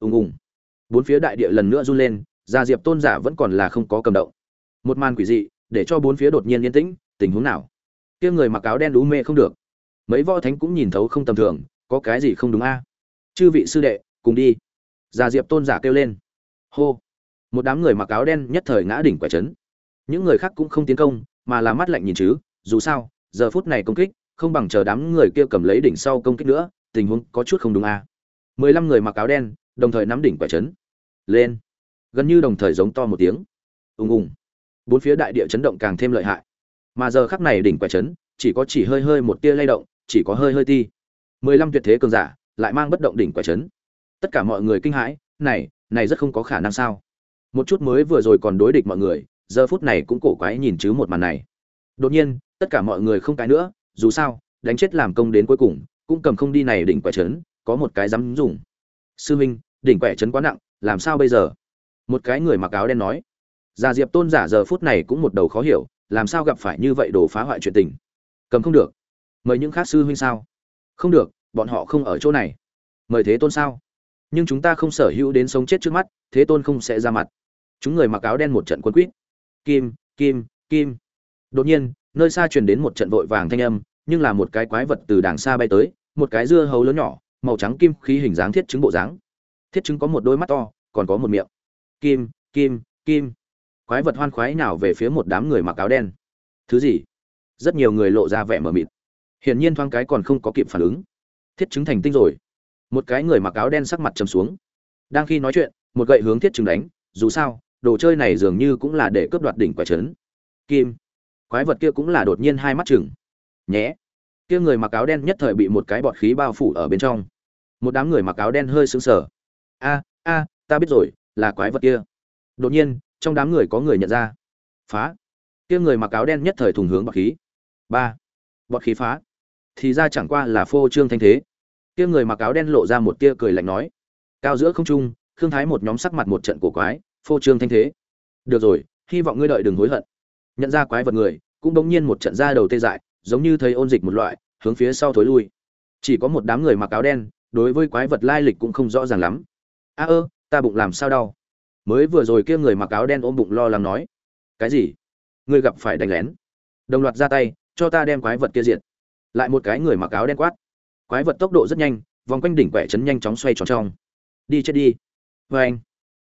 ùng ùng. Bốn phía đại địa lần nữa run lên, gia diệp tôn giả vẫn còn là không có cầm động. Một màn quỷ dị, để cho bốn phía đột nhiên yên tĩnh, tình huống nào? Kia người mặc áo đen đú mê không được. Mấy võ thánh cũng nhìn thấu không tầm thường, có cái gì không đúng a? Chư vị sư đệ, cùng đi. Gia diệp tôn giả kêu lên. Hô. Một đám người mặc áo đen nhất thời ngã đỉnh quả trấn. Những người khác cũng không tiến công, mà là mắt lạnh nhìn chứ, dù sao, giờ phút này công kích, không bằng chờ đám người kia cầm lấy đỉnh sau công kích nữa, tình huống có chút không đúng a. Mười lăm người mặc áo đen đồng thời nắm đỉnh quả chấn lên. Gần như đồng thời giống to một tiếng. Ùng ùng. Bốn phía đại địa chấn động càng thêm lợi hại. Mà giờ khắc này đỉnh quả chấn chỉ có chỉ hơi hơi một tia lay động, chỉ có hơi hơi ti. Mười lăm tuyệt thế cường giả lại mang bất động đỉnh quả chấn tất cả mọi người kinh hãi, này này rất không có khả năng sao? Một chút mới vừa rồi còn đối địch mọi người, giờ phút này cũng cổ quái nhìn chứ một màn này. Đột nhiên, tất cả mọi người không cái nữa, dù sao, đánh chết làm công đến cuối cùng, cũng cầm không đi này đỉnh quả trấn, có một cái dám dùng. Sư minh đỉnh quẻ chấn quá nặng, làm sao bây giờ? Một cái người mặc áo đen nói. Già diệp tôn giả giờ phút này cũng một đầu khó hiểu, làm sao gặp phải như vậy đồ phá hoại chuyện tình? Cầm không được. Mời những khác sư huynh sao? Không được, bọn họ không ở chỗ này. Mời thế tôn sao? Nhưng chúng ta không sở hữu đến sống chết trước mắt, thế tôn không sẽ ra mặt. Chúng người mặc áo đen một trận quân quýt. Kim kim kim. Đột nhiên, nơi xa truyền đến một trận vội vàng thanh âm, nhưng là một cái quái vật từ đàng xa bay tới, một cái dưa hấu lớn nhỏ, màu trắng kim khí hình dáng thiết chứng bộ dáng thiết chứng có một đôi mắt to, còn có một miệng. Kim kim kim. Quái vật hoan khoái nào về phía một đám người mặc áo đen. Thứ gì? Rất nhiều người lộ ra vẻ mờ mịt. Hiển nhiên thoáng cái còn không có kịp phản ứng. Thiết chứng thành tinh rồi. Một cái người mặc áo đen sắc mặt trầm xuống. Đang khi nói chuyện, một gậy hướng thiết chứng đánh. Dù sao, đồ chơi này dường như cũng là để cướp đoạt đỉnh quả trấn. Kim. Quái vật kia cũng là đột nhiên hai mắt chừng nhé. Kia người mặc áo đen nhất thời bị một cái bọt khí bao phủ ở bên trong. Một đám người mặc áo đen hơi sững sờ a a, ta biết rồi, là quái vật kia. Đột nhiên, trong đám người có người nhận ra. Phá. Kia người mặc áo đen nhất thời thùng hướng bọt khí. Ba. Bọt khí phá. Thì ra chẳng qua là phô trương thanh thế. Kia người mặc áo đen lộ ra một tia cười lạnh nói. Cao giữa không trung, khương thái một nhóm sắc mặt một trận cổ quái, phô trương thanh thế. Được rồi, hy vọng ngươi đợi đừng hối hận. Nhận ra quái vật người, cũng bỗng nhiên một trận ra đầu tê dại, giống như thấy ôn dịch một loại, hướng phía sau thối lui. Chỉ có một đám người mặc áo đen, đối với quái vật lai lịch cũng không rõ ràng lắm a ơ, ta bụng làm sao đau? Mới vừa rồi kia người mặc áo đen ôm bụng lo lắng nói. Cái gì? Ngươi gặp phải đánh lén. Đồng loạt ra tay, cho ta đem quái vật kia diệt. Lại một cái người mặc áo đen quát. Quái vật tốc độ rất nhanh, vòng quanh đỉnh quẻ chấn nhanh chóng xoay tròn trong. Đi chết đi. Vê anh,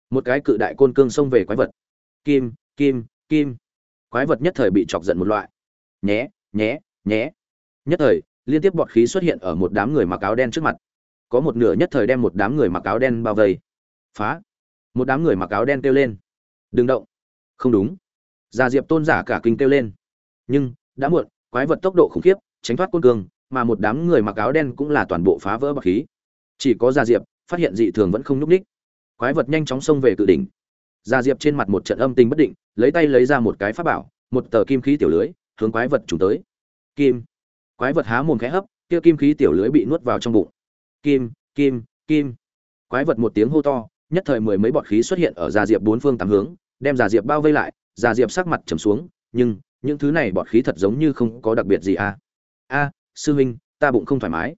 một cái cự đại côn cương xông về quái vật. Kim kim kim. Quái vật nhất thời bị chọc giận một loại. Nhé nhé nhé. Nhất thời, liên tiếp bọt khí xuất hiện ở một đám người mặc áo đen trước mặt có một nửa nhất thời đem một đám người mặc áo đen bao vây. Phá. Một đám người mặc áo đen kêu lên. Đừng động. Không đúng. Gia diệp tôn giả cả kinh kêu lên. Nhưng, đã muộn, quái vật tốc độ khủng khiếp, tránh thoát côn cường, mà một đám người mặc áo đen cũng là toàn bộ phá vỡ bọt khí. Chỉ có gia diệp, phát hiện dị thường vẫn không nhúc ních quái vật nhanh chóng xông về cự đỉnh. Gia diệp trên mặt một trận âm tình bất định, lấy tay lấy ra một cái pháp bảo, một tờ kim khí tiểu lưới, hướng quái vật trùng tới. Kim. Quái vật há mồm khẽ hấp, kia kim khí tiểu lưới bị nuốt vào trong bụng kim kim kim. Quái vật một tiếng hô to, nhất thời mười mấy bọt khí xuất hiện ở gia diệp bốn phương tám hướng, đem gia diệp bao vây lại gia diệp sắc mặt trầm xuống, nhưng, những thứ này bọt khí thật giống như không có đặc biệt gì a à? a, sư huynh, ta bụng không thoải mái.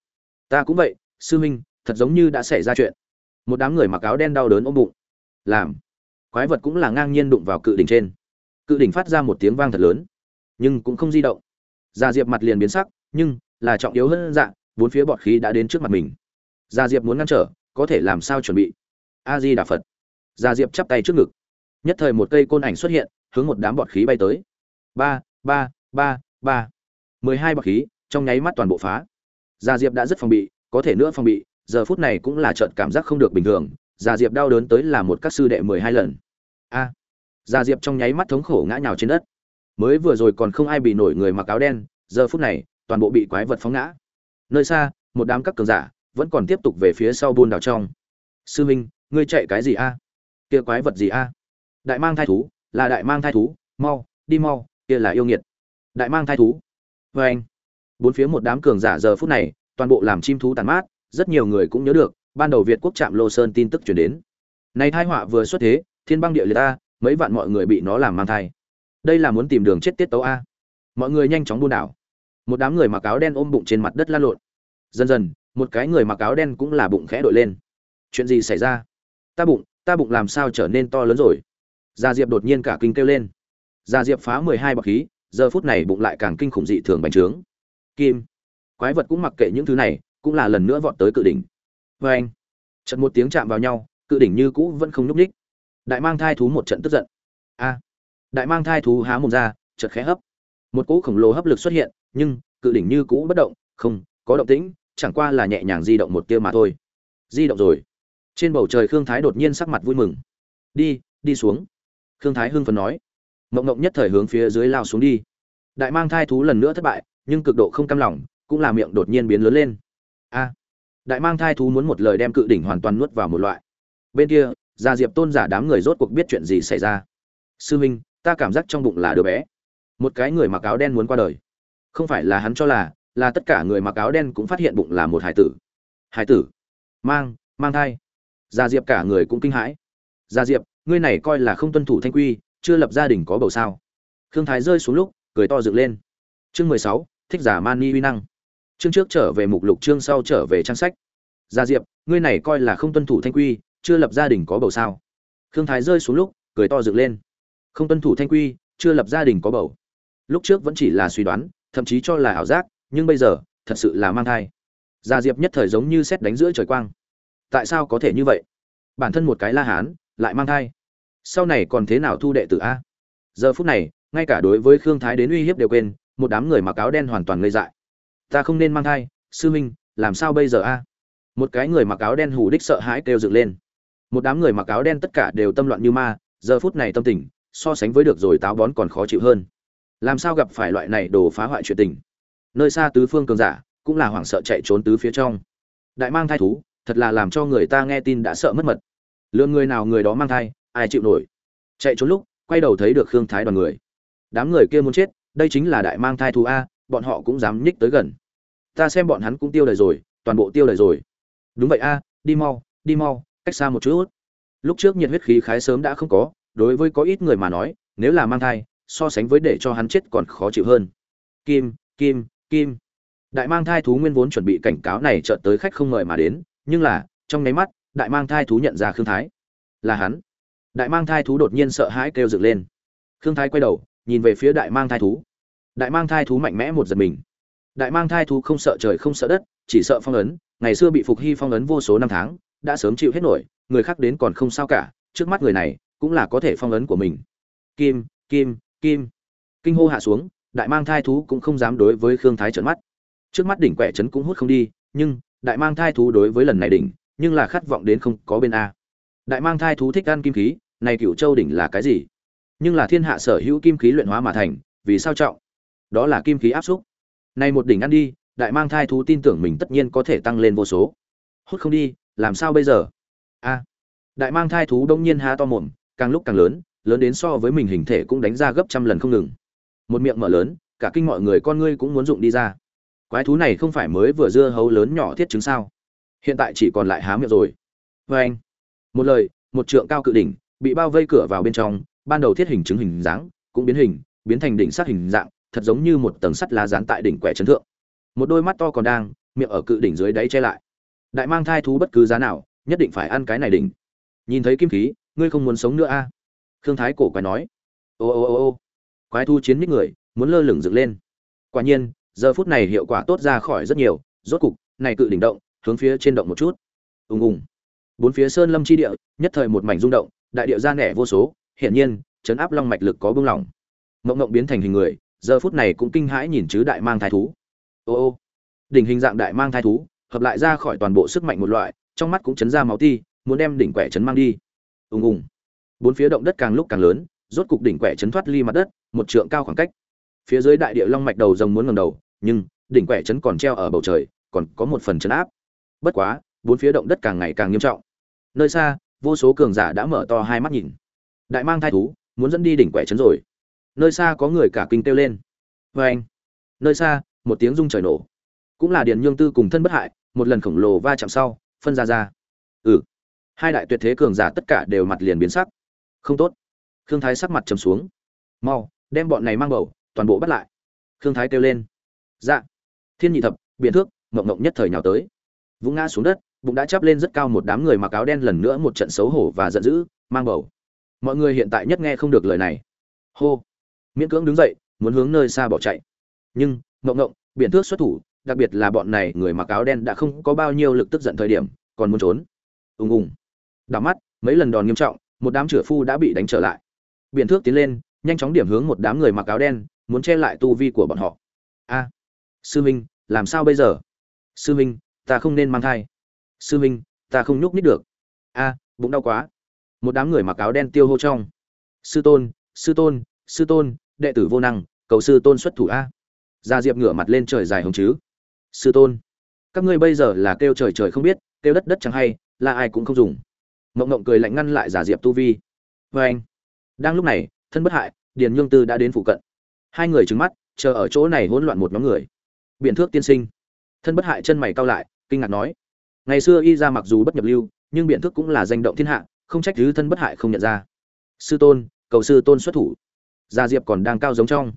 Ta cũng vậy, sư huynh, thật giống như đã xảy ra chuyện. Một đám người mặc áo đen đau đớn ôm bụng. Làm. Quái vật cũng là ngang nhiên đụng vào cự đỉnh trên. Cự đỉnh phát ra một tiếng vang thật lớn, nhưng cũng không di động. Gia diệp mặt liền biến sắc, nhưng, là trọng yếu hơn dạng bốn phía bọt khí đã đến trước mặt mình gia diệp muốn ngăn trở có thể làm sao chuẩn bị? A di đà phật. Gia diệp chắp tay trước ngực. Nhất thời một cây côn ảnh xuất hiện hướng một đám bọt khí bay tới. Ba ba ba ba. Mười hai bọt khí trong nháy mắt toàn bộ phá. Gia diệp đã rất phòng bị có thể nữa phòng bị giờ phút này cũng là trận cảm giác không được bình thường. Gia diệp đau đớn tới là một các sư đệ mười hai lần. A. À, diệp trong nháy mắt thống khổ ngã nhào trên đất. Mới vừa rồi còn không ai bị nổi người mặc áo đen giờ phút này toàn bộ bị quái vật phóng ngã. Nơi xa một đám các cường giả vẫn còn tiếp tục về phía sau buôn đảo trong. Sư minh, ngươi chạy cái gì a? Kia quái vật gì a? Đại mang thai thú, là đại mang thai thú, mau, đi mau, kia là yêu nghiệt. Đại mang thai thú. Vê anh, bốn phía một đám cường giả giờ phút này, toàn bộ làm chim thú tàn mát, rất nhiều người cũng nhớ được, ban đầu việt quốc trạm lô sơn tin tức chuyển đến. Nay thai họa vừa xuất thế, thiên băng địa liệt a, mấy vạn mọi người bị nó làm mang thai. Đây là muốn tìm đường chết tiết tấu a. Mọi người nhanh chóng buôn đảo. Một đám người mặc áo đen ôm bụng trên mặt đất lăn lộn dần dần, một cái người mặc áo đen cũng là bụng khẽ đội lên. Chuyện gì xảy ra? Ta bụng ta bụng làm sao trở nên to lớn rồi? Gia diệp đột nhiên cả kinh kêu lên. Gia diệp phá mười hai bậc khí, giờ phút này bụng lại càng kinh khủng dị thường bành trướng. Kim, quái vật cũng mặc kệ những thứ này, cũng là lần nữa vọt tới cự đỉnh. Vê anh trận một tiếng chạm vào nhau, cự đỉnh như cũ vẫn không nhúc ních đại mang thai thú một trận tức giận. A, đại mang thai thú há mồm ra, chợt khẽ hấp. Một cỗ khổng lồ hấp lực xuất hiện, nhưng cự đỉnh như cũ bất động, không có động tĩnh, chẳng qua là nhẹ nhàng di động một tia mà thôi. Di động rồi. Trên bầu trời khương thái đột nhiên sắc mặt vui mừng. Đi đi xuống. Khương thái hưng phấn nói. Mộng mộng nhất thời hướng phía dưới lao xuống đi. Đại mang thai thú lần nữa thất bại, nhưng cực độ không cam lòng, cũng là miệng đột nhiên biến lớn lên. A, đại mang thai thú muốn một lời đem cự đỉnh hoàn toàn nuốt vào một loại. Bên kia, gia diệp tôn giả đám người rốt cuộc biết chuyện gì xảy ra. Sư huynh, ta cảm giác trong bụng là đứa bé. Một cái người mặc áo đen muốn qua đời. Không phải là hắn cho là là tất cả người mặc áo đen cũng phát hiện bụng là một hải tử. Hải tử? Mang mang thai. Gia diệp cả người cũng kinh hãi. Gia diệp, ngươi này coi là không tuân thủ thanh quy, chưa lập gia đình có bầu sao? Khương thái rơi xuống lúc, cười to dựng lên. Chương mười sáu, thích giả man ni uy năng. Chương trước trở về mục lục, chương sau trở về trang sách. Gia diệp, ngươi này coi là không tuân thủ thanh quy, chưa lập gia đình có bầu sao? Khương thái rơi xuống lúc, cười to dựng lên. Không tuân thủ thanh quy, chưa lập gia đình có bầu. Lúc trước vẫn chỉ là suy đoán, thậm chí cho là ảo giác nhưng bây giờ, thật sự là mang thai. Gia diệp nhất thời giống như xét đánh giữa trời quang. Tại sao có thể như vậy? Bản thân một cái la hán, lại mang thai. Sau này còn thế nào thu đệ tử a? Giờ phút này, ngay cả đối với khương thái đến uy hiếp đều quên, một đám người mặc áo đen hoàn toàn ngây dại. Ta không nên mang thai, sư minh làm sao bây giờ a? Một cái người mặc áo đen hù đích sợ hãi kêu dựng lên. Một đám người mặc áo đen tất cả đều tâm loạn như ma, giờ phút này tâm tình, so sánh với được rồi táo bón còn khó chịu hơn. Làm sao gặp phải loại này đồ phá hoại chuyện tình? Nơi xa tứ phương cường giả cũng là hoảng sợ chạy trốn tứ phía trong. Đại mang thai thú, thật là làm cho người ta nghe tin đã sợ mất mật. Lượng người nào người đó mang thai, ai chịu nổi? Chạy trốn lúc, quay đầu thấy được khương thái đoàn người. Đám người kia muốn chết, đây chính là đại mang thai thú a, bọn họ cũng dám nhích tới gần. Ta xem bọn hắn cũng tiêu đời rồi, toàn bộ tiêu đời rồi. Đúng vậy a, đi mau đi mau, cách xa một chút. Lúc trước nhiệt huyết khí khái sớm đã không có, đối với có ít người mà nói, nếu là mang thai, so sánh với để cho hắn chết còn khó chịu hơn. Kim kim kim. Đại mang thai thú nguyên vốn chuẩn bị cảnh cáo này chợt tới khách không mời mà đến, nhưng là, trong nháy mắt, đại mang thai thú nhận ra khương thái. Là hắn. Đại mang thai thú đột nhiên sợ hãi kêu dựng lên. Khương thái quay đầu, nhìn về phía đại mang thai thú. Đại mang thai thú mạnh mẽ một giật mình. Đại mang thai thú không sợ trời không sợ đất, chỉ sợ phong ấn, ngày xưa bị phục hy phong ấn vô số năm tháng, đã sớm chịu hết nổi, người khác đến còn không sao cả, trước mắt người này, cũng là có thể phong ấn của mình. Kim kim kim. Kinh hô hạ xuống đại mang thai thú cũng không dám đối với khương thái trợn mắt. Trước mắt đỉnh quẻ trấn cũng hút không đi, nhưng đại mang thai thú đối với lần này đỉnh, nhưng là khát vọng đến không có bên a. Đại mang thai thú thích ăn kim khí, này cựu châu đỉnh là cái gì? Nhưng là thiên hạ sở hữu kim khí luyện hóa mà thành, vì sao trọng? Đó là kim khí áp xúc. Này một đỉnh ăn đi, đại mang thai thú tin tưởng mình tất nhiên có thể tăng lên vô số. Hút không đi, làm sao bây giờ? A. Đại mang thai thú đông nhiên há to mồm, càng lúc càng lớn lớn đến so với mình hình thể cũng đánh ra gấp trăm lần không ngừng một miệng mở lớn, cả kinh mọi người con ngươi cũng muốn dụng đi ra. Quái thú này không phải mới vừa dưa hấu lớn nhỏ thiết chứng sao? Hiện tại chỉ còn lại há miệng rồi. Vê anh, một lời, một trượng cao cự đỉnh, bị bao vây cửa vào bên trong, ban đầu thiết hình chứng hình dáng, cũng biến hình, biến thành đỉnh sát hình dạng, thật giống như một tầng sắt lá dán tại đỉnh quẻ chấn thượng. Một đôi mắt to còn đang, miệng ở cự đỉnh dưới đáy che lại. Đại mang thai thú bất cứ giá nào, nhất định phải ăn cái này đỉnh. Nhìn thấy kim khí, ngươi không muốn sống nữa a? À? khương thái cổ quái nói. Ô ô ô ô quái thu chiến ních người, muốn lơ lửng dựng lên. Quả nhiên, giờ phút này hiệu quả tốt ra khỏi rất nhiều, rốt cục, này cự đỉnh động, hướng phía trên động một chút. Ùng ùng. Bốn phía sơn lâm chi địa, nhất thời một mảnh rung động, đại địa ra nẻ vô số, hiển nhiên chấn áp long mạch lực có bưng lỏng. Mộng mộng biến thành hình người, giờ phút này cũng kinh hãi nhìn chứ đại mang thai thú. Ô ô. Đỉnh hình dạng đại mang thai thú, hợp lại ra khỏi toàn bộ sức mạnh một loại, trong mắt cũng chấn ra máu ti, muốn đem đỉnh quẻ chấn mang đi. Ùng ùng. Bốn phía động đất càng lúc càng lớn rốt cục đỉnh quẻ chấn thoát ly mặt đất, một trượng cao khoảng cách. Phía dưới đại địa long mạch đầu rồng muốn ngẩng đầu, nhưng đỉnh quẻ chấn còn treo ở bầu trời, còn có một phần chấn áp. Bất quá, bốn phía động đất càng ngày càng nghiêm trọng. Nơi xa, vô số cường giả đã mở to hai mắt nhìn. Đại mang thai thú, muốn dẫn đi đỉnh quẻ chấn rồi. Nơi xa có người cả kinh kêu lên. Và anh, nơi xa, một tiếng rung trời nổ. Cũng là điền nhương tư cùng thân bất hại, một lần khổng lồ va chạm sau, phân ra ra. Ừ. Hai đại tuyệt thế cường giả tất cả đều mặt liền biến sắc. Không tốt khương thái sắc mặt trầm xuống. Mau, đem bọn này mang bầu, toàn bộ bắt lại. Khương thái kêu lên. Dạ. Thiên nhị thập biện thước mộng mộng nhất thời nhào tới. Vũng ngã xuống đất, bụng đã chắp lên rất cao một đám người mặc áo đen lần nữa một trận xấu hổ và giận dữ, mang bầu. Mọi người hiện tại nhất nghe không được lời này. Hô. Miễn cưỡng đứng dậy, muốn hướng nơi xa bỏ chạy. Nhưng, ngộng ngộng biện thước xuất thủ, đặc biệt là bọn này người mặc áo đen đã không có bao nhiêu lực tức giận thời điểm, còn muốn trốn. Ùng ùng. Đảo mắt, mấy lần đòn nghiêm trọng, một đám chửa phu đã bị đánh trở lại biện thước tiến lên, nhanh chóng điểm hướng một đám người mặc áo đen, muốn che lại tu vi của bọn họ. A, sư minh làm sao bây giờ? Sư minh ta không nên mang thai. Sư minh ta không nhúc nít được. A, bụng đau quá. Một đám người mặc áo đen tiêu hô trong. Sư tôn sư tôn sư tôn, đệ tử vô năng, cầu sư tôn xuất thủ a. Gia diệp ngửa mặt lên trời dài hồng chứ. Sư tôn, các ngươi bây giờ là kêu trời trời không biết, kêu đất đất chẳng hay, là ai cũng không dùng. Mộng mộng cười lạnh ngăn lại giả diệp tu vi. Vê anh đang lúc này, thân bất hại, điền nhương tư đã đến phụ cận. Hai người trứng mắt, chờ ở chỗ này hỗn loạn một nhóm người. Biện thước tiên sinh. Thân bất hại chân mày cau lại, kinh ngạc nói. Ngày xưa y ra mặc dù bất nhập lưu, nhưng biện thước cũng là danh động thiên hạ, không trách thứ thân bất hại không nhận ra. Sư tôn, cầu sư tôn xuất thủ. Gia diệp còn đang cao giống trong.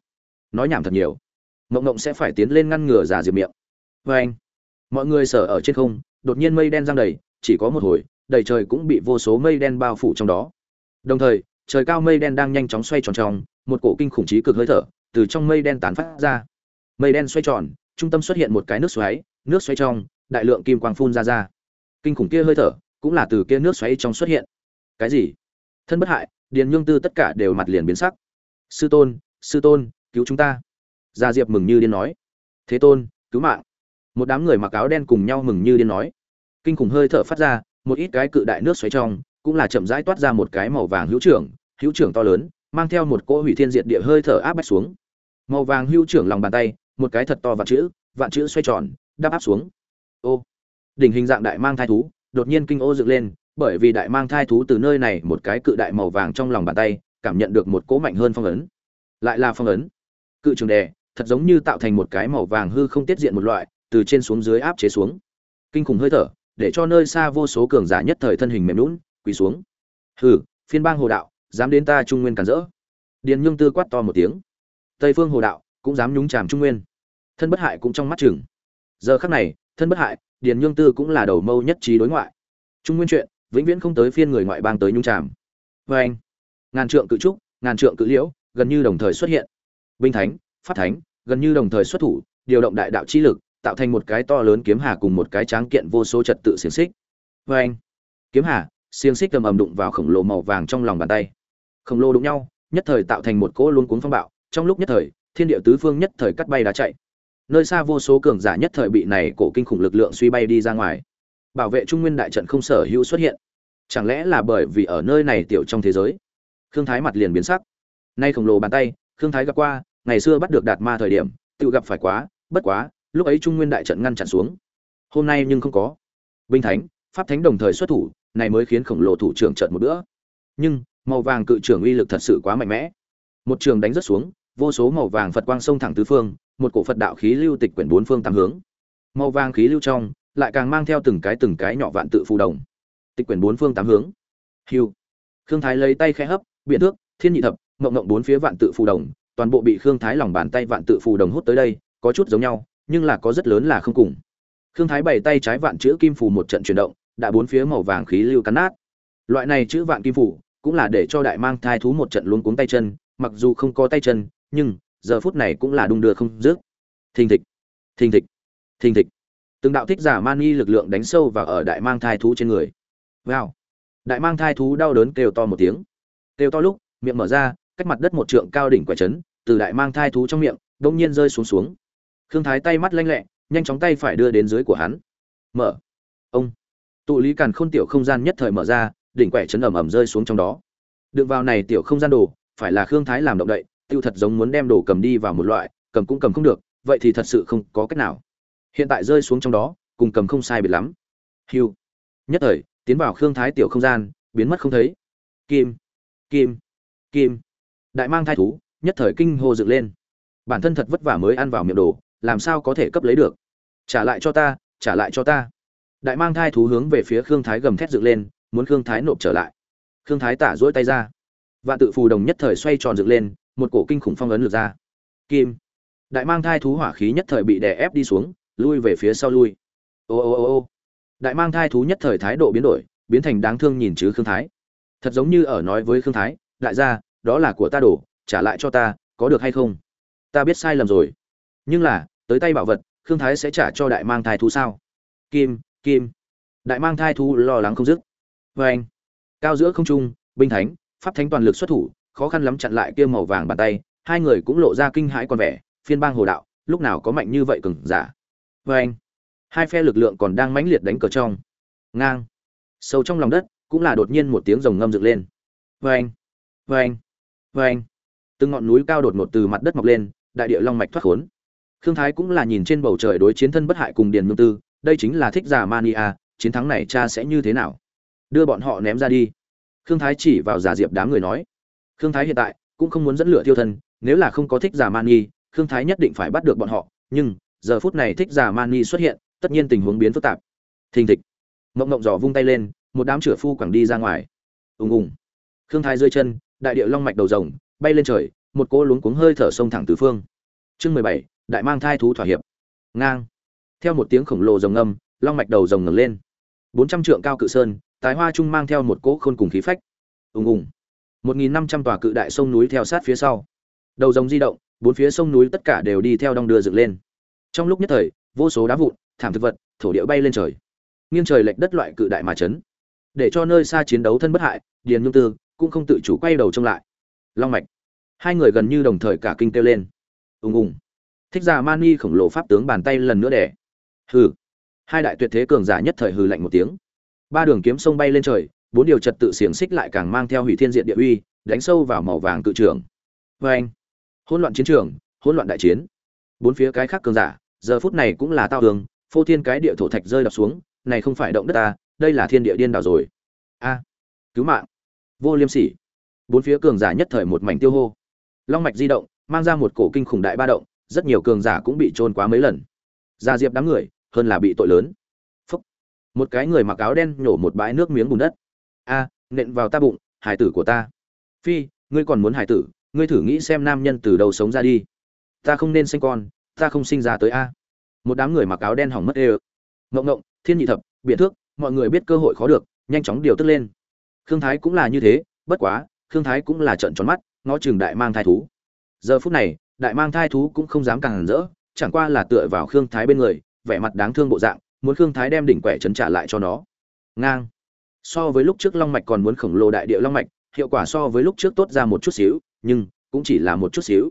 Nói nhảm thật nhiều. Mộng mộng sẽ phải tiến lên ngăn ngừa giả diệp miệng. Vê anh, mọi người sở ở trên không, đột nhiên mây đen giăng đầy, chỉ có một hồi, đầy trời cũng bị vô số mây đen bao phủ trong đó. Đồng thời trời cao mây đen đang nhanh chóng xoay tròn tròn một cổ kinh khủng trí cực hơi thở từ trong mây đen tán phát ra. Mây đen xoay tròn, trung tâm xuất hiện một cái nước xoáy nước xoáy trong, đại lượng kim quang phun ra ra. Kinh khủng kia hơi thở cũng là từ kia nước xoáy trong xuất hiện. Cái gì? Thân bất hại, điền nhương tư tất cả đều mặt liền biến sắc. Sư tôn sư tôn, cứu chúng ta. Gia diệp mừng như điên nói. Thế tôn, cứu mạng. Một đám người mặc áo đen cùng nhau mừng như điên nói. Kinh khủng hơi thở phát ra, một ít cái cự đại nước xoáy trong cũng là chậm rãi toát ra một cái màu vàng hữu trưởng hữu trưởng to lớn, mang theo một cỗ hủy thiên diệt địa hơi thở áp bách xuống. Màu vàng hữu trưởng lòng bàn tay, một cái thật to vạn chữ vạn chữ xoay tròn, đáp áp xuống. Ô, đỉnh hình dạng đại mang thai thú, đột nhiên kinh ô dựng lên, bởi vì đại mang thai thú từ nơi này một cái cự đại màu vàng trong lòng bàn tay, cảm nhận được một cỗ mạnh hơn phong ấn. Lại là phong ấn. Cự trường đề thật giống như tạo thành một cái màu vàng hư không tiết diện một loại, từ trên xuống dưới áp chế xuống. Kinh khủng hơi thở, để cho nơi xa vô số cường giả nhất thời thân hình mềm lún quỳ xuống. Hừ, phiên bang hồ đạo dám đến ta trung nguyên cản rỡ. Điền nhương tư quát to một tiếng. Tây phương hồ đạo, cũng dám nhúng chàm trung nguyên. Thân bất hại cũng trong mắt chừng. Giờ khắc này, thân bất hại, điền nhương tư cũng là đầu mâu nhất trí đối ngoại. Trung nguyên chuyện, vĩnh viễn không tới phiên người ngoại bang tới nhung chàm. Vê anh, ngàn trượng cự trúc, ngàn trượng cự liễu, gần như đồng thời xuất hiện. Binh thánh phát thánh, gần như đồng thời xuất thủ, điều động đại đạo chi lực, tạo thành một cái to lớn kiếm hà cùng một cái tráng kiện vô số trật tự xiềng xích. Vê anh, kiếm hà, xiềng xích cầm ầm đụng vào khổng lồ màu vàng trong lòng bàn tay khổng lồ đụng nhau, nhất thời tạo thành một cỗ luống cuốn phong bạo. Trong lúc nhất thời, thiên địa tứ phương nhất thời cắt bay đá chạy. Nơi xa vô số cường giả nhất thời bị này cổ kinh khủng lực lượng suy bay đi ra ngoài. Bảo vệ trung nguyên đại trận không sở hữu xuất hiện. Chẳng lẽ là bởi vì ở nơi này tiểu trong thế giới, khương thái mặt liền biến sắc. Nay khổng lồ bàn tay, khương thái gặp qua, ngày xưa bắt được đạt ma thời điểm, tự gặp phải quá, bất quá, lúc ấy trung nguyên đại trận ngăn chặn xuống. Hôm nay nhưng không có. Binh thánh, pháp thánh đồng thời xuất thủ, này mới khiến khổng lồ thủ trưởng trận một bữa. Nhưng màu vàng cự trưởng uy lực thật sự quá mạnh mẽ. Một trường đánh rất xuống, vô số màu vàng phật quang sông thẳng tứ phương, một cổ phật đạo khí lưu tịch quyển bốn phương tám hướng. Màu vàng khí lưu trong, lại càng mang theo từng cái từng cái nhỏ vạn tự phù đồng. Tịch quyển bốn phương tám hướng. Hiu khương thái lấy tay khẽ hấp biện thước, thiên nhị thập, mộng mộng bốn phía vạn tự phù đồng, toàn bộ bị khương thái lòng bàn tay vạn tự phù đồng hút tới đây, có chút giống nhau, nhưng là có rất lớn là không cùng. Khương thái bày tay trái vạn chữ kim phù một trận chuyển động, đã bốn phía màu vàng khí lưu cắn nát. Loại này chữ vạn kim phù cũng là để cho đại mang thai thú một trận luống cuống tay chân, mặc dù không có tay chân, nhưng giờ phút này cũng là đung đưa không dứt. Thình thịch thình thịch thình thịch. Từng đạo thích giả mani lực lượng đánh sâu vào ở đại mang thai thú trên người. Wow. Đại mang thai thú đau đớn kêu to một tiếng. Kêu to lúc, miệng mở ra, cách mặt đất một trượng cao đỉnh quả chấn. từ đại mang thai thú trong miệng, đột nhiên rơi xuống xuống. Khương thái tay mắt lanh lẹ, nhanh chóng tay phải đưa đến dưới của hắn. Mở. Ông. Tụ lý càn khôn tiểu không gian nhất thời mở ra đỉnh quẻ chấn ầm ầm rơi xuống trong đó. Đựng vào này tiểu không gian đồ, phải là khương thái làm động đậy, tiêu thật giống muốn đem đồ cầm đi vào một loại, cầm cũng cầm không được, vậy thì thật sự không có cách nào. Hiện tại rơi xuống trong đó, cùng cầm không sai biệt lắm. Hiu nhất thời, tiến vào khương thái tiểu không gian, biến mất không thấy. Kim. Kim. Kim. Đại mang thai thú, nhất thời kinh hô dựng lên. Bản thân thật vất vả mới ăn vào miệng đồ, làm sao có thể cấp lấy được? Trả lại cho ta, trả lại cho ta. Đại mang thai thú hướng về phía khương thái gầm thét dựng lên muốn khương thái nộp trở lại. Khương thái tả dỗi tay ra. Vạn tự phù đồng nhất thời xoay tròn dựng lên, một cổ kinh khủng phong ấn lược ra. Kim. Đại mang thai thú hỏa khí nhất thời bị đè ép đi xuống, lui về phía sau lui. Ô ô ô ô. Đại mang thai thú nhất thời thái độ biến đổi, biến thành đáng thương nhìn chứ khương thái. Thật giống như ở nói với khương thái, đại gia, đó là của ta đổ, trả lại cho ta, có được hay không? Ta biết sai lầm rồi. Nhưng là, tới tay bảo vật, khương thái sẽ trả cho đại mang thai thú sao? Kim kim. Đại mang thai thú lo lắng không dứt vê anh, cao giữa không trung, binh thánh, pháp thánh toàn lực xuất thủ, khó khăn lắm chặn lại kia màu vàng bàn tay, hai người cũng lộ ra kinh hãi còn vẻ, phiên bang hồ đạo, lúc nào có mạnh như vậy cừng giả. Vê anh, hai phe lực lượng còn đang mãnh liệt đánh cờ trong. Ngang. Sâu trong lòng đất, cũng là đột nhiên một tiếng rồng ngâm dựng lên. Vê anh vê anh vê anh. Từng ngọn núi cao đột ngột từ mặt đất mọc lên, đại địa long mạch thoát khốn. Khương thái cũng là nhìn trên bầu trời đối chiến thân bất hại cùng điền nhung tư, đây chính là thích giả mania, chiến thắng này cha sẽ như thế nào? Đưa bọn họ ném ra đi. Khương thái chỉ vào giả diệp đám người nói khương thái hiện tại cũng không muốn dẫn lửa thiêu thân nếu là không có thích giả Man Nhi, khương thái nhất định phải bắt được bọn họ nhưng giờ phút này thích giả Man Nhi xuất hiện tất nhiên tình huống biến phức tạp. Thình thịch mộng mộng giỏ vung tay lên một đám chửa phu quẳng đi ra ngoài. Ùng ùng. Khương thái rơi chân đại địa long mạch đầu rồng bay lên trời một cỗ luống cuống hơi thở sông thẳng tứ phương. Chương mười bảy đại mang thai thú thỏa hiệp. Ngang. Theo một tiếng khổng lồ rồng ngâm long mạch đầu rồng ngẩng lên. Bốn trăm trượng cao cự sơn tái hoa trung mang theo một cỗ khôn cùng khí phách. Ùng ùng. Một nghìn năm trăm tòa cự đại sông núi theo sát phía sau. Đầu rồng di động, bốn phía sông núi tất cả đều đi theo đong đưa dựng lên. Trong lúc nhất thời, vô số đá vụn, thảm thực vật, thổ địa bay lên trời. Nghiêng trời lệch đất loại cự đại mà chấn. Để cho nơi xa chiến đấu thân bất hại, điền nhung tư cũng không tự chủ quay đầu trông lại. Long mạch. Hai người gần như đồng thời cả kinh kêu lên. Ùng ùng. Thích giả mani khổng lồ pháp tướng bàn tay lần nữa đẻ hừ. Hai đại tuyệt thế cường giả nhất thời hừ lạnh một tiếng ba đường kiếm sông bay lên trời bốn điều trật tự xiềng xích lại càng mang theo hủy thiên diện địa uy đánh sâu vào màu vàng cự trường. Vê anh hỗn loạn chiến trường hỗn loạn đại chiến. Bốn phía cái khác cường giả giờ phút này cũng là tao đường, phô thiên cái địa thổ thạch rơi đập xuống này không phải động đất ta đây là thiên địa điên đảo rồi. A cứu mạng. Vô liêm sỉ. Bốn phía cường giả nhất thời một mảnh tiêu hô. Long mạch di động mang ra một cổ kinh khủng đại ba động rất nhiều cường giả cũng bị trôn quá mấy lần. Gia diệp đám người hơn là bị tội lớn một cái người mặc áo đen nhổ một bãi nước miếng bùn đất. A, nện vào ta bụng, hải tử của ta. Phi, ngươi còn muốn hải tử, ngươi thử nghĩ xem nam nhân từ đầu sống ra đi. Ta không nên sinh con, ta không sinh ra tới a. Một đám người mặc áo đen hỏng mất ê ơ. Ngộng ngộng, thiên nhị thập biện thước, mọi người biết cơ hội khó được, nhanh chóng điều tức lên. Khương thái cũng là như thế, bất quá, khương thái cũng là trận tròn mắt ngó chừng đại mang thai thú. Giờ phút này, đại mang thai thú cũng không dám càng rỡ, chẳng qua là tựa vào khương thái bên người, vẻ mặt đáng thương bộ dạng muốn khương thái đem đỉnh quẻ trấn trả lại cho nó. Ngang. So với lúc trước long mạch còn muốn khổng lồ đại địa long mạch, hiệu quả so với lúc trước tốt ra một chút xíu, nhưng cũng chỉ là một chút xíu.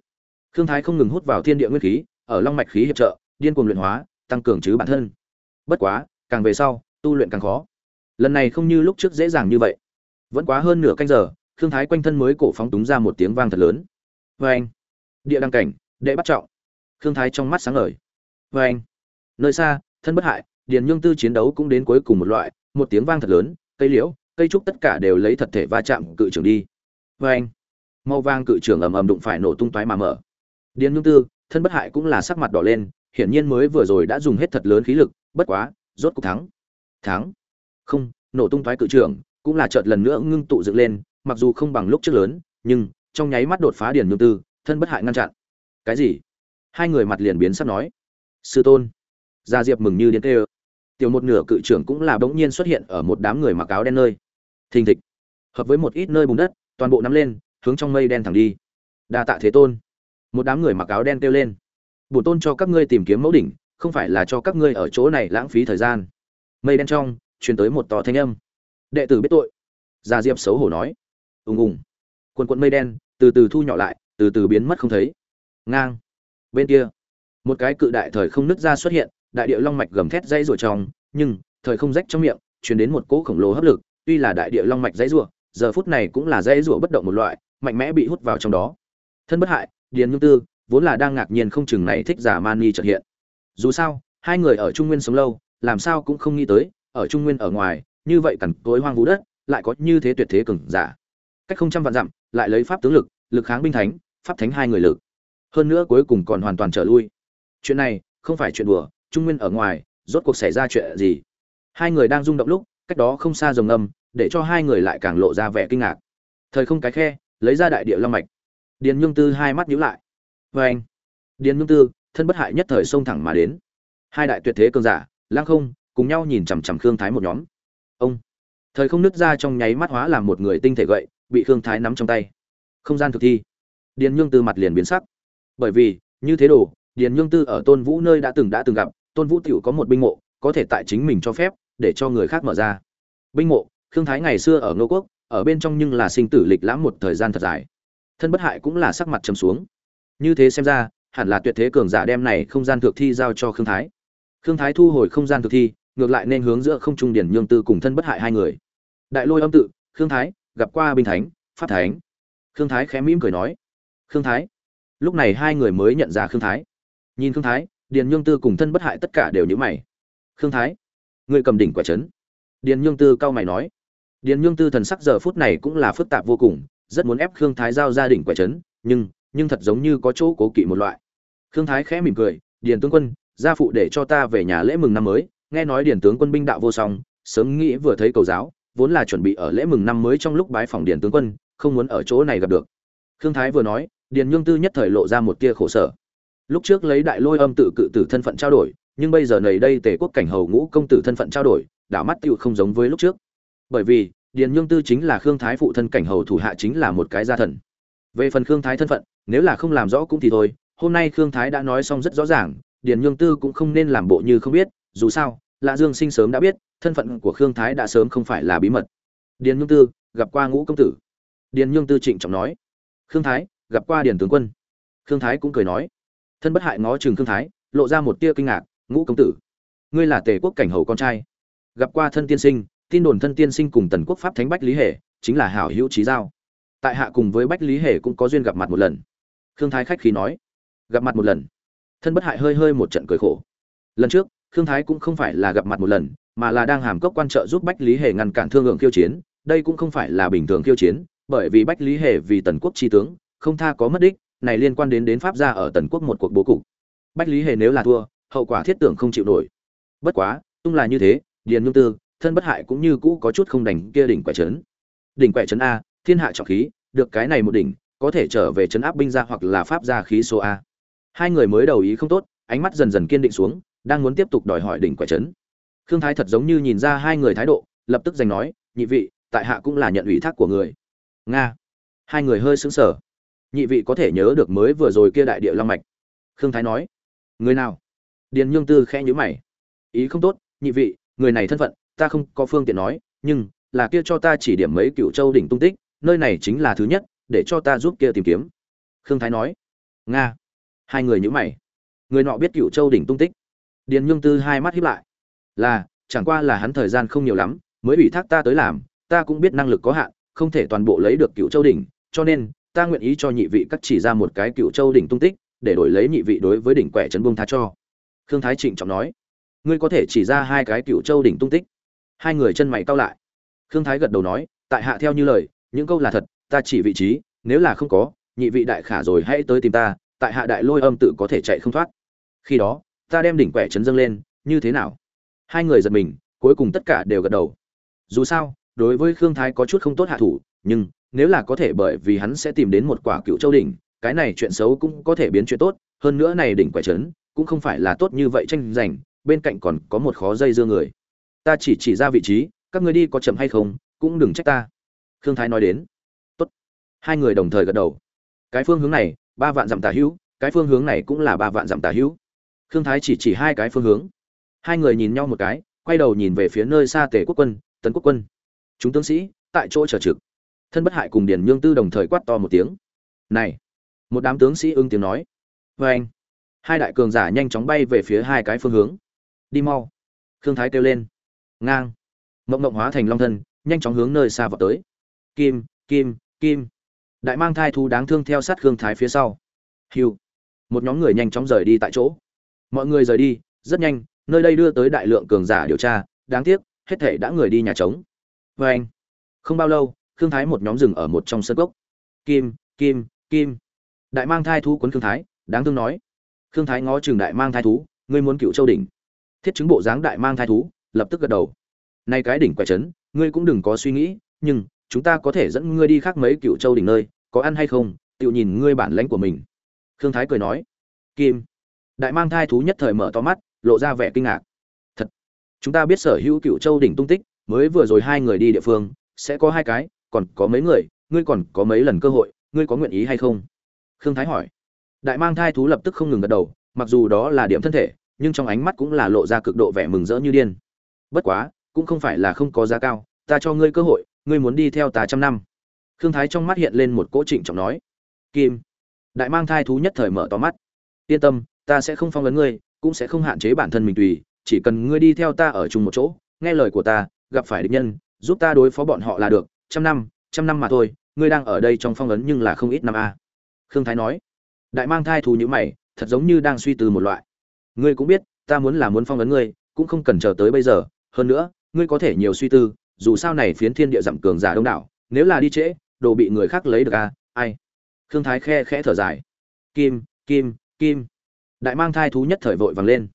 Khương thái không ngừng hút vào thiên địa nguyên khí, ở long mạch khí hiệp trợ, điên cuồng luyện hóa, tăng cường chứ bản thân. Bất quá, càng về sau, tu luyện càng khó. Lần này không như lúc trước dễ dàng như vậy. Vẫn quá hơn nửa canh giờ, khương thái quanh thân mới cổ phóng túng ra một tiếng vang thật lớn. Vê anh địa đăng cảnh, đệ bắt trọng. Khương thái trong mắt sáng ngời. Vê anh nơi xa, thân bất hại điền nhương tư chiến đấu cũng đến cuối cùng một loại, một tiếng vang thật lớn, cây liễu, cây trúc tất cả đều lấy thật thể va chạm cự trưởng đi. Vê anh mau vang cự trưởng ầm ầm đụng phải nổ tung toái mà mở. Điền nhương tư, thân bất hại cũng là sắc mặt đỏ lên, hiển nhiên mới vừa rồi đã dùng hết thật lớn khí lực, bất quá, rốt cục thắng. Thắng. Không, nổ tung toái cự trưởng cũng là chợt lần nữa ngưng tụ dựng lên, mặc dù không bằng lúc trước lớn, nhưng trong nháy mắt đột phá điền nhương tư, thân bất hại ngăn chặn. Cái gì? Hai người mặt liền biến sắp nói. Sư tôn. Gia diệp mừng như điên tê ơ tiểu một nửa cự trưởng cũng là bỗng nhiên xuất hiện ở một đám người mặc áo đen nơi. Thình thịch, hợp với một ít nơi bùn đất, toàn bộ nắm lên, hướng trong mây đen thẳng đi. Đa tạ thế tôn. Một đám người mặc áo đen kêu lên. Bổn tôn cho các ngươi tìm kiếm mẫu đỉnh, không phải là cho các ngươi ở chỗ này lãng phí thời gian. Mây đen trong, truyền tới một tỏ thanh âm. Đệ tử biết tội. Gia diệp xấu hổ nói. Ùng ùng. Quần quận mây đen, từ từ thu nhỏ lại, từ từ biến mất không thấy. Ngang. Bên kia, một cái cự đại thời không nứt ra xuất hiện đại địa long mạch gầm thét dây rủa trong, nhưng, thời không rách trong miệng, truyền đến một cỗ khổng lồ hấp lực, tuy là đại địa long mạch dây rủa, giờ phút này cũng là dây rủa bất động một loại, mạnh mẽ bị hút vào trong đó. Thân bất hại, điền nhung tư, vốn là đang ngạc nhiên không chừng này thích giả mani chợt hiện. Dù sao, hai người ở trung nguyên sống lâu, làm sao cũng không nghĩ tới, ở trung nguyên ở ngoài, như vậy cẩn tối hoang vũ đất, lại có như thế tuyệt thế cường giả. Cách không trăm vạn dặm, lại lấy pháp tướng lực lực kháng binh thánh, pháp thánh hai người lực. Hơn nữa cuối cùng còn hoàn toàn trở lui. Chuyện này, không phải chuyện đùa trung nguyên ở ngoài, rốt cuộc xảy ra chuyện gì? Hai người đang rung động lúc, cách đó không xa rồng âm để cho hai người lại càng lộ ra vẻ kinh ngạc. Thời không cái khe, lấy ra đại địa long mạch. Điền nhung tư hai mắt nhíu lại. Vê anh, điền nhung tư, thân bất hại nhất thời xông thẳng mà đến. Hai đại tuyệt thế cường giả lang không, cùng nhau nhìn chằm chằm khương thái một nhóm. Ông, thời không nứt ra trong nháy mắt hóa làm một người tinh thể gậy, bị khương thái nắm trong tay. Không gian thực thi. Điền nhương tư mặt liền biến sắc. Bởi vì, như thế đồ, điền nhương tư ở tôn vũ nơi đã từng đã từng gặp tôn vũ tiểu có một binh mộ, có thể tại chính mình cho phép, để cho người khác mở ra. Binh mộ, khương thái ngày xưa ở ngô quốc, ở bên trong nhưng là sinh tử lịch lãm một thời gian thật dài. Thân bất hại cũng là sắc mặt trầm xuống. Như thế xem ra, hẳn là tuyệt thế cường giả đem này không gian thực thi giao cho khương thái. Khương thái thu hồi không gian thực thi, ngược lại nên hướng giữa không trung điển nhương tư cùng thân bất hại hai người. Đại lôi âm tự, khương thái, gặp qua binh thánh, pháp thánh. Khương thái khẽ mỉm cười nói, khương thái. Lúc này hai người mới nhận ra khương thái. Nhìn khương thái điền nhương tư cùng thân bất hại tất cả đều nhíu mày. Khương thái người cầm đỉnh quả trấn. Điền nhương tư cao mày nói. Điền nhương tư thần sắc giờ phút này cũng là phức tạp vô cùng, rất muốn ép khương thái giao ra đỉnh quả trấn, nhưng nhưng thật giống như có chỗ cố kỵ một loại. Khương thái khẽ mỉm cười, điền tướng quân, gia phụ để cho ta về nhà lễ mừng năm mới. Nghe nói điền tướng quân binh đạo vô song, sớm nghĩ vừa thấy cầu giáo, vốn là chuẩn bị ở lễ mừng năm mới trong lúc bái phòng điền tướng quân, không muốn ở chỗ này gặp được. Khương thái vừa nói, điền nhương tư nhất thời lộ ra một tia khổ sở lúc trước lấy đại lôi âm tự cự tử thân phận trao đổi, nhưng bây giờ nầy đây tề quốc cảnh hầu ngũ công tử thân phận trao đổi, đảo mắt tựu không giống với lúc trước. Bởi vì, điền nhương tư chính là khương thái phụ thân cảnh hầu thủ hạ chính là một cái gia thần. Về phần khương thái thân phận, nếu là không làm rõ cũng thì thôi, hôm nay khương thái đã nói xong rất rõ ràng, điền nhương tư cũng không nên làm bộ như không biết, dù sao lạ dương sinh sớm đã biết, thân phận của khương thái đã sớm không phải là bí mật. Điền nhương tư, gặp qua ngũ công tử. Điền nhương tư trịnh trọng nói. Khương thái, gặp qua điền tướng quân. Khương thái cũng cười nói thân bất hại ngó trường khương thái, lộ ra một tia kinh ngạc, ngũ công tử, ngươi là tề quốc cảnh hầu con trai. Gặp qua thân tiên sinh, tin đồn thân tiên sinh cùng tần quốc pháp thánh bách lý hề, chính là hảo hữu trí giao. Tại hạ cùng với bách lý hề cũng có duyên gặp mặt một lần. Khương thái khách khí nói. Gặp mặt một lần. Thân bất hại hơi hơi một trận cười khổ. Lần trước, khương thái cũng không phải là gặp mặt một lần, mà là đang hàm cốc quan trợ giúp bách lý hề ngăn cản thương lượng khiêu chiến. Đây cũng không phải là bình thường khiêu chiến, bởi vì bách lý hề vì tần quốc tri tướng, không tha có mất đích này liên quan đến đến pháp gia ở tần quốc một cuộc bố cục. Bách lý hề nếu là thua, hậu quả thiết tưởng không chịu nổi. Bất quá, tung là như thế, điền nhung tư, thân bất hại cũng như cũ có chút không đành kia đỉnh quẻ trấn. Đỉnh quẻ trấn a, thiên hạ trọng khí, được cái này một đỉnh, có thể trở về trấn áp binh gia hoặc là pháp gia khí số a. Hai người mới đầu ý không tốt, ánh mắt dần dần kiên định xuống, đang muốn tiếp tục đòi hỏi đỉnh quẻ trấn. Khương thái thật giống như nhìn ra hai người thái độ, lập tức giành nói, nhị vị, tại hạ cũng là nhận ủy thác của người. Nga. Hai người hơi sững sờ nhị vị có thể nhớ được mới vừa rồi kia đại địa long mạch. Khương thái nói, người nào? Điền nhương tư khẽ nhíu mày. Ý không tốt, nhị vị, người này thân phận, ta không có phương tiện nói, nhưng là kia cho ta chỉ điểm mấy cựu châu đỉnh tung tích, nơi này chính là thứ nhất, để cho ta giúp kia tìm kiếm. Khương thái nói, nga. Hai người nhữ mày. Người nọ biết cựu châu đỉnh tung tích? Điền nhương tư hai mắt hiếp lại. Là, chẳng qua là hắn thời gian không nhiều lắm, mới ủy thác ta tới làm, ta cũng biết năng lực có hạn, không thể toàn bộ lấy được cựu châu đỉnh, cho nên ta nguyện ý cho nhị vị cắt chỉ ra một cái cựu châu đỉnh tung tích, để đổi lấy nhị vị đối với đỉnh quẻ trấn buông tha cho. Khương thái trịnh trọng nói. Ngươi có thể chỉ ra hai cái cựu châu đỉnh tung tích. Hai người chân mày cau lại. Khương thái gật đầu nói, tại hạ theo như lời, những câu là thật, ta chỉ vị trí, nếu là không có, nhị vị đại khả rồi hãy tới tìm ta, tại hạ đại lôi âm tự có thể chạy không thoát. Khi đó, ta đem đỉnh quẻ trấn dâng lên, như thế nào? Hai người giật mình, cuối cùng tất cả đều gật đầu. Dù sao, đối với khương thái có chút không tốt hạ thủ, nhưng nếu là có thể bởi vì hắn sẽ tìm đến một quả cựu châu đỉnh, cái này chuyện xấu cũng có thể biến chuyện tốt, hơn nữa này đỉnh quẻ trấn cũng không phải là tốt như vậy tranh giành, bên cạnh còn có một khó dây dưa người. Ta chỉ chỉ ra vị trí, các người đi có chậm hay không, cũng đừng trách ta. Khương thái nói đến. Tốt. Hai người đồng thời gật đầu. Cái phương hướng này, ba vạn dặm tả hữu, cái phương hướng này cũng là ba vạn dặm tả hữu. Khương thái chỉ chỉ hai cái phương hướng. Hai người nhìn nhau một cái, quay đầu nhìn về phía nơi xa tề quốc quân, tấn quốc quân. Chúng tướng sĩ, tại chỗ chờ trực thân bất hại cùng điền nhương tư đồng thời quát to một tiếng. Này, một đám tướng sĩ ưng tiếng nói. Vê anh. Hai đại cường giả nhanh chóng bay về phía hai cái phương hướng. Đi mau. Khương thái kêu lên. Ngang. Mộng mộng hóa thành long thân, nhanh chóng hướng nơi xa vào tới. Kim kim kim. Đại mang thai thu đáng thương theo sát khương thái phía sau. Hiu. Một nhóm người nhanh chóng rời đi tại chỗ. Mọi người rời đi, rất nhanh, nơi đây đưa tới đại lượng cường giả điều tra. Đáng tiếc, hết thể đã người đi nhà trống. Vê anh. Không bao lâu khương thái một nhóm rừng ở một trong sân cốc. Kim kim kim. Đại mang thai thú quấn khương thái, đáng thương nói. Khương thái ngó chừng đại mang thai thú, ngươi muốn cựu châu đỉnh. Thiết chứng bộ dáng đại mang thai thú, lập tức gật đầu. Nay cái đỉnh quẻ trấn, ngươi cũng đừng có suy nghĩ, nhưng chúng ta có thể dẫn ngươi đi khác mấy cựu châu đỉnh nơi, có ăn hay không, tự nhìn ngươi bản lãnh của mình. Khương thái cười nói. Kim. Đại mang thai thú nhất thời mở to mắt, lộ ra vẻ kinh ngạc. Thật, chúng ta biết sở hữu cựu châu đỉnh tung tích, mới vừa rồi hai người đi địa phương, sẽ có hai cái còn có mấy người, ngươi còn có mấy lần cơ hội, ngươi có nguyện ý hay không? Khương thái hỏi. Đại mang thai thú lập tức không ngừng gật đầu, mặc dù đó là điểm thân thể, nhưng trong ánh mắt cũng là lộ ra cực độ vẻ mừng rỡ như điên. Bất quá, cũng không phải là không có giá cao, ta cho ngươi cơ hội, ngươi muốn đi theo ta trăm năm. Khương thái trong mắt hiện lên một cỗ trịnh trọng nói. Kim. Đại mang thai thú nhất thời mở to mắt. Yên tâm, ta sẽ không phong vấn ngươi, cũng sẽ không hạn chế bản thân mình tùy, chỉ cần ngươi đi theo ta ở chung một chỗ, nghe lời của ta, gặp phải địch nhân, giúp ta đối phó bọn họ là được trăm năm trăm năm mà thôi, ngươi đang ở đây trong phong ấn nhưng là không ít năm a. Khương thái nói. Đại mang thai thú như mày, thật giống như đang suy tư một loại. Ngươi cũng biết, ta muốn là muốn phong ấn ngươi, cũng không cần chờ tới bây giờ. Hơn nữa, ngươi có thể nhiều suy tư, dù sao này phiến thiên địa dặm cường giả đông đảo, nếu là đi trễ, đồ bị người khác lấy được a, ai? Khương thái khe khẽ thở dài. Kim kim kim. Đại mang thai thú nhất thời vội vàng lên.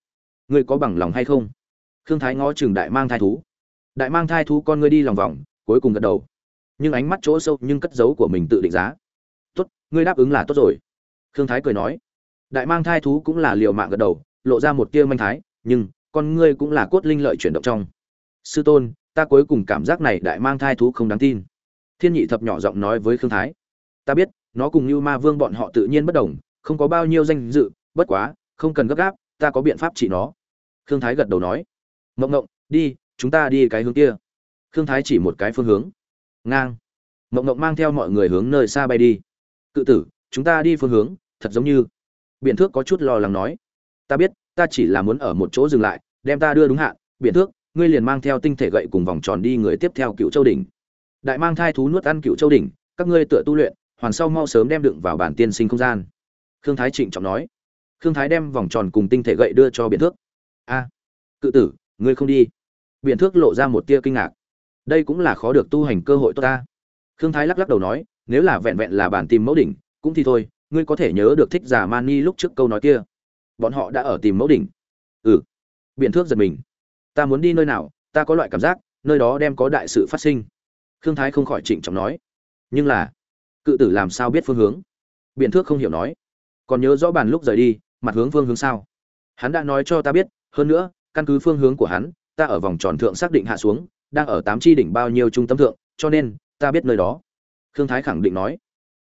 Ngươi có bằng lòng hay không? Khương thái ngó chừng đại mang thai thú. Đại mang thai thú con ngươi đi lòng vòng, cuối cùng gật đầu nhưng ánh mắt chỗ sâu nhưng cất giấu của mình tự định giá. Tốt, ngươi đáp ứng là tốt rồi. Khương thái cười nói. Đại mang thai thú cũng là liều mạng gật đầu, lộ ra một tia manh thái, nhưng con ngươi cũng là cốt linh lợi chuyển động trong. Sư tôn, ta cuối cùng cảm giác này đại mang thai thú không đáng tin. Thiên nhị thập nhỏ giọng nói với khương thái. Ta biết, nó cùng như ma vương bọn họ tự nhiên bất đồng, không có bao nhiêu danh dự, bất quá, không cần gấp gáp, ta có biện pháp trị nó. Khương thái gật đầu nói. Mộng ngộng, đi, chúng ta đi cái hướng kia. Khương thái chỉ một cái phương hướng ngang. Mộng mộng mang theo mọi người hướng nơi xa bay đi. Cự tử, chúng ta đi phương hướng, thật giống như biện thước có chút lo lắng nói. Ta biết, ta chỉ là muốn ở một chỗ dừng lại, đem ta đưa đúng hạn. Biện thước, ngươi liền mang theo tinh thể gậy cùng vòng tròn đi người tiếp theo cựu châu đỉnh. Đại mang thai thú nuốt ăn cựu châu đỉnh, các ngươi tựa tu luyện, hoàn sau mau sớm đem đựng vào bản tiên sinh không gian. Khương thái trịnh trọng nói. Khương thái đem vòng tròn cùng tinh thể gậy đưa cho biện thước. A, cự tử, ngươi không đi. Biện thước lộ ra một tia kinh ngạc đây cũng là khó được tu hành cơ hội tốt ta. Khương thái lắc lắc đầu nói, nếu là vẹn vẹn là bản tìm mẫu đỉnh, cũng thì thôi, ngươi có thể nhớ được thích giả mani lúc trước câu nói kia. Bọn họ đã ở tìm mẫu đỉnh. Ừ. Biện thước giật mình. Ta muốn đi nơi nào, ta có loại cảm giác, nơi đó đem có đại sự phát sinh. Khương thái không khỏi trịnh trọng nói. Nhưng là, cự tử làm sao biết phương hướng? Biện thước không hiểu nói. Còn nhớ rõ bàn lúc rời đi, mặt hướng phương hướng sao? Hắn đã nói cho ta biết, hơn nữa, căn cứ phương hướng của hắn, ta ở vòng tròn thượng xác định hạ xuống đang ở tám chi đỉnh bao nhiêu trung tâm thượng, cho nên, ta biết nơi đó. Khương thái khẳng định nói.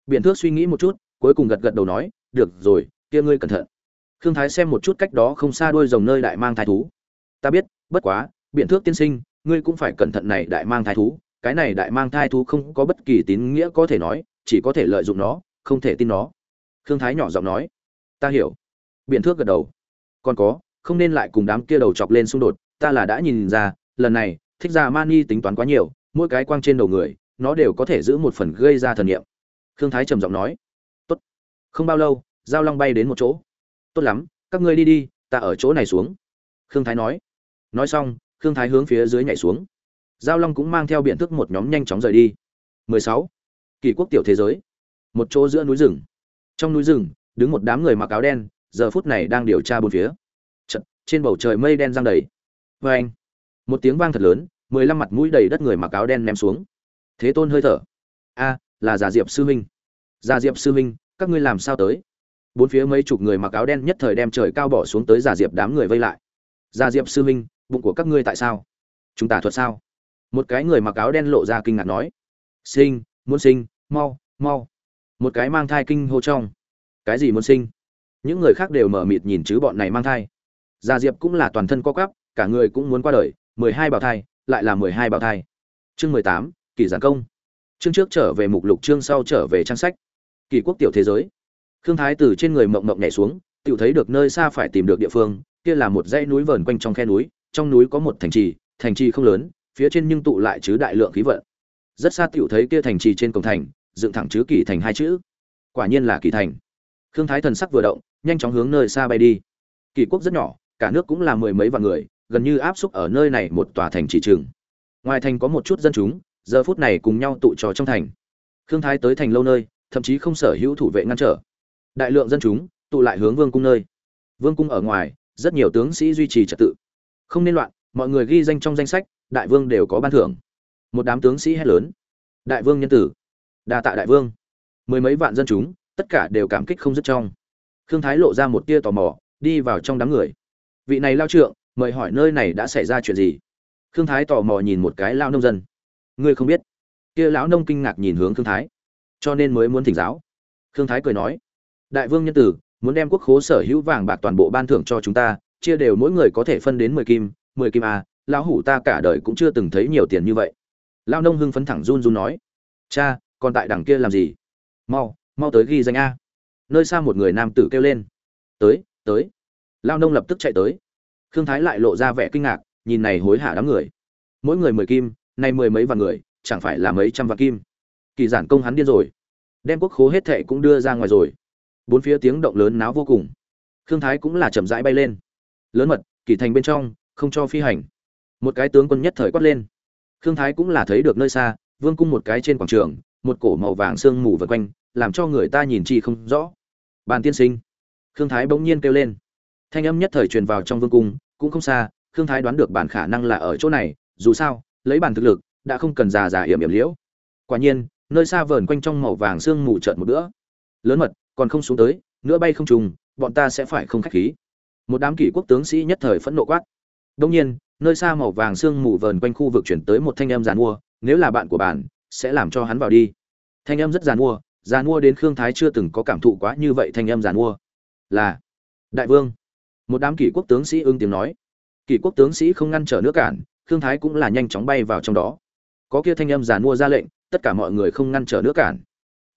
Biện thước suy nghĩ một chút, cuối cùng gật gật đầu nói, được rồi, kia ngươi cẩn thận. Khương thái xem một chút cách đó không xa đuôi rồng nơi đại mang Thái thú. Ta biết, bất quá biện thước tiên sinh, ngươi cũng phải cẩn thận này đại mang Thái thú, cái này đại mang thai thú không có bất kỳ tín nghĩa có thể nói, chỉ có thể lợi dụng nó, không thể tin nó. Khương thái nhỏ giọng nói. Ta hiểu. Biện thước gật đầu. Còn có, không nên lại cùng đám kia đầu chọc lên xung đột, ta là đã nhìn ra, lần này thích ra mani tính toán quá nhiều mỗi cái quang trên đầu người nó đều có thể giữ một phần gây ra thần nghiệm khương thái trầm giọng nói tốt. Không bao lâu giao long bay đến một chỗ. Tốt lắm các ngươi đi đi ta ở chỗ này xuống. Khương thái nói. Nói xong khương thái hướng phía dưới nhảy xuống. Giao long cũng mang theo biện thức một nhóm nhanh chóng rời đi. 16. kỳ quốc tiểu thế giới. Một chỗ giữa núi rừng. Trong núi rừng đứng một đám người mặc áo đen giờ phút này đang điều tra bốn phía. Chật, trên bầu trời mây đen giăng đầy. Vê anh một tiếng vang thật lớn, mười lăm mặt mũi đầy đất người mặc áo đen ném xuống. Thế tôn hơi thở. A, là giả diệp sư huynh. Giả diệp sư huynh, các ngươi làm sao tới? Bốn phía mấy chục người mặc áo đen nhất thời đem trời cao bỏ xuống tới giả diệp đám người vây lại. Giả diệp sư huynh, bụng của các ngươi tại sao? Chúng ta thuật sao? Một cái người mặc áo đen lộ ra kinh ngạc nói. Sinh, muốn sinh, mau mau. Một cái mang thai kinh hô trong. Cái gì muốn sinh? Những người khác đều mở mịt nhìn chứ bọn này mang thai. Già diệp cũng là toàn thân co cắp cả người cũng muốn qua đời mười hai bào thai, lại là mười hai bào thai. Chương mười tám kỷ giản công. Chương trước trở về mục lục, chương sau trở về trang sách. Kỷ quốc tiểu thế giới. Khương thái từ trên người mộng mộng nhảy xuống tự thấy được nơi xa phải tìm được địa phương, kia là một dãy núi vờn quanh trong khe núi, trong núi có một thành trì thành trì không lớn, phía trên nhưng tụ lại chứ đại lượng khí vận. Rất xa tiểu thấy kia thành trì trên cổng thành, dựng thẳng chứ kỷ thành hai chữ. Quả nhiên là kỷ thành. Khương thái thần sắc vừa động, nhanh chóng hướng nơi xa bay đi. Kỷ quốc rất nhỏ, cả nước cũng là mười mấy vạn người gần như áp xúc ở nơi này một tòa thành chỉ trường. Ngoài thành có một chút dân chúng, giờ phút này cùng nhau tụ trò trong thành. Khương thái tới thành lâu nơi, thậm chí không sở hữu thủ vệ ngăn trở. Đại lượng dân chúng tụ lại hướng vương cung nơi. Vương cung ở ngoài, rất nhiều tướng sĩ duy trì trật tự. Không nên loạn, mọi người ghi danh trong danh sách, đại vương đều có ban thưởng. Một đám tướng sĩ hét lớn. Đại vương nhân tử. Đa tạ đại vương. Mười mấy vạn dân chúng, tất cả đều cảm kích không dứt trong. Khương thái lộ ra một tia tò mò, đi vào trong đám người. Vị này lao trượng mời hỏi nơi này đã xảy ra chuyện gì? Khương thái tò mò nhìn một cái lao nông dân. Ngươi không biết? Kia lão nông kinh ngạc nhìn hướng khương thái. Cho nên mới muốn thỉnh giáo. Khương thái cười nói đại vương nhân tử muốn đem quốc khố sở hữu vàng bạc toàn bộ ban thưởng cho chúng ta chia đều mỗi người có thể phân đến mười kim mười kim à, lão hủ ta cả đời cũng chưa từng thấy nhiều tiền như vậy. Lao nông hưng phấn thẳng run run nói cha còn tại đằng kia làm gì? Mau mau tới ghi danh a. Nơi xa một người nam tử kêu lên tới tới. Lao nông lập tức chạy tới khương thái lại lộ ra vẻ kinh ngạc, nhìn này hối hả đám người. Mỗi người mười kim, nay mười mấy vạn người, chẳng phải là mấy trăm vạn kim. Kỳ giản công hắn điên rồi. Đem quốc khố hết thệ cũng đưa ra ngoài rồi. Bốn phía tiếng động lớn náo vô cùng. Khương thái cũng là chậm rãi bay lên. Lớn mật, kỳ thành bên trong, không cho phi hành. Một cái tướng quân nhất thời quát lên. Khương thái cũng là thấy được nơi xa, vương cung một cái trên quảng trường, một cổ màu vàng sương mù vần quanh, làm cho người ta nhìn chi không rõ. Bàn tiên sinh. Khương thái bỗng nhiên kêu lên thanh âm nhất thời truyền vào trong vương cung, cũng không xa, khương thái đoán được bản khả năng là ở chỗ này, dù sao, lấy bản thực lực, đã không cần già già hiểm hiểm liễu. Quả nhiên, nơi xa vờn quanh trong màu vàng sương mù trợn một bữa. Lớn mật, còn không xuống tới, nữa bay không trùng, bọn ta sẽ phải không khách khí. Một đám kỷ quốc tướng sĩ nhất thời phẫn nộ quát. Đông nhiên, nơi xa màu vàng sương mù vờn quanh khu vực chuyển tới một thanh em giàn mua, nếu là bạn của bạn, sẽ làm cho hắn vào đi. Thanh em rất giàn mua giàn mua đến khương thái chưa từng có cảm thụ quá như vậy thanh em giàn mua. Là, đại vương một đám kỷ quốc tướng sĩ ưng tiếng nói. Kỷ quốc tướng sĩ không ngăn trở nước cản, khương thái cũng là nhanh chóng bay vào trong đó. Có kia thanh âm giàn mua ra lệnh, tất cả mọi người không ngăn trở nước cản.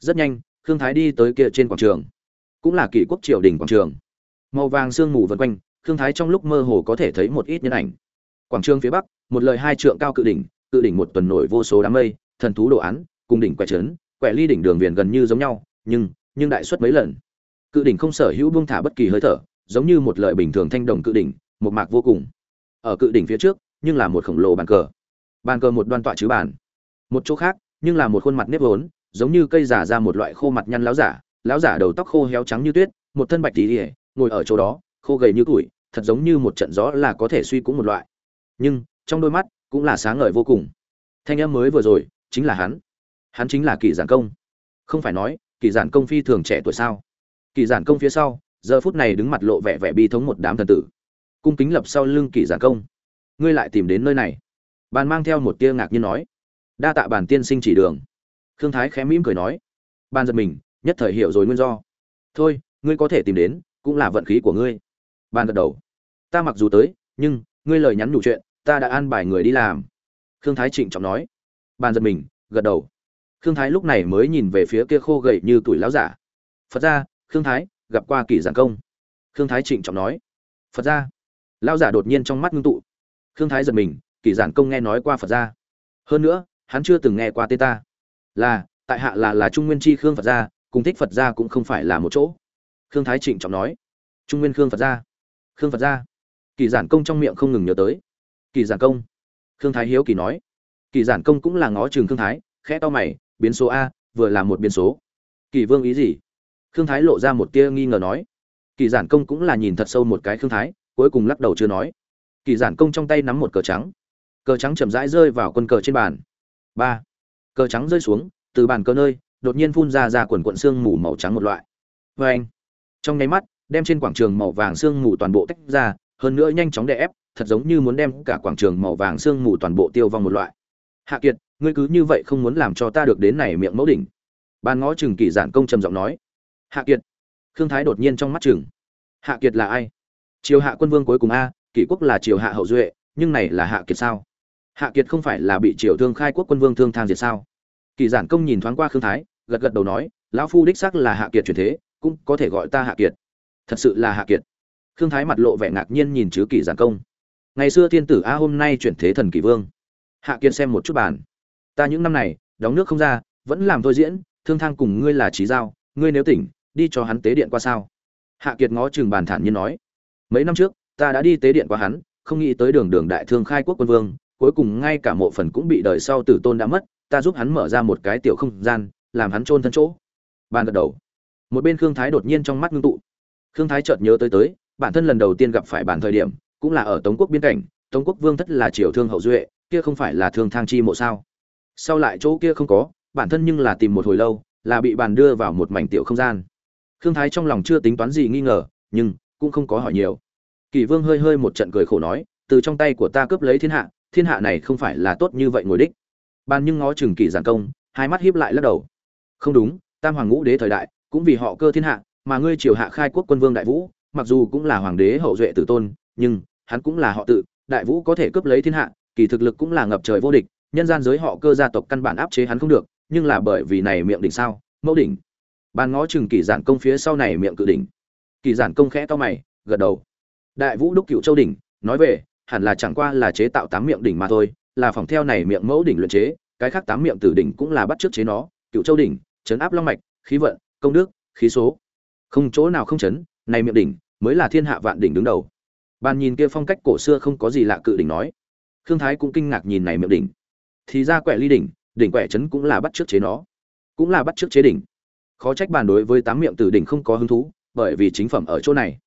Rất nhanh, khương thái đi tới kia trên quảng trường. Cũng là kỷ quốc triều đình quảng trường. Màu vàng sương mù vân quanh, khương thái trong lúc mơ hồ có thể thấy một ít nhân ảnh. Quảng trường phía bắc, một lời hai trượng cao cự đỉnh cự đỉnh một tuần nổi vô số đám mây, thần thú đồ án, cùng đỉnh quẻ trấn, quẻ ly đỉnh đường viền gần như giống nhau, nhưng nhưng đại suất mấy lần. Cự đỉnh không sở hữu buông thả bất kỳ hơi thở giống như một lợi bình thường thanh đồng cự đỉnh, một mạc vô cùng. Ở cự đỉnh phía trước, nhưng là một khổng lồ bàn cờ. Bàn cờ một đoan tọa chứ bàn. Một chỗ khác, nhưng là một khuôn mặt nếp vốn, giống như cây giả ra một loại khô mặt nhăn láo giả láo giả đầu tóc khô héo trắng như tuyết, một thân bạch tí ỉa ngồi ở chỗ đó, khô gầy như tuổi thật giống như một trận gió là có thể suy cũng một loại. Nhưng, trong đôi mắt, cũng là sáng ngời vô cùng. Thanh âm mới vừa rồi, chính là hắn. Hắn chính là kỳ giản công. Không phải nói, kỳ giản công phi thường trẻ tuổi sao? Kỳ giản công phía sau giờ phút này đứng mặt lộ vẻ vẻ bi thống một đám thần tử. Cung kính lập sau lưng kỳ giả công. Ngươi lại tìm đến nơi này. Bàn mang theo một tia ngạc nhiên nói. Đa tạ bàn tiên sinh chỉ đường. Khương thái khẽ mỉm cười nói. Ban giật mình, nhất thời hiểu rồi nguyên do. Thôi, ngươi có thể tìm đến, cũng là vận khí của ngươi. Ban gật đầu. Ta mặc dù tới, nhưng, ngươi lời nhắn nhủ chuyện, ta đã an bài người đi làm. Khương thái trịnh trọng nói. Ban giật mình, gật đầu. Khương thái lúc này mới nhìn về phía kia khô gầy như tuổi láo giả. Phật ra, khương thái gặp qua kỳ giản công. Khương thái trịnh trọng nói. Phật ra lao giả đột nhiên trong mắt ngưng tụ. Khương thái giật mình, kỳ giản công nghe nói qua phật ra hơn nữa, hắn chưa từng nghe qua tên ta. Là, tại hạ là là trung nguyên chi khương phật gia, cùng thích phật gia cũng không phải là một chỗ. Khương thái trịnh trọng nói. Trung nguyên khương phật gia. Khương phật gia. Kỳ giản công trong miệng không ngừng nhớ tới. Kỳ giản công. Khương thái hiếu kỳ nói. Kỳ giản công cũng là ngó trường khương thái, khẽ to mày, biến số a, vừa là một biến số. Kỳ vương ý gì? Khương thái lộ ra một tia nghi ngờ nói. Kỳ giản công cũng là nhìn thật sâu một cái khương thái, cuối cùng lắc đầu chưa nói. Kỳ giản công trong tay nắm một cờ trắng. Cờ trắng chậm rãi rơi vào quân cờ trên bàn. Ba. Cờ trắng rơi xuống, từ bàn cờ nơi, đột nhiên phun ra ra quần quận xương mù màu trắng một loại. Vê anh. Trong nháy mắt, đem trên quảng trường màu vàng xương mù toàn bộ tách ra, hơn nữa nhanh chóng đè ép, thật giống như muốn đem cả quảng trường màu vàng xương mù toàn bộ tiêu vong một loại. Hạ kiệt, ngươi cứ như vậy không muốn làm cho ta được đến này miệng mẫu đỉnh. Ban ngó chừng kỳ giản công trầm giọng nói hạ kiệt. Khương thái đột nhiên trong mắt chừng hạ kiệt là ai? Triều hạ quân vương cuối cùng a, kỷ quốc là triều hạ hậu duệ, nhưng này là hạ kiệt sao? Hạ kiệt không phải là bị triều thương khai quốc quân vương thương thang diệt sao? Kỳ giản công nhìn thoáng qua khương thái, gật gật đầu nói, lão phu đích xác là hạ kiệt truyền thế, cũng có thể gọi ta hạ kiệt. Thật sự là hạ kiệt. Khương thái mặt lộ vẻ ngạc nhiên nhìn chứ kỳ giản công. Ngày xưa thiên tử a hôm nay chuyển thế thần kỳ vương. Hạ kiệt xem một chút bàn. Ta những năm này, đóng nước không ra, vẫn làm thôi diễn, thương thang cùng ngươi là trí giao, ngươi nếu tỉnh đi cho hắn tế điện qua sao? Hạ kiệt ngó chừng bàn thản nhiên nói, mấy năm trước, ta đã đi tế điện qua hắn, không nghĩ tới đường đường đại thương khai quốc quân vương, cuối cùng ngay cả mộ phần cũng bị đời sau tử tôn đã mất, ta giúp hắn mở ra một cái tiểu không gian, làm hắn chôn thân chỗ. Ban gật đầu. Một bên khương thái đột nhiên trong mắt ngưng tụ. Khương thái chợt nhớ tới tới, bản thân lần đầu tiên gặp phải bản thời điểm, cũng là ở tống quốc biên cảnh, tống quốc vương thất là triều thương hậu duệ, kia không phải là thương thang chi mộ sao? Sau lại chỗ kia không có, bản thân nhưng là tìm một hồi lâu, là bị bàn đưa vào một mảnh tiểu không gian khương thái trong lòng chưa tính toán gì nghi ngờ, nhưng cũng không có hỏi nhiều. Kỳ vương hơi hơi một trận cười khổ nói, từ trong tay của ta cướp lấy thiên hạ thiên hạ này không phải là tốt như vậy ngồi đích. Ban nhưng ngó chừng kỳ giản công, hai mắt híp lại lắc đầu. Không đúng, tam hoàng ngũ đế thời đại, cũng vì họ cơ thiên hạ, mà ngươi triều hạ khai quốc quân vương đại vũ, mặc dù cũng là hoàng đế hậu duệ tử tôn, nhưng hắn cũng là họ tự, đại vũ có thể cướp lấy thiên hạ, kỳ thực lực cũng là ngập trời vô địch, nhân gian giới họ cơ gia tộc căn bản áp chế hắn không được, nhưng là bởi vì này miệng đỉnh sao, mẫu đỉnh bàn ngó chừng kỳ giản công phía sau này miệng cự đỉnh. Kỳ giản công khẽ to mày, gật đầu. Đại vũ đúc cựu châu đỉnh, nói về, hẳn là chẳng qua là chế tạo tám miệng đỉnh mà thôi, là phòng theo này miệng mẫu đỉnh luyện chế, cái khác tám miệng tử đỉnh cũng là bắt chước chế nó. Cựu châu đỉnh chấn áp long mạch, khí vận, công đức, khí số. Không chỗ nào không chấn, này miệng đỉnh mới là thiên hạ vạn đỉnh đứng đầu. Bàn nhìn kia phong cách cổ xưa không có gì lạ cự đỉnh nói. Khương thái cũng kinh ngạc nhìn này miệng đỉnh. Thì ra quẻ ly đỉnh đỉnh quẻ chấn cũng là bắt chước chế nó. Cũng là bắt chước chế đỉnh khó trách bàn đối với tám miệng tử đỉnh không có hứng thú, bởi vì chính phẩm ở chỗ này.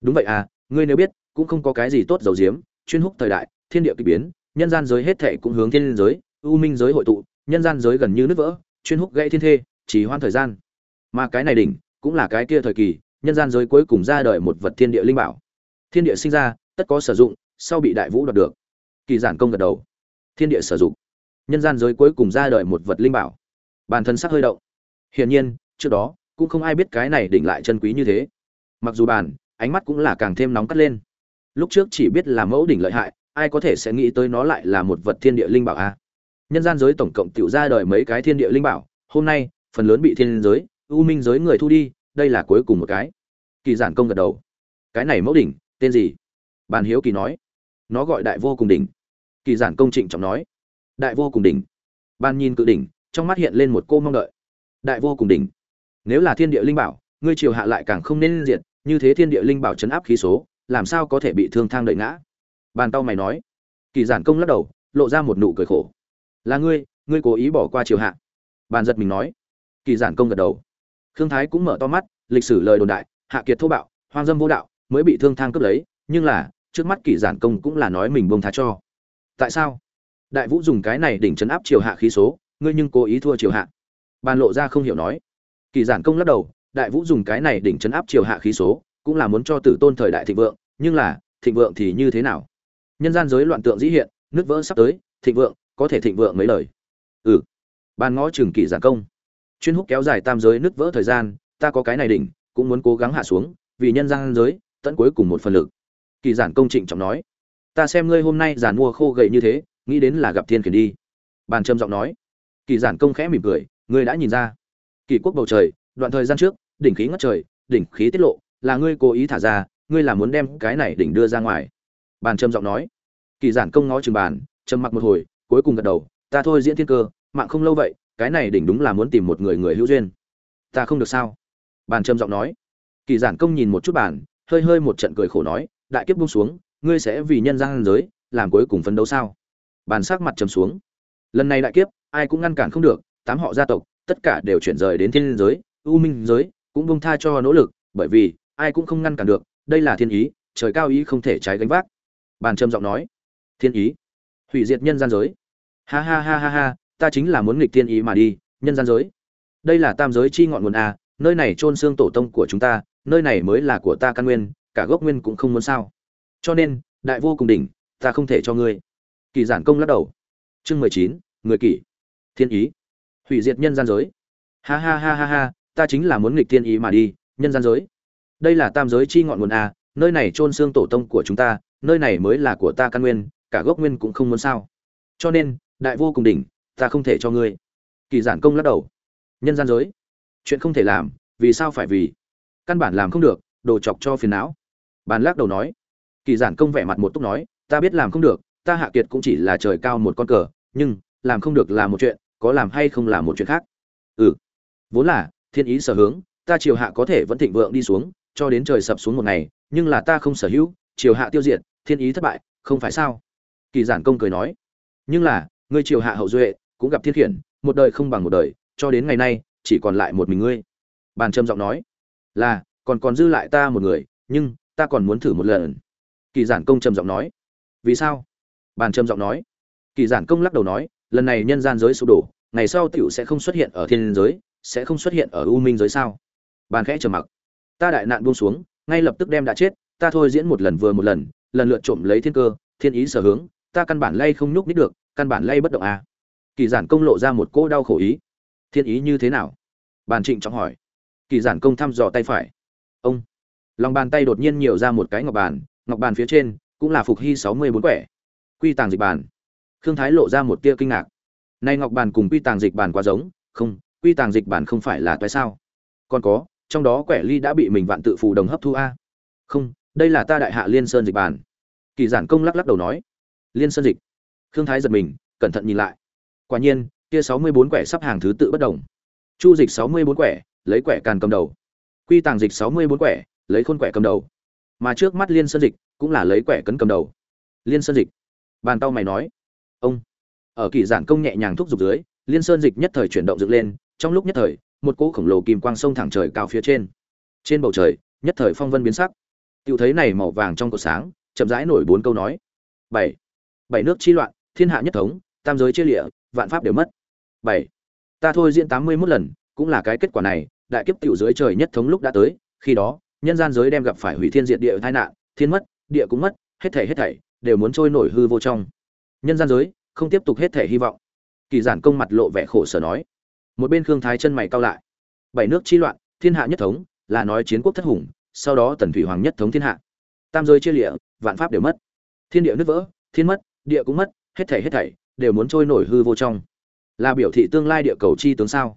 Đúng vậy à ngươi nếu biết, cũng không có cái gì tốt dầu diếm chuyên húc thời đại, thiên địa kỳ biến, nhân gian giới hết thệ cũng hướng thiên giới, u minh giới hội tụ, nhân gian giới gần như nứt vỡ, chuyên húc gãy thiên thê chỉ hoan thời gian. Mà cái này đỉnh, cũng là cái kia thời kỳ, nhân gian giới cuối cùng ra đời một vật thiên địa linh bảo. Thiên địa sinh ra, tất có sử dụng, sau bị đại vũ đoạt được. Kỳ giản công gật đầu. Thiên địa sử dụng, nhân gian giới cuối cùng ra đời một vật linh bảo. Bản thân sắc hơi động. Hiển nhiên trước đó, cũng không ai biết cái này đỉnh lại chân quý như thế. Mặc dù bàn, ánh mắt cũng là càng thêm nóng cắt lên. Lúc trước chỉ biết là mẫu đỉnh lợi hại, ai có thể sẽ nghĩ tới nó lại là một vật thiên địa linh bảo a? À? nhân gian giới tổng cộng tiểu ra đời mấy cái thiên địa linh bảo, hôm nay, phần lớn bị thiên giới, u minh giới người thu đi, đây là cuối cùng một cái. Kỳ giản công gật đầu. Cái này mẫu đỉnh, tên gì? Bàn hiếu kỳ nói. Nó gọi đại vô cùng đỉnh. Kỳ giản công trịnh trọng nói. Đại vô cùng đỉnh. Ban nhìn cự đỉnh, trong mắt hiện lên một cô mong đợi. Đại vô cùng đỉnh nếu là thiên địa linh bảo, ngươi triều hạ lại càng không nên diệt, như thế thiên địa linh bảo chấn áp khí số, làm sao có thể bị thương thang đợi ngã? Bàn tao mày nói. Kỳ giản công lắc đầu, lộ ra một nụ cười khổ. Là ngươi ngươi cố ý bỏ qua triều hạ. Bàn giật mình nói. Kỳ giản công gật đầu. Khương thái cũng mở to mắt, lịch sử lời đồn đại, hạ kiệt thô bạo, hoang dâm vô đạo, mới bị thương thang cướp lấy, nhưng là, trước mắt kỳ giản công cũng là nói mình bông tha cho. Tại sao? Đại vũ dùng cái này đỉnh chấn áp triều hạ khí số, ngươi nhưng cố ý thua triều hạ. Bàn lộ ra không hiểu nói kỳ giản công lắc đầu, đại vũ dùng cái này đỉnh chấn áp triều hạ khí số, cũng là muốn cho tử tôn thời đại thịnh vượng, nhưng là, thịnh vượng thì như thế nào? Nhân gian giới loạn tượng dĩ hiện, nước vỡ sắp tới, thịnh vượng có thể thịnh vượng mấy lời? Ừ. Bàn ngõ trường kỳ giản công. Chuyên húc kéo dài tam giới nước vỡ thời gian, ta có cái này đỉnh, cũng muốn cố gắng hạ xuống, vì nhân gian giới, tận cuối cùng một phần lực. Kỳ giản công trịnh trọng nói. Ta xem ngươi hôm nay giàn mua khô gầy như thế, nghĩ đến là gặp thiên khiển đi. Bàn trâm giọng nói. Kỳ giản công khẽ mỉm cười, ngươi đã nhìn ra kỳ quốc bầu trời, đoạn thời gian trước, đỉnh khí ngất trời, đỉnh khí tiết lộ, là ngươi cố ý thả ra, ngươi là muốn đem cái này đỉnh đưa ra ngoài. Bàn trầm giọng nói. Kỳ giản công ngó chừng bàn, trầm mặc một hồi, cuối cùng gật đầu, ta thôi diễn thiên cơ, mạng không lâu vậy, cái này đỉnh đúng là muốn tìm một người người hữu duyên. Ta không được sao? Bàn trầm giọng nói. Kỳ giản công nhìn một chút bàn, hơi hơi một trận cười khổ nói, đại kiếp buông xuống, ngươi sẽ vì nhân gian giới, làm cuối cùng phấn đấu sao? Bàn sắc mặt trầm xuống. Lần này đại kiếp, ai cũng ngăn cản không được, tám họ gia tộc tất cả đều chuyển rời đến thiên giới, u minh giới, cũng bông tha cho nỗ lực, bởi vì, ai cũng không ngăn cản được, đây là thiên ý, trời cao ý không thể trái gánh vác. Bàn trầm giọng nói. Thiên ý? Hủy diệt nhân gian giới? Ha ha ha ha ha, ta chính là muốn nghịch thiên ý mà đi, nhân gian giới. Đây là tam giới chi ngọn nguồn a nơi này chôn xương tổ tông của chúng ta, nơi này mới là của ta căn nguyên, cả gốc nguyên cũng không muốn sao. Cho nên, đại vô cùng đỉnh, ta không thể cho ngươi. Kỳ giản công lắc đầu. Chương mười chín, người kỷ. Thiên ý? Hủy diệt nhân gian giới. Ha ha ha ha ha, ta chính là muốn nghịch thiên ý mà đi, nhân gian giới. Đây là tam giới chi ngọn nguồn a, nơi này chôn xương tổ tông của chúng ta, nơi này mới là của ta căn nguyên, cả gốc nguyên cũng không muốn sao. Cho nên, đại vô cùng đỉnh, ta không thể cho ngươi. Kỳ giản công lắc đầu. Nhân gian giới. Chuyện không thể làm, vì sao phải vì? Căn bản làm không được, đồ chọc cho phiền não. Bàn lắc đầu nói. Kỳ giản công vẻ mặt một túc nói, ta biết làm không được, ta hạ kiệt cũng chỉ là trời cao một con cờ, nhưng, làm không được là một chuyện có làm hay không là một chuyện khác. Ừ. Vốn là, thiên ý sở hướng, ta triều hạ có thể vẫn thịnh vượng đi xuống, cho đến trời sập xuống một ngày, nhưng là ta không sở hữu, triều hạ tiêu diệt, thiên ý thất bại, không phải sao? Kỳ giản công cười nói. Nhưng là, ngươi triều hạ hậu duệ, cũng gặp thiên khiển, một đời không bằng một đời, cho đến ngày nay, chỉ còn lại một mình ngươi. Bàn trầm giọng nói. Là, còn còn dư lại ta một người, nhưng, ta còn muốn thử một lần. Kỳ giản công trầm giọng nói. Vì sao? Bàn trầm giọng nói. Kỳ giản công lắc đầu nói, lần này nhân gian giới sụp đổ ngày sau tiểu sẽ không xuất hiện ở thiên giới, sẽ không xuất hiện ở u minh giới sao? Bàn khẽ trầm mặc. Ta đại nạn buông xuống, ngay lập tức đem đã chết, ta thôi diễn một lần vừa một lần lần lượt trộm lấy thiên cơ, thiên ý sở hướng, ta căn bản lay không nhúc nít được, căn bản lay bất động à. kỳ giản công lộ ra một cỗ đau khổ ý. Thiên ý như thế nào? Bàn trịnh trọng hỏi. Kỳ giản công thăm dò tay phải. Ông. Lòng bàn tay đột nhiên nhiều ra một cái ngọc bàn ngọc bàn phía trên cũng là phục hy sáu mươi bốn quẻ. Quy tàng dịch bàn. Khương thái lộ ra một tia kinh ngạc nay ngọc bàn cùng quy tàng dịch bàn quá giống, không, quy tàng dịch bàn không phải là toái sao? Còn có, trong đó quẻ ly đã bị mình vạn tự phù đồng hấp thu a. Không, đây là ta đại hạ liên sơn dịch bàn. Kỳ giản công lắc lắc đầu nói. Liên sơn dịch. Khương thái giật mình, cẩn thận nhìn lại. Quả nhiên, kia sáu mươi bốn quẻ sắp hàng thứ tự bất đồng. Chu dịch sáu mươi bốn quẻ, lấy quẻ càn cầm đầu. Quy tàng dịch sáu mươi bốn quẻ, lấy khôn quẻ cầm đầu. Mà trước mắt liên sơn dịch cũng là lấy quẻ cấn cầm đầu. Liên sơn dịch. Bàn tao mày nói. Ông ở kỳ giản công nhẹ nhàng thúc giục dưới, liên sơn dịch nhất thời chuyển động dựng lên, trong lúc nhất thời, một cỗ khổng lồ kim quang sông thẳng trời cao phía trên. Trên bầu trời, nhất thời phong vân biến sắc. Tiểu thấy này màu vàng trong cột sáng, chậm rãi nổi bốn câu nói. Bảy. Bảy nước chi loạn, thiên hạ nhất thống, tam giới chia lịa, vạn pháp đều mất. Bảy. Ta thôi diễn tám mươi 81 lần, cũng là cái kết quả này, đại kiếp tiểu dưới trời nhất thống lúc đã tới, khi đó, nhân gian giới đem gặp phải hủy thiên diệt địa tai nạn, thiên mất, địa cũng mất, hết thảy hết thảy, đều muốn trôi nổi hư vô trong. Nhân gian giới không tiếp tục hết thể hy vọng. Kỳ giản công mặt lộ vẻ khổ sở nói. Một bên khương thái chân mày cao lại. Bảy nước chi loạn, thiên hạ nhất thống, là nói chiến quốc thất hùng, sau đó tần thủy hoàng nhất thống thiên hạ. Tam giới chia lịa, vạn pháp đều mất. Thiên địa nứt vỡ, thiên mất, địa cũng mất, hết thảy hết thảy đều muốn trôi nổi hư vô trong. Là biểu thị tương lai địa cầu chi tướng sao?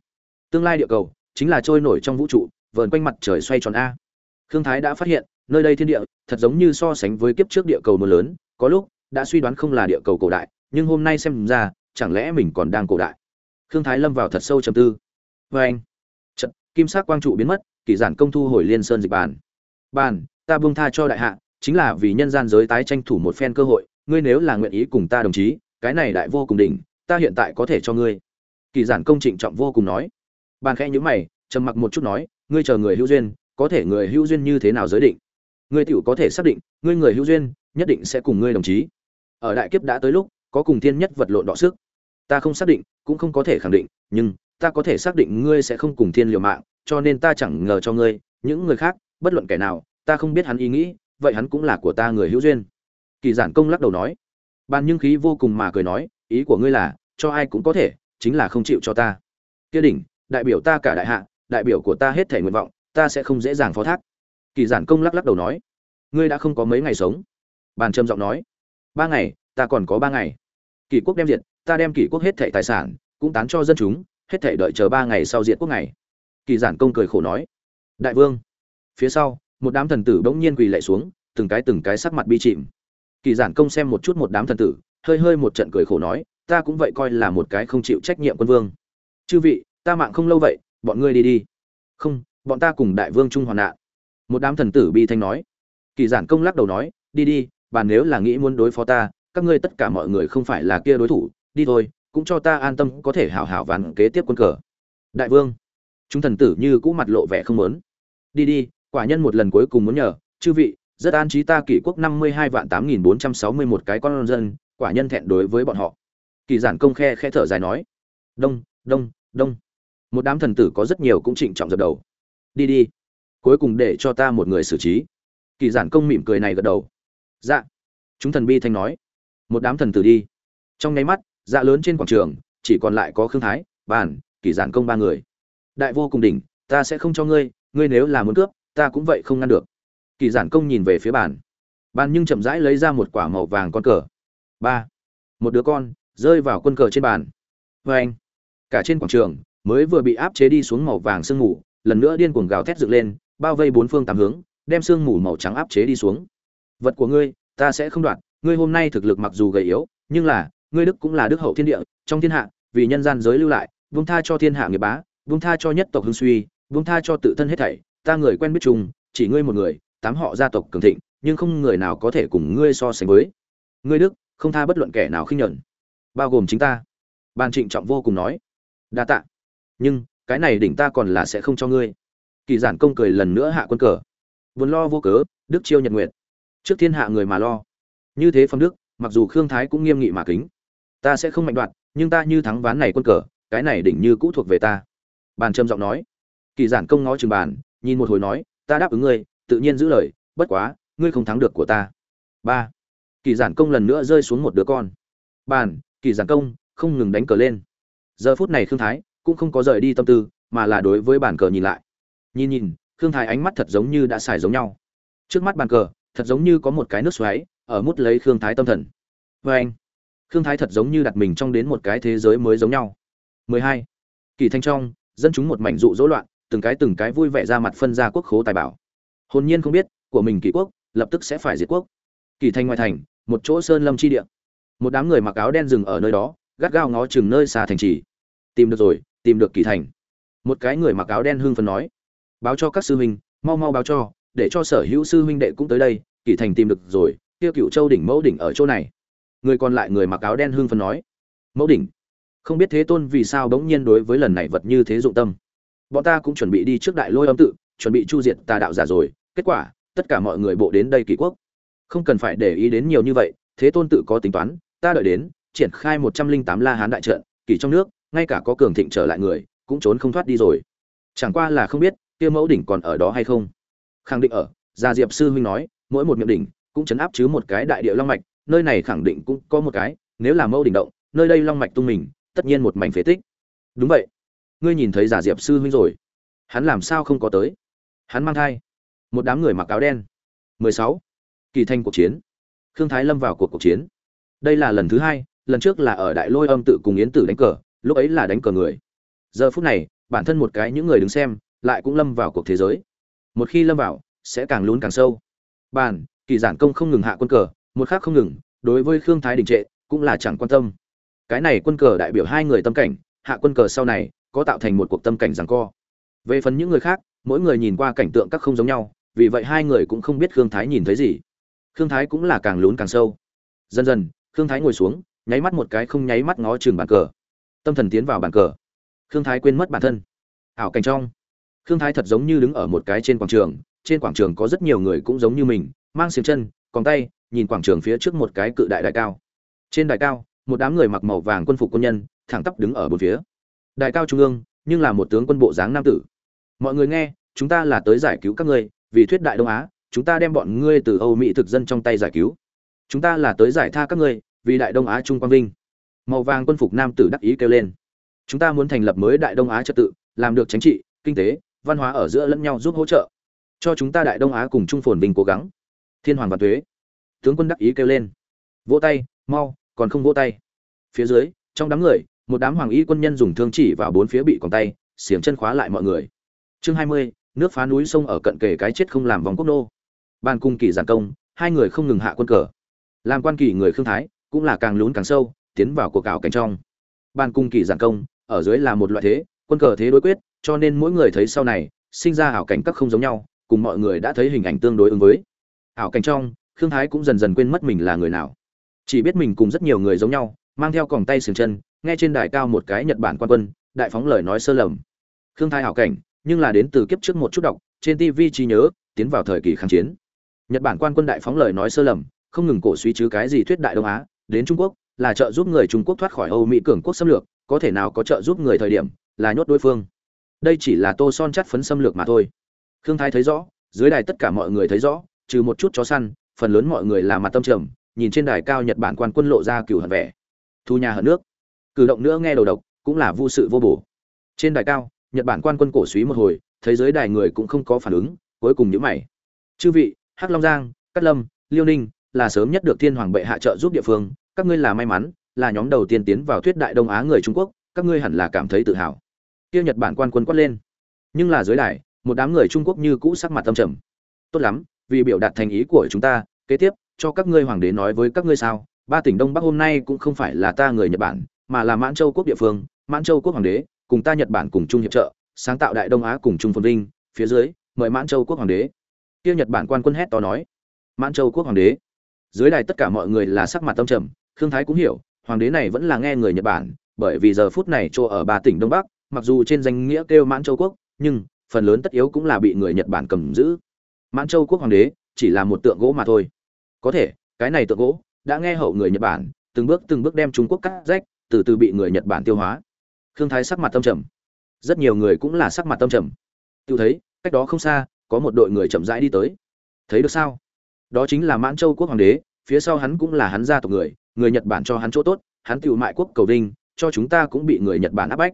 Tương lai địa cầu chính là trôi nổi trong vũ trụ, vờn quanh mặt trời xoay tròn a. Khương thái đã phát hiện, nơi đây thiên địa thật giống như so sánh với kiếp trước địa cầu mưa lớn, có lúc đã suy đoán không là địa cầu cổ đại nhưng hôm nay xem ra, chẳng lẽ mình còn đang cổ đại? Khương thái lâm vào thật sâu trầm tư. Vê anh trận kim sắc quang trụ biến mất, kỳ giản công thu hồi liên sơn dịch bàn. Bàn, ta buông tha cho đại hạ, chính là vì nhân gian giới tái tranh thủ một phen cơ hội, ngươi nếu là nguyện ý cùng ta đồng chí, cái này đại vô cùng đỉnh, ta hiện tại có thể cho ngươi. Kỳ giản công trịnh trọng vô cùng nói. Bàn khẽ nhữ mày, trầm mặc một chút nói, ngươi chờ người hữu duyên, có thể người hữu duyên như thế nào giới định? Ngươi tiểu có thể xác định, ngươi người hữu duyên, nhất định sẽ cùng ngươi đồng chí. Ở đại kiếp đã tới lúc có cùng thiên nhất vật lộn đọ sức. Ta không xác định, cũng không có thể khẳng định, nhưng ta có thể xác định ngươi sẽ không cùng thiên liều mạng, cho nên ta chẳng ngờ cho ngươi, những người khác, bất luận kẻ nào, ta không biết hắn ý nghĩ, vậy hắn cũng là của ta người hữu duyên. Kỳ giản công lắc đầu nói. Bàn nhưng khí vô cùng mà cười nói, ý của ngươi là, cho ai cũng có thể, chính là không chịu cho ta. Kia đỉnh, đại biểu ta cả đại hạ, đại biểu của ta hết thể nguyện vọng, ta sẽ không dễ dàng phó thác. Kỳ giản công lắc lắc đầu nói. Ngươi đã không có mấy ngày sống. Bàn trầm giọng nói. Ba ngày, ta còn có ba ngày kỷ quốc đem diệt, ta đem kỷ quốc hết thảy tài sản, cũng tán cho dân chúng, hết thảy đợi chờ ba ngày sau diệt quốc ngày. Kỳ giản công cười khổ nói, đại vương. Phía sau, một đám thần tử bỗng nhiên quỳ lạy xuống, từng cái từng cái sắc mặt bi chìm kỳ giản công xem một chút một đám thần tử, hơi hơi một trận cười khổ nói, ta cũng vậy coi là một cái không chịu trách nhiệm quân vương. Chư vị, ta mạng không lâu vậy, bọn ngươi đi đi. Không, bọn ta cùng đại vương trung hoàn nạn. Một đám thần tử bi thanh nói. Kỳ giản công lắc đầu nói, đi đi, bà nếu là nghĩ muốn đối phó ta các ngươi tất cả mọi người không phải là kia đối thủ, đi thôi, cũng cho ta an tâm, có thể hảo hảo ván kế tiếp quân cờ. Đại vương, chúng thần tử như cũ mặt lộ vẻ không muốn. Đi đi, quả nhân một lần cuối cùng muốn nhờ, chư vị, rất an trí ta kỷ quốc năm mươi hai vạn tám nghìn bốn trăm sáu mươi một cái con dân, quả nhân thẹn đối với bọn họ. Kỳ giản công khe khe thở dài nói. Đông đông đông. Một đám thần tử có rất nhiều cũng trịnh trọng dập đầu. Đi đi, cuối cùng để cho ta một người xử trí. Kỳ giản công mỉm cười này gật đầu. Dạ. Chúng thần bi thanh nói một đám thần tử đi. Trong nháy mắt dạ lớn trên quảng trường, chỉ còn lại có khương thái, bàn kỳ giản công ba người. Đại vô cùng đỉnh, ta sẽ không cho ngươi ngươi nếu là muốn cướp, ta cũng vậy không ngăn được. Kỳ giản công nhìn về phía bàn. Bàn nhưng chậm rãi lấy ra một quả màu vàng con cờ. Ba. Một đứa con, rơi vào quân cờ trên bàn. Vê anh, cả trên quảng trường, mới vừa bị áp chế đi xuống màu vàng sương mù, lần nữa điên cuồng gào thét dựng lên, bao vây bốn phương tám hướng, đem sương mù màu trắng áp chế đi xuống. Vật của ngươi, ta sẽ không đoạt ngươi hôm nay thực lực mặc dù gầy yếu, nhưng là, ngươi đức cũng là đức hậu thiên địa, trong thiên hạ, vì nhân gian giới lưu lại vung tha cho thiên hạ nghiệp bá vung tha cho nhất tộc hưng suy vung tha cho tự thân hết thảy, ta người quen biết chung, chỉ ngươi một người, tám họ gia tộc cường thịnh, nhưng không người nào có thể cùng ngươi so sánh với. Ngươi đức, không tha bất luận kẻ nào khinh nhẫn bao gồm chính ta. Ban trịnh trọng vô cùng nói. Đa tạ. Nhưng, cái này đỉnh ta còn là sẽ không cho ngươi. Kỳ giản công cười lần nữa hạ quân cờ. Vốn lo vô cớ, đức chiêu nhật nguyệt. Trước thiên hạ người mà lo như thế phong đức, mặc dù khương thái cũng nghiêm nghị mà kính. Ta sẽ không mạnh đoạn nhưng ta như thắng ván này quân cờ, cái này đỉnh như cũ thuộc về ta. Bàn trầm giọng nói. Kỳ giản công ngó chừng bàn, nhìn một hồi nói, ta đáp ứng ngươi, tự nhiên giữ lời, bất quá, ngươi không thắng được của ta. Ba. Kỳ giản công lần nữa rơi xuống một đứa con. Bàn, kỳ giản công, không ngừng đánh cờ lên. Giờ phút này khương thái cũng không có rời đi tâm tư, mà là đối với bàn cờ nhìn lại. Nhìn nhìn, khương thái ánh mắt thật giống như đã xài giống nhau. Trước mắt bàn cờ, thật giống như có một cái nước xoáy ở mút lấy khương thái tâm thần. Vê anh, khương thái thật giống như đặt mình trong đến một cái thế giới mới giống nhau. 12. kỳ thanh trong, dân chúng một mảnh dụ dỗ loạn, từng cái từng cái vui vẻ ra mặt phân ra quốc khố tài bảo. Hồn nhiên không biết, của mình kỳ quốc, lập tức sẽ phải diệt quốc. Kỳ thanh ngoại thành, một chỗ sơn lâm chi địa. Một đám người mặc áo đen dừng ở nơi đó, gắt gao ngó chừng nơi xa thành trì. Tìm được rồi, tìm được kỳ thành. Một cái người mặc áo đen hưng phấn nói, báo cho các sư huynh, mau mau báo cho, để cho sở hữu sư huynh đệ cũng tới đây, kỳ thành tìm được rồi tiêu cựu châu đỉnh mẫu đỉnh ở chỗ này. Người còn lại người mặc áo đen Hương phân nói, mẫu đỉnh, không biết thế tôn vì sao bỗng nhiên đối với lần này vật như thế dụng tâm. Bọn ta cũng chuẩn bị đi trước đại lôi âm tự, chuẩn bị chu diệt tà đạo giả rồi, kết quả, tất cả mọi người bộ đến đây kỳ quốc. Không cần phải để ý đến nhiều như vậy, thế tôn tự có tính toán, ta đợi đến, triển khai một trăm linh tám la hán đại trận, kỳ trong nước, ngay cả có cường thịnh trở lại người, cũng trốn không thoát đi rồi. Chẳng qua là không biết, kia mẫu đỉnh còn ở đó hay không? Khẳng định ở, gia diệp sư huynh nói, mỗi một miệng đỉnh cũng chấn áp chứ một cái đại địa long mạch, nơi này khẳng định cũng có một cái, nếu là mâu đỉnh động, nơi đây long mạch tung mình, tất nhiên một mảnh phế tích. Đúng vậy. Ngươi nhìn thấy giả diệp sư huynh rồi. Hắn làm sao không có tới? Hắn mang thai. Một đám người mặc áo đen. 16. kỳ thanh cuộc chiến. Khương thái lâm vào cuộc cuộc chiến. Đây là lần thứ hai, lần trước là ở đại lôi âm tự cùng yến tử đánh cờ, lúc ấy là đánh cờ người. Giờ phút này, bản thân một cái những người đứng xem, lại cũng lâm vào cuộc thế giới. Một khi lâm vào, sẽ càng lún càng sâu. Bàn kỳ giản công không ngừng hạ quân cờ, một khác không ngừng, đối với khương thái đình trệ cũng là chẳng quan tâm. Cái này quân cờ đại biểu hai người tâm cảnh, hạ quân cờ sau này có tạo thành một cuộc tâm cảnh rằng co. Về phần những người khác, mỗi người nhìn qua cảnh tượng các không giống nhau, vì vậy hai người cũng không biết khương thái nhìn thấy gì. Khương thái cũng là càng lún càng sâu. Dần dần, khương thái ngồi xuống, nháy mắt một cái không nháy mắt ngó chừng bàn cờ. Tâm thần tiến vào bàn cờ. Khương thái quên mất bản thân. Ảo cảnh trong. Khương thái thật giống như đứng ở một cái trên quảng trường, trên quảng trường có rất nhiều người cũng giống như mình mang xiềng chân còn tay, nhìn quảng trường phía trước một cái cự đại đại cao. Trên đại cao, một đám người mặc màu vàng quân phục quân nhân, thẳng tắp đứng ở bốn phía. Đại cao trung ương, nhưng là một tướng quân bộ dáng nam tử. Mọi người nghe, chúng ta là tới giải cứu các ngươi, vì thuyết đại đông á, chúng ta đem bọn ngươi từ âu mỹ thực dân trong tay giải cứu. Chúng ta là tới giải tha các ngươi, vì đại đông á trung quang vinh. Màu vàng quân phục nam tử đắc ý kêu lên. Chúng ta muốn thành lập mới đại đông á trật tự, làm được chính trị, kinh tế, văn hóa ở giữa lẫn nhau giúp hỗ trợ. Cho chúng ta đại đông á cùng chung phồn vinh cố gắng thiên hoàng và thuế tướng quân đắc ý kêu lên. Vỗ tay, mau, còn không vỗ tay. Phía dưới, trong đám người, một đám hoàng y quân nhân dùng thương chỉ vào bốn phía bị còn tay, xiềng chân khóa lại mọi người. Chương hai mươi, nước phá núi sông ở cận kề cái chết không làm vòng quốc nô. Ban cung kỳ giản công, hai người không ngừng hạ quân cờ. Làm quan kỳ người khương thái, cũng là càng lún càng sâu, tiến vào cuộc cào cánh trong. Ban cung kỳ giản công, ở dưới là một loại thế, quân cờ thế đối quyết, cho nên mỗi người thấy sau này, sinh ra hảo cảnh các không giống nhau, cùng mọi người đã thấy hình ảnh tương đối ứng với ảo cảnh trong, khương thái cũng dần dần quên mất mình là người nào. Chỉ biết mình cùng rất nhiều người giống nhau, mang theo còng tay sừng chân, nghe trên đài cao một cái nhật bản quan quân, đại phóng lời nói sơ lầm. Khương thái ảo cảnh, nhưng là đến từ kiếp trước một chút đọc, trên tv trí nhớ, tiến vào thời kỳ kháng chiến. Nhật bản quan quân đại phóng lời nói sơ lầm, không ngừng cổ suy chứ cái gì thuyết đại đông á, đến trung quốc, là trợ giúp người trung quốc thoát khỏi âu mỹ cường quốc xâm lược, có thể nào có trợ giúp người thời điểm, là nhốt đối phương. Đây chỉ là tô son chắt phấn xâm lược mà thôi. Khương thái thấy rõ, dưới đài tất cả mọi người thấy rõ trừ một chút chó săn, phần lớn mọi người là mặt tâm trầm, nhìn trên đài cao nhật bản quan quân lộ ra cửu hận vẻ. Thu nhà hận nước. Cử động nữa nghe đầu độc, cũng là vô sự vô bổ. Trên đài cao, nhật bản quan quân cổ suý một hồi, thấy giới đài người cũng không có phản ứng, cuối cùng nhíu mày. Chư vị, hắc long giang, cát lâm, liêu ninh, là sớm nhất được thiên hoàng bệ hạ trợ giúp địa phương, các ngươi là may mắn, là nhóm đầu tiên tiến vào thuyết đại đông á người trung quốc, các ngươi hẳn là cảm thấy tự hào. Kia nhật bản quan quân quát lên. Nhưng là dưới đài, một đám người trung quốc như cũ sắc mặt tâm trầm. Tốt lắm vì biểu đạt thành ý của chúng ta, kế tiếp, cho các ngươi hoàng đế nói với các ngươi sao, ba tỉnh đông bắc hôm nay cũng không phải là ta người nhật bản, mà là mãn châu quốc địa phương, mãn châu quốc hoàng đế, cùng ta nhật bản cùng chung hiệp trợ, sáng tạo đại đông á cùng chung phồn vinh, phía dưới, mời mãn châu quốc hoàng đế. Kia nhật bản quan quân hét to nói. Mãn châu quốc hoàng đế. Dưới đài tất cả mọi người là sắc mặt tâm trầm, khương thái cũng hiểu, hoàng đế này vẫn là nghe người nhật bản, bởi vì giờ phút này chỗ ở ba tỉnh đông bắc, mặc dù trên danh nghĩa kêu mãn châu quốc, nhưng, phần lớn tất yếu cũng là bị người nhật bản cầm giữ mãn châu quốc hoàng đế chỉ là một tượng gỗ mà thôi. Có thể, cái này tượng gỗ đã nghe hậu người nhật bản từng bước từng bước đem trung quốc cắt rách, từ từ bị người nhật bản tiêu hóa. Khương thái sắc mặt tâm trầm. Rất nhiều người cũng là sắc mặt tâm trầm. Tự thấy, cách đó không xa, có một đội người chậm rãi đi tới. Thấy được sao? Đó chính là mãn châu quốc hoàng đế, phía sau hắn cũng là hắn gia tộc người người nhật bản cho hắn chỗ tốt, hắn tự mại quốc cầu vinh, cho chúng ta cũng bị người nhật bản áp bách.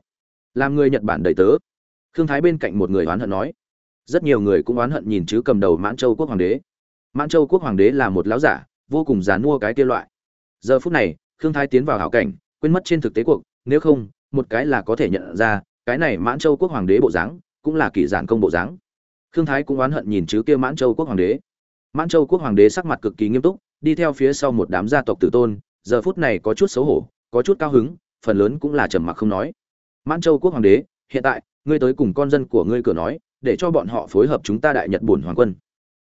Làm người nhật bản đầy tớ. Khương thái bên cạnh một người oán hận nói rất nhiều người cũng oán hận nhìn chứ cầm đầu mãn châu quốc hoàng đế. Mãn châu quốc hoàng đế là một lão giả, vô cùng dán mua cái kia loại. Giờ phút này, khương thái tiến vào hảo cảnh, quên mất trên thực tế cuộc, nếu không, một cái là có thể nhận ra, cái này mãn châu quốc hoàng đế bộ dáng, cũng là kỳ giản công bộ dáng. Khương thái cũng oán hận nhìn chứ kia mãn châu quốc hoàng đế. Mãn châu quốc hoàng đế sắc mặt cực kỳ nghiêm túc, đi theo phía sau một đám gia tộc tử tôn, giờ phút này có chút xấu hổ, có chút cao hứng, phần lớn cũng là trầm mặc không nói. Mãn châu quốc hoàng đế, hiện tại, ngươi tới cùng con dân của ngươi cửa nói để cho bọn họ phối hợp chúng ta đại nhật bổn hoàng quân.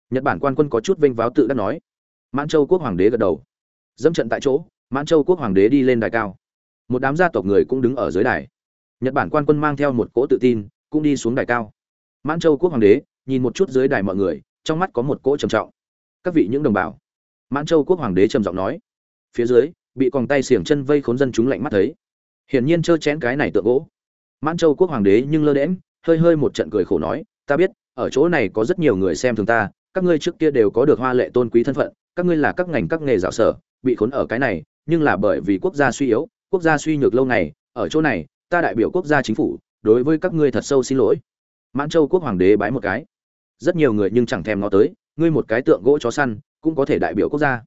Nhật bản quan quân có chút vênh váo tự đã nói. Mãn châu quốc hoàng đế gật đầu. Dẫm trận tại chỗ, mãn châu quốc hoàng đế đi lên đài cao. Một đám gia tộc người cũng đứng ở dưới đài. Nhật bản quan quân mang theo một cỗ tự tin, cũng đi xuống đài cao. Mãn châu quốc hoàng đế, nhìn một chút dưới đài mọi người, trong mắt có một cỗ trầm trọng. Các vị những đồng bào. Mãn châu quốc hoàng đế trầm giọng nói. Phía dưới, bị còng tay xiềng chân vây khốn dân chúng lạnh mắt thấy. Hiển nhiên trơ chén cái này tượng gỗ. Mãn châu quốc hoàng đế nhưng lơ đễm hơi hơi một trận cười khổ nói, ta biết, ở chỗ này có rất nhiều người xem thường ta, các ngươi trước kia đều có được hoa lệ tôn quý thân phận, các ngươi là các ngành các nghề dạo sở, bị khốn ở cái này, nhưng là bởi vì quốc gia suy yếu, quốc gia suy nhược lâu ngày, ở chỗ này, ta đại biểu quốc gia chính phủ, đối với các ngươi thật sâu xin lỗi. Mãn châu quốc hoàng đế bái một cái. Rất nhiều người nhưng chẳng thèm ngó tới, ngươi một cái tượng gỗ chó săn, cũng có thể đại biểu quốc gia.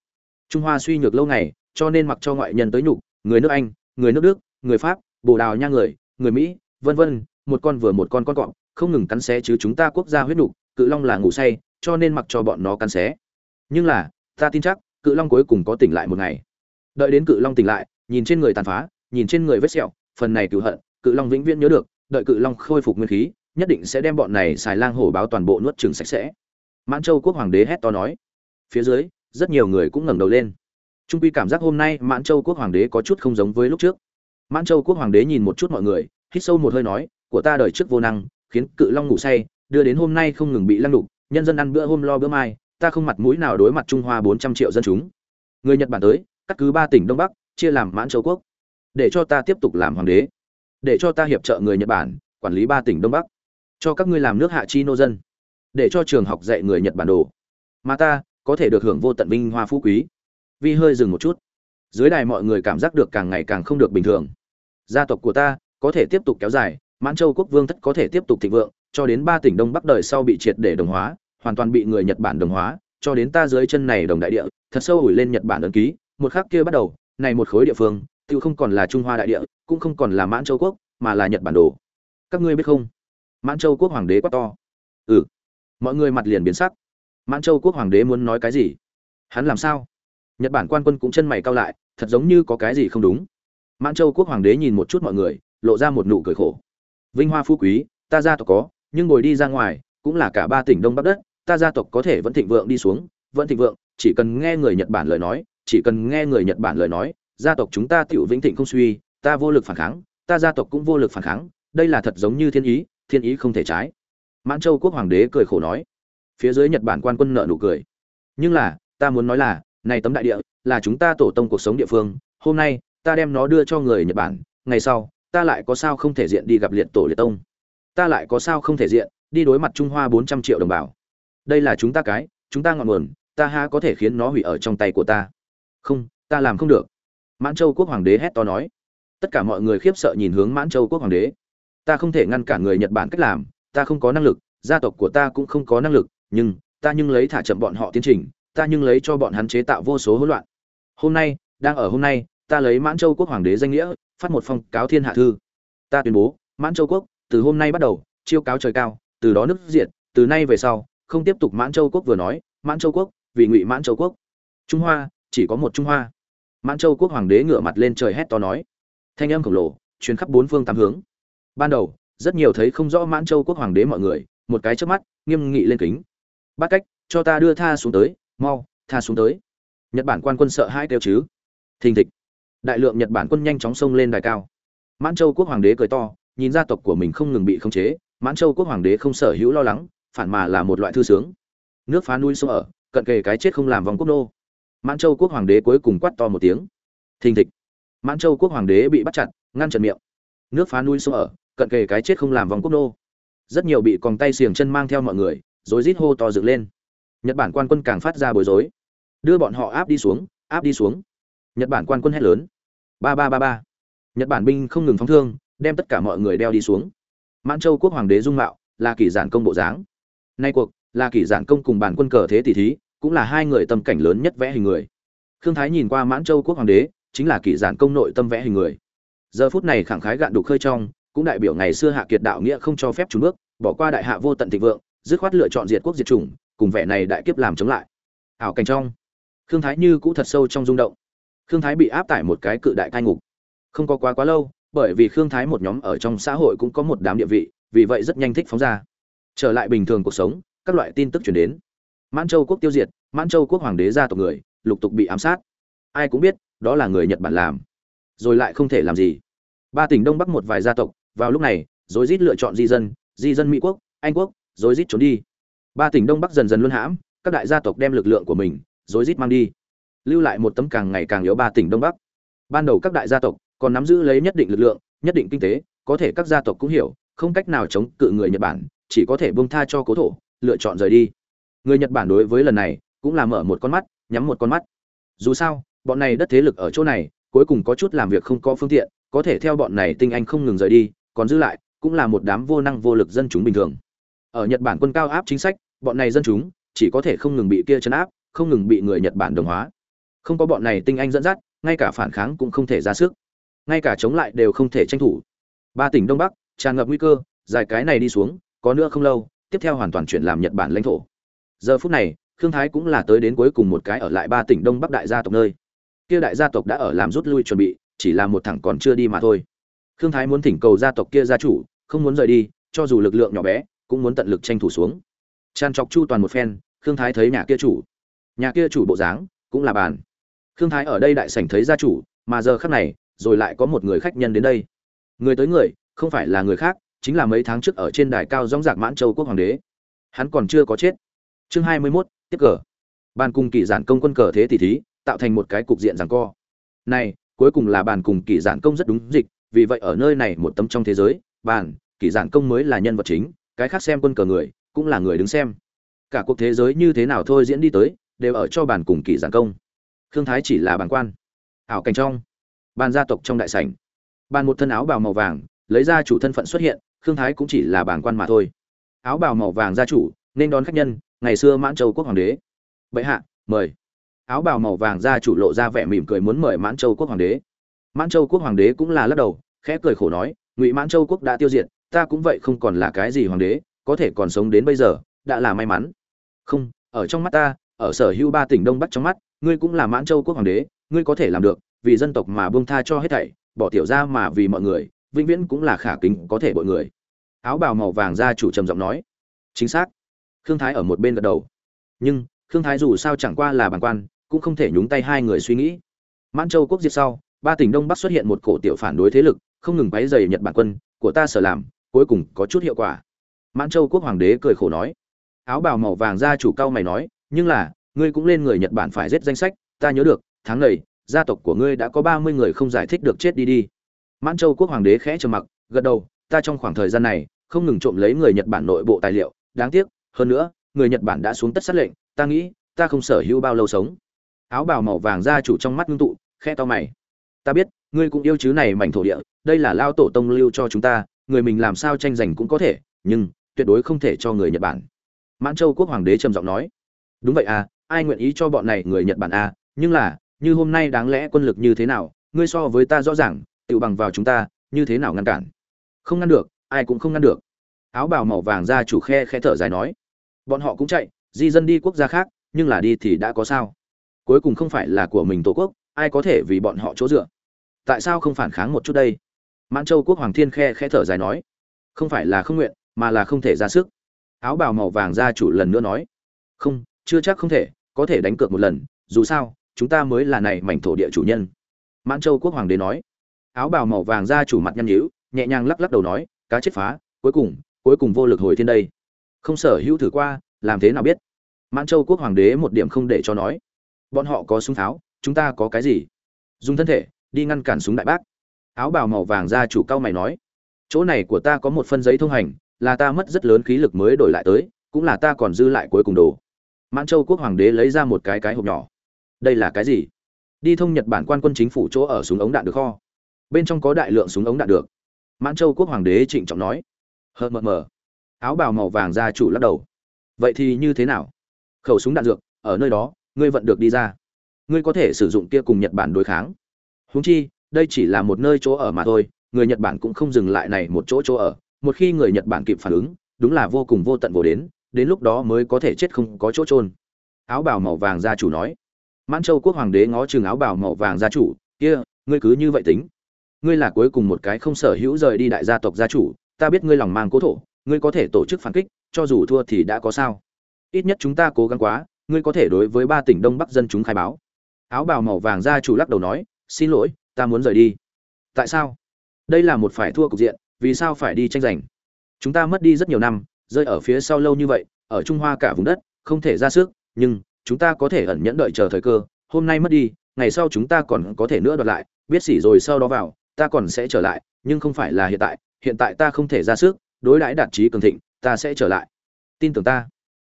Trung hoa suy nhược lâu ngày, cho nên mặc cho ngoại nhân tới nhục, người nước anh, người nước đức, người pháp, bồ đào nha người người mỹ, vân vân một con vừa một con con cọp, không ngừng cắn xé chứ chúng ta quốc gia huyết nục, cự long là ngủ say, cho nên mặc cho bọn nó cắn xé. Nhưng là, ta tin chắc, cự long cuối cùng có tỉnh lại một ngày. Đợi đến cự long tỉnh lại, nhìn trên người tàn phá, nhìn trên người vết sẹo, phần này cựu hận, cự long vĩnh viễn nhớ được, đợi cự long khôi phục nguyên khí, nhất định sẽ đem bọn này xài lang hổ báo toàn bộ nuốt chừng sạch sẽ. Mãn châu quốc hoàng đế hét to nói. Phía dưới, rất nhiều người cũng ngẩng đầu lên. Trung quy cảm giác hôm nay mãn châu quốc hoàng đế có chút không giống với lúc trước. Mãn châu quốc hoàng đế nhìn một chút mọi người, hít sâu một hơi nói của ta đời trước vô năng, khiến cự long ngủ say, đưa đến hôm nay không ngừng bị lăng đục, nhân dân ăn bữa hôm lo bữa mai, ta không mặt mũi nào đối mặt trung hoa bốn trăm triệu dân chúng. Người nhật bản tới, cắt cứ ba tỉnh đông bắc, chia làm mãn châu quốc. Để cho ta tiếp tục làm hoàng đế. Để cho ta hiệp trợ người nhật bản, quản lý ba tỉnh đông bắc. Cho các ngươi làm nước hạ chi nô dân. Để cho trường học dạy người nhật bản đồ. Mà ta, có thể được hưởng vô tận vinh hoa phú quý. Vi hơi dừng một chút. Dưới đài mọi người cảm giác được càng ngày càng không được bình thường. Gia tộc của ta, có thể tiếp tục kéo dài mãn châu quốc vương thất có thể tiếp tục thịnh vượng, cho đến ba tỉnh đông bắc đời sau bị triệt để đồng hóa, hoàn toàn bị người nhật bản đồng hóa, cho đến ta dưới chân này đồng đại địa, thật sâu ủi lên nhật bản ấn ký, một khắc kia bắt đầu, này một khối địa phương, tự không còn là trung hoa đại địa, cũng không còn là mãn châu quốc, mà là nhật bản đồ. Các ngươi biết không? Mãn châu quốc hoàng đế quá to. Ừ. Mọi người mặt liền biến sắc. Mãn châu quốc hoàng đế muốn nói cái gì? Hắn làm sao? Nhật bản quan quân cũng chân mày cao lại, thật giống như có cái gì không đúng. Mãn châu quốc hoàng đế nhìn một chút mọi người, lộ ra một nụ cười khổ vinh hoa phú quý, ta gia tộc có, nhưng ngồi đi ra ngoài, cũng là cả ba tỉnh đông bắc đất, ta gia tộc có thể vẫn thịnh vượng đi xuống, vẫn thịnh vượng, chỉ cần nghe người nhật bản lời nói, chỉ cần nghe người nhật bản lời nói, gia tộc chúng ta tiểu vĩnh thịnh không suy, ta vô lực phản kháng, ta gia tộc cũng vô lực phản kháng, đây là thật giống như thiên ý thiên ý không thể trái. Mãn châu quốc hoàng đế cười khổ nói. Phía dưới nhật bản quan quân nợ nụ cười. Nhưng là, ta muốn nói là, này tấm đại địa, là chúng ta tổ tông cuộc sống địa phương, hôm nay, ta đem nó đưa cho người nhật bản, ngày sau ta lại có sao không thể diện đi gặp liệt tổ liệt tông? Ta lại có sao không thể diện đi đối mặt trung hoa bốn trăm triệu đồng bào? Đây là chúng ta cái, chúng ta ngọn nguồn, ta ha có thể khiến nó hủy ở trong tay của ta? Không, ta làm không được. Mãn châu quốc hoàng đế hét to nói. Tất cả mọi người khiếp sợ nhìn hướng mãn châu quốc hoàng đế. Ta không thể ngăn cản người nhật bản cách làm, ta không có năng lực, gia tộc của ta cũng không có năng lực, nhưng ta nhưng lấy thả chậm bọn họ tiến trình, ta nhưng lấy cho bọn hắn chế tạo vô số hỗn loạn. Hôm nay, đang ở hôm nay, ta lấy mãn châu quốc hoàng đế danh nghĩa phát một phong cáo thiên hạ thư. Ta tuyên bố, mãn châu quốc, từ hôm nay bắt đầu, chiêu cáo trời cao, từ đó nước diệt, từ nay về sau, không tiếp tục mãn châu quốc vừa nói, mãn châu quốc, vì ngụy mãn châu quốc. Trung hoa, chỉ có một trung hoa. Mãn châu quốc hoàng đế ngửa mặt lên trời hét to nói. Thanh âm khổng lồ, truyền khắp bốn phương tám hướng. Ban đầu, rất nhiều thấy không rõ mãn châu quốc hoàng đế mọi người, một cái trước mắt, nghiêm nghị lên kính. Bắt cách, cho ta đưa tha xuống tới, mau, tha xuống tới. Nhật bản quan quân sợ hai kêu chứ. Thình thịch đại lượng nhật bản quân nhanh chóng xông lên đài cao. Mãn châu quốc hoàng đế cười to, nhìn gia tộc của mình không ngừng bị khống chế, mãn châu quốc hoàng đế không sở hữu lo lắng, phản mà là một loại thư sướng. Nước phá núi sông ở, cận kề cái chết không làm vòng quốc nô. Mãn châu quốc hoàng đế cuối cùng quát to một tiếng. Thình thịch. Mãn châu quốc hoàng đế bị bắt chặt, ngăn chặn miệng. Nước phá núi sông ở, cận kề cái chết không làm vòng quốc nô. Rất nhiều bị còng tay xiềng chân mang theo mọi người rồi rít hô to dựng lên. Nhật bản quan quân càng phát ra bối rối. Đưa bọn họ áp đi xuống, áp đi xuống. Nhật bản quan quân hét lớn ba ba ba ba. Nhật bản binh không ngừng phóng thương, đem tất cả mọi người đeo đi xuống. Mãn châu quốc hoàng đế dung mạo là kỷ giản công bộ dáng. Nay cuộc là kỷ giản công cùng bản quân cờ thế tỷ thí, cũng là hai người tâm cảnh lớn nhất vẽ hình người. Khương thái nhìn qua mãn châu quốc hoàng đế, chính là kỷ giản công nội tâm vẽ hình người. Giờ phút này khẳng khái gạn đục khơi trong, cũng đại biểu ngày xưa hạ kiệt đạo nghĩa không cho phép trúng bước, bỏ qua đại hạ vô tận thịnh vượng, dứt khoát lựa chọn diệt quốc diệt chủng, cùng vẻ này đại kiếp làm chống lại. Ảo cảnh trong, khương thái như cũ thật sâu trong rung động khương thái bị áp tải một cái cự đại cai ngục. Không có quá quá lâu, bởi vì khương thái một nhóm ở trong xã hội cũng có một đám địa vị, vì vậy rất nhanh thích phóng ra. Trở lại bình thường cuộc sống, các loại tin tức chuyển đến. Mãn châu quốc tiêu diệt, mãn châu quốc hoàng đế gia tộc người, lục tục bị ám sát. Ai cũng biết, đó là người nhật bản làm. Rồi lại không thể làm gì. Ba tỉnh đông bắc một vài gia tộc, vào lúc này, rối rít lựa chọn di dân di dân mỹ quốc, anh quốc, rối rít trốn đi. Ba tỉnh đông bắc dần dần luân hãm, các đại gia tộc đem lực lượng của mình, rối rít mang đi lưu lại một tấm càng ngày càng yếu ba tỉnh đông bắc. Ban đầu các đại gia tộc còn nắm giữ lấy nhất định lực lượng, nhất định kinh tế, có thể các gia tộc cũng hiểu, không cách nào chống cự người nhật bản, chỉ có thể buông tha cho cố thổ, lựa chọn rời đi. Người nhật bản đối với lần này cũng là mở một con mắt, nhắm một con mắt. Dù sao, bọn này đất thế lực ở chỗ này, cuối cùng có chút làm việc không có phương tiện, có thể theo bọn này tinh anh không ngừng rời đi, còn giữ lại cũng là một đám vô năng vô lực dân chúng bình thường. Ở nhật bản quân cao áp chính sách, bọn này dân chúng chỉ có thể không ngừng bị kia chấn áp, không ngừng bị người nhật bản đồng hóa không có bọn này tinh anh dẫn dắt, ngay cả phản kháng cũng không thể ra sức. Ngay cả chống lại đều không thể tranh thủ. Ba tỉnh đông bắc, tràn ngập nguy cơ dài cái này đi xuống, có nữa không lâu, tiếp theo hoàn toàn chuyển làm nhật bản lãnh thổ. Giờ phút này, khương thái cũng là tới đến cuối cùng một cái ở lại ba tỉnh đông bắc đại gia tộc nơi. Kia đại gia tộc đã ở làm rút lui chuẩn bị, chỉ là một thằng còn chưa đi mà thôi. Khương thái muốn thỉnh cầu gia tộc kia gia chủ, không muốn rời đi, cho dù lực lượng nhỏ bé, cũng muốn tận lực tranh thủ xuống. Tràn trọc chu toàn một phen, khương thái thấy nhà kia chủ. Nhà kia chủ bộ dáng, cũng là bàn khương thái ở đây đại sảnh thấy gia chủ mà giờ khắc này rồi lại có một người khách nhân đến đây. Người tới người không phải là người khác chính là mấy tháng trước ở trên đài cao dõng dạc mãn châu quốc hoàng đế. Hắn còn chưa có chết. Chương hai mươi 21, tiếp cờ. Bàn cùng kỳ giản công quân cờ thế tỷ thí tạo thành một cái cục diện giằng co. Này cuối cùng là bàn cùng kỳ giản công rất đúng dịch vì vậy ở nơi này một tấm trong thế giới bàn kỳ giản công mới là nhân vật chính cái khác xem quân cờ người cũng là người đứng xem. Cả cuộc thế giới như thế nào thôi diễn đi tới đều ở cho bàn cùng kỳ giản công khương thái chỉ là bàn quan. Ảo cảnh trong. Bàn gia tộc trong đại sảnh. Bàn một thân áo bào màu vàng, lấy ra chủ thân phận xuất hiện, khương thái cũng chỉ là bàn quan mà thôi. Áo bào màu vàng gia chủ, nên đón khách nhân, ngày xưa mãn châu quốc hoàng đế. Bệ hạ, mời. Áo bào màu vàng gia chủ lộ ra vẻ mỉm cười muốn mời mãn châu quốc hoàng đế. Mãn châu quốc hoàng đế cũng là lắc đầu, khẽ cười khổ nói, ngụy mãn châu quốc đã tiêu diệt, ta cũng vậy không còn là cái gì hoàng đế, có thể còn sống đến bây giờ, đã là may mắn. Không, ở trong mắt ta, ở sở hữu ba tỉnh đông bắc trong mắt ngươi cũng là mãn châu quốc hoàng đế, ngươi có thể làm được, vì dân tộc mà buông tha cho hết thảy, bỏ tiểu ra mà vì mọi người, vĩnh viễn cũng là khả kính có thể bội người. Áo bào màu vàng gia chủ trầm giọng nói. Chính xác. Khương thái ở một bên gật đầu. Nhưng, khương thái dù sao chẳng qua là bản quan, cũng không thể nhúng tay hai người suy nghĩ. Mãn châu quốc diệt sau, ba tỉnh đông bắc xuất hiện một cổ tiểu phản đối thế lực, không ngừng quấy dày nhật bản quân, của ta sở làm, cuối cùng có chút hiệu quả. Mãn châu quốc hoàng đế cười khổ nói. Áo bào màu vàng gia chủ cao mày nói, nhưng là ngươi cũng lên người nhật bản phải giết danh sách, ta nhớ được, tháng này, gia tộc của ngươi đã có ba mươi người không giải thích được chết đi đi. Mãn châu quốc hoàng đế khẽ trầm mặc, gật đầu, ta trong khoảng thời gian này, không ngừng trộm lấy người nhật bản nội bộ tài liệu, đáng tiếc, hơn nữa, người nhật bản đã xuống tất sát lệnh, ta nghĩ, ta không sở hữu bao lâu sống. Áo bào màu vàng gia chủ trong mắt ngưng tụ, khẽ to mày. Ta biết, ngươi cũng yêu chứ này mảnh thổ địa, đây là lao tổ tông lưu cho chúng ta, người mình làm sao tranh giành cũng có thể, nhưng, tuyệt đối không thể cho người nhật bản. Mãn châu quốc hoàng đế trầm giọng nói. Đúng vậy à ai nguyện ý cho bọn này người nhật bản a? nhưng là, như hôm nay đáng lẽ quân lực như thế nào? Ngươi so với ta rõ ràng, tự bằng vào chúng ta, như thế nào ngăn cản? Không ngăn được, ai cũng không ngăn được. Áo bào màu vàng ra chủ khe khẽ thở dài nói. Bọn họ cũng chạy, di dân đi quốc gia khác, nhưng là đi thì đã có sao? Cuối cùng không phải là của mình tổ quốc, ai có thể vì bọn họ chỗ dựa? Tại sao không phản kháng một chút đây? Mãn châu quốc hoàng thiên khe khẽ thở dài nói. Không phải là không nguyện, mà là không thể ra sức. Áo bào màu vàng gia chủ lần nữa nói. Không chưa chắc không thể có thể đánh cược một lần dù sao chúng ta mới là này mảnh thổ địa chủ nhân. Mãn châu quốc hoàng đế nói. Áo bào màu vàng gia chủ mặt nhăn nhíu nhẹ nhàng lắc lắc đầu nói cá chết phá cuối cùng cuối cùng vô lực hồi thiên đây. Không sở hữu thử qua làm thế nào biết? Mãn châu quốc hoàng đế một điểm không để cho nói. Bọn họ có súng tháo, chúng ta có cái gì? Dùng thân thể đi ngăn cản súng đại bác. Áo bào màu vàng gia chủ cao mày nói. Chỗ này của ta có một phân giấy thông hành là ta mất rất lớn khí lực mới đổi lại tới cũng là ta còn dư lại cuối cùng đồ mãn châu quốc hoàng đế lấy ra một cái cái hộp nhỏ. Đây là cái gì? Đi thông nhật bản quan quân chính phủ chỗ ở súng ống đạn được kho. Bên trong có đại lượng súng ống đạn được. Mãn châu quốc hoàng đế trịnh trọng nói. Hờ mờ mờ. Áo bào màu vàng gia chủ lắc đầu. Vậy thì như thế nào? Khẩu súng đạn dược, ở nơi đó, ngươi vận được đi ra. Ngươi có thể sử dụng kia cùng nhật bản đối kháng. Húng chi, đây chỉ là một nơi chỗ ở mà thôi, người nhật bản cũng không dừng lại này một chỗ chỗ ở. Một khi người nhật bản kịp phản ứng, đúng là vô cùng vô tận vô đến đến lúc đó mới có thể chết không có chỗ trôn áo bào màu vàng gia chủ nói. Mãn châu quốc hoàng đế ngó chừng áo bào màu vàng gia chủ, kia, ngươi cứ như vậy tính. Ngươi là cuối cùng một cái không sở hữu rời đi đại gia tộc gia chủ, ta biết ngươi lòng mang cố thổ, ngươi có thể tổ chức phản kích, cho dù thua thì đã có sao. Ít nhất chúng ta cố gắng quá, ngươi có thể đối với ba tỉnh đông bắc dân chúng khai báo. Áo bào màu vàng gia chủ lắc đầu nói, xin lỗi, ta muốn rời đi. Tại sao? Đây là một phải thua cục diện, vì sao phải đi tranh giành? Chúng ta mất đi rất nhiều năm rơi ở phía sau lâu như vậy, ở trung hoa cả vùng đất, không thể ra sức, nhưng chúng ta có thể ẩn nhẫn đợi chờ thời cơ, hôm nay mất đi, ngày sau chúng ta còn có thể nữa đoạt lại, biết xỉ rồi sau đó vào, ta còn sẽ trở lại, nhưng không phải là hiện tại hiện tại ta không thể ra sức, đối đãi đạt trí cường thịnh, ta sẽ trở lại. Tin tưởng ta.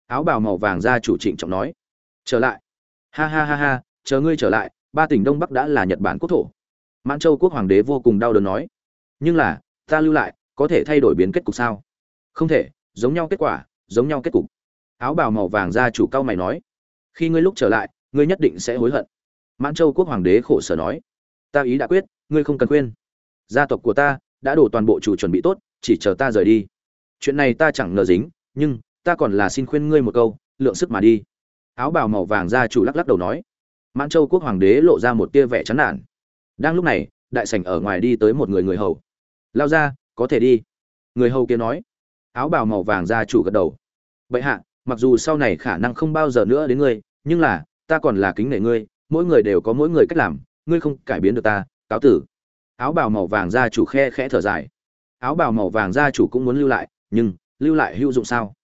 Áo bào màu vàng ra chủ trịnh trọng nói. Trở lại. Ha ha ha ha, chờ ngươi trở lại, ba tỉnh đông bắc đã là nhật bản quốc thổ. Mãn châu quốc hoàng đế vô cùng đau đớn nói. Nhưng là, ta lưu lại, có thể thay đổi biến kết cục sao? Không thể giống nhau kết quả, giống nhau kết cục. Áo bào màu vàng ra chủ cao mày nói, khi ngươi lúc trở lại, ngươi nhất định sẽ hối hận. Mãn châu quốc hoàng đế khổ sở nói, ta ý đã quyết, ngươi không cần khuyên. Gia tộc của ta đã đổ toàn bộ chủ chuẩn bị tốt, chỉ chờ ta rời đi. Chuyện này ta chẳng ngờ dính, nhưng ta còn là xin khuyên ngươi một câu, lượng sức mà đi. Áo bào màu vàng ra chủ lắc lắc đầu nói. Mãn châu quốc hoàng đế lộ ra một tia vẻ chán nản. Đang lúc này, đại sảnh ở ngoài đi tới một người người hầu. Lao ra, có thể đi. Người hầu kia nói áo bào màu vàng gia chủ gật đầu. Bệ hạ, mặc dù sau này khả năng không bao giờ nữa đến ngươi, nhưng là, ta còn là kính nể ngươi, mỗi người đều có mỗi người cách làm, ngươi không cải biến được ta, cáo tử. Áo bào màu vàng gia chủ khe khẽ thở dài. Áo bào màu vàng gia chủ cũng muốn lưu lại, nhưng, lưu lại hữu dụng sao?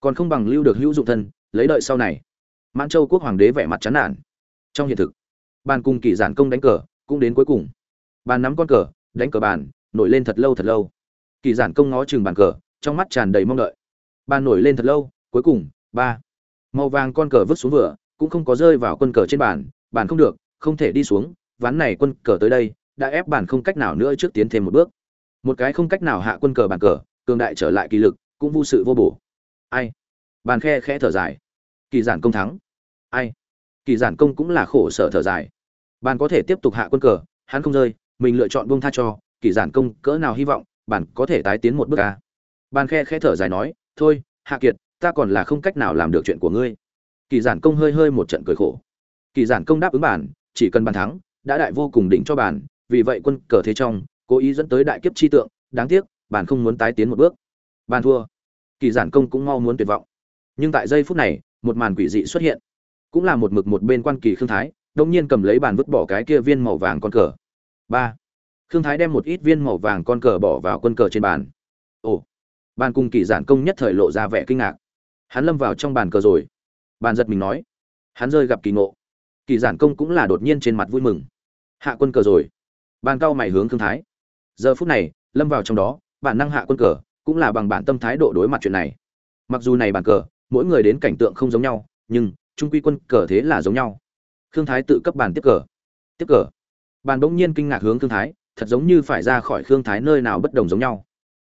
Còn không bằng lưu được hữu dụng thân, lấy đợi sau này. Mãn châu quốc hoàng đế vẻ mặt chán nản. Trong hiện thực, bàn cùng kỳ giản công đánh cờ, cũng đến cuối cùng. Bàn nắm con cờ, đánh cờ bàn, nổi lên thật lâu thật lâu. Kỳ giản công ngó chừng bàn cờ trong mắt tràn đầy mong đợi. Bàn nổi lên thật lâu, cuối cùng, ba. Màu vàng con cờ vứt xuống vừa, cũng không có rơi vào quân cờ trên bàn bàn không được, không thể đi xuống, ván này quân cờ tới đây, đã ép bàn không cách nào nữa trước tiến thêm một bước. Một cái không cách nào hạ quân cờ bàn cờ, cường đại trở lại kỳ lực, cũng vô sự vô bổ. Ai? Bàn khe khẽ thở dài. Kỳ giản công thắng. Ai? Kỳ giản công cũng là khổ sở thở dài. Bàn có thể tiếp tục hạ quân cờ, hắn không rơi, mình lựa chọn buông tha cho, kỳ giản công cỡ nào hy vọng, bàn có thể tái tiến một bước ca ban khe khẽ thở dài nói, thôi, hạ kiệt, ta còn là không cách nào làm được chuyện của ngươi. Kỳ giản công hơi hơi một trận cười khổ. Kỳ giản công đáp ứng bản, chỉ cần bàn thắng, đã đại vô cùng đỉnh cho bản, vì vậy quân cờ thế trong, cố ý dẫn tới đại kiếp chi tượng, đáng tiếc, bản không muốn tái tiến một bước. Bàn thua. Kỳ giản công cũng mau muốn tuyệt vọng. Nhưng tại giây phút này, một màn quỷ dị xuất hiện. Cũng là một mực một bên quan kỳ khương thái, đột nhiên cầm lấy bàn vứt bỏ cái kia viên màu vàng con cờ. Ba. Khương thái đem một ít viên màu vàng con cờ bỏ vào quân cờ trên bàn. Ồ bàn cùng kỳ giản công nhất thời lộ ra vẻ kinh ngạc. Hắn lâm vào trong bàn cờ rồi. Bàn giật mình nói, hắn rơi gặp kỳ ngộ. Kỳ giản công cũng là đột nhiên trên mặt vui mừng. Hạ quân cờ rồi. Bàn cao mày hướng thương thái. Giờ phút này, lâm vào trong đó, bản năng hạ quân cờ, cũng là bằng bản tâm thái độ đối mặt chuyện này. Mặc dù này bàn cờ, mỗi người đến cảnh tượng không giống nhau, nhưng, trung quy quân cờ thế là giống nhau. Khương thái tự cấp bàn tiếp cờ. Tiếp cờ. Bàn bỗng nhiên kinh ngạc hướng khương thái, thật giống như phải ra khỏi khương thái nơi nào bất đồng giống nhau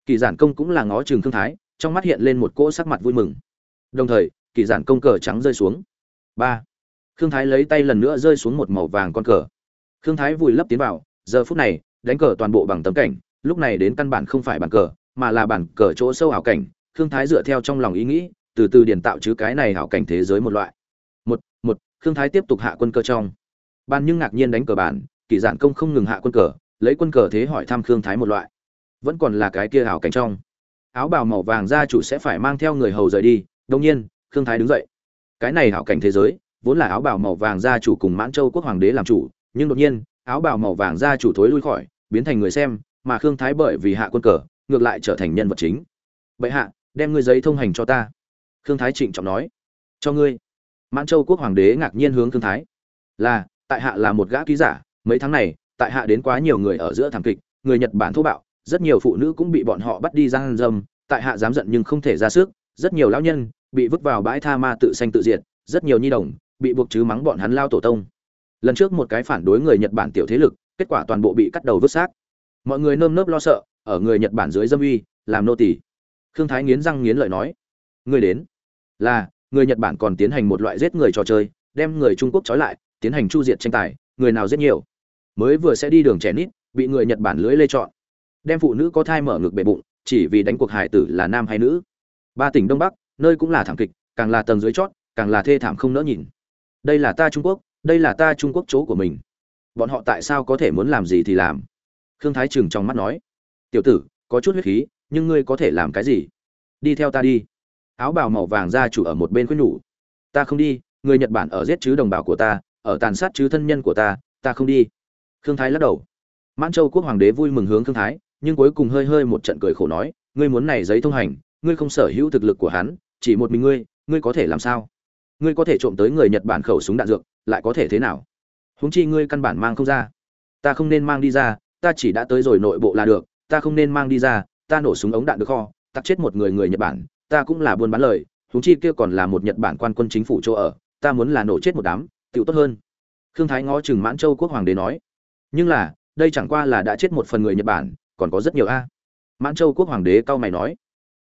kỳ giản công cũng là ngó trường thương thái, trong mắt hiện lên một cỗ sắc mặt vui mừng. Đồng thời, kỳ giản công cờ trắng rơi xuống. Ba. Khương thái lấy tay lần nữa rơi xuống một màu vàng con cờ. Khương thái vùi lấp tiến vào, giờ phút này, đánh cờ toàn bộ bằng tấm cảnh, lúc này đến căn bản không phải bàn cờ, mà là bàn cờ chỗ sâu ảo cảnh, khương thái dựa theo trong lòng ý nghĩ, từ từ điển tạo chứ cái này ảo cảnh thế giới một loại. Một một, khương thái tiếp tục hạ quân cờ trong. Bàn nhưng ngạc nhiên đánh cờ bản kỳ giản công không ngừng hạ quân cờ, lấy quân cờ thế hỏi thăm khương thái một loại vẫn còn là cái kia ảo cảnh trong. Áo bào màu vàng gia chủ sẽ phải mang theo người hầu rời đi đông nhiên, khương thái đứng dậy. Cái này hảo cảnh thế giới, vốn là áo bào màu vàng gia chủ cùng mãn châu quốc hoàng đế làm chủ, nhưng đột nhiên, áo bào màu vàng gia chủ thối lui khỏi, biến thành người xem, mà khương thái bởi vì hạ quân cờ, ngược lại trở thành nhân vật chính. Bệ hạ, đem ngươi giấy thông hành cho ta. Khương thái trịnh trọng nói. Cho ngươi. Mãn châu quốc hoàng đế ngạc nhiên hướng khương thái. Là, tại hạ là một gã ký giả, mấy tháng này, tại hạ đến quá nhiều người ở giữa thảm kịch, người nhật bản thô bạo rất nhiều phụ nữ cũng bị bọn họ bắt đi giang dâm, tại hạ dám giận nhưng không thể ra sức, rất nhiều lão nhân bị vứt vào bãi tha ma tự sanh tự diệt, rất nhiều nhi đồng bị buộc chứ mắng bọn hắn lao tổ tông. Lần trước một cái phản đối người nhật bản tiểu thế lực, kết quả toàn bộ bị cắt đầu vứt xác. Mọi người nơm nớp lo sợ, ở người nhật bản dưới dâm uy, làm nô tỳ. Khương thái nghiến răng nghiến lợi nói người đến, là, người nhật bản còn tiến hành một loại giết người trò chơi, đem người trung quốc trói lại, tiến hành chu diệt tranh tài, người nào giết nhiều? Mới vừa sẽ đi đường trẻ nít, bị người nhật bản lưỡi lê chọn đem phụ nữ có thai mở ngực bệ bụng, chỉ vì đánh cuộc hải tử là nam hay nữ. Ba tỉnh đông bắc, nơi cũng là thảm kịch, càng là tầng dưới chót, càng là thê thảm không nỡ nhìn. Đây là ta trung quốc, đây là ta trung quốc chỗ của mình. Bọn họ tại sao có thể muốn làm gì thì làm? Khương thái trừng trong mắt nói. Tiểu tử, có chút huyết khí, nhưng ngươi có thể làm cái gì? Đi theo ta đi. Áo bào màu vàng ra chủ ở một bên khuyên nhủ. Ta không đi, người nhật bản ở giết chứ đồng bào của ta, ở tàn sát chứ thân nhân của ta ta không đi. Khương thái lắc đầu. Mãn châu quốc hoàng đế vui mừng hướng khương thái nhưng cuối cùng hơi hơi một trận cười khổ nói, ngươi muốn này giấy thông hành, ngươi không sở hữu thực lực của hắn, chỉ một mình ngươi ngươi có thể làm sao? Ngươi có thể trộm tới người nhật bản khẩu súng đạn dược, lại có thể thế nào? Huống chi ngươi căn bản mang không ra. Ta không nên mang đi ra, ta chỉ đã tới rồi nội bộ là được, ta không nên mang đi ra, ta nổ súng ống đạn được kho tắt chết một người người nhật bản, ta cũng là buôn bán lời, huống chi kia còn là một nhật bản quan quân chính phủ chỗ ở, ta muốn là nổ chết một đám tựu tốt hơn. Khương thái ngó chừng mãn châu quốc hoàng đế nói. Nhưng là, đây chẳng qua là đã chết một phần người nhật bản còn có rất nhiều a. Mãn châu quốc hoàng đế cao mày nói,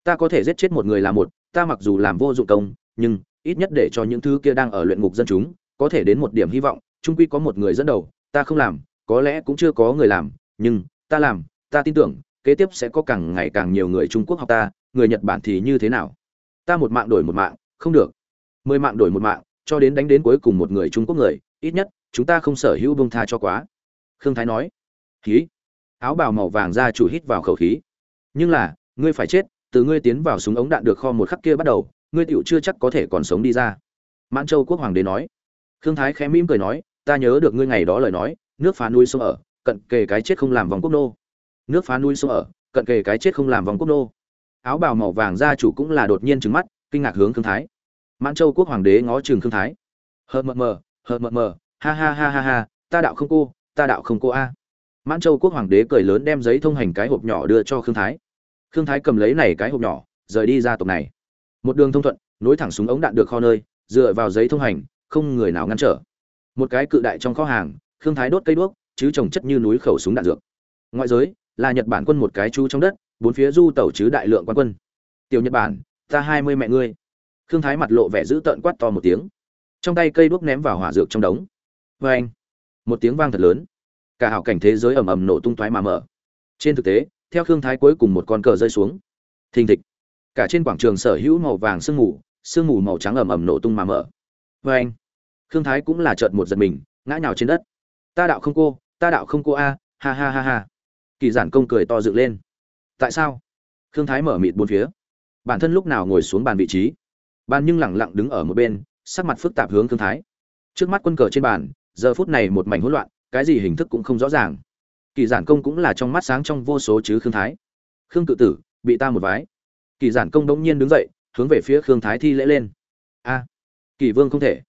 ta có thể giết chết một người là một, ta mặc dù làm vô dụng công, nhưng ít nhất để cho những thứ kia đang ở luyện ngục dân chúng có thể đến một điểm hy vọng trung quy có một người dẫn đầu, ta không làm, có lẽ cũng chưa có người làm, nhưng ta làm, ta tin tưởng, kế tiếp sẽ có càng ngày càng nhiều người trung quốc học ta, người nhật bản thì như thế nào? Ta một mạng đổi một mạng, không được. Mười mạng đổi một mạng, cho đến đánh đến cuối cùng một người trung quốc người, ít nhất chúng ta không sở hữu bông tha cho quá. Khương thái nói. Khí áo bào màu vàng ra chủ hít vào khẩu khí. Nhưng là, ngươi phải chết, từ ngươi tiến vào súng ống đạn được kho một khắc kia bắt đầu, ngươi tựu chưa chắc có thể còn sống đi ra. Mãn châu quốc hoàng đế nói. Khương thái khẽ mỉm cười nói, ta nhớ được ngươi ngày đó lời nói, nước phá nuôi sông ở, cận kề cái chết không làm vòng quốc nô. Nước phá nuôi sông ở, cận kề cái chết không làm vòng quốc nô. Áo bào màu vàng gia chủ cũng là đột nhiên trừng mắt, kinh ngạc hướng khương thái. Mãn châu quốc hoàng đế ngó chừng khương thái. Hờ mờ mờ, hờ mờ mờ, ha ha ha ha ha, ta đạo không cô, ta đạo không cô a mãn châu quốc hoàng đế cười lớn đem giấy thông hành cái hộp nhỏ đưa cho khương thái. Khương thái cầm lấy này cái hộp nhỏ, rời đi ra tộc này. Một đường thông thuận, nối thẳng súng ống đạn được kho nơi, dựa vào giấy thông hành, không người nào ngăn trở. Một cái cự đại trong kho hàng, khương thái đốt cây đuốc, chứ trồng chất như núi khẩu súng đạn dược. Ngoại giới, là nhật bản quân một cái chú trong đất, bốn phía du tẩu chứ đại lượng quan quân. Tiểu nhật bản, ta hai mươi mẹ ngươi. Khương thái mặt lộ vẻ dữ tợn quát to một tiếng. Trong tay cây đuốc ném vào hỏa dược trong đống. Vê anh một tiếng vang thật lớn cả hảo cảnh thế giới ầm ầm nổ tung toái mà mở. Trên thực tế, theo khương thái cuối cùng một con cờ rơi xuống, thình thịch, cả trên quảng trường sở hữu màu vàng sương mù sương mù màu trắng ầm ầm nổ tung mà mở. Vê anh, khương thái cũng là trợn một giật mình, ngã nhào trên đất. Ta đạo không cô, ta đạo không cô a, ha ha ha ha. Kỳ giản công cười to dựng lên. Tại sao? Khương thái mở mịt bốn phía. Bản thân lúc nào ngồi xuống bàn vị trí, bàn nhưng lẳng lặng đứng ở một bên, sắc mặt phức tạp hướng khương thái. Trước mắt quân cờ trên bàn, giờ phút này một mảnh hỗn loạn cái gì hình thức cũng không rõ ràng. Kỳ giản công cũng là trong mắt sáng trong vô số chứ khương thái. Khương cự tử, bị ta một vái. Kỳ giản công đống nhiên đứng dậy, hướng về phía khương thái thi lễ lên. A, kỳ vương không thể.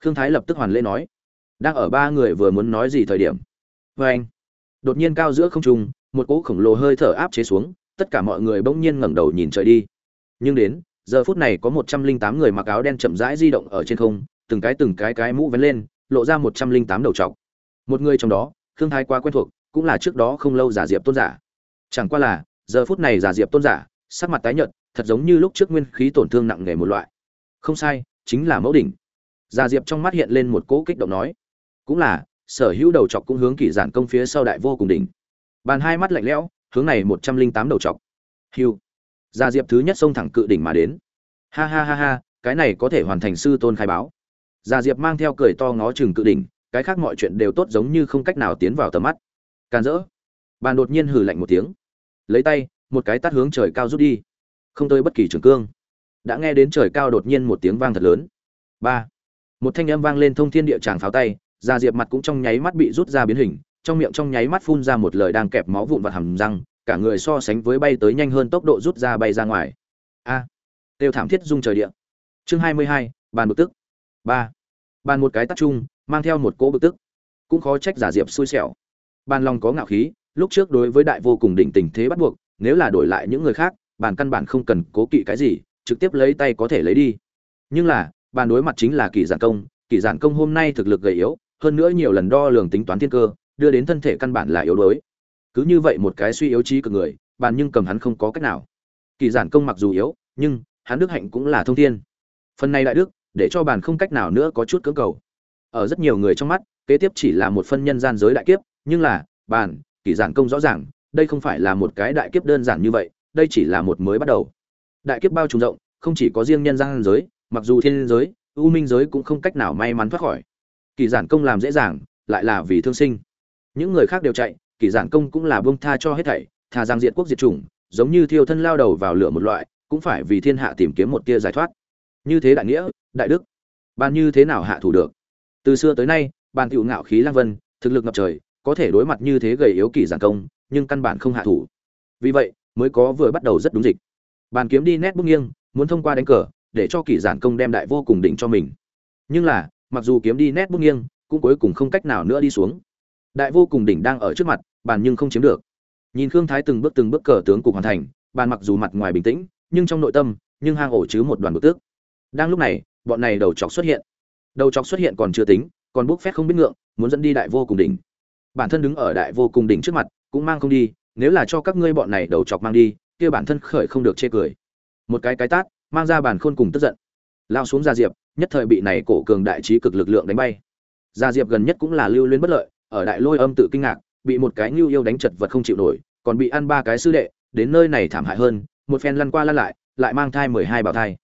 Khương thái lập tức hoàn lễ nói. Đang ở ba người vừa muốn nói gì thời điểm vê anh. Đột nhiên cao giữa không trung, một cỗ khổng lồ hơi thở áp chế xuống, tất cả mọi người bỗng nhiên ngẩng đầu nhìn trời đi. Nhưng đến, giờ phút này có một trăm linh tám người mặc áo đen chậm rãi di động ở trên không, từng cái từng cái cái mũ vén lên, lộ ra một trăm linh tám đầu trọc một người trong đó, khương thái quá quen thuộc, cũng là trước đó không lâu giả diệp tôn giả. Chẳng qua là, giờ phút này giả diệp tôn giả, sắc mặt tái nhợt, thật giống như lúc trước nguyên khí tổn thương nặng nề một loại. Không sai, chính là mẫu đỉnh. Giả diệp trong mắt hiện lên một cỗ kích động nói. Cũng là, sở hữu đầu chọc cũng hướng kỳ giản công phía sau đại vô cùng đỉnh. Bàn hai mắt lạnh lẽo, hướng này một trăm linh tám đầu chọc. Hiu. Giả diệp thứ nhất xông thẳng cự đỉnh mà đến. Ha ha ha ha, cái này có thể hoàn thành sư tôn khai báo. Giả diệp mang theo cười to ngó chừng cự đỉnh cái khác mọi chuyện đều tốt giống như không cách nào tiến vào tầm mắt. Can dỡ bàn đột nhiên hừ lạnh một tiếng. Lấy tay một cái tát hướng trời cao rút đi. Không tới bất kỳ trường cương. Đã nghe đến trời cao đột nhiên một tiếng vang thật lớn. Ba. Một thanh âm vang lên thông thiên địa tràng pháo tay gia diệp mặt cũng trong nháy mắt bị rút ra biến hình trong miệng trong nháy mắt phun ra một lời đang kẹp máu vụn và hầm răng cả người so sánh với bay tới nhanh hơn tốc độ rút ra bay ra ngoài. A. À, đều thảm thiết dung trời địa. Chương hai mươi hai bàn bực tức. Ba. Bàn một cái tắt chung mang theo một cỗ bực tức. Cũng khó trách giả diệp xui xẻo. Bàn lòng có ngạo khí, lúc trước đối với đại vô cùng đỉnh tình thế bắt buộc, nếu là đổi lại những người khác, bàn căn bản không cần cố kỵ cái gì, trực tiếp lấy tay có thể lấy đi. Nhưng là, bàn đối mặt chính là kỳ giản công, kỳ giản công hôm nay thực lực gầy yếu, hơn nữa nhiều lần đo lường tính toán thiên cơ, đưa đến thân thể căn bản là yếu đuối. Cứ như vậy một cái suy yếu trí cực người, bàn nhưng cầm hắn không có cách nào. Kỳ giản công mặc dù yếu, nhưng, hắn đức hạnh cũng là thông thiên. Phần này đại đức, để cho bàn không cách nào nữa có chút cưỡng cầu ở rất nhiều người trong mắt, kế tiếp chỉ là một phân nhân gian giới đại kiếp, nhưng là, bàn kỳ giản công rõ ràng, đây không phải là một cái đại kiếp đơn giản như vậy, đây chỉ là một mới bắt đầu. Đại kiếp bao trùm rộng, không chỉ có riêng nhân gian giới, mặc dù thiên giới, u minh giới cũng không cách nào may mắn thoát khỏi. Kỳ giản công làm dễ dàng, lại là vì thương sinh. Những người khác đều chạy kỳ giản công cũng là buông tha cho hết thảy, thà giang diệt quốc diệt chủng, giống như thiêu thân lao đầu vào lửa một loại, cũng phải vì thiên hạ tìm kiếm một tia giải thoát. Như thế đại nghĩa, đại đức, ban như thế nào hạ thủ được? Từ xưa tới nay, bàn tiểu ngạo khí lang vân, thực lực ngập trời, có thể đối mặt như thế gầy yếu kỳ giản công, nhưng căn bản không hạ thủ. Vì vậy, mới có vừa bắt đầu rất đúng dịch. Bàn kiếm đi nét bước nghiêng, muốn thông qua đánh cờ, để cho kỳ giản công đem đại vô cùng đỉnh cho mình. Nhưng là, mặc dù kiếm đi nét bước nghiêng, cũng cuối cùng không cách nào nữa đi xuống. Đại vô cùng đỉnh đang ở trước mặt, bàn nhưng không chiếm được. Nhìn khương thái từng bước từng bước cờ tướng cục hoàn thành, bàn mặc dù mặt ngoài bình tĩnh, nhưng trong nội tâm, nhưng hang ổ chứ một đoàn bực tức. Đang lúc này, bọn này đầu chọc xuất hiện đầu chọc xuất hiện còn chưa tính, còn bút phép không biết ngượng, muốn dẫn đi đại vô cùng đỉnh. Bản thân đứng ở đại vô cùng đỉnh trước mặt, cũng mang không đi, nếu là cho các ngươi bọn này đầu chọc mang đi, kia bản thân khởi không được chê cười. Một cái cái tát, mang ra bàn khôn cùng tức giận. Lao xuống gia diệp, nhất thời bị này cổ cường đại trí cực lực lượng đánh bay. Gia diệp gần nhất cũng là lưu luyến bất lợi, ở đại lôi âm tự kinh ngạc, bị một cái nhu yêu đánh chật vật không chịu nổi, còn bị ăn ba cái sư đệ, đến nơi này thảm hại hơn, một phen lăn qua lăn lại lại mang thai mười hai bảo thai.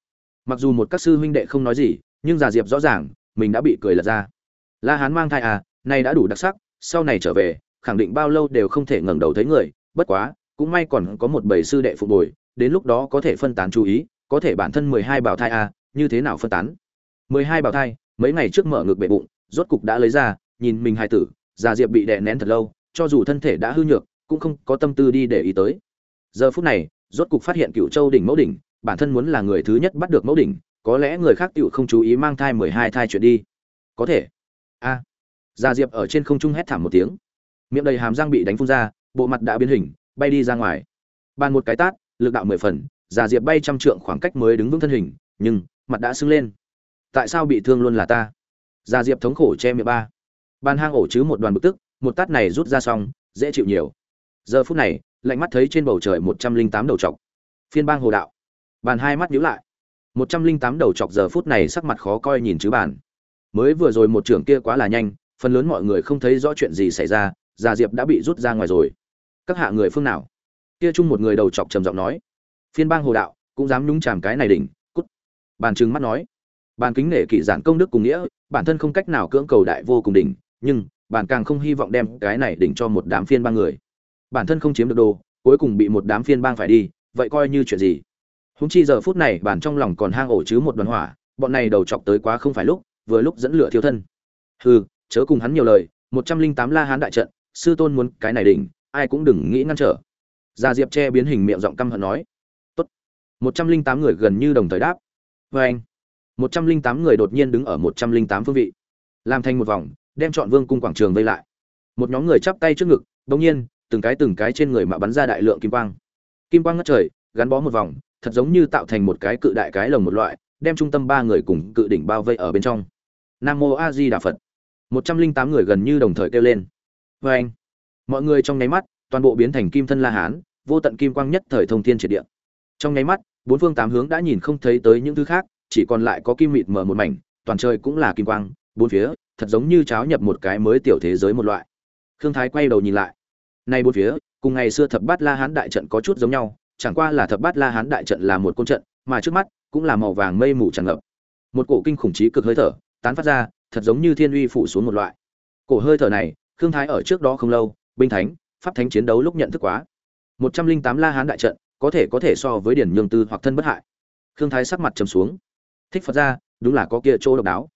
Mặc dù một các sư huynh đệ không nói gì, nhưng gia diệp rõ ràng mình đã bị cười lật ra. La hán mang thai à này đã đủ đặc sắc, sau này trở về, khẳng định bao lâu đều không thể ngẩng đầu thấy người, bất quá, cũng may còn có một bầy sư đệ phục bồi đến lúc đó có thể phân tán chú ý, có thể bản thân mười hai bảo thai à như thế nào phân tán? Mười hai bảo thai, mấy ngày trước mở ngực bệ bụng, rốt cục đã lấy ra, nhìn mình hài tử, già diệp bị đè nén thật lâu, cho dù thân thể đã hư nhược, cũng không có tâm tư đi để ý tới. Giờ phút này, rốt cục phát hiện cựu châu đỉnh mẫu đỉnh, bản thân muốn là người thứ nhất bắt được mẫu đỉnh có lẽ người khác tựu không chú ý mang thai mười hai thai chuyện đi. Có thể. A. À. già diệp ở trên không trung hét thảm một tiếng. Miệng đầy hàm răng bị đánh phun ra, bộ mặt đã biến hình, bay đi ra ngoài. Bàn một cái tát, lực đạo mười phần, già diệp bay trăm trượng khoảng cách mới đứng vững thân hình, nhưng, mặt đã sưng lên. Tại sao bị thương luôn là ta? Già diệp thống khổ che miệng ba. Bàn hang ổ chứ một đoàn bực tức, một tát này rút ra xong, dễ chịu nhiều. Giờ phút này, lạnh mắt thấy trên bầu trời một trăm linh tám đầu trọc. Phiên bang hồ đạo. Bàn hai mắt nhíu lại một trăm linh tám đầu chọc giờ phút này sắc mặt khó coi nhìn chứ bản. Mới vừa rồi một trưởng kia quá là nhanh, phần lớn mọi người không thấy rõ chuyện gì xảy ra già diệp đã bị rút ra ngoài rồi. Các hạ người phương nào? Kia chung một người đầu chọc trầm giọng nói. Phiên bang hồ đạo, cũng dám nhúng chàm cái này đỉnh, cút. Bàn trừng mắt nói. Bàn kính nể kỵ giản công đức cùng nghĩa, bản thân không cách nào cưỡng cầu đại vô cùng đỉnh, nhưng, bản càng không hy vọng đem cái này đỉnh cho một đám phiên bang người. Bản thân không chiếm được đồ, cuối cùng bị một đám phiên bang phải đi, vậy coi như chuyện gì? Húng chi giờ phút này bản trong lòng còn hang ổ chứ một đoàn hỏa, bọn này đầu chọc tới quá không phải lúc, vừa lúc dẫn lửa thiêu thân. Hừ, chớ cùng hắn nhiều lời, một trăm linh tám la hán đại trận, sư tôn muốn cái này đỉnh, ai cũng đừng nghĩ ngăn trở. Gia diệp che biến hình miệng giọng căm hận nói. Tốt. Một trăm linh tám người gần như đồng thời đáp. Vê anh, một trăm linh tám người đột nhiên đứng ở một trăm linh tám phương vị. Làm thành một vòng, đem chọn vương cung quảng trường vây lại. Một nhóm người chắp tay trước ngực bỗng nhiên, từng cái từng cái trên người mà bắn ra đại lượng kim quang. Kim quang ngất trời, gắn bó một vòng thật giống như tạo thành một cái cự đại cái lồng một loại, đem trung tâm ba người cùng cự đỉnh bao vây ở bên trong. Nam mô a di đà phật. Một trăm linh tám người gần như đồng thời kêu lên. Vê anh, mọi người trong nháy mắt, toàn bộ biến thành kim thân la hán, vô tận kim quang nhất thời thông thiên triệt địa. Trong nháy mắt, bốn phương tám hướng đã nhìn không thấy tới những thứ khác, chỉ còn lại có kim mịt mở một mảnh, toàn trời cũng là kim quang, bốn phía, thật giống như cháo nhập một cái mới tiểu thế giới một loại. Khương thái quay đầu nhìn lại. Nay bốn phía, cùng ngày xưa thập bát la hán đại trận có chút giống nhau chẳng qua là thập bát la hán đại trận là một côn trận, mà trước mắt cũng là màu vàng mây mù tràn ngập. Một cổ kinh khủng trí cực hơi thở tán phát ra, thật giống như thiên uy phủ xuống một loại. Cổ hơi thở này, khương thái ở trước đó không lâu, binh thánh, pháp thánh chiến đấu lúc nhận thức quá. Một trăm linh tám la hán đại trận, có thể có thể so với điển nhương tư hoặc thân bất hại. Khương thái sắc mặt trầm xuống. Thích phật ra, đúng là có kia chỗ độc đáo.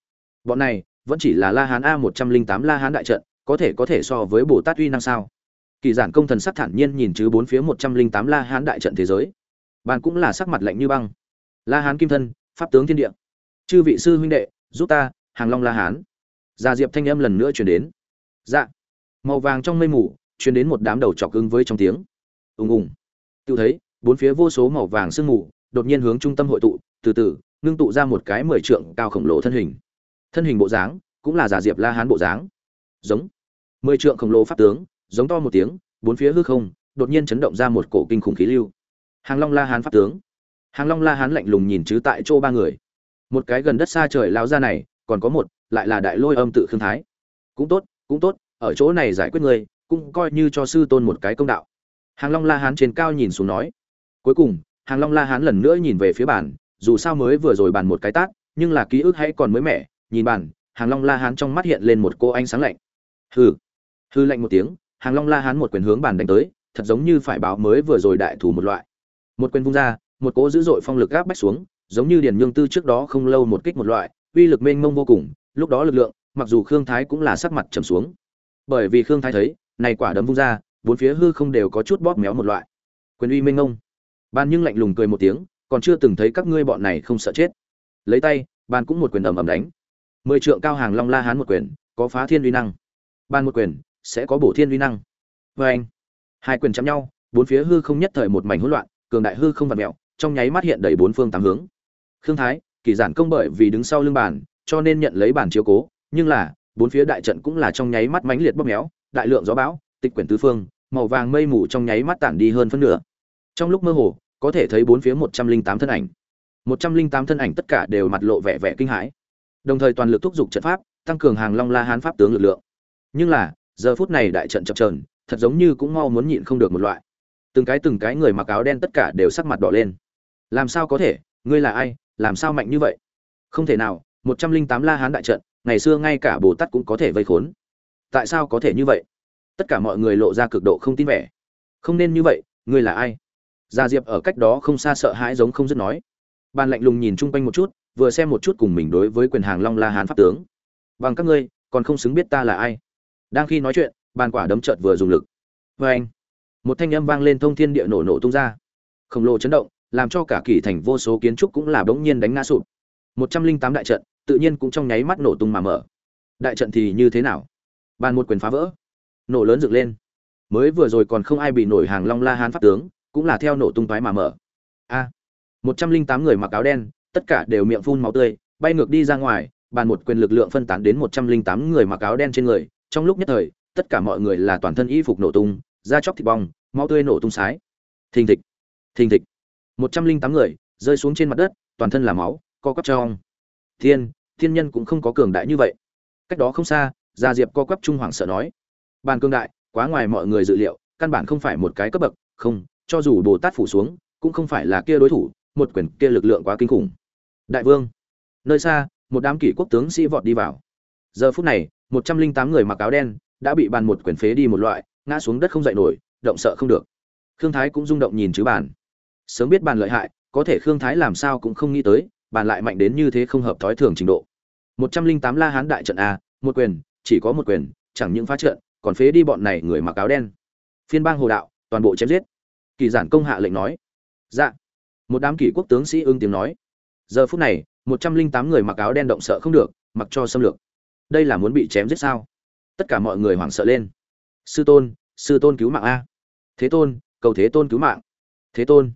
Bọn này, vẫn chỉ là la hán a một trăm linh tám la hán đại trận, có thể có thể so với bồ tát uy năng sao? Kỳ giản công thần sắc thản nhiên nhìn chứ bốn phía một trăm linh tám la hán đại trận thế giới. Bàn cũng là sắc mặt lạnh như băng. La hán kim thân, pháp tướng thiên địa. Chư vị sư huynh đệ, giúp ta, hàng long la hán. Gia diệp thanh âm lần nữa chuyển đến. Dạ. Màu vàng trong mây mù chuyển đến một đám đầu trọc ứng với trong tiếng. Ùng ùng. Tự thấy, bốn phía vô số màu vàng sương mù, đột nhiên hướng trung tâm hội tụ, từ từ, ngưng tụ ra một cái mười trượng cao khổng lồ thân hình. Thân hình bộ dáng, cũng là giả diệp la hán bộ dáng. Giống. Mười trượng khổng lồ pháp tướng giống to một tiếng, bốn phía hư không, đột nhiên chấn động ra một cổ kinh khủng khí lưu. Hàng long la hán pháp tướng. Hàng long la hán lạnh lùng nhìn chứ tại chỗ ba người. Một cái gần đất xa trời lao ra này, còn có một, lại là đại lôi âm tự khương thái. Cũng tốt cũng tốt, ở chỗ này giải quyết người, cũng coi như cho sư tôn một cái công đạo. Hàng long la hán trên cao nhìn xuống nói. Cuối cùng, hàng long la hán lần nữa nhìn về phía bàn, dù sao mới vừa rồi bàn một cái tát, nhưng là ký ức hãy còn mới mẻ, nhìn bàn, hàng long la hán trong mắt hiện lên một cô ánh sáng lạnh. Hừ. Hư lạnh một tiếng hàng long la hán một quyền hướng bàn đánh tới, thật giống như phải báo mới vừa rồi đại thủ một loại. Một quyền vung ra, một cỗ dữ dội phong lực gáp bách xuống, giống như điền nhương tư trước đó không lâu một kích một loại, uy lực mênh mông vô cùng, lúc đó lực lượng, mặc dù khương thái cũng là sắc mặt trầm xuống. Bởi vì khương thái thấy, này quả đấm vung ra, bốn phía hư không đều có chút bóp méo một loại. Quyền uy mênh mông. Ban nhưng lạnh lùng cười một tiếng, còn chưa từng thấy các ngươi bọn này không sợ chết. Lấy tay, ban cũng một quyền ầm ầm đánh. Mười trượng cao hàng long la hán một quyền, có phá thiên uy năng. Ban một quyền sẽ có bổ thiên uy năng. Vê anh, hai quyền chạm nhau, bốn phía hư không nhất thời một mảnh hỗn loạn, cường đại hư không vặt mẹo trong nháy mắt hiện đầy bốn phương tám hướng. Khương thái, kỳ giản công bởi vì đứng sau lưng bàn, cho nên nhận lấy bản chiếu cố, nhưng là, bốn phía đại trận cũng là trong nháy mắt mãnh liệt bóp méo, đại lượng gió bão, tịch quyển tứ phương, màu vàng mây mù trong nháy mắt tản đi hơn phân nửa. Trong lúc mơ hồ, có thể thấy bốn phía một trăm linh tám thân ảnh. Một trăm linh tám thân ảnh tất cả đều mặt lộ vẻ vẻ kinh hãi. Đồng thời toàn lực thúc giục trận pháp, tăng cường hàng long la hán pháp tướng lực lượng. Nhưng là giờ phút này đại trận chập trờn thật giống như cũng mau muốn nhịn không được một loại. Từng cái từng cái người mặc áo đen tất cả đều sắc mặt đỏ lên. Làm sao có thể? Ngươi là ai? Làm sao mạnh như vậy? Không thể nào, một trăm linh tám la hán đại trận, ngày xưa ngay cả bồ tát cũng có thể vây khốn. Tại sao có thể như vậy? Tất cả mọi người lộ ra cực độ không tin vẻ. Không nên như vậy, ngươi là ai? Gia diệp ở cách đó không xa sợ hãi giống không dứt nói. Ban lạnh lùng nhìn chung quanh một chút, vừa xem một chút cùng mình đối với quyền hàng long la hán pháp tướng. Bằng các ngươi, còn không xứng biết ta là ai? Đang khi nói chuyện, bàn quả đấm chợt vừa dùng lực. Vê anh, một thanh âm vang lên thông thiên địa nổ nổ tung ra. Khổng lồ chấn động, làm cho cả kỳ thành vô số kiến trúc cũng là bỗng nhiên đánh ngã sụp. Một trăm linh tám đại trận, tự nhiên cũng trong nháy mắt nổ tung mà mở. Đại trận thì như thế nào? Bàn một quyền phá vỡ. Nổ lớn dựng lên. Mới vừa rồi còn không ai bị nổi hàng long la hán pháp tướng, cũng là theo nổ tung thoái mà mở. A, một trăm linh tám người mặc áo đen, tất cả đều miệng phun máu tươi, bay ngược đi ra ngoài, bàn một quyền lực lượng phân tán đến một trăm linh tám người mặc áo đen trên người trong lúc nhất thời, tất cả mọi người là toàn thân y phục nổ tung, da chóc thịt bong, máu tươi nổ tung sái. Thình thịch thình thịch. Một trăm linh tám người rơi xuống trên mặt đất, toàn thân là máu, co quắp trong thiên thiên nhân cũng không có cường đại như vậy. Cách đó không xa, gia diệp co quắp trung hoàng sợ nói. Bàn cương đại, quá ngoài mọi người dự liệu, căn bản không phải một cái cấp bậc, không, cho dù bồ tát phủ xuống, cũng không phải là kia đối thủ, một quyền kia lực lượng quá kinh khủng. Đại vương, nơi xa, một đám kỷ quốc tướng sĩ vọt đi vào giờ phút này, một trăm linh tám người mặc áo đen đã bị bàn một quyền phế đi một loại, ngã xuống đất không dậy nổi, động sợ không được. Khương thái cũng rung động nhìn chứ bàn. Sớm biết bàn lợi hại, có thể khương thái làm sao cũng không nghĩ tới, bàn lại mạnh đến như thế không hợp thói thường trình độ. một trăm linh tám la hán đại trận a, một quyền, chỉ có một quyền, chẳng những phá trận, còn phế đi bọn này người mặc áo đen. Phiên bang hồ đạo, toàn bộ chém giết. Kỳ giản công hạ lệnh nói. Dạ. Một đám kỷ quốc tướng sĩ ưng tiếng nói. Giờ phút này, một trăm linh tám người mặc áo đen động sợ không được, mặc cho xâm lược đây là muốn bị chém giết sao? Tất cả mọi người hoảng sợ lên. Sư tôn sư tôn cứu mạng a. Thế tôn, cầu thế tôn cứu mạng. Thế tôn.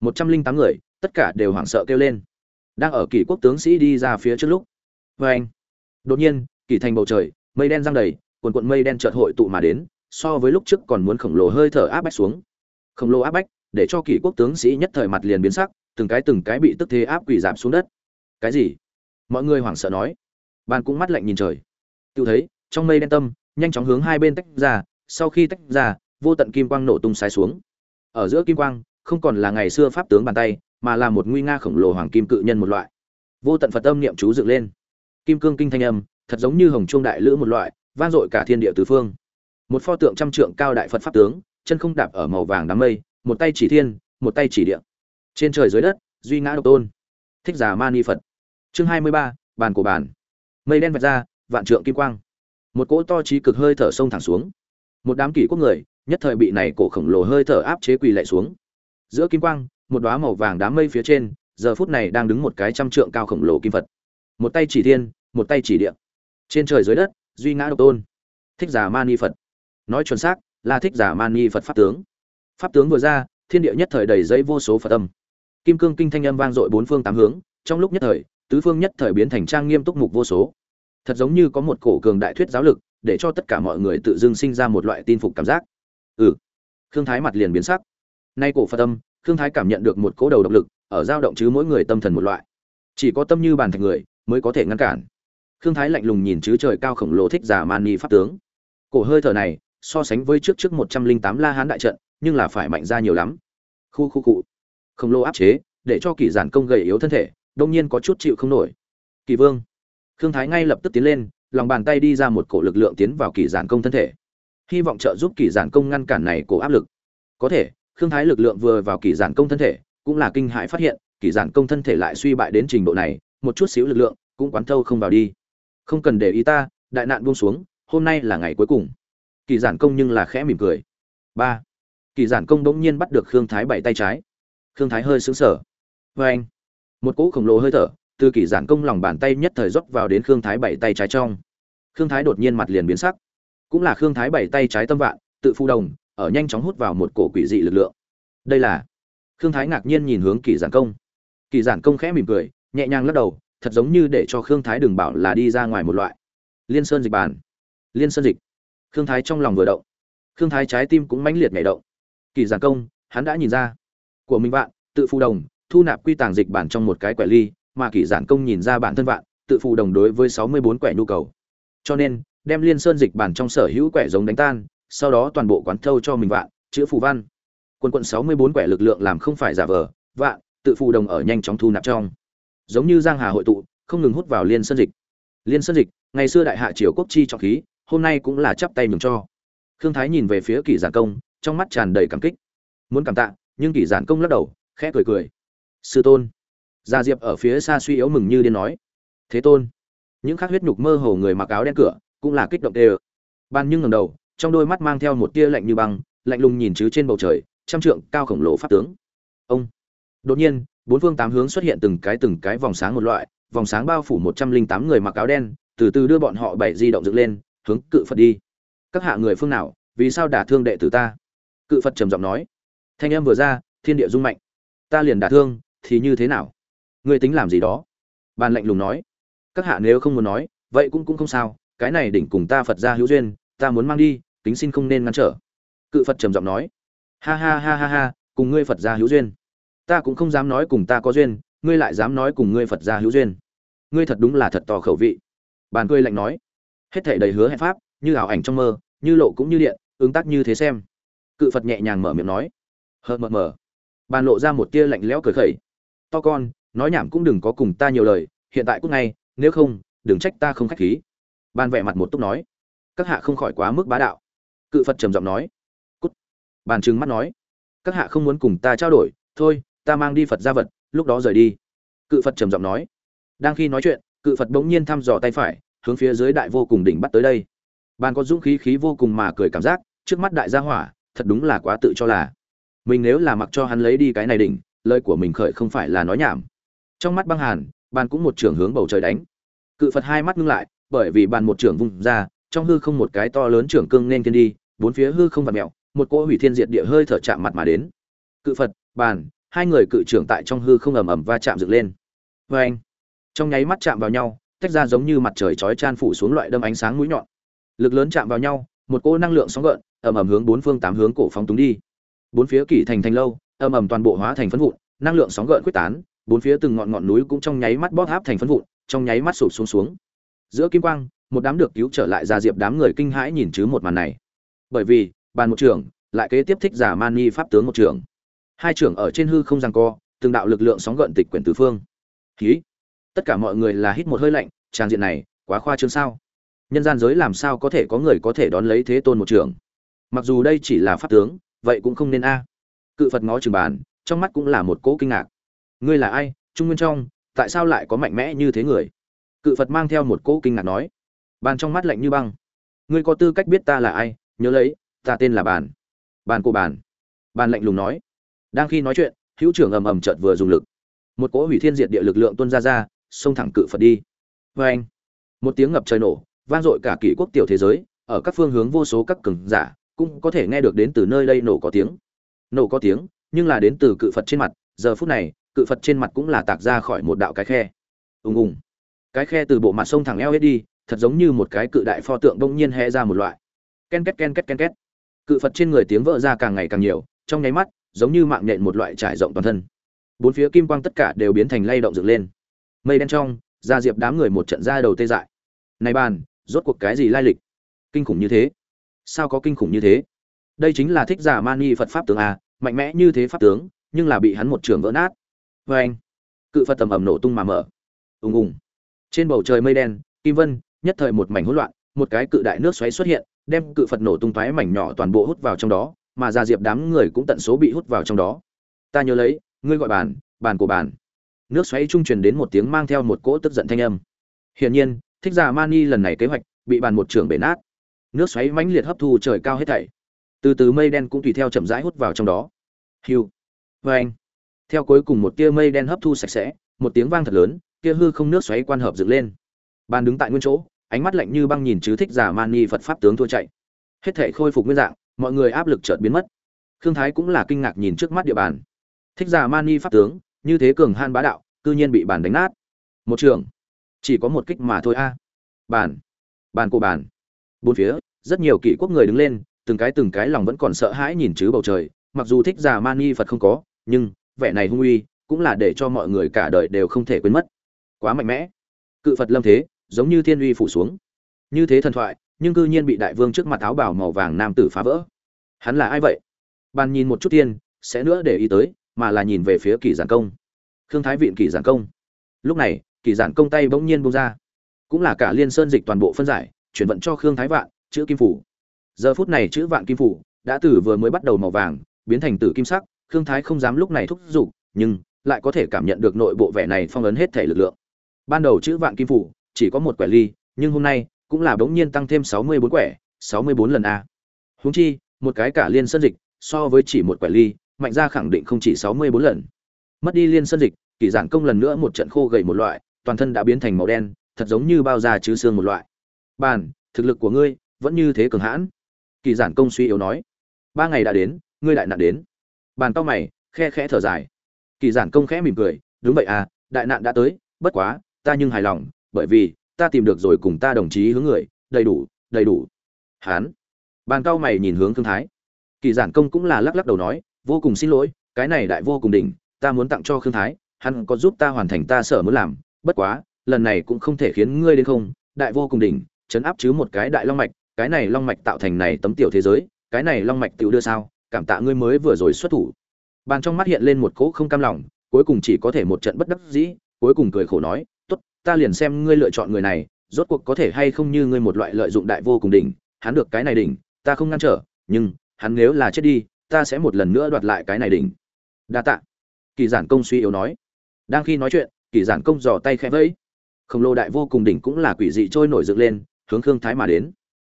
Một trăm linh tám người, tất cả đều hoảng sợ kêu lên. Đang ở kỷ quốc tướng sĩ đi ra phía trước lúc. Vê anh. Đột nhiên, kỷ thành bầu trời, mây đen giăng đầy, quần quận mây đen chợt hội tụ mà đến, so với lúc trước còn muốn khổng lồ hơi thở áp bách xuống. Khổng lồ áp bách, để cho kỷ quốc tướng sĩ nhất thời mặt liền biến sắc, từng cái từng cái bị tức thế áp quỷ giảm xuống đất. Cái gì? Mọi người hoảng sợ nói bàn cũng mắt lạnh nhìn trời. Tự thấy, trong mây đen tâm, nhanh chóng hướng hai bên tách ra, sau khi tách ra, vô tận kim quang nổ tung sai xuống. Ở giữa kim quang, không còn là ngày xưa pháp tướng bàn tay, mà là một nguy nga khổng lồ hoàng kim cự nhân một loại. Vô tận phật âm niệm chú dựng lên. Kim cương kinh thanh âm, thật giống như hồng trung đại lữ một loại, vang dội cả thiên địa tứ phương. Một pho tượng trăm trượng cao đại phật pháp tướng, chân không đạp ở màu vàng đám mây, một tay chỉ thiên, một tay chỉ địa. Trên trời dưới đất, duy ngã độc tôn. Thích giả mani phật. Chương hai mươi ba, bàn của bàn mây đen vạch ra, vạn trượng kim quang. Một cỗ to trí cực hơi thở sông thẳng xuống. Một đám kỷ quốc người, nhất thời bị này cổ khổng lồ hơi thở áp chế quỳ lại xuống. Giữa kim quang, một đóa màu vàng đám mây phía trên, giờ phút này đang đứng một cái trăm trượng cao khổng lồ kim phật. Một tay chỉ thiên, một tay chỉ địa. Trên trời dưới đất, duy ngã độc tôn. Thích giả mani phật. Nói chuẩn xác, là thích giả mani phật pháp tướng. Pháp tướng vừa ra, thiên địa nhất thời đầy dây vô số phật âm. Kim cương kinh thanh âm vang dội bốn phương tám hướng, trong lúc nhất thời tứ phương nhất thời biến thành trang nghiêm túc mục vô số. Thật giống như có một cổ cường đại thuyết giáo lực, để cho tất cả mọi người tự dưng sinh ra một loại tin phục cảm giác. Ừ. Khương thái mặt liền biến sắc. Nay cổ phật tâm khương thái cảm nhận được một cỗ đầu độc lực, ở dao động chứ mỗi người tâm thần một loại. Chỉ có tâm như bàn thạch người, mới có thể ngăn cản. Khương thái lạnh lùng nhìn chứ trời cao khổng lồ thích giả mani pháp tướng. Cổ hơi thở này, so sánh với trước trước một trăm linh tám la hán đại trận, nhưng là phải mạnh ra nhiều lắm. Khu khu cụ khổng lồ áp chế, để cho kỳ giản công gầy yếu thân thể đông nhiên có chút chịu không nổi. Kỳ vương. Khương thái ngay lập tức tiến lên, lòng bàn tay đi ra một cổ lực lượng tiến vào kỳ giản công thân thể. Hy vọng trợ giúp kỳ giản công ngăn cản này cổ áp lực. Có thể, khương thái lực lượng vừa vào kỳ giản công thân thể, cũng là kinh hại phát hiện, kỳ giản công thân thể lại suy bại đến trình độ này, một chút xíu lực lượng cũng quán thâu không vào đi. Không cần để ý ta, đại nạn buông xuống, hôm nay là ngày cuối cùng. Kỳ giản công nhưng là khẽ mỉm cười. Ba. Kỳ giản công bỗng nhiên bắt được khương thái bảy tay trái. Khương thái hơi xứng sở vê vâng. anh một cỗ khổng lồ hơi thở từ kỳ giản công lòng bàn tay nhất thời rót vào đến khương thái bảy tay trái trong. Khương thái đột nhiên mặt liền biến sắc. Cũng là khương thái bảy tay trái tâm vạn, tự phu đồng, ở nhanh chóng hút vào một cổ quỷ dị lực lượng. Đây là, khương thái ngạc nhiên nhìn hướng kỳ giản công. Kỳ giản công khẽ mỉm cười, nhẹ nhàng lắc đầu, thật giống như để cho khương thái đừng bảo là đi ra ngoài một loại. Liên sơn dịch bàn. Liên sơn dịch. Khương thái trong lòng vừa động. Khương thái trái tim cũng mãnh liệt nhảy động. Kỳ giản công, hắn đã nhìn ra. Của mình vạn, tự phu đồng thu nạp quy tàng dịch bản trong một cái quẻ ly, mà kỳ giản công nhìn ra bản thân vạn, tự phụ đồng đối với sáu mươi bốn quẻ nhu cầu. Cho nên, đem liên sơn dịch bản trong sở hữu quẻ giống đánh tan, sau đó toàn bộ quán thâu cho mình vạn chữa phù văn. Quân quận sáu mươi bốn quẻ lực lượng làm không phải giả vờ, vạn, tự phụ đồng ở nhanh chóng thu nạp trong. Giống như giang hà hội tụ, không ngừng hút vào liên sơn dịch. Liên sơn dịch, ngày xưa đại hạ triều quốc chi trọng khí, hôm nay cũng là chắp tay nhường cho. Khương thái nhìn về phía kỷ giản công, trong mắt tràn đầy cảm kích. Muốn cảm tạ, nhưng kỷ giản công lắc đầu, khẽ cười cười sư tôn. Gia diệp ở phía xa suy yếu mừng như điên nói. Thế tôn. Những khác huyết nhục mơ hồ người mặc áo đen cửa, cũng là kích động tê ơ ban nhưng ngầm đầu, trong đôi mắt mang theo một tia lạnh như băng, lạnh lùng nhìn chứ trên bầu trời, trăm trượng cao khổng lồ pháp tướng. Ông. Đột nhiên, bốn phương tám hướng xuất hiện từng cái từng cái vòng sáng một loại, vòng sáng bao phủ một trăm linh tám người mặc áo đen, từ từ đưa bọn họ bảy di động dựng lên, hướng cự phật đi. Các hạ người phương nào, vì sao đả thương đệ tử ta? Cự phật trầm giọng nói. Thanh em vừa ra, thiên địa rung mạnh. Ta liền đả thương thì như thế nào? Ngươi tính làm gì đó? Bàn lạnh lùng nói. Các hạ nếu không muốn nói, vậy cũng cũng không sao, cái này đỉnh cùng ta phật ra hữu duyên, ta muốn mang đi tính xin không nên ngăn trở. Cự phật trầm giọng nói. Ha ha ha ha ha, cùng ngươi phật ra hữu duyên. Ta cũng không dám nói cùng ta có duyên, ngươi lại dám nói cùng ngươi phật ra hữu duyên. Ngươi thật đúng là thật tò khẩu vị. Bàn cười lạnh nói. Hết thể đầy hứa hẹn pháp, như ảo ảnh trong mơ, như lộ cũng như điện, ứng tác như thế xem. Cự phật nhẹ nhàng mở miệng nói. Hờ mờ mờ. Bàn lộ ra một tia lạnh lẽo cười khẩy to con, nói nhảm cũng đừng có cùng ta nhiều lời, hiện tại cũng ngay, nếu không, đừng trách ta không khách khí. Ban vẻ mặt một túc nói. Các hạ không khỏi quá mức bá đạo. Cự phật trầm giọng nói. Cút. Bàn trừng mắt nói. Các hạ không muốn cùng ta trao đổi, thôi, ta mang đi phật ra vật, lúc đó rời đi. Cự phật trầm giọng nói. Đang khi nói chuyện, cự phật bỗng nhiên thăm dò tay phải, hướng phía dưới đại vô cùng đỉnh bắt tới đây. Bàn có dũng khí khí vô cùng mà cười cảm giác, trước mắt đại gia hỏa, thật đúng là quá tự cho là. Mình nếu là mặc cho hắn lấy đi cái này đỉnh lời của mình khởi không phải là nói nhảm. Trong mắt băng hàn, bàn cũng một trưởng hướng bầu trời đánh. Cự phật hai mắt ngưng lại, bởi vì bàn một trưởng vung ra, trong hư không một cái to lớn trưởng cương nên thiên đi, bốn phía hư không vặt mẹo, một cỗ hủy thiên diệt địa hơi thở chạm mặt mà đến. Cự phật, bàn, hai người cự trưởng tại trong hư không ầm ầm va chạm dựng lên. Vê anh trong nháy mắt chạm vào nhau, tách ra giống như mặt trời chói chan phủ xuống loại đâm ánh sáng mũi nhọn. Lực lớn chạm vào nhau, một cỗ năng lượng sóng gợn, ầm ầm hướng bốn phương tám hướng cổ phóng túng đi. Bốn phía kỷ thành thành lâu ầm ầm toàn bộ hóa thành phấn vụn, năng lượng sóng gợn quyết tán, bốn phía từng ngọn ngọn núi cũng trong nháy mắt bóp áp thành phấn vụn, trong nháy mắt sụp xuống xuống. Giữa kim quang, một đám được cứu trở lại ra diệp đám người kinh hãi nhìn chứ một màn này. Bởi vì, bàn một trưởng, lại kế tiếp thích giả mani pháp tướng một trưởng. Hai trưởng ở trên hư không giằng co, từng đạo lực lượng sóng gợn tịch quyển tứ phương. Khí tất cả mọi người là hít một hơi lạnh trang diện này, quá khoa trương sao? Nhân gian giới làm sao có thể có người có thể đón lấy thế tôn một trưởng? Mặc dù đây chỉ là pháp tướng, vậy cũng không nên a cự phật ngó Trừng bàn, trong mắt cũng là một cỗ kinh ngạc. Ngươi là ai? Trung nguyên trong, tại sao lại có mạnh mẽ như thế người? Cự phật mang theo một cỗ kinh ngạc nói. Bàn trong mắt lạnh như băng. Ngươi có tư cách biết ta là ai? Nhớ lấy, ta tên là bàn. Bàn của bàn. Bàn lạnh lùng nói. Đang khi nói chuyện, hữu trưởng ầm ầm chợt vừa dùng lực. Một cỗ hủy thiên diệt địa lực lượng tuôn ra ra, xông thẳng cự phật đi. Vê anh, một tiếng ngập trời nổ, vang dội cả kỷ quốc tiểu thế giới, ở các phương hướng vô số các cường giả, cũng có thể nghe được đến từ nơi đây nổ có tiếng nổ có tiếng, nhưng là đến từ cự phật trên mặt, giờ phút này, cự phật trên mặt cũng là tạc ra khỏi một đạo cái khe. Ùng ùng. Cái khe từ bộ mặt sông thẳng eo hết đi, thật giống như một cái cự đại pho tượng bỗng nhiên hé ra một loại. Ken két ken két ken két. Cự phật trên người tiếng vỡ ra càng ngày càng nhiều, trong nháy mắt, giống như mạng nhện một loại trải rộng toàn thân. Bốn phía kim quang tất cả đều biến thành lay động dựng lên. Mây đen trong, ra diệp đám người một trận ra đầu tê dại. Này bàn, rốt cuộc cái gì lai lịch? Kinh khủng như thế. Sao có kinh khủng như thế? Đây chính là thích giả mani phật pháp tướng a, mạnh mẽ như thế pháp tướng, nhưng là bị hắn một trường vỡ nát. Vê anh, cự phật tầm ầm nổ tung mà mở. Ùng ùng. Trên bầu trời mây đen, kim vân, nhất thời một mảnh hỗn loạn, một cái cự đại nước xoáy xuất hiện, đem cự phật nổ tung toái mảnh nhỏ toàn bộ hút vào trong đó, mà ra diệp đám người cũng tận số bị hút vào trong đó. Ta nhớ lấy, ngươi gọi bàn bàn của bàn. Nước xoáy trung truyền đến một tiếng mang theo một cỗ tức giận thanh âm. Hiển nhiên, thích giả mani lần này kế hoạch, bị bàn một trưởng bể nát. Nước xoáy mãnh liệt hấp thu trời cao hết thảy từ từ mây đen cũng tùy theo chậm rãi hút vào trong đó. Hiu. Vê anh. Theo cuối cùng một tia mây đen hấp thu sạch sẽ, một tiếng vang thật lớn, kia hư không nước xoáy quan hợp dựng lên. Ban đứng tại nguyên chỗ, ánh mắt lạnh như băng nhìn chứ thích giả mani phật pháp tướng thua chạy. Hết thể khôi phục nguyên dạng, mọi người áp lực chợt biến mất. Khương thái cũng là kinh ngạc nhìn trước mắt địa bàn. Thích giả mani pháp tướng, như thế cường han bá đạo, cư nhiên bị bàn đánh nát. Một trường. Chỉ có một kích mà thôi a. Bàn. Bàn của bàn. Bốn phía, rất nhiều kỷ quốc người đứng lên từng cái từng cái lòng vẫn còn sợ hãi nhìn chứ bầu trời, mặc dù thích giả mani phật không có, nhưng vẻ này hung uy cũng là để cho mọi người cả đời đều không thể quên mất. Quá mạnh mẽ. Cự phật lâm thế, giống như thiên uy phủ xuống. Như thế thần thoại, nhưng cư nhiên bị đại vương trước mặt áo bảo màu vàng nam tử phá vỡ. Hắn là ai vậy? Ban nhìn một chút tiên, sẽ nữa để ý tới, mà là nhìn về phía kỳ giản công. Khương thái viện kỳ giản công. Lúc này, kỳ giản công tay bỗng nhiên bông ra. Cũng là cả liên sơn dịch toàn bộ phân giải, chuyển vận cho khương thái vạn, chữ kim phủ giờ phút này chữ vạn kim phủ đã từ vừa mới bắt đầu màu vàng, biến thành tử kim sắc, khương thái không dám lúc này thúc giục, nhưng lại có thể cảm nhận được nội bộ vẻ này phong ấn hết thể lực lượng. Ban đầu chữ vạn kim phủ chỉ có một quẻ ly, nhưng hôm nay cũng là bỗng nhiên tăng thêm sáu mươi bốn quẻ, sáu mươi bốn lần a. Húng chi, một cái cả liên sơn dịch, so với chỉ một quẻ ly, mạnh ra khẳng định không chỉ sáu mươi bốn lần. Mất đi liên sơn dịch kỳ giản công lần nữa một trận khô gầy một loại, toàn thân đã biến thành màu đen, thật giống như bao da chứ xương một loại. Bàn, thực lực của ngươi vẫn như thế cường hãn kỳ giản công suy yếu nói, ba ngày đã đến, ngươi đại nạn đến. Bàn tao mày, khe khẽ thở dài. Kỳ giản công khẽ mỉm cười, đúng vậy à đại nạn đã tới, bất quá, ta nhưng hài lòng, bởi vì ta tìm được rồi cùng ta đồng chí hướng người, đầy đủ đầy đủ. Hán. Bàn cao mày nhìn hướng thương thái. Kỳ giản công cũng là lắc lắc đầu nói, vô cùng xin lỗi, cái này đại vô cùng đỉnh, ta muốn tặng cho khương thái, hắn có giúp ta hoàn thành ta sở muốn làm, bất quá, lần này cũng không thể khiến ngươi đến không, đại vô cùng đỉnh, chấn áp chứ một cái đại long mạch cái này long mạch tạo thành này tấm tiểu thế giới, cái này long mạch tự đưa sao, cảm tạ ngươi mới vừa rồi xuất thủ. Bàn trong mắt hiện lên một cỗ không cam lòng, cuối cùng chỉ có thể một trận bất đắc dĩ, cuối cùng cười khổ nói, tốt, ta liền xem ngươi lựa chọn người này, rốt cuộc có thể hay không như ngươi một loại lợi dụng đại vô cùng đỉnh, hắn được cái này đỉnh, ta không ngăn trở, nhưng hắn nếu là chết đi, ta sẽ một lần nữa đoạt lại cái này đỉnh. Đa tạ. Kỳ giản công suy yếu nói. Đang khi nói chuyện, kỳ giản công dò tay khẽ vẫy. Khổng lồ đại vô cùng đỉnh cũng là quỷ dị trôi nổi dựng lên, hướng khương thái mà đến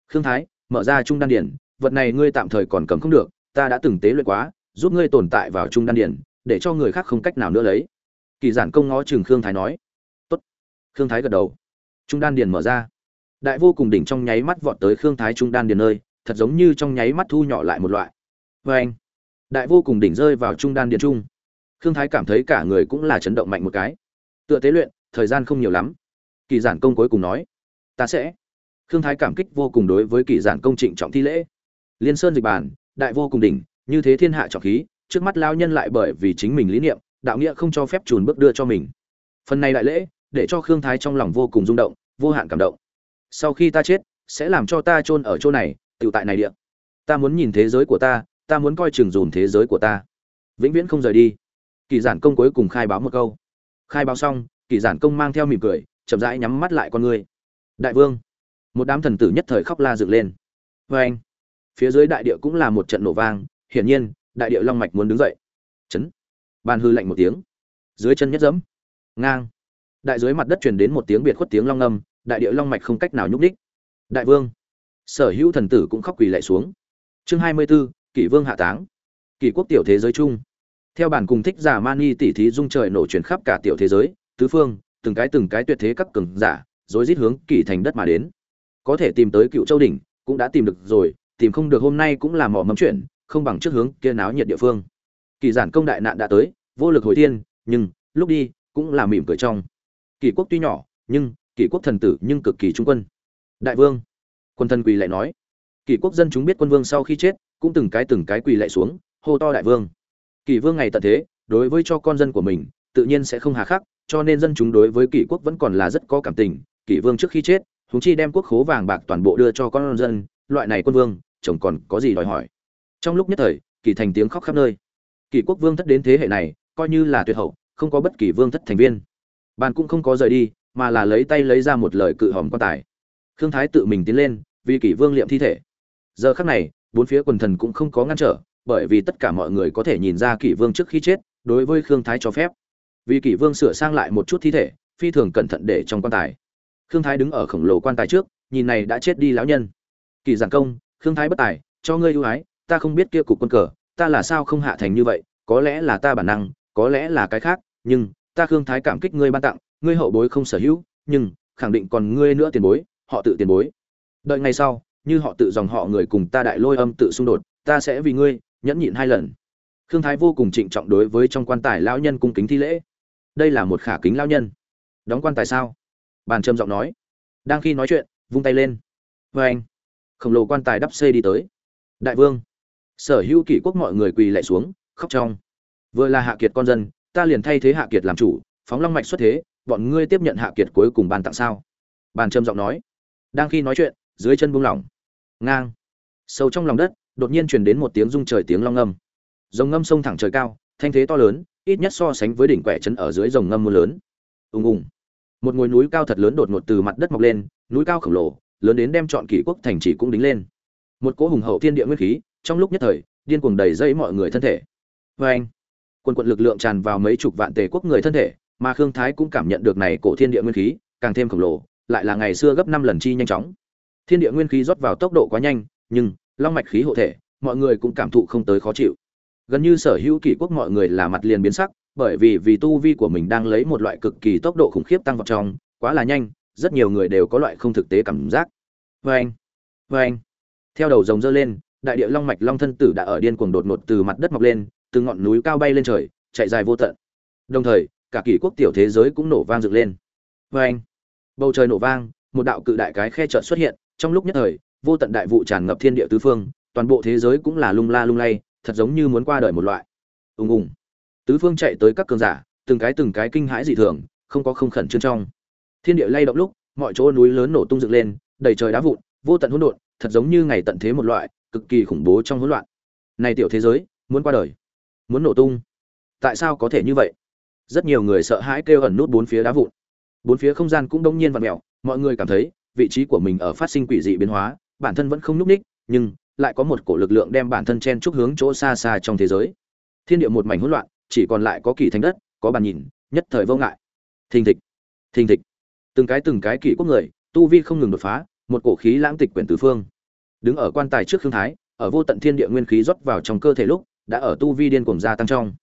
khương thái, mở ra trung đan điển vật này ngươi tạm thời còn cầm không được, ta đã từng tế luyện quá, giúp ngươi tồn tại vào trung đan điển để cho người khác không cách nào nữa lấy. Kỳ giản công ngó chừng khương thái nói. Tốt. Khương thái gật đầu. Trung đan điển mở ra. Đại vô cùng đỉnh trong nháy mắt vọt tới khương thái trung đan điển nơi, thật giống như trong nháy mắt thu nhỏ lại một loại. Vê anh, đại vô cùng đỉnh rơi vào trung đan điển trung. Khương thái cảm thấy cả người cũng là chấn động mạnh một cái. Tựa tế luyện, thời gian không nhiều lắm. Kỳ giản công cuối cùng nói. Ta sẽ khương thái cảm kích vô cùng đối với kỳ giản công trịnh trọng thi lễ. Liên sơn dịch bàn, đại vô cùng đỉnh, như thế thiên hạ trọng khí, trước mắt lao nhân lại bởi vì chính mình lý niệm, đạo nghĩa không cho phép chùn bước đưa cho mình. Phần này đại lễ, để cho khương thái trong lòng vô cùng rung động, vô hạn cảm động. Sau khi ta chết, sẽ làm cho ta chôn ở chỗ này tự tại này địa. Ta muốn nhìn thế giới của ta ta muốn coi chừng dùm thế giới của ta. Vĩnh viễn không rời đi. Kỳ giản công cuối cùng khai báo một câu. Khai báo xong, kỳ giản công mang theo mỉm cười, chậm rãi nhắm mắt lại con người. Đại vương một đám thần tử nhất thời khóc la dựng lên. Vê anh phía dưới đại địa cũng là một trận nổ vang hiển nhiên đại địa long mạch muốn đứng dậy. Chấn. Ban hư lạnh một tiếng. Dưới chân nhất dẫm. Ngang. Đại dưới mặt đất truyền đến một tiếng biệt khuất tiếng long âm đại địa long mạch không cách nào nhúc đích đại vương. Sở hữu thần tử cũng khóc quỳ lại xuống. Chương hai mươi 24, kỷ vương hạ táng. Kỷ quốc tiểu thế giới chung. Theo bản cùng thích giả mani tỷ thí dung trời nổ truyền khắp cả tiểu thế giới tứ phương từng cái từng cái tuyệt thế các cường giả rồi rít hướng kỷ thành đất mà đến có thể tìm tới cựu châu đỉnh, cũng đã tìm được rồi, tìm không được hôm nay cũng là mỏ mẫm chuyện, không bằng trước hướng kia náo nhiệt địa phương. Kỳ giản công đại nạn đã tới, vô lực hồi thiên, nhưng, lúc đi, cũng là mỉm cười trong. Kỷ quốc tuy nhỏ, nhưng, kỷ quốc thần tử nhưng cực kỳ trung quân. Đại vương, quân thần quỳ lại nói. Kỷ quốc dân chúng biết quân vương sau khi chết, cũng từng cái từng cái quỳ lại xuống, hô to đại vương. Kỷ vương ngày tận thế, đối với cho con dân của mình, tự nhiên sẽ không hà khắc, cho nên dân chúng đối với kỷ quốc vẫn còn là rất có cảm tình. Kỷ vương trước khi chết chúng chi đem quốc khố vàng bạc toàn bộ đưa cho con dân, loại này quân vương, chồng còn có gì đòi hỏi? Trong lúc nhất thời, kỳ thành tiếng khóc khắp nơi. Kỳ quốc vương thất đến thế hệ này, coi như là tuyệt hậu, không có bất kỳ vương thất thành viên. Bàn cũng không có rời đi, mà là lấy tay lấy ra một lời cự hòm quan tài. Khương thái tự mình tiến lên, vì kỷ vương liệm thi thể. Giờ khắc này, bốn phía quần thần cũng không có ngăn trở, bởi vì tất cả mọi người có thể nhìn ra kỷ vương trước khi chết, đối với khương thái cho phép. Vì kỷ vương sửa sang lại một chút thi thể, phi thường cẩn thận để trong quan tài khương thái đứng ở khổng lồ quan tài trước, nhìn này đã chết đi lão nhân. Kỳ giảng công, khương thái bất tài, cho ngươi ưu ái, ta không biết kia cục quân cờ, ta là sao không hạ thành như vậy, có lẽ là ta bản năng, có lẽ là cái khác, nhưng ta khương thái cảm kích ngươi ban tặng, ngươi hậu bối không sở hữu, nhưng khẳng định còn ngươi nữa tiền bối, họ tự tiền bối. Đợi ngày sau, như họ tự dòng họ người cùng ta đại lôi âm tự xung đột, ta sẽ vì ngươi nhẫn nhịn hai lần. Khương thái vô cùng trịnh trọng đối với trong quan tài lão nhân cung kính thi lễ. Đây là một khả kính lão nhân. Đóng quan tài sao? Bàn trầm giọng nói. Đang khi nói chuyện, vung tay lên. Vê anh, khổng lồ quan tài đắp xây đi tới. Đại vương, sở hữu kỷ quốc mọi người quỳ lại xuống, khóc trong. Vừa là hạ kiệt con dân, ta liền thay thế hạ kiệt làm chủ, phóng long mạch xuất thế, bọn ngươi tiếp nhận hạ kiệt cuối cùng bàn tặng sao? Bàn trầm giọng nói. Đang khi nói chuyện, dưới chân buông lỏng. Ngang. Sâu trong lòng đất, đột nhiên truyền đến một tiếng rung trời tiếng long ngâm dòng ngâm sông thẳng trời cao, thanh thế to lớn, ít nhất so sánh với đỉnh quẻ chân ở dưới dòng ngâm mưa lớn. Ùng ùng một ngôi núi cao thật lớn đột ngột từ mặt đất mọc lên, núi cao khổng lồ, lớn đến đem chọn kỷ quốc thành trì cũng đính lên. Một cỗ hùng hậu thiên địa nguyên khí, trong lúc nhất thời, điên cuồng đầy dây mọi người thân thể. Vê anh quân quận lực lượng tràn vào mấy chục vạn tề quốc người thân thể, mà khương thái cũng cảm nhận được này cổ thiên địa nguyên khí, càng thêm khổng lồ, lại là ngày xưa gấp năm lần chi nhanh chóng. Thiên địa nguyên khí rót vào tốc độ quá nhanh, nhưng, long mạch khí hộ thể, mọi người cũng cảm thụ không tới khó chịu. Gần như sở hữu kỷ quốc mọi người là mặt liền biến sắc bởi vì vì tu vi của mình đang lấy một loại cực kỳ tốc độ khủng khiếp tăng vào trong, quá là nhanh, rất nhiều người đều có loại không thực tế cảm giác. Vê anh vê anh. Theo đầu rồng dơ lên, đại địa long mạch long thân tử đã ở điên cuồng đột ngột từ mặt đất mọc lên, từ ngọn núi cao bay lên trời, chạy dài vô tận. Đồng thời, cả kỷ quốc tiểu thế giới cũng nổ vang dựng lên. Vê anh. Bầu trời nổ vang, một đạo cự đại cái khe trợ xuất hiện, trong lúc nhất thời, vô tận đại vụ tràn ngập thiên địa tứ phương, toàn bộ thế giới cũng là lung la lung lay, thật giống như muốn qua đời một loại. Ùng ùng tứ phương chạy tới các cường giả, từng cái từng cái kinh hãi dị thường, không có không khẩn trương trong. Thiên địa lay động lúc, mọi chỗ núi lớn nổ tung dựng lên, đầy trời đá vụn, vô tận hỗn độn, thật giống như ngày tận thế một loại, cực kỳ khủng bố trong hỗn loạn. Này tiểu thế giới, muốn qua đời, muốn nổ tung, tại sao có thể như vậy? Rất nhiều người sợ hãi kêu ẩn nút bốn phía đá vụn. Bốn phía không gian cũng đông nhiên vặn mẹo mọi người cảm thấy, vị trí của mình ở phát sinh quỷ dị biến hóa, bản thân vẫn không nhúc ních, nhưng lại có một cổ lực lượng đem bản thân chen chúc hướng chỗ xa xa trong thế giới. Thiên địa một mảnh hỗn loạn chỉ còn lại có kỳ thành đất, có bàn nhìn, nhất thời vô ngại. Thình thịch thình thịch. Từng cái từng cái kỷ quốc người, tu vi không ngừng đột phá, một cổ khí lãng tịch quyển tứ phương. Đứng ở quan tài trước khương thái, ở vô tận thiên địa nguyên khí rót vào trong cơ thể lúc, đã ở tu vi điên cuồng gia tăng trong.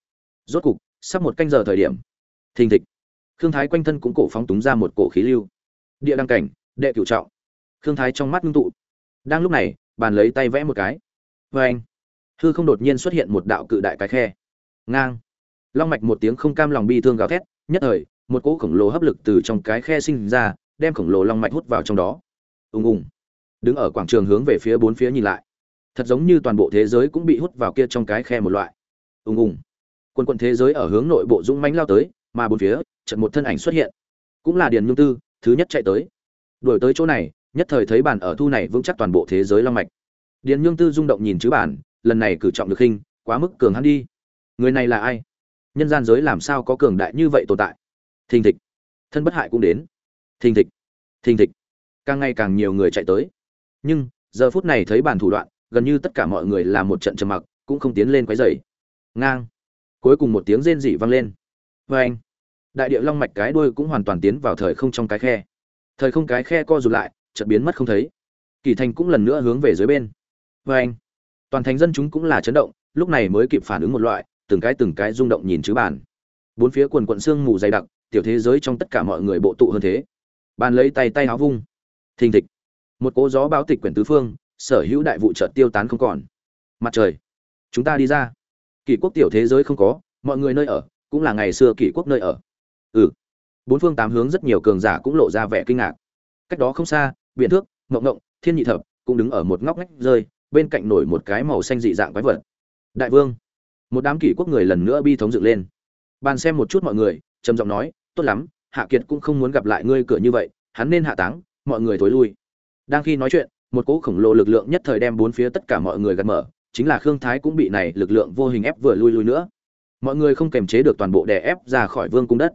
Rốt cục, sắp một canh giờ thời điểm. Thình thịch. Khương thái quanh thân cũng cổ phóng túng ra một cổ khí lưu. Địa đăng cảnh, đệ cửu trọng. Khương thái trong mắt ngưng tụ. Đang lúc này, bàn lấy tay vẽ một cái. Vê anh hư không đột nhiên xuất hiện một đạo cự đại cái khe. Ngang long mạch một tiếng không cam lòng bi thương gào thét, nhất thời, một cỗ khổng lồ hấp lực từ trong cái khe sinh ra, đem khổng lồ long mạch hút vào trong đó. Ùng ùng. Đứng ở quảng trường hướng về phía bốn phía nhìn lại. Thật giống như toàn bộ thế giới cũng bị hút vào kia trong cái khe một loại. Ùng ùng. Quân quận thế giới ở hướng nội bộ dũng mãnh lao tới, mà bốn phía trận một thân ảnh xuất hiện. Cũng là điền nhung tư, thứ nhất chạy tới. Đuổi tới chỗ này, nhất thời thấy bản ở thu này vững chắc toàn bộ thế giới long mạch. Điền nhung tư rung động nhìn chứ bản, lần này cử trọng được khinh, quá mức cường hắn đi. Người này là ai? Nhân gian giới làm sao có cường đại như vậy tồn tại? Thình thịch. Thân bất hại cũng đến. Thình thịch. Thình thịch. Càng ngày càng nhiều người chạy tới. Nhưng, giờ phút này thấy bản thủ đoạn, gần như tất cả mọi người làm một trận trầm mặc, cũng không tiến lên quấy rầy. Ngang. Cuối cùng một tiếng rên rỉ vang lên. Vê anh đại địa long mạch cái đuôi cũng hoàn toàn tiến vào thời không trong cái khe. Thời không cái khe co rụt lại, chợt biến mất không thấy. Kỳ thành cũng lần nữa hướng về dưới bên. Vê anh toàn thành dân chúng cũng là chấn động, lúc này mới kịp phản ứng một loại từng cái từng cái rung động nhìn chứ bàn. Bốn phía quần quận xương mù dày đặc, tiểu thế giới trong tất cả mọi người bộ tụ hơn thế. Bàn lấy tay tay áo vung. Thình thịch. Một cỗ gió báo tịch quyển tứ phương, sở hữu đại vụ chợt tiêu tán không còn. Mặt trời. Chúng ta đi ra. Kỷ quốc tiểu thế giới không có, mọi người nơi ở, cũng là ngày xưa kỷ quốc nơi ở. Ừ. Bốn phương tám hướng rất nhiều cường giả cũng lộ ra vẻ kinh ngạc. Cách đó không xa biện thước, mộng ngộng, thiên nhị thập, cũng đứng ở một ngóc ngách rơi, bên cạnh nổi một cái màu xanh dị dạng quái vật. Đại vương một đám kỷ quốc người lần nữa bi thống dựng lên. Bàn xem một chút mọi người, trầm giọng nói, tốt lắm, hạ kiệt cũng không muốn gặp lại ngươi cửa như vậy, hắn nên hạ táng, mọi người thối lui. Đang khi nói chuyện, một cỗ khổng lồ lực lượng nhất thời đem bốn phía tất cả mọi người gạt mở, chính là khương thái cũng bị này lực lượng vô hình ép vừa lui lui nữa. Mọi người không kềm chế được toàn bộ đè ép ra khỏi vương cung đất.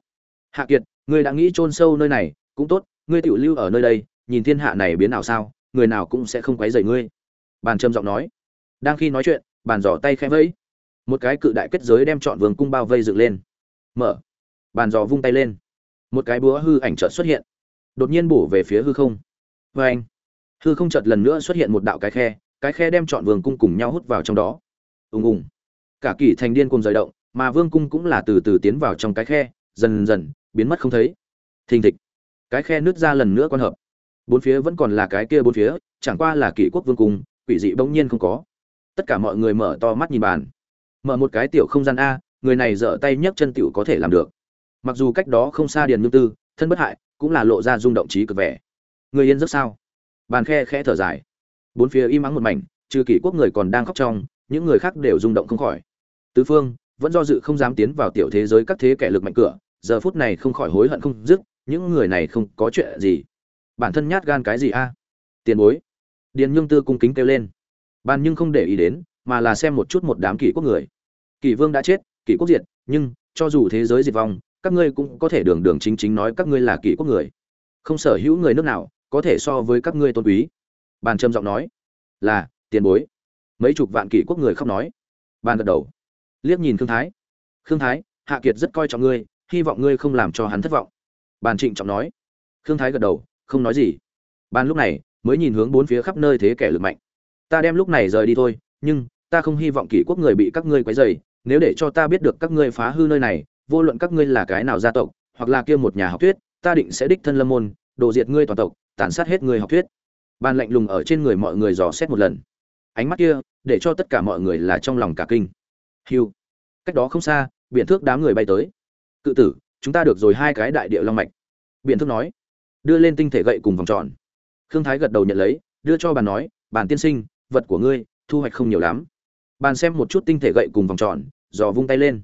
Hạ kiệt, ngươi đã nghĩ chôn sâu nơi này, cũng tốt, ngươi tiểu lưu ở nơi đây, nhìn thiên hạ này biến nào sao, người nào cũng sẽ không quấy rầy ngươi. Bàn trầm giọng nói. Đang khi nói chuyện, bàn giỏ tay khẽ vẫy một cái cự đại kết giới đem trọn vương cung bao vây dựng lên. Mở. Bàn giò vung tay lên. Một cái búa hư ảnh chợt xuất hiện. Đột nhiên bổ về phía hư không. Vê anh hư không chợt lần nữa xuất hiện một đạo cái khe cái khe đem trọn vương cung cùng nhau hút vào trong đó. Ùng ùng. Cả kỳ thành điên cùng rời động, mà vương cung cũng là từ từ tiến vào trong cái khe, dần dần, biến mất không thấy. Thình thịch. Cái khe nứt ra lần nữa quan hợp. Bốn phía vẫn còn là cái kia bốn phía, chẳng qua là kỷ quốc vương cung, quỷ dị bỗng nhiên không có. Tất cả mọi người mở to mắt nhìn bàn mở một cái tiểu không gian a, người này dở tay nhấc chân tiểu có thể làm được. Mặc dù cách đó không xa điền nhung tư, thân bất hại, cũng là lộ ra rung động trí cực vẻ. Người yên rất sao? Bàn khe khẽ thở dài. Bốn phía im ắng một mảnh, trừ kỷ quốc người còn đang khóc trong, những người khác đều rung động không khỏi. Tứ phương, vẫn do dự không dám tiến vào tiểu thế giới các thế kẻ lực mạnh cửa, giờ phút này không khỏi hối hận không dứt, những người này không có chuyện gì. Bản thân nhát gan cái gì a? Tiền bối. Điền nhung tư cung kính kêu lên. Bàn nhưng không để ý đến, mà là xem một chút một đám kỷ quốc người kỷ vương đã chết, kỷ quốc diệt, nhưng cho dù thế giới diệt vong, các ngươi cũng có thể đường đường chính chính nói các ngươi là kỷ quốc người. Không sở hữu người nước nào có thể so với các ngươi tôn quý. Bàn trầm giọng nói. Là, tiền bối. Mấy chục vạn kỷ quốc người khóc nói. Bàn gật đầu. Liếc nhìn khương thái. Khương thái, hạ kiệt rất coi trọng ngươi, hy vọng ngươi không làm cho hắn thất vọng. Bàn trịnh trọng nói. Khương thái gật đầu, không nói gì. Bàn lúc này mới nhìn hướng bốn phía khắp nơi thế kẻ lực mạnh. Ta đem lúc này rời đi thôi, nhưng ta không hy vọng kỷ quốc người bị các ngươi quấy rầy, nếu để cho ta biết được các ngươi phá hư nơi này, vô luận các ngươi là cái nào gia tộc, hoặc là kia một nhà học thuyết, ta định sẽ đích thân lâm môn đồ diệt ngươi toàn tộc, tàn sát hết người học thuyết. Ban lạnh lùng ở trên người mọi người dò xét một lần. Ánh mắt kia, để cho tất cả mọi người là trong lòng cả kinh. Hiu. Cách đó không xa biện thước đám người bay tới. Cự tử, chúng ta được rồi hai cái đại địa long mạch. Biện thước nói. Đưa lên tinh thể gậy cùng vòng tròn. Khương thái gật đầu nhận lấy, đưa cho bàn nói bàn tiên sinh, vật của ngươi, thu hoạch không nhiều lắm bàn xem một chút tinh thể gậy cùng vòng tròn dò vung tay lên.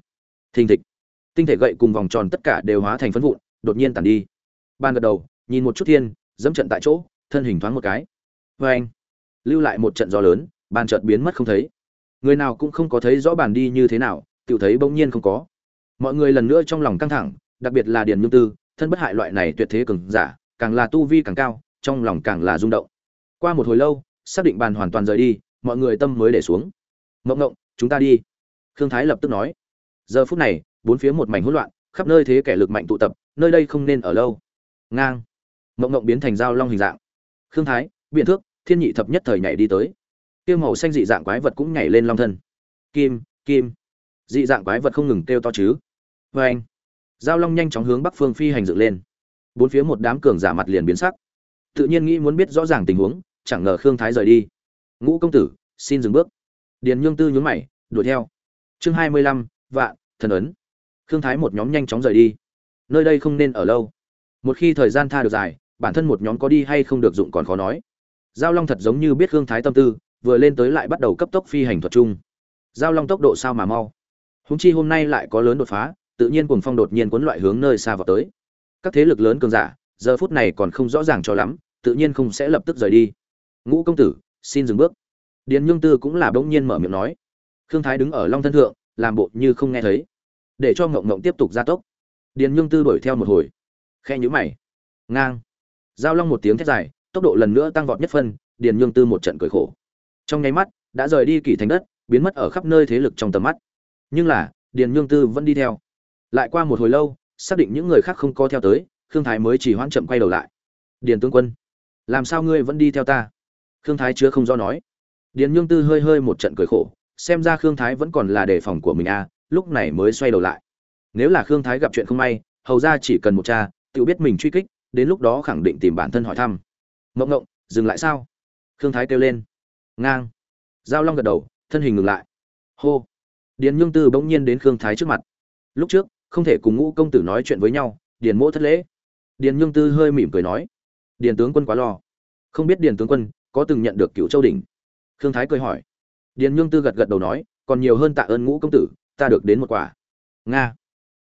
Thình thịch. Tinh thể gậy cùng vòng tròn tất cả đều hóa thành phân vụn, đột nhiên tàn đi. Bàn gật đầu, nhìn một chút thiên, dẫm trận tại chỗ, thân hình thoáng một cái. Vê anh, lưu lại một trận gió lớn, bàn chợt biến mất không thấy. Người nào cũng không có thấy rõ bàn đi như thế nào tự thấy bỗng nhiên không có. Mọi người lần nữa trong lòng căng thẳng, đặc biệt là điền nhung tư, thân bất hại loại này tuyệt thế cường giả, càng là tu vi càng cao, trong lòng càng là rung động. Qua một hồi lâu, xác định bàn hoàn toàn rời đi, mọi người tâm mới để xuống mộng ngộng, chúng ta đi. Khương thái lập tức nói. Giờ phút này, bốn phía một mảnh hỗn loạn, khắp nơi thế kẻ lực mạnh tụ tập, nơi đây không nên ở lâu. Ngang. Mộng ngộng biến thành dao long hình dạng. Khương thái biện thước, thiên nhị thập nhất thời nhảy đi tới. Tiêu màu xanh dị dạng quái vật cũng nhảy lên long thân. Kim kim. Dị dạng quái vật không ngừng kêu to chứ. Vê anh giao long nhanh chóng hướng bắc phương phi hành dựng lên. Bốn phía một đám cường giả mặt liền biến sắc. Tự nhiên nghĩ muốn biết rõ ràng tình huống, chẳng ngờ khương thái rời đi. Ngũ công tử, xin dừng bước điền nhương tư nhún mày, đuổi theo. Chương hai mươi lăm, vạn, thần ấn. Khương thái một nhóm nhanh chóng rời đi. Nơi đây không nên ở lâu. Một khi thời gian tha được dài, bản thân một nhóm có đi hay không được dụng còn khó nói. Giao long thật giống như biết khương thái tâm tư, vừa lên tới lại bắt đầu cấp tốc phi hành thuật chung. Giao long tốc độ sao mà mau? Húng chi hôm nay lại có lớn đột phá, tự nhiên cùng phong đột nhiên cuốn loại hướng nơi xa vào tới. Các thế lực lớn cường giả, giờ phút này còn không rõ ràng cho lắm, tự nhiên không sẽ lập tức rời đi. Ngũ công tử, xin dừng bước điền Nhương tư cũng là bỗng nhiên mở miệng nói. Khương thái đứng ở long thân thượng, làm bộ như không nghe thấy. Để cho ngộng ngộng tiếp tục gia tốc. Điền Nhương tư đuổi theo một hồi. Khe nhữ mày. Ngang. Giao long một tiếng thét dài, tốc độ lần nữa tăng vọt nhất phân, điền Nhương tư một trận cười khổ. Trong nháy mắt, đã rời đi kỷ thành đất, biến mất ở khắp nơi thế lực trong tầm mắt. Nhưng là, điền Nhương tư vẫn đi theo. Lại qua một hồi lâu, xác định những người khác không co theo tới, khương thái mới chỉ hoãn chậm quay đầu lại. Điền tướng quân, làm sao ngươi vẫn đi theo ta? Khương thái chưa không do nói điền nhung tư hơi hơi một trận cười khổ xem ra khương thái vẫn còn là đề phòng của mình a à, lúc này mới xoay đầu lại. Nếu là khương thái gặp chuyện không may hầu ra chỉ cần một cha tự biết mình truy kích đến lúc đó khẳng định tìm bản thân hỏi thăm. Ngộng ngộng dừng lại sao? Khương thái kêu lên. Ngang. Giao long gật đầu thân hình ngừng lại. Hô. Điền nhung tư bỗng nhiên đến khương thái trước mặt. Lúc trước không thể cùng ngũ công tử nói chuyện với nhau điền mỗ thất lễ. Điền nhương tư hơi mỉm cười nói. Điền tướng quân quá lo. Không biết điền tướng quân có từng nhận được cựu châu đỉnh? Khương thái cười hỏi. Điền nhương tư gật gật đầu nói, còn nhiều hơn tạ ơn ngũ công tử, ta được đến một quả. Nga.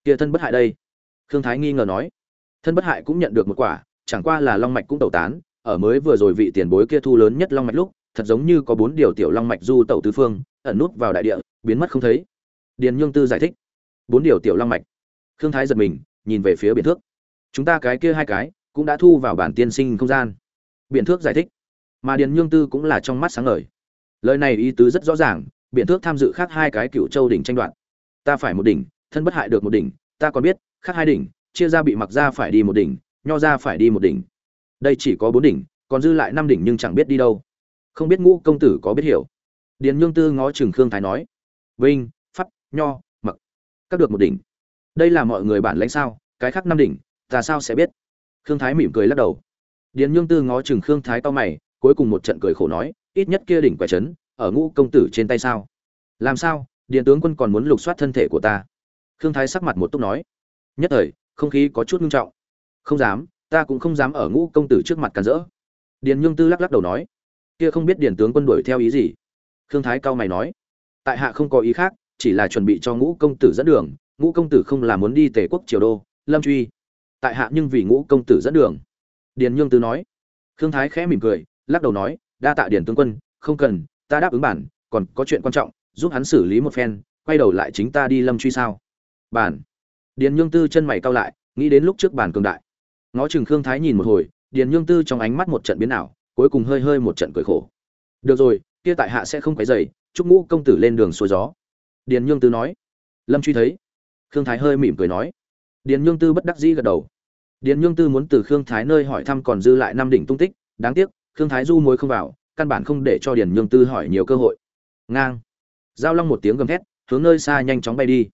Kia thân bất hại đây. Khương thái nghi ngờ nói. Thân bất hại cũng nhận được một quả, chẳng qua là long mạch cũng tẩu tán, ở mới vừa rồi vị tiền bối kia thu lớn nhất long mạch lúc, thật giống như có bốn điều tiểu long mạch du tẩu tứ phương, ẩn nút vào đại địa, biến mất không thấy. Điền nhương tư giải thích. Bốn điều tiểu long mạch. Khương thái giật mình, nhìn về phía biển thước. Chúng ta cái kia hai cái, cũng đã thu vào bản tiên sinh không gian. Biện thước giải thích. Mà điền nhương tư cũng là trong mắt sáng ngời lời này ý tứ rất rõ ràng, biện thước tham dự khác hai cái cựu châu đỉnh tranh đoạt. Ta phải một đỉnh, thân bất hại được một đỉnh, ta còn biết, khác hai đỉnh, chia ra bị mặc ra phải đi một đỉnh, nho ra phải đi một đỉnh. Đây chỉ có bốn đỉnh, còn dư lại năm đỉnh nhưng chẳng biết đi đâu. Không biết ngũ công tử có biết hiểu. Điền nhương tư ngó Trừng khương thái nói, vinh, pháp, nho, mặc, các được một đỉnh. Đây là mọi người bản lãnh sao, cái khác năm đỉnh, ta sao sẽ biết? Khương thái mỉm cười lắc đầu. Điền nhương tư ngó Trừng khương thái to mày, cuối cùng một trận cười khổ nói ít nhất kia đỉnh quẻ trấn, ở ngũ công tử trên tay sao? Làm sao? Điện tướng quân còn muốn lục soát thân thể của ta? Khương thái sắc mặt một túc nói. Nhất thời, không khí có chút nghiêm trọng. Không dám, ta cũng không dám ở ngũ công tử trước mặt càn rỡ. Điền nhương tư lắc lắc đầu nói. Kia không biết điền tướng quân đuổi theo ý gì? Khương thái cao mày nói. Tại hạ không có ý khác, chỉ là chuẩn bị cho ngũ công tử dẫn đường. Ngũ công tử không là muốn đi tề quốc triều đô, lâm truy. Tại hạ nhưng vì ngũ công tử dẫn đường. Điền nhương tư nói. Khương thái khẽ mỉm cười, lắc đầu nói đa tạ điền tướng quân, không cần, ta đáp ứng bản, còn có chuyện quan trọng, giúp hắn xử lý một phen, quay đầu lại chính ta đi lâm truy sao? Bản. Điền nhương tư chân mày cao lại, nghĩ đến lúc trước bản cường đại. Ngó chừng khương thái nhìn một hồi, điền nhương tư trong ánh mắt một trận biến ảo, cuối cùng hơi hơi một trận cười khổ. Được rồi, kia tại hạ sẽ không quấy dày chúc ngũ công tử lên đường xuôi gió. Điền nhương tư nói. Lâm truy thấy. Khương thái hơi mỉm cười nói. Điền nhương tư bất đắc dĩ gật đầu. Điền nhương tư muốn từ khương thái nơi hỏi thăm còn dư lại năm đỉnh tung tích, đáng tiếc khương thái du mối không vào, căn bản không để cho điền nhương tư hỏi nhiều cơ hội. Ngang. Giao long một tiếng gầm thét, hướng nơi xa nhanh chóng bay đi.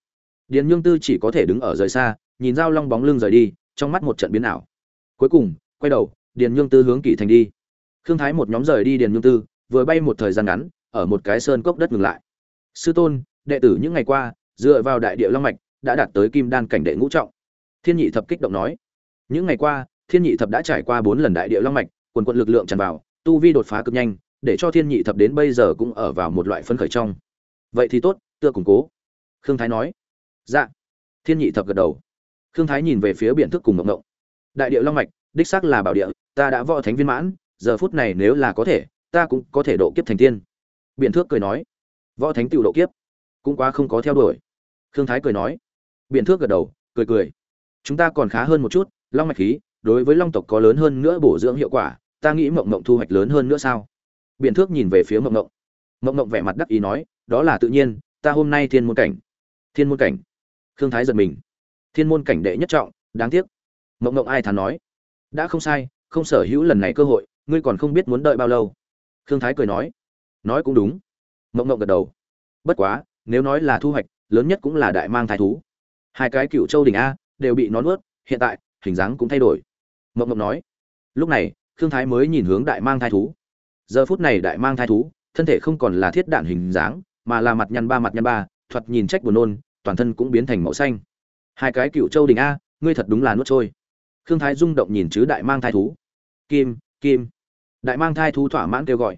Điền nhương tư chỉ có thể đứng ở rời xa, nhìn giao long bóng lưng rời đi, trong mắt một trận biến ảo. Cuối cùng, quay đầu, điền nhương tư hướng kỷ thành đi. Khương thái một nhóm rời đi điền nhương tư, vừa bay một thời gian ngắn, ở một cái sơn cốc đất ngừng lại. Sư tôn, đệ tử những ngày qua, dựa vào đại địa long mạch, đã đạt tới kim đan cảnh đệ ngũ trọng. Thiên nhị thập kích động nói, những ngày qua, thiên nhị thập đã trải qua bốn lần đại địa long mạch quần quận lực lượng tràn vào, tu vi đột phá cực nhanh, để cho thiên nhị thập đến bây giờ cũng ở vào một loại phấn khởi trong. Vậy thì tốt, tựa củng cố. Khương thái nói. Dạ. Thiên nhị thập gật đầu. Khương thái nhìn về phía biện thức cùng ngộng ngộng. Đại điệu long mạch, đích xác là bảo địa, ta đã võ thánh viên mãn, giờ phút này nếu là có thể, ta cũng có thể độ kiếp thành tiên. Biện thước cười nói. Võ thánh tự độ kiếp. Cũng quá không có theo đuổi. Khương thái cười nói. Biện thước gật đầu, cười cười. Chúng ta còn khá hơn một chút, long mạch khí, đối với long tộc có lớn hơn nữa bổ dưỡng hiệu quả ta nghĩ mộng mộng thu hoạch lớn hơn nữa sao? Biện thước nhìn về phía mộng mộng. Mộng mộng vẻ mặt đắc ý nói, đó là tự nhiên, ta hôm nay thiên môn cảnh. Thiên môn cảnh. Khương thái giật mình. Thiên môn cảnh đệ nhất trọng, đáng tiếc. Mộng mộng ai thắn nói, đã không sai, không sở hữu lần này cơ hội, ngươi còn không biết muốn đợi bao lâu. Khương thái cười nói nói cũng đúng. Mộng mộng gật đầu. Bất quá, nếu nói là thu hoạch, lớn nhất cũng là đại mang thái thú. Hai cái cựu châu đỉnh a, đều bị nó nuốt, hiện tại, hình dáng cũng thay đổi. Mộng mộng nói, lúc này khương thái mới nhìn hướng đại mang thai thú. Giờ phút này đại mang thai thú, thân thể không còn là thiết đạn hình dáng, mà là mặt nhăn ba mặt nhăn ba, thoạt nhìn trách buồn nôn, toàn thân cũng biến thành màu xanh. Hai cái cựu châu đình a, ngươi thật đúng là nuốt trôi. Khương thái rung động nhìn chứ đại mang thai thú. Kim kim. Đại mang thai thú thỏa mãn kêu gọi.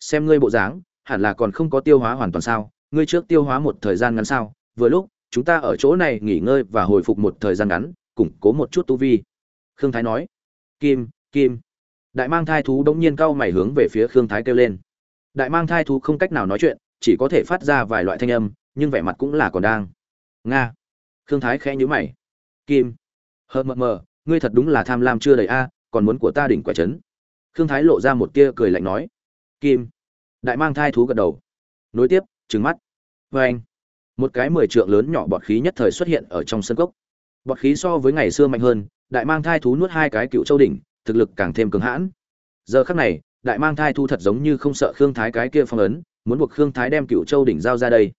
Xem ngươi bộ dáng, hẳn là còn không có tiêu hóa hoàn toàn sao? Ngươi trước tiêu hóa một thời gian ngắn sao? Vừa lúc, chúng ta ở chỗ này nghỉ ngơi và hồi phục một thời gian ngắn, củng cố một chút tu vi. Khương thái nói. Kim kim đại mang thai thú đống nhiên cau mày hướng về phía khương thái kêu lên. Đại mang thai thú không cách nào nói chuyện, chỉ có thể phát ra vài loại thanh âm, nhưng vẻ mặt cũng là còn đang. Nga. Khương thái khẽ nhíu mày. Kim. Hờ mờ mờ, ngươi thật đúng là tham lam chưa đầy a, còn muốn của ta đỉnh quả trấn. Khương thái lộ ra một tia cười lạnh nói. Kim. Đại mang thai thú gật đầu. Nối tiếp, trừng mắt. Vê anh một cái mười trượng lớn nhỏ bọt khí nhất thời xuất hiện ở trong sân cốc. Bọt khí so với ngày xưa mạnh hơn, đại mang thai thú nuốt hai cái cựu châu đỉnh thực lực càng thêm cứng hãn. Giờ khắc này, đại mang thai thu thật giống như không sợ khương thái cái kia phong ấn, muốn buộc khương thái đem cựu châu đỉnh giao ra đây.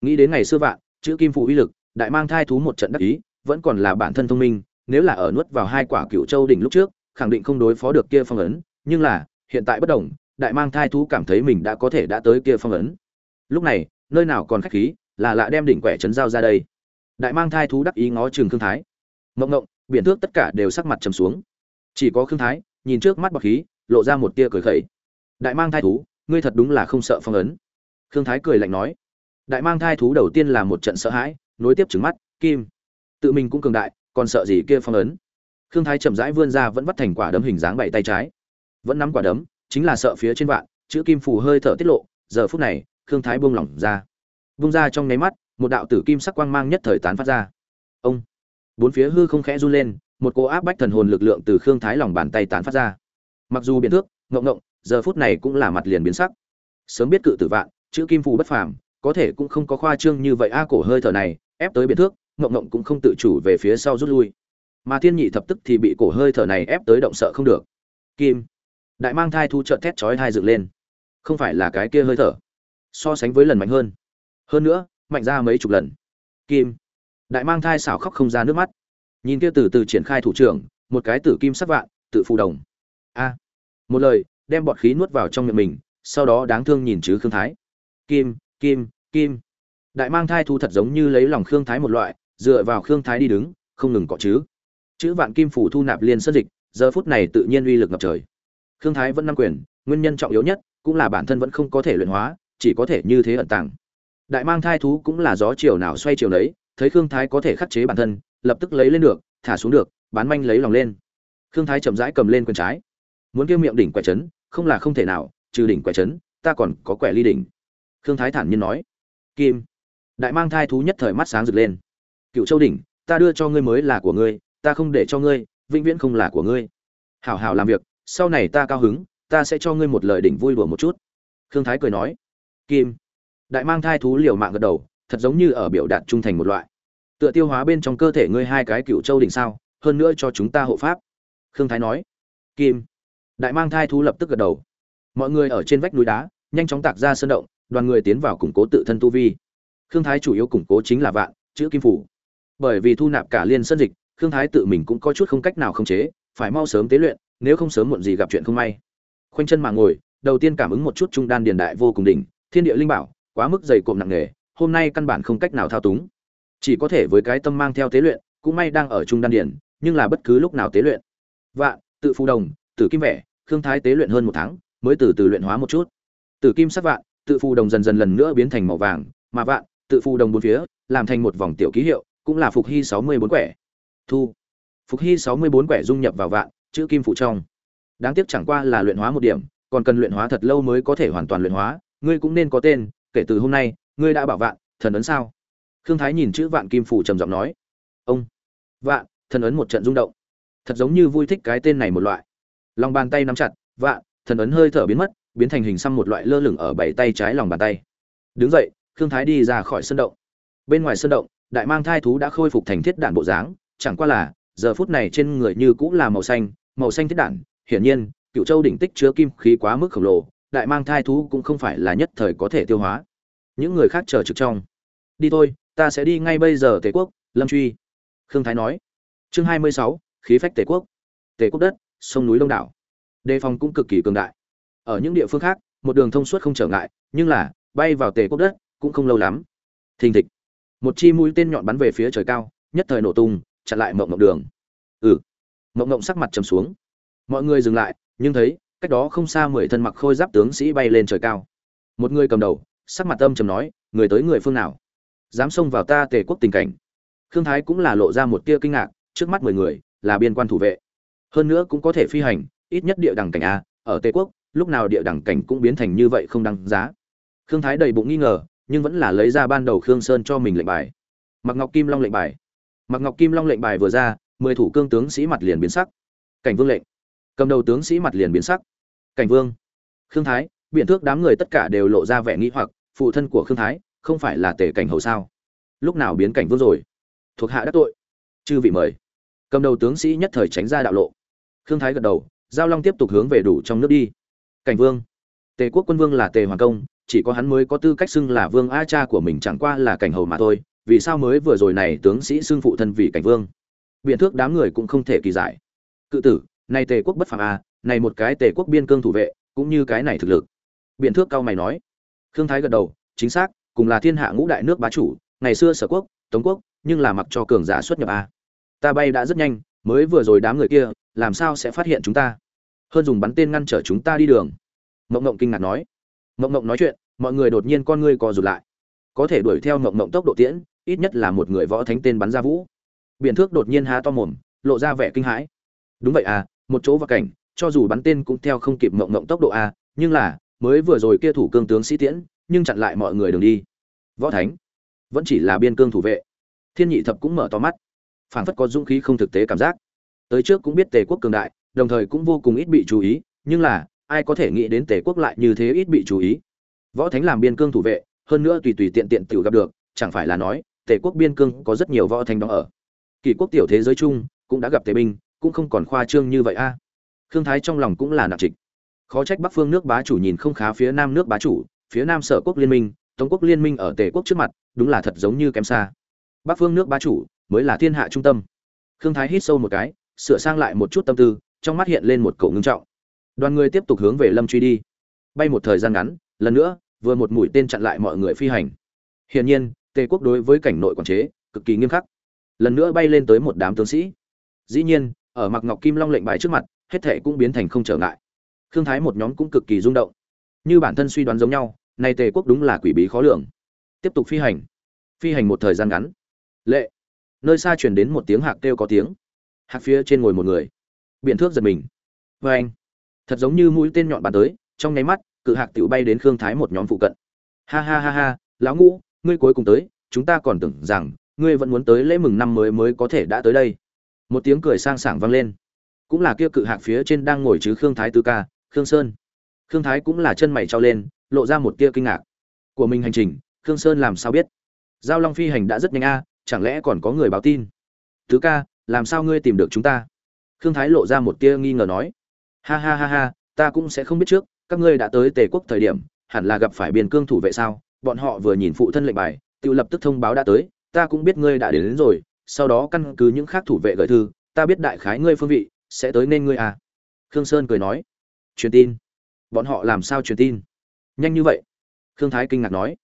Nghĩ đến ngày xưa vạn, chữ kim phụ uy lực, đại mang thai thú một trận đắc ý, vẫn còn là bản thân thông minh, nếu là ở nuốt vào hai quả cựu châu đỉnh lúc trước, khẳng định không đối phó được kia phong ấn, nhưng là, hiện tại bất đồng, đại mang thai thú cảm thấy mình đã có thể đã tới kia phong ấn. Lúc này, nơi nào còn khách khí, là lạ đem đỉnh quẻ trấn giao ra đây. Đại mang thai thú đắc ý ngó trường khương thái. Mộng ngộng biển thước tất cả đều sắc mặt trầm xuống chỉ có khương thái, nhìn trước mắt bọc khí, lộ ra một tia cười khẩy. Đại mang thai thú, ngươi thật đúng là không sợ phong ấn. Khương thái cười lạnh nói. Đại mang thai thú đầu tiên là một trận sợ hãi, nối tiếp trứng mắt, kim. Tự mình cũng cường đại, còn sợ gì kia phong ấn? Khương thái chậm rãi vươn ra vẫn vắt thành quả đấm hình dáng bảy tay trái. Vẫn nắm quả đấm, chính là sợ phía trên vạn, chữ kim phù hơi thở tiết lộ. Giờ phút này, khương thái buông lỏng ra. Buông ra trong nháy mắt, một đạo tử kim sắc quang mang nhất thời tán phát ra. Ông. Bốn phía hư không khẽ run lên một cô áp bách thần hồn lực lượng từ khương thái lòng bàn tay tán phát ra. Mặc dù biến thước, ngộng ngộng, giờ phút này cũng là mặt liền biến sắc. Sớm biết cự tử vạn, chữ kim phù bất phàm, có thể cũng không có khoa trương như vậy a, cổ hơi thở này, ép tới biến thước, ngộng ngộng cũng không tự chủ về phía sau rút lui. Mà thiên nhị thập tức thì bị cổ hơi thở này ép tới động sợ không được. Kim. Đại mang thai thu trợn thét chói thai dựng lên. Không phải là cái kia hơi thở. So sánh với lần mạnh hơn. Hơn nữa, mạnh ra mấy chục lần. Kim. Đại mang thai xảo khóc không ra nước mắt nhìn kia từ từ triển khai thủ trưởng, một cái tử kim sắc vạn, tự phù đồng. A. Một lời, đem bọt khí nuốt vào trong miệng mình, sau đó đáng thương nhìn chứ khương thái. Kim kim kim. Đại mang thai thu thật giống như lấy lòng khương thái một loại, dựa vào khương thái đi đứng, không ngừng cọ chứ. Chữ vạn kim phủ thu nạp liên sân dịch, giờ phút này tự nhiên uy lực ngập trời. Khương thái vẫn nắm quyền, nguyên nhân trọng yếu nhất, cũng là bản thân vẫn không có thể luyện hóa, chỉ có thể như thế ẩn tàng. Đại mang thai thú cũng là gió chiều nào xoay chiều đấy thấy khương thái có thể khắc chế bản thân lập tức lấy lên được, thả xuống được, bán manh lấy lòng lên. Khương thái chậm rãi cầm lên quyền trái. Muốn kêu miệng đỉnh quẻ chấn không là không thể nào, trừ đỉnh quẻ chấn ta còn có quẻ ly đỉnh. Khương thái thản nhiên nói. Kim. Đại mang thai thú nhất thời mắt sáng rực lên. Cựu châu đỉnh, ta đưa cho ngươi mới là của ngươi, ta không để cho ngươi, vĩnh viễn không là của ngươi. Hảo hảo làm việc, sau này ta cao hứng, ta sẽ cho ngươi một lời đỉnh vui đùa một chút. Khương thái cười nói. Kim. Đại mang thai thú liều mạng gật đầu, thật giống như ở biểu đạt trung thành một loại tựa tiêu hóa bên trong cơ thể ngươi hai cái cựu châu đỉnh sao, hơn nữa cho chúng ta hộ pháp. Khương thái nói. Kim. Đại mang thai thú lập tức gật đầu. Mọi người ở trên vách núi đá, nhanh chóng tạc ra sơn động, đoàn người tiến vào củng cố tự thân tu vi. Khương thái chủ yếu củng cố chính là vạn, chữ kim phủ. Bởi vì thu nạp cả liên sơn dịch, khương thái tự mình cũng có chút không cách nào khống chế, phải mau sớm tế luyện, nếu không sớm muộn gì gặp chuyện không may. Khoanh chân mà ngồi, đầu tiên cảm ứng một chút trung đan điền đại vô cùng đỉnh, thiên địa linh bảo, quá mức dày cộm nặng nề, hôm nay căn bản không cách nào thao túng chỉ có thể với cái tâm mang theo tế luyện, cũng may đang ở trung đan điển nhưng là bất cứ lúc nào tế luyện. Vạn, tự phù đồng, tử kim vẻ, khương thái tế luyện hơn một tháng, mới từ từ luyện hóa một chút. Tử kim sắc vạn, tự phù đồng dần dần lần nữa biến thành màu vàng, mà vạn, tự phù đồng bốn phía, làm thành một vòng tiểu ký hiệu, cũng là phục hy sáu mươi bốn quẻ. Thu. Phục hy sáu mươi bốn quẻ dung nhập vào vạn, chữ kim phụ trong. Đáng tiếc chẳng qua là luyện hóa một điểm, còn cần luyện hóa thật lâu mới có thể hoàn toàn luyện hóa, ngươi cũng nên có tên, kể từ hôm nay, ngươi đã bảo vạn, thần ấn sao? Khương thái nhìn chữ vạn kim phủ trầm giọng nói, ông, vạn, thần ấn một trận rung động. Thật giống như vui thích cái tên này một loại. Lòng bàn tay nắm chặt, vạn, thần ấn hơi thở biến mất, biến thành hình xăm một loại lơ lửng ở bảy tay trái lòng bàn tay. Đứng dậy, khương thái đi ra khỏi sân động. Bên ngoài sân động, đại mang thai thú đã khôi phục thành thiết đạn bộ dáng, chẳng qua là, giờ phút này trên người như cũng là màu xanh màu xanh thiết đạn hiển nhiên cựu châu đỉnh tích chứa kim khí quá mức khổng lồ, đại mang thai thú cũng không phải là nhất thời có thể tiêu hóa. Những người khác chờ trực trong. Đi thôi ta sẽ đi ngay bây giờ tề quốc, lâm truy. Khương thái nói. Chương hai mươi sáu, khí phách tề quốc. Tề quốc đất, sông núi đông đảo. Đề phòng cũng cực kỳ cường đại. Ở những địa phương khác, một đường thông suốt không trở ngại, nhưng là, bay vào tề quốc đất cũng không lâu lắm. Thình thịch. Một chi mũi tên nhọn bắn về phía trời cao, nhất thời nổ tung, chặn lại mộng mộng đường. Ừ. Mộng mộng sắc mặt trầm xuống. Mọi người dừng lại, nhưng thấy, cách đó không xa mười thân mặc khôi giáp tướng sĩ bay lên trời cao. Một người cầm đầu, sắc mặt âm trầm nói, người tới người phương nào? Dám xông vào ta tề quốc tình cảnh. Khương thái cũng là lộ ra một tia kinh ngạc, trước mắt mười người, là biên quan thủ vệ. Hơn nữa cũng có thể phi hành, ít nhất địa đẳng cảnh a, ở tề quốc, lúc nào địa đẳng cảnh cũng biến thành như vậy không đăng giá. Khương thái đầy bụng nghi ngờ, nhưng vẫn là lấy ra ban đầu khương sơn cho mình lệnh bài. Mặc ngọc kim long lệnh bài. Mặc ngọc kim long lệnh bài vừa ra, mười thủ cương tướng sĩ mặt liền biến sắc. Cảnh vương lệnh. Cầm đầu tướng sĩ mặt liền biến sắc. Cảnh vương. Khương thái biện thước đám người tất cả đều lộ ra vẻ nghĩ hoặc, phụ thân của khương thái không phải là tể cảnh hầu sao? Lúc nào biến cảnh vương rồi? Thuộc hạ đắc tội. Chư vị mời. Cầm đầu tướng sĩ nhất thời tránh ra đạo lộ. Khương thái gật đầu, giao long tiếp tục hướng về đủ trong nước đi. Cảnh vương. Tề quốc quân vương là tề hoàng công, chỉ có hắn mới có tư cách xưng là vương. A cha của mình chẳng qua là cảnh hầu mà thôi, vì sao mới vừa rồi này tướng sĩ xưng phụ thân vì cảnh vương? Biện thước đám người cũng không thể kỳ giải. Cự tử, này tề quốc bất phàm a này một cái tề quốc biên cương thủ vệ, cũng như cái này thực lực. Biện thước cao mày nói. Khương thái gật đầu, chính xác cùng là thiên hạ ngũ đại nước bá chủ, ngày xưa sở quốc, tống quốc, nhưng là mặc cho cường giả xuất nhập a. Ta bay đã rất nhanh, mới vừa rồi đám người kia, làm sao sẽ phát hiện chúng ta? Hơn dùng bắn tên ngăn trở chúng ta đi đường. Mộng mộng kinh ngạc nói. Mộng mộng nói chuyện, mọi người đột nhiên con ngươi co rụt lại. Có thể đuổi theo mộng mộng tốc độ tiễn, ít nhất là một người võ thánh tên bắn ra vũ. Biện thước đột nhiên há to mồm, lộ ra vẻ kinh hãi. Đúng vậy à một chỗ và cảnh, cho dù bắn tên cũng theo không kịp mộng mộng tốc độ a, nhưng là, mới vừa rồi kia thủ cương tướng sĩ tiễn, nhưng chặn lại mọi người đường đi võ thánh, vẫn chỉ là biên cương thủ vệ. Thiên nhị thập cũng mở to mắt. Phảng phất có dũng khí không thực tế cảm giác. Tới trước cũng biết tề quốc cường đại, đồng thời cũng vô cùng ít bị chú ý, nhưng là, ai có thể nghĩ đến tề quốc lại như thế ít bị chú ý. Võ thánh làm biên cương thủ vệ, hơn nữa tùy tùy tiện tiện tự gặp được, chẳng phải là nói, tề quốc biên cương có rất nhiều võ thánh đó ở. Kỷ quốc tiểu thế giới chung, cũng đã gặp tề binh, cũng không còn khoa trương như vậy a. Khương thái trong lòng cũng là nặng trịch. Khó trách bắc phương nước bá chủ nhìn không khá phía nam nước bá chủ, phía nam sở quốc liên minh tống quốc liên minh ở tề quốc trước mặt, đúng là thật giống như kém xa. Bắc phương nước bá chủ mới là thiên hạ trung tâm. Khương thái hít sâu một cái, sửa sang lại một chút tâm tư, trong mắt hiện lên một cậu ngưng trọng. Đoàn người tiếp tục hướng về lâm truy đi. Bay một thời gian ngắn, lần nữa, vừa một mũi tên chặn lại mọi người phi hành. Hiển nhiên, tề quốc đối với cảnh nội quản chế, cực kỳ nghiêm khắc. Lần nữa bay lên tới một đám tướng sĩ. Dĩ nhiên, ở mặc ngọc kim long lệnh bài trước mặt, hết thảy cũng biến thành không trở ngại. Khương thái một nhóm cũng cực kỳ rung động. Như bản thân suy đoán giống nhau nay tề quốc đúng là quỷ bí khó lường. Tiếp tục phi hành. Phi hành một thời gian ngắn. Lệ. Nơi xa truyền đến một tiếng hạc kêu có tiếng. Hạc phía trên ngồi một người. Biện thước giật mình. Vê anh. Thật giống như mũi tên nhọn bàn tới, trong nháy mắt, cự hạc tự bay đến khương thái một nhóm phụ cận. Ha ha ha ha, lão ngũ, ngươi cuối cùng tới, chúng ta còn tưởng rằng, ngươi vẫn muốn tới lễ mừng năm mới mới có thể đã tới đây. Một tiếng cười sang sảng vang lên. Cũng là kia cự hạc phía trên đang ngồi chứ khương thái tứ ca, khương sơn. Khương thái cũng là chân mày trao lên lộ ra một tia kinh ngạc. Của mình hành trình khương sơn làm sao biết? Giao long phi hành đã rất nhanh a chẳng lẽ còn có người báo tin? Thứ ca làm sao ngươi tìm được chúng ta? Khương thái lộ ra một tia nghi ngờ nói. Ha ha ha ha ta cũng sẽ không biết trước các ngươi đã tới tề quốc thời điểm hẳn là gặp phải biên cương thủ vệ sao? Bọn họ vừa nhìn phụ thân lệnh bài tự lập tức thông báo đã tới ta cũng biết ngươi đã đến, đến rồi sau đó căn cứ những khác thủ vệ gửi thư ta biết đại khái ngươi phương vị sẽ tới nên ngươi à? Khương sơn cười nói. Truyền tin. Bọn họ làm sao truyền tin? Nhanh như vậy? Khương thái kinh ngạc nói.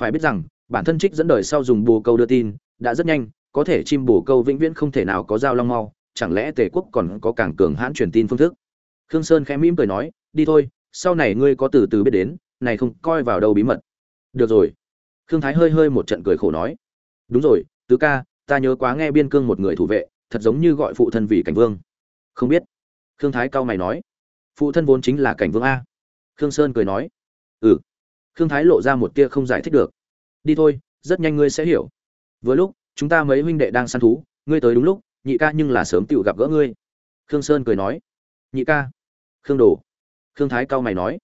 Phải biết rằng, bản thân trích dẫn đời sau dùng bồ câu đưa tin, đã rất nhanh, có thể chim bồ câu vĩnh viễn không thể nào có dao long mau, chẳng lẽ tề quốc còn có càng cường hãn truyền tin phương thức? Khương sơn khẽ mỉm cười nói, đi thôi, sau này ngươi có từ từ biết đến, này không coi vào đâu bí mật. Được rồi. Khương thái hơi hơi một trận cười khổ nói. Đúng rồi, tứ ca, ta nhớ quá nghe biên cương một người thủ vệ, thật giống như gọi phụ thân vì cảnh vương. Không biết. Khương thái cao mày nói. Phụ thân vốn chính là cảnh vương a. Khương sơn cười nói ừ. Khương thái lộ ra một tia không giải thích được. Đi thôi, rất nhanh ngươi sẽ hiểu. Vừa lúc, chúng ta mấy huynh đệ đang săn thú, ngươi tới đúng lúc, nhị ca nhưng là sớm tựu gặp gỡ ngươi. Khương sơn cười nói. Nhị ca. Khương đồ. Khương thái cao mày nói.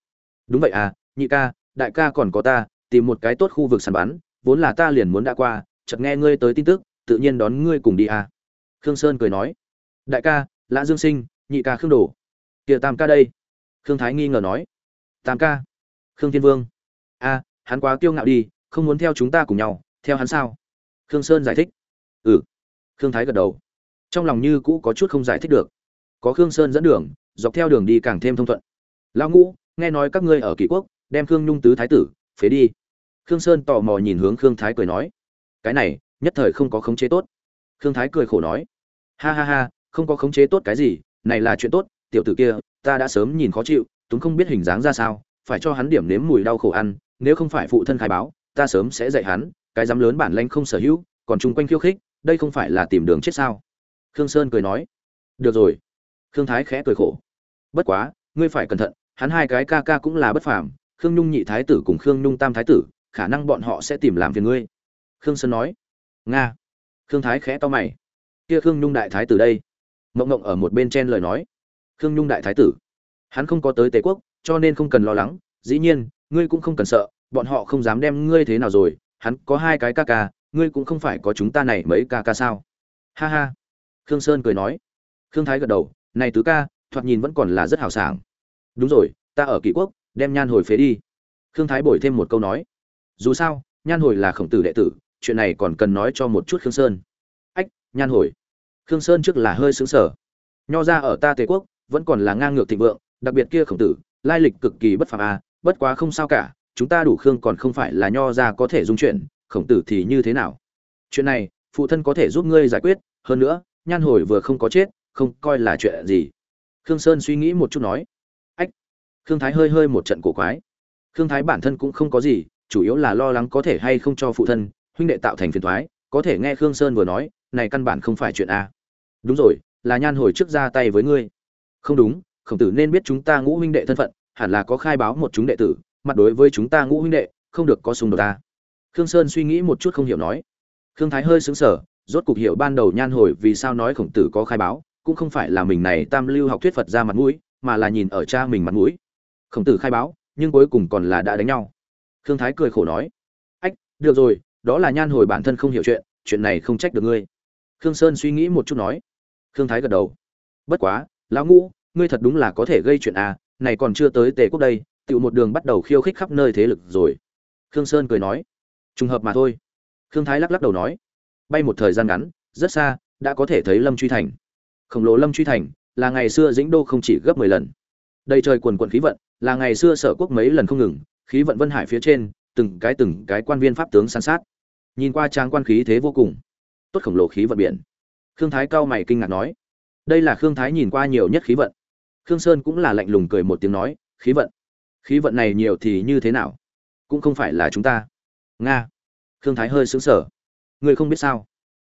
Đúng vậy à nhị ca, đại ca còn có ta, tìm một cái tốt khu vực săn bắn, vốn là ta liền muốn đã qua, chợt nghe ngươi tới tin tức, tự nhiên đón ngươi cùng đi à. Khương sơn cười nói. Đại ca, lã dương sinh, nhị ca khương đồ. Kia tam ca đây. Khương thái nghi ngờ nói. Tam ca khương thiên vương. A, hắn quá kiêu ngạo đi, không muốn theo chúng ta cùng nhau, theo hắn sao? Khương sơn giải thích. Ừ. Khương thái gật đầu. Trong lòng như cũ có chút không giải thích được. Có khương sơn dẫn đường, dọc theo đường đi càng thêm thông thuận. Lão ngũ, nghe nói các ngươi ở kỷ quốc, đem khương nhung tứ thái tử, phế đi. Khương sơn tò mò nhìn hướng khương thái cười nói. Cái này, nhất thời không có khống chế tốt. Khương thái cười khổ nói. Ha ha ha, không có khống chế tốt cái gì, này là chuyện tốt, tiểu tử kia, ta đã sớm nhìn khó chịu, túng không biết hình dáng ra sao phải cho hắn điểm nếm mùi đau khổ ăn, nếu không phải phụ thân khai báo, ta sớm sẽ dạy hắn, cái dám lớn bản lanh không sở hữu, còn chung quanh khiêu khích, đây không phải là tìm đường chết sao? Khương sơn cười nói. Được rồi. Khương thái khẽ cười khổ. Bất quá, ngươi phải cẩn thận, hắn hai cái ca ca cũng là bất phàm, khương nhung nhị thái tử cùng khương nhung tam thái tử, khả năng bọn họ sẽ tìm làm phiền ngươi. Khương sơn nói. Nga. Khương thái khẽ to mày. Kia khương nhung đại thái tử đây. Mộng mộng ở một bên trên lời nói. Khương nhung đại thái tử. Hắn không có tới tề quốc cho nên không cần lo lắng, dĩ nhiên, ngươi cũng không cần sợ, bọn họ không dám đem ngươi thế nào rồi, hắn có hai cái ca ca, ngươi cũng không phải có chúng ta này mấy ca ca sao? Ha ha. Khương sơn cười nói. Khương thái gật đầu, này tứ ca, thoạt nhìn vẫn còn là rất hào sảng. Đúng rồi, ta ở kỷ quốc, đem nhan hồi phế đi. Khương thái bổi thêm một câu nói. Dù sao, nhan hồi là khổng tử đệ tử, chuyện này còn cần nói cho một chút khương sơn. Ách, nhan hồi. Khương sơn trước là hơi xứng sở nho ra ở ta tề quốc, vẫn còn là ngang ngược thịnh vượng, đặc biệt kia khổng tử lai lịch cực kỳ bất phàm a bất quá không sao cả, chúng ta đủ khương còn không phải là nho ra có thể dung chuyện, khổng tử thì như thế nào? Chuyện này, phụ thân có thể giúp ngươi giải quyết, hơn nữa, nhan hồi vừa không có chết, không coi là chuyện gì. Khương sơn suy nghĩ một chút nói. Ách, khương thái hơi hơi một trận cổ quái. Khương thái bản thân cũng không có gì, chủ yếu là lo lắng có thể hay không cho phụ thân, huynh đệ tạo thành phiền toái. có thể nghe khương sơn vừa nói, này căn bản không phải chuyện a đúng rồi, là nhan hồi trước ra tay với ngươi. Không đúng khổng tử nên biết chúng ta ngũ huynh đệ thân phận, hẳn là có khai báo một chúng đệ tử, mặt đối với chúng ta ngũ huynh đệ, không được có xung đột ta. Khương sơn suy nghĩ một chút không hiểu nói. Khương thái hơi xứng sở rốt cục hiểu ban đầu nhan hồi vì sao nói khổng tử có khai báo, cũng không phải là mình này tam lưu học thuyết phật ra mặt mũi, mà là nhìn ở cha mình mặt mũi. Khổng tử khai báo, nhưng cuối cùng còn là đã đánh nhau. Khương thái cười khổ nói. Ách, được rồi, đó là nhan hồi bản thân không hiểu chuyện chuyện này không trách được ngươi. Khương sơn suy nghĩ một chút nói. Khương thái gật đầu. Bất quá, lão ngũ ngươi thật đúng là có thể gây chuyện à này còn chưa tới tề quốc đây tự một đường bắt đầu khiêu khích khắp nơi thế lực rồi. Khương sơn cười nói, trùng hợp mà thôi. Khương thái lắc lắc đầu nói, bay một thời gian ngắn, rất xa, đã có thể thấy lâm truy thành. Khổng lồ lâm truy thành là ngày xưa dĩnh đô không chỉ gấp mười lần. Đây trời quần quần khí vận, là ngày xưa sở quốc mấy lần không ngừng, khí vận vân hải phía trên, từng cái từng cái quan viên pháp tướng san sát. Nhìn qua trang quan khí thế vô cùng, tốt khổng lồ khí vận biển. Khương thái cao mày kinh ngạc nói, đây là khương thái nhìn qua nhiều nhất khí vận khương sơn cũng là lạnh lùng cười một tiếng nói, khí vận khí vận này nhiều thì như thế nào? Cũng không phải là chúng ta. Nga. Khương thái hơi xứng sở người không biết sao?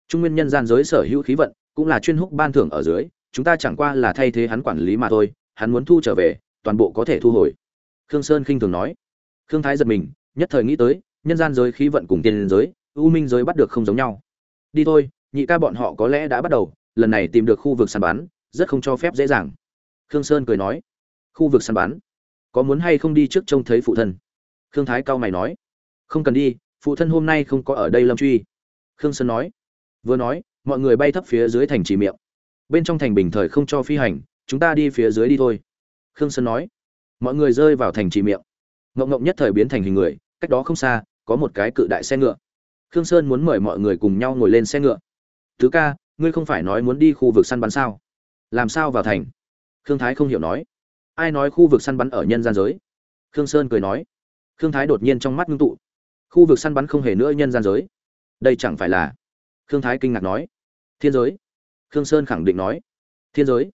Trung nguyên nhân gian giới sở hữu khí vận cũng là chuyên húc ban thưởng ở dưới, chúng ta chẳng qua là thay thế hắn quản lý mà thôi, hắn muốn thu trở về, toàn bộ có thể thu hồi. Khương sơn khinh thường nói. Khương thái giật mình, nhất thời nghĩ tới, nhân gian giới khí vận cùng tiên giới, u minh giới bắt được không giống nhau. Đi thôi, nhị ca bọn họ có lẽ đã bắt đầu, lần này tìm được khu vực săn bắn, rất không cho phép dễ dàng khương sơn cười nói, khu vực săn bắn, có muốn hay không đi trước trông thấy phụ thân? Khương thái cao mày nói, không cần đi, phụ thân hôm nay không có ở đây lâm truy. Khương sơn nói, vừa nói, mọi người bay thấp phía dưới thành trì miệng. Bên trong thành bình thời không cho phi hành, chúng ta đi phía dưới đi thôi. Khương sơn nói, mọi người rơi vào thành trì miệng. Ngộng ngộng nhất thời biến thành hình người, cách đó không xa, có một cái cự đại xe ngựa. Khương sơn muốn mời mọi người cùng nhau ngồi lên xe ngựa. Thứ ca, ngươi không phải nói muốn đi khu vực săn bắn sao? Làm sao vào thành? Khương thái không hiểu nói. Ai nói khu vực săn bắn ở nhân gian giới? Khương sơn cười nói. Khương thái đột nhiên trong mắt ngưng tụ. Khu vực săn bắn không hề nữa nhân gian giới. Đây chẳng phải là? Khương thái kinh ngạc nói. Thiên giới. Khương sơn khẳng định nói. Thiên giới.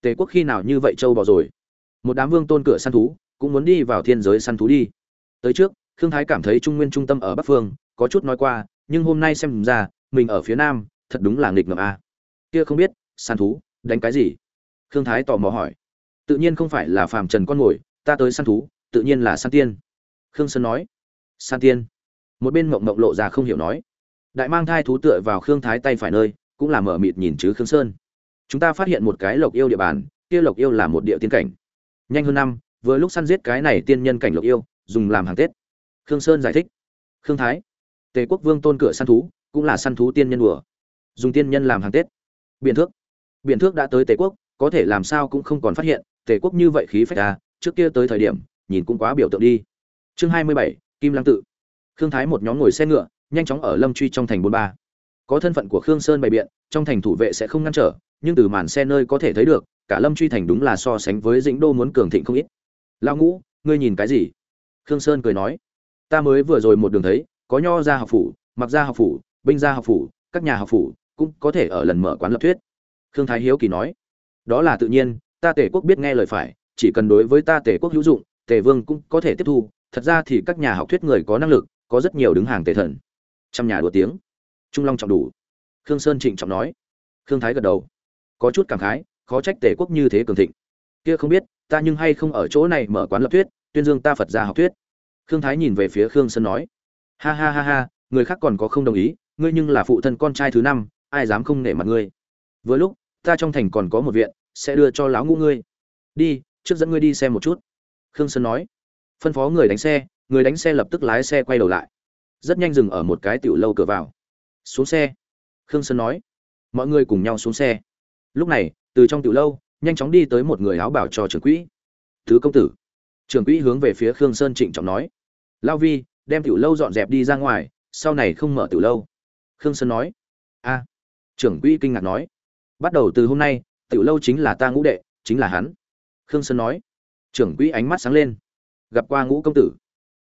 Tề quốc khi nào như vậy châu bò rồi? Một đám vương tôn cửa săn thú cũng muốn đi vào thiên giới săn thú đi. Tới trước, khương thái cảm thấy trung nguyên trung tâm ở bắc phương, có chút nói qua, nhưng hôm nay xem ra, mình ở phía nam, thật đúng là nghịch ngợm a. Kia không biết, săn thú, đánh cái gì? Khương thái tò mò hỏi. Tự nhiên không phải là phàm trần con mồi ta tới săn thú, tự nhiên là săn tiên. Khương sơn nói. Săn tiên. Một bên mộng mộng lộ ra không hiểu nói. Đại mang thai thú tựa vào khương thái tay phải nơi, cũng là mở mịt nhìn chứ khương sơn. Chúng ta phát hiện một cái lộc yêu địa bàn, kia lộc yêu là một địa tiên cảnh. Nhanh hơn năm, vừa lúc săn giết cái này tiên nhân cảnh lộc yêu, dùng làm hàng tết. Khương sơn giải thích. Khương thái. Tề quốc vương tôn cửa săn thú, cũng là săn thú tiên nhân đùa. Dùng tiên nhân làm hàng tết. Biện thước. Biện thước đã tới tề quốc có thể làm sao cũng không còn phát hiện, tề quốc như vậy khí phách ta trước kia tới thời điểm, nhìn cũng quá biểu tượng đi. Chương hai mươi bảy, kim lăng tự. Khương thái một nhóm ngồi xe ngựa, nhanh chóng ở lâm truy trong thành bốn ba. Có thân phận của khương sơn bày biện, trong thành thủ vệ sẽ không ngăn trở, nhưng từ màn xe nơi có thể thấy được, cả lâm truy thành đúng là so sánh với dĩnh đô muốn cường thịnh không ít. Lão ngũ, ngươi nhìn cái gì? Khương sơn cười nói. Ta mới vừa rồi một đường thấy, có nho ra học phủ, mặc ra học phủ, binh gia học phủ, các nhà học phủ, cũng có thể ở lần mở quán lập thuyết. Khương thái hiếu kỳ nói đó là tự nhiên, ta tể quốc biết nghe lời phải, chỉ cần đối với ta tể quốc hữu dụng tề vương cũng có thể tiếp thu, thật ra thì các nhà học thuyết người có năng lực, có rất nhiều đứng hàng tề thần. Trăm nhà đùa tiếng. Trung long trọng đủ. Khương sơn trịnh trọng nói. Khương thái gật đầu. Có chút cảm khái, khó trách tề quốc như thế cường thịnh. Kia không biết, ta nhưng hay không ở chỗ này mở quán lập thuyết, tuyên dương ta phật gia học thuyết. Khương thái nhìn về phía khương sơn nói. Ha ha ha ha, người khác còn có không đồng ý, ngươi nhưng là phụ thân con trai thứ năm, ai dám không nể mặt ngươi. Vừa lúc ta trong thành còn có một viện, sẽ đưa cho lão ngũ ngươi. Đi, trước dẫn ngươi đi xem một chút. Khương sơn nói. Phân phó người đánh xe, người đánh xe lập tức lái xe quay đầu lại. Rất nhanh dừng ở một cái tiểu lâu cửa vào. Xuống xe. Khương sơn nói. Mọi người cùng nhau xuống xe. Lúc này, từ trong tiểu lâu, nhanh chóng đi tới một người áo bảo cho trưởng quỹ. Thứ công tử. Trưởng quỹ hướng về phía khương sơn trịnh trọng nói. Lao vi, đem tiểu lâu dọn dẹp đi ra ngoài, sau này không mở tiểu lâu. Khương sơn nói. A. Trưởng quỹ kinh ngạc nói bắt đầu từ hôm nay, tiểu lâu chính là ta ngũ đệ, chính là hắn. Khương sơn nói. Trưởng quỹ ánh mắt sáng lên. Gặp qua ngũ công tử.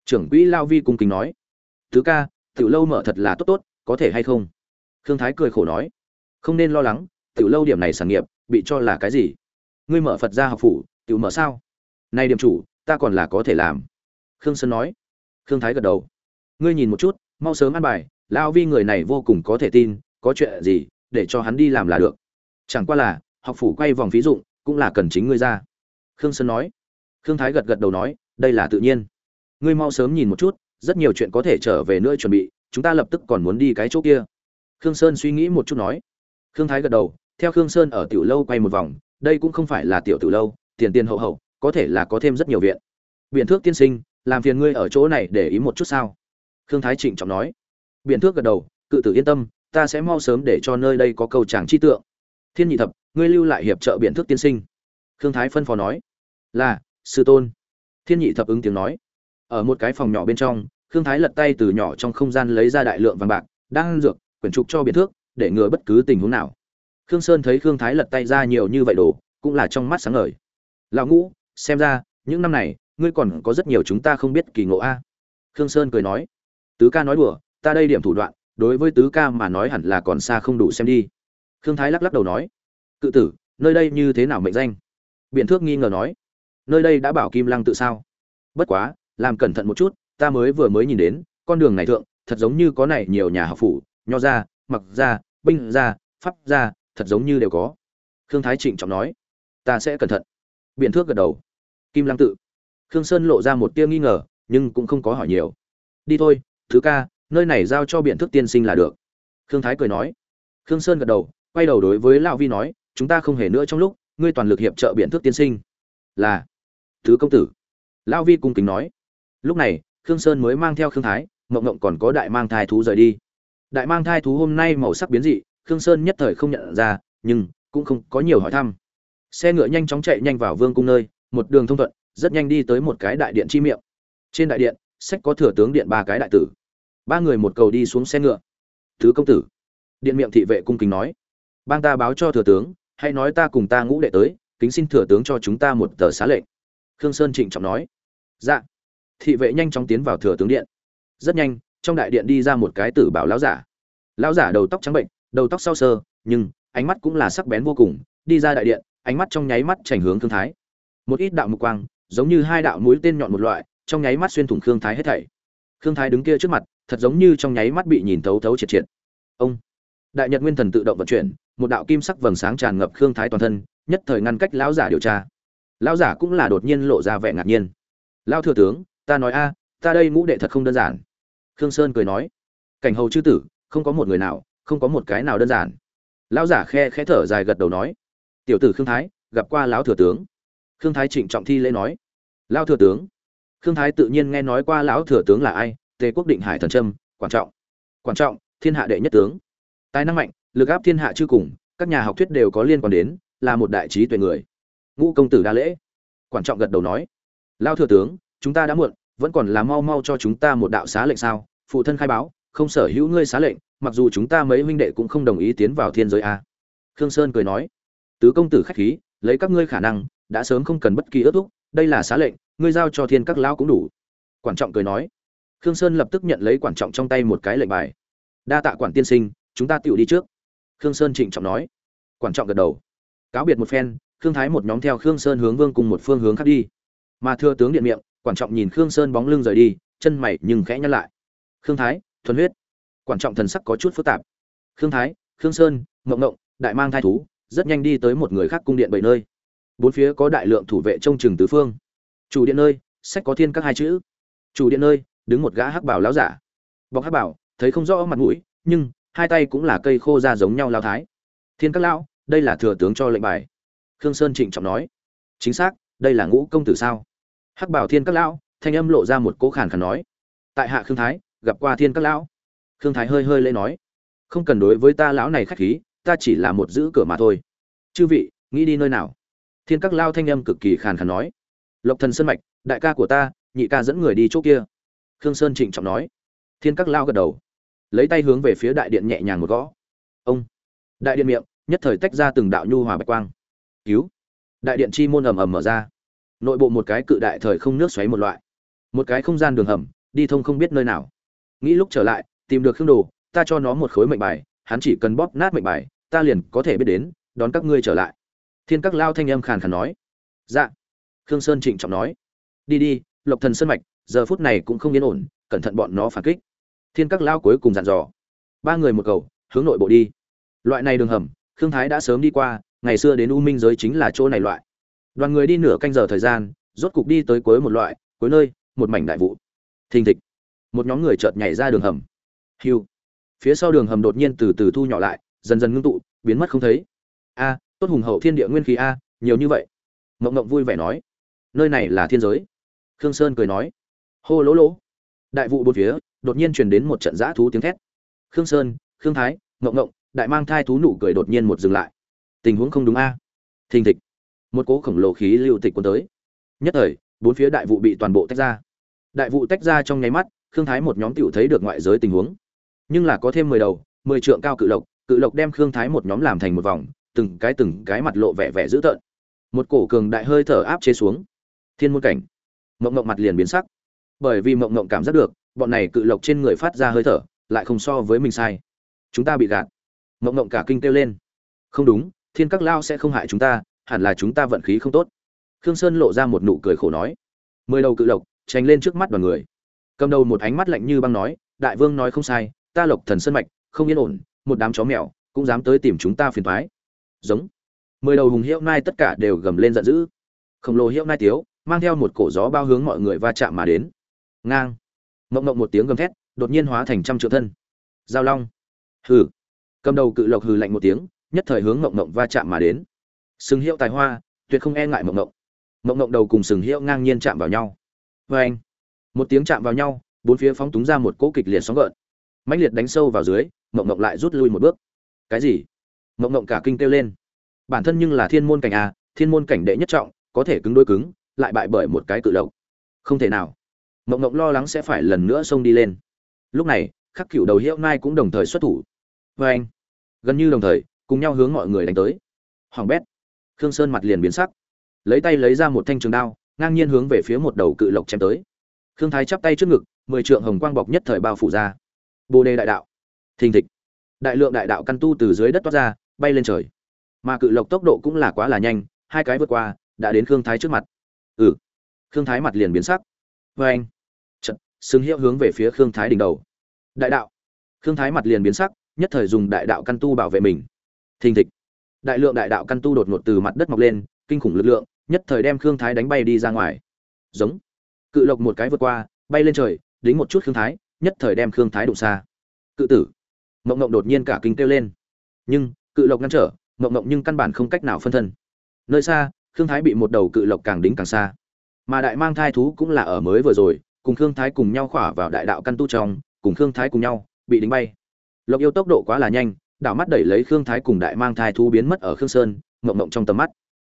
Trưởng quỹ lao vi cung kính nói. Thứ ca, tiểu lâu mở thật là tốt tốt, có thể hay không? Khương thái cười khổ nói. Không nên lo lắng, tiểu lâu điểm này sản nghiệp, bị cho là cái gì? Ngươi mở phật gia học phủ, tiểu mở sao? Nay điểm chủ, ta còn là có thể làm. Khương sơn nói. Khương thái gật đầu. Ngươi nhìn một chút, mau sớm ăn bài, lao vi người này vô cùng có thể tin, có chuyện gì, để cho hắn đi làm là được chẳng qua là học phủ quay vòng ví dụ, cũng là cần chính ngươi ra. Khương sơn nói. Khương thái gật gật đầu nói đây là tự nhiên. Ngươi mau sớm nhìn một chút rất nhiều chuyện có thể trở về nữa chuẩn bị chúng ta lập tức còn muốn đi cái chỗ kia. Khương sơn suy nghĩ một chút nói. Khương thái gật đầu theo khương sơn ở tiểu lâu quay một vòng đây cũng không phải là tiểu tiểu lâu tiền tiền hậu hậu có thể là có thêm rất nhiều viện. Biện thước tiên sinh làm phiền ngươi ở chỗ này để ý một chút sao? Khương thái trịnh trọng nói. Biện thước gật đầu cự tử yên tâm ta sẽ mau sớm để cho nơi đây có cầu tràng chi tượng thiên nhị thập, ngươi lưu lại hiệp trợ biện thức tiên sinh. Khương thái phân phó nói, là, sư tôn. Thiên nhị thập ứng tiếng nói. Ở một cái phòng nhỏ bên trong, khương thái lật tay từ nhỏ trong không gian lấy ra đại lượng vàng bạc đang dược, quyển trục cho biện thước để ngừa bất cứ tình huống nào. Khương sơn thấy khương thái lật tay ra nhiều như vậy đồ, cũng là trong mắt sáng ngời. Lão ngũ, xem ra, những năm này, ngươi còn có rất nhiều chúng ta không biết kỳ ngộ a. Khương sơn cười nói. Tứ ca nói đùa, ta đây điểm thủ đoạn, đối với tứ ca mà nói hẳn là còn xa không đủ xem đi khương thái lắc lắc đầu nói, cự tử, nơi đây như thế nào mệnh danh? Biện thước nghi ngờ nói, nơi đây đã bảo kim lăng tự sao? Bất quá, làm cẩn thận một chút, ta mới vừa mới nhìn đến, con đường này thượng, thật giống như có này nhiều nhà học phủ, nho gia, mặc gia, binh gia, pháp gia, thật giống như đều có. Khương thái trịnh trọng nói, ta sẽ cẩn thận. Biện thước gật đầu, kim lăng tự. Khương sơn lộ ra một tia nghi ngờ, nhưng cũng không có hỏi nhiều. Đi thôi, thứ ca, nơi này giao cho biện thước tiên sinh là được. Khương thái cười nói, khương sơn gật đầu quay đầu đối với lão vi nói, chúng ta không hề nữa trong lúc, ngươi toàn lực hiệp trợ biện thước tiên sinh. Là, thứ công tử. Lão vi cung kính nói. Lúc này, khương sơn mới mang theo khương thái, mộng mộng còn có đại mang thai thú rời đi. Đại mang thai thú hôm nay màu sắc biến dị, khương sơn nhất thời không nhận ra, nhưng cũng không có nhiều hỏi thăm. Xe ngựa nhanh chóng chạy nhanh vào vương cung nơi, một đường thông thuận, rất nhanh đi tới một cái đại điện chi miệng. Trên đại điện, sách có thừa tướng điện ba cái đại tử. Ba người một cầu đi xuống xe ngựa. Thứ công tử. Điện miệng thị vệ cung kính nói bang ta báo cho thừa tướng, hãy nói ta cùng ta ngũ đệ tới, kính xin thừa tướng cho chúng ta một tờ xá lệnh. Khương sơn trịnh trọng nói. Dạ. Thị vệ nhanh chóng tiến vào thừa tướng điện. Rất nhanh, trong đại điện đi ra một cái tử bảo lão giả. Lão giả đầu tóc trắng bệnh, đầu tóc sau sơ, nhưng ánh mắt cũng là sắc bén vô cùng, đi ra đại điện, ánh mắt trong nháy mắt chảnh hướng thương thái. Một ít đạo mục quang, giống như hai đạo mũi tên nhọn một loại, trong nháy mắt xuyên thủng khương thái hết thảy. Khương thái đứng kia trước mặt, thật giống như trong nháy mắt bị nhìn thấu thấu triệt triệt. Ông, đại nhật nguyên thần tự động vận chuyển một đạo kim sắc vầng sáng tràn ngập khương thái toàn thân, nhất thời ngăn cách lão giả điều tra. Lão giả cũng là đột nhiên lộ ra vẻ ngạc nhiên. Lão thừa tướng, ta nói a, ta đây ngũ đệ thật không đơn giản. Khương sơn cười nói. Cảnh hầu chư tử, không có một người nào, không có một cái nào đơn giản. Lão giả khe khẽ thở dài gật đầu nói. Tiểu tử khương thái, gặp qua lão thừa tướng. Khương thái trịnh trọng thi lễ nói. Lão thừa tướng. Khương thái tự nhiên nghe nói qua lão thừa tướng là ai, tề quốc định hải thần trâm, quan trọng. Quan trọng, thiên hạ đệ nhất tướng. Tài năng mạnh lực áp thiên hạ chư cùng, các nhà học thuyết đều có liên quan đến, là một đại trí tuệ người. Ngũ công tử đa lễ. Quản trọng gật đầu nói, lão thừa tướng, chúng ta đã muộn, vẫn còn là mau mau cho chúng ta một đạo xá lệnh sao? Phụ thân khai báo, không sở hữu ngươi xá lệnh, mặc dù chúng ta mấy huynh đệ cũng không đồng ý tiến vào thiên giới a. Khương sơn cười nói, tứ công tử khách khí, lấy các ngươi khả năng, đã sớm không cần bất kỳ ước thúc, đây là xá lệnh, ngươi giao cho thiên các lão cũng đủ. Quản trọng cười nói, khương sơn lập tức nhận lấy quản trọng trong tay một cái lệnh bài. Đa tạ quản tiên sinh, chúng ta tựu đi trước khương sơn trịnh trọng nói. Quản trọng gật đầu. Cáo biệt một phen, khương thái một nhóm theo khương sơn hướng vương cùng một phương hướng khác đi. Mà thưa tướng điện miệng, quản trọng nhìn khương sơn bóng lưng rời đi, chân mày nhưng khẽ nhăn lại. Khương thái, thuần huyết. Quản trọng thần sắc có chút phức tạp. Khương thái, khương sơn, mộng mộng đại mang thai thú, rất nhanh đi tới một người khác cung điện bảy nơi. Bốn phía có đại lượng thủ vệ trông chừng tứ phương. Chủ điện nơi, sách có thiên các hai chữ. Chủ điện nơi, đứng một gã hắc bảo láo giả. Bọc hắc bảo thấy không rõ mặt mũi, nhưng hai tay cũng là cây khô ra giống nhau lao thái. Thiên các lão, đây là thừa tướng cho lệnh bài. Khương sơn trịnh trọng nói. Chính xác, đây là ngũ công tử sao? Hắc bảo thiên các lão, thanh âm lộ ra một cố khàn khàn nói. Tại hạ khương thái, gặp qua thiên các lão. Khương thái hơi hơi lễ nói. Không cần đối với ta lão này khách khí, ta chỉ là một giữ cửa mà thôi. Chư vị, nghĩ đi nơi nào? Thiên các lao thanh âm cực kỳ khàn khàn nói. Lộc thần sơn mạch, đại ca của ta, nhị ca dẫn người đi chỗ kia. Khương sơn trịnh trọng nói. Thiên các lao gật đầu lấy tay hướng về phía đại điện nhẹ nhàng một gõ. Ông. Đại điện miệng, nhất thời tách ra từng đạo nhu hòa bạch quang. Cứu. Đại điện chi môn ầm ầm mở ra. Nội bộ một cái cự đại thời không nước xoáy một loại. Một cái không gian đường hầm, đi thông không biết nơi nào. Nghĩ lúc trở lại, tìm được khương đồ, ta cho nó một khối mệnh bài, hắn chỉ cần bóp nát mệnh bài, ta liền có thể biết đến, đón các ngươi trở lại. Thiên các lao thanh âm khàn khàn nói. Dạ. Khương sơn trịnh trọng nói. Đi đi, lộc thần sơn mạch, giờ phút này cũng không yên ổn, cẩn thận bọn nó phản kích thiên các lao cuối cùng dặn dò. Ba người một cầu, hướng nội bộ đi. Loại này đường hầm, khương thái đã sớm đi qua, ngày xưa đến u minh giới chính là chỗ này loại. Đoàn người đi nửa canh giờ thời gian, rốt cục đi tới cuối một loại, cuối nơi, một mảnh đại vụ. Thình thịch, một nhóm người chợt nhảy ra đường hầm. Hiu, phía sau đường hầm đột nhiên từ từ thu nhỏ lại, dần dần ngưng tụ, biến mất không thấy. A, tốt hùng hậu thiên địa nguyên khí a, nhiều như vậy. Mộng mộng vui vẻ nói, nơi này là thiên giới. Khương sơn cười nói, hô lỗ lỗ. Đại vụ bốn phía đột nhiên truyền đến một trận giã thú tiếng thét. Khương sơn, khương thái, ngộng ngộng, đại mang thai thú nụ cười đột nhiên một dừng lại. Tình huống không đúng a. Thình thịch. Một cỗ khổng lồ khí lưu tịch cuốn tới. Nhất thời, bốn phía đại vụ bị toàn bộ tách ra. Đại vụ tách ra trong nháy mắt, khương thái một nhóm tiểu thấy được ngoại giới tình huống. Nhưng là có thêm mười đầu, mười trượng cao cự lộc cự lộc đem khương thái một nhóm làm thành một vòng, từng cái từng cái mặt lộ vẻ vẻ dữ tợn. Một cổ cường đại hơi thở áp chế xuống. Thiên môn cảnh. Mộng mộng mặt liền biến sắc. Bởi vì mộng mộng cảm giác được bọn này cự lộc trên người phát ra hơi thở, lại không so với mình sai. Chúng ta bị gạt. Mộng mộng cả kinh kêu lên. Không đúng, thiên các lao sẽ không hại chúng ta, hẳn là chúng ta vận khí không tốt. Khương sơn lộ ra một nụ cười khổ nói. Mười đầu cự lộc, tránh lên trước mắt đoàn người. Cầm đầu một ánh mắt lạnh như băng nói, đại vương nói không sai, ta lộc thần sơn mạch, không yên ổn, một đám chó mèo, cũng dám tới tìm chúng ta phiền thoái giống. Mười đầu hùng hiệu nai tất cả đều gầm lên giận dữ. Khổng lồ hiệu nai tiếu, mang theo một cổ gió bao hướng mọi người va chạm mà đến. Ngang mộng mộng một tiếng gầm thét, đột nhiên hóa thành trăm triệu thân. Giao long. Hừ. Cầm đầu cự lộc hừ lạnh một tiếng, nhất thời hướng mộng mộng va chạm mà đến. Sừng hiệu tài hoa, tuyệt không e ngại mộng mộng. Mộng mộng đầu cùng sừng hiệu ngang nhiên chạm vào nhau. Vê anh một tiếng chạm vào nhau, bốn phía phóng túng ra một cỗ kịch liệt sóng gợn. Mãnh liệt đánh sâu vào dưới, mộng mộng lại rút lui một bước. Cái gì? Mộng mộng cả kinh kêu lên. Bản thân nhưng là thiên môn cảnh a, thiên môn cảnh đệ nhất trọng, có thể cứng đôi cứng, lại bại bởi một cái cự lộc. Không thể nào mộng mộng lo lắng sẽ phải lần nữa xông đi lên. Lúc này, khắc cựu đầu hiệu nai cũng đồng thời xuất thủ. Vê anh, gần như đồng thời, cùng nhau hướng mọi người đánh tới. Hoàng bét, khương sơn mặt liền biến sắc. Lấy tay lấy ra một thanh trường đao, ngang nhiên hướng về phía một đầu cự lộc chém tới. Khương thái chắp tay trước ngực, mười trượng hồng quang bọc nhất thời bao phủ ra. Bồ đề đại đạo, thình thịch. Đại lượng đại đạo căn tu từ dưới đất toát ra, bay lên trời. Mà cự lộc tốc độ cũng là quá là nhanh, hai cái vượt qua, đã đến khương thái trước mặt. Ừ khương thái mặt liền biến sắc. Vê anh xứng hiệu hướng về phía khương thái đỉnh đầu. Đại đạo. Khương thái mặt liền biến sắc, nhất thời dùng đại đạo căn tu bảo vệ mình. Thình thịch. Đại lượng đại đạo căn tu đột ngột từ mặt đất mọc lên, kinh khủng lực lượng, nhất thời đem khương thái đánh bay đi ra ngoài. Giống. Cự lộc một cái vượt qua, bay lên trời, đính một chút khương thái, nhất thời đem khương thái đụng xa. Cự tử. Mộng mộng đột nhiên cả kinh kêu lên. Nhưng, cự lộc ngăn trở, mộng mộng nhưng căn bản không cách nào phân thân. Nơi xa, khương thái bị một đầu cự lộc càng đính càng xa. Mà đại mang thai thú cũng là ở mới vừa rồi cùng khương thái cùng nhau khỏa vào đại đạo căn tu trong, cùng khương thái cùng nhau bị đánh bay. Lộc yêu tốc độ quá là nhanh, đảo mắt đẩy lấy khương thái cùng đại mang thai thú biến mất ở khương sơn mộng mộng trong tầm mắt.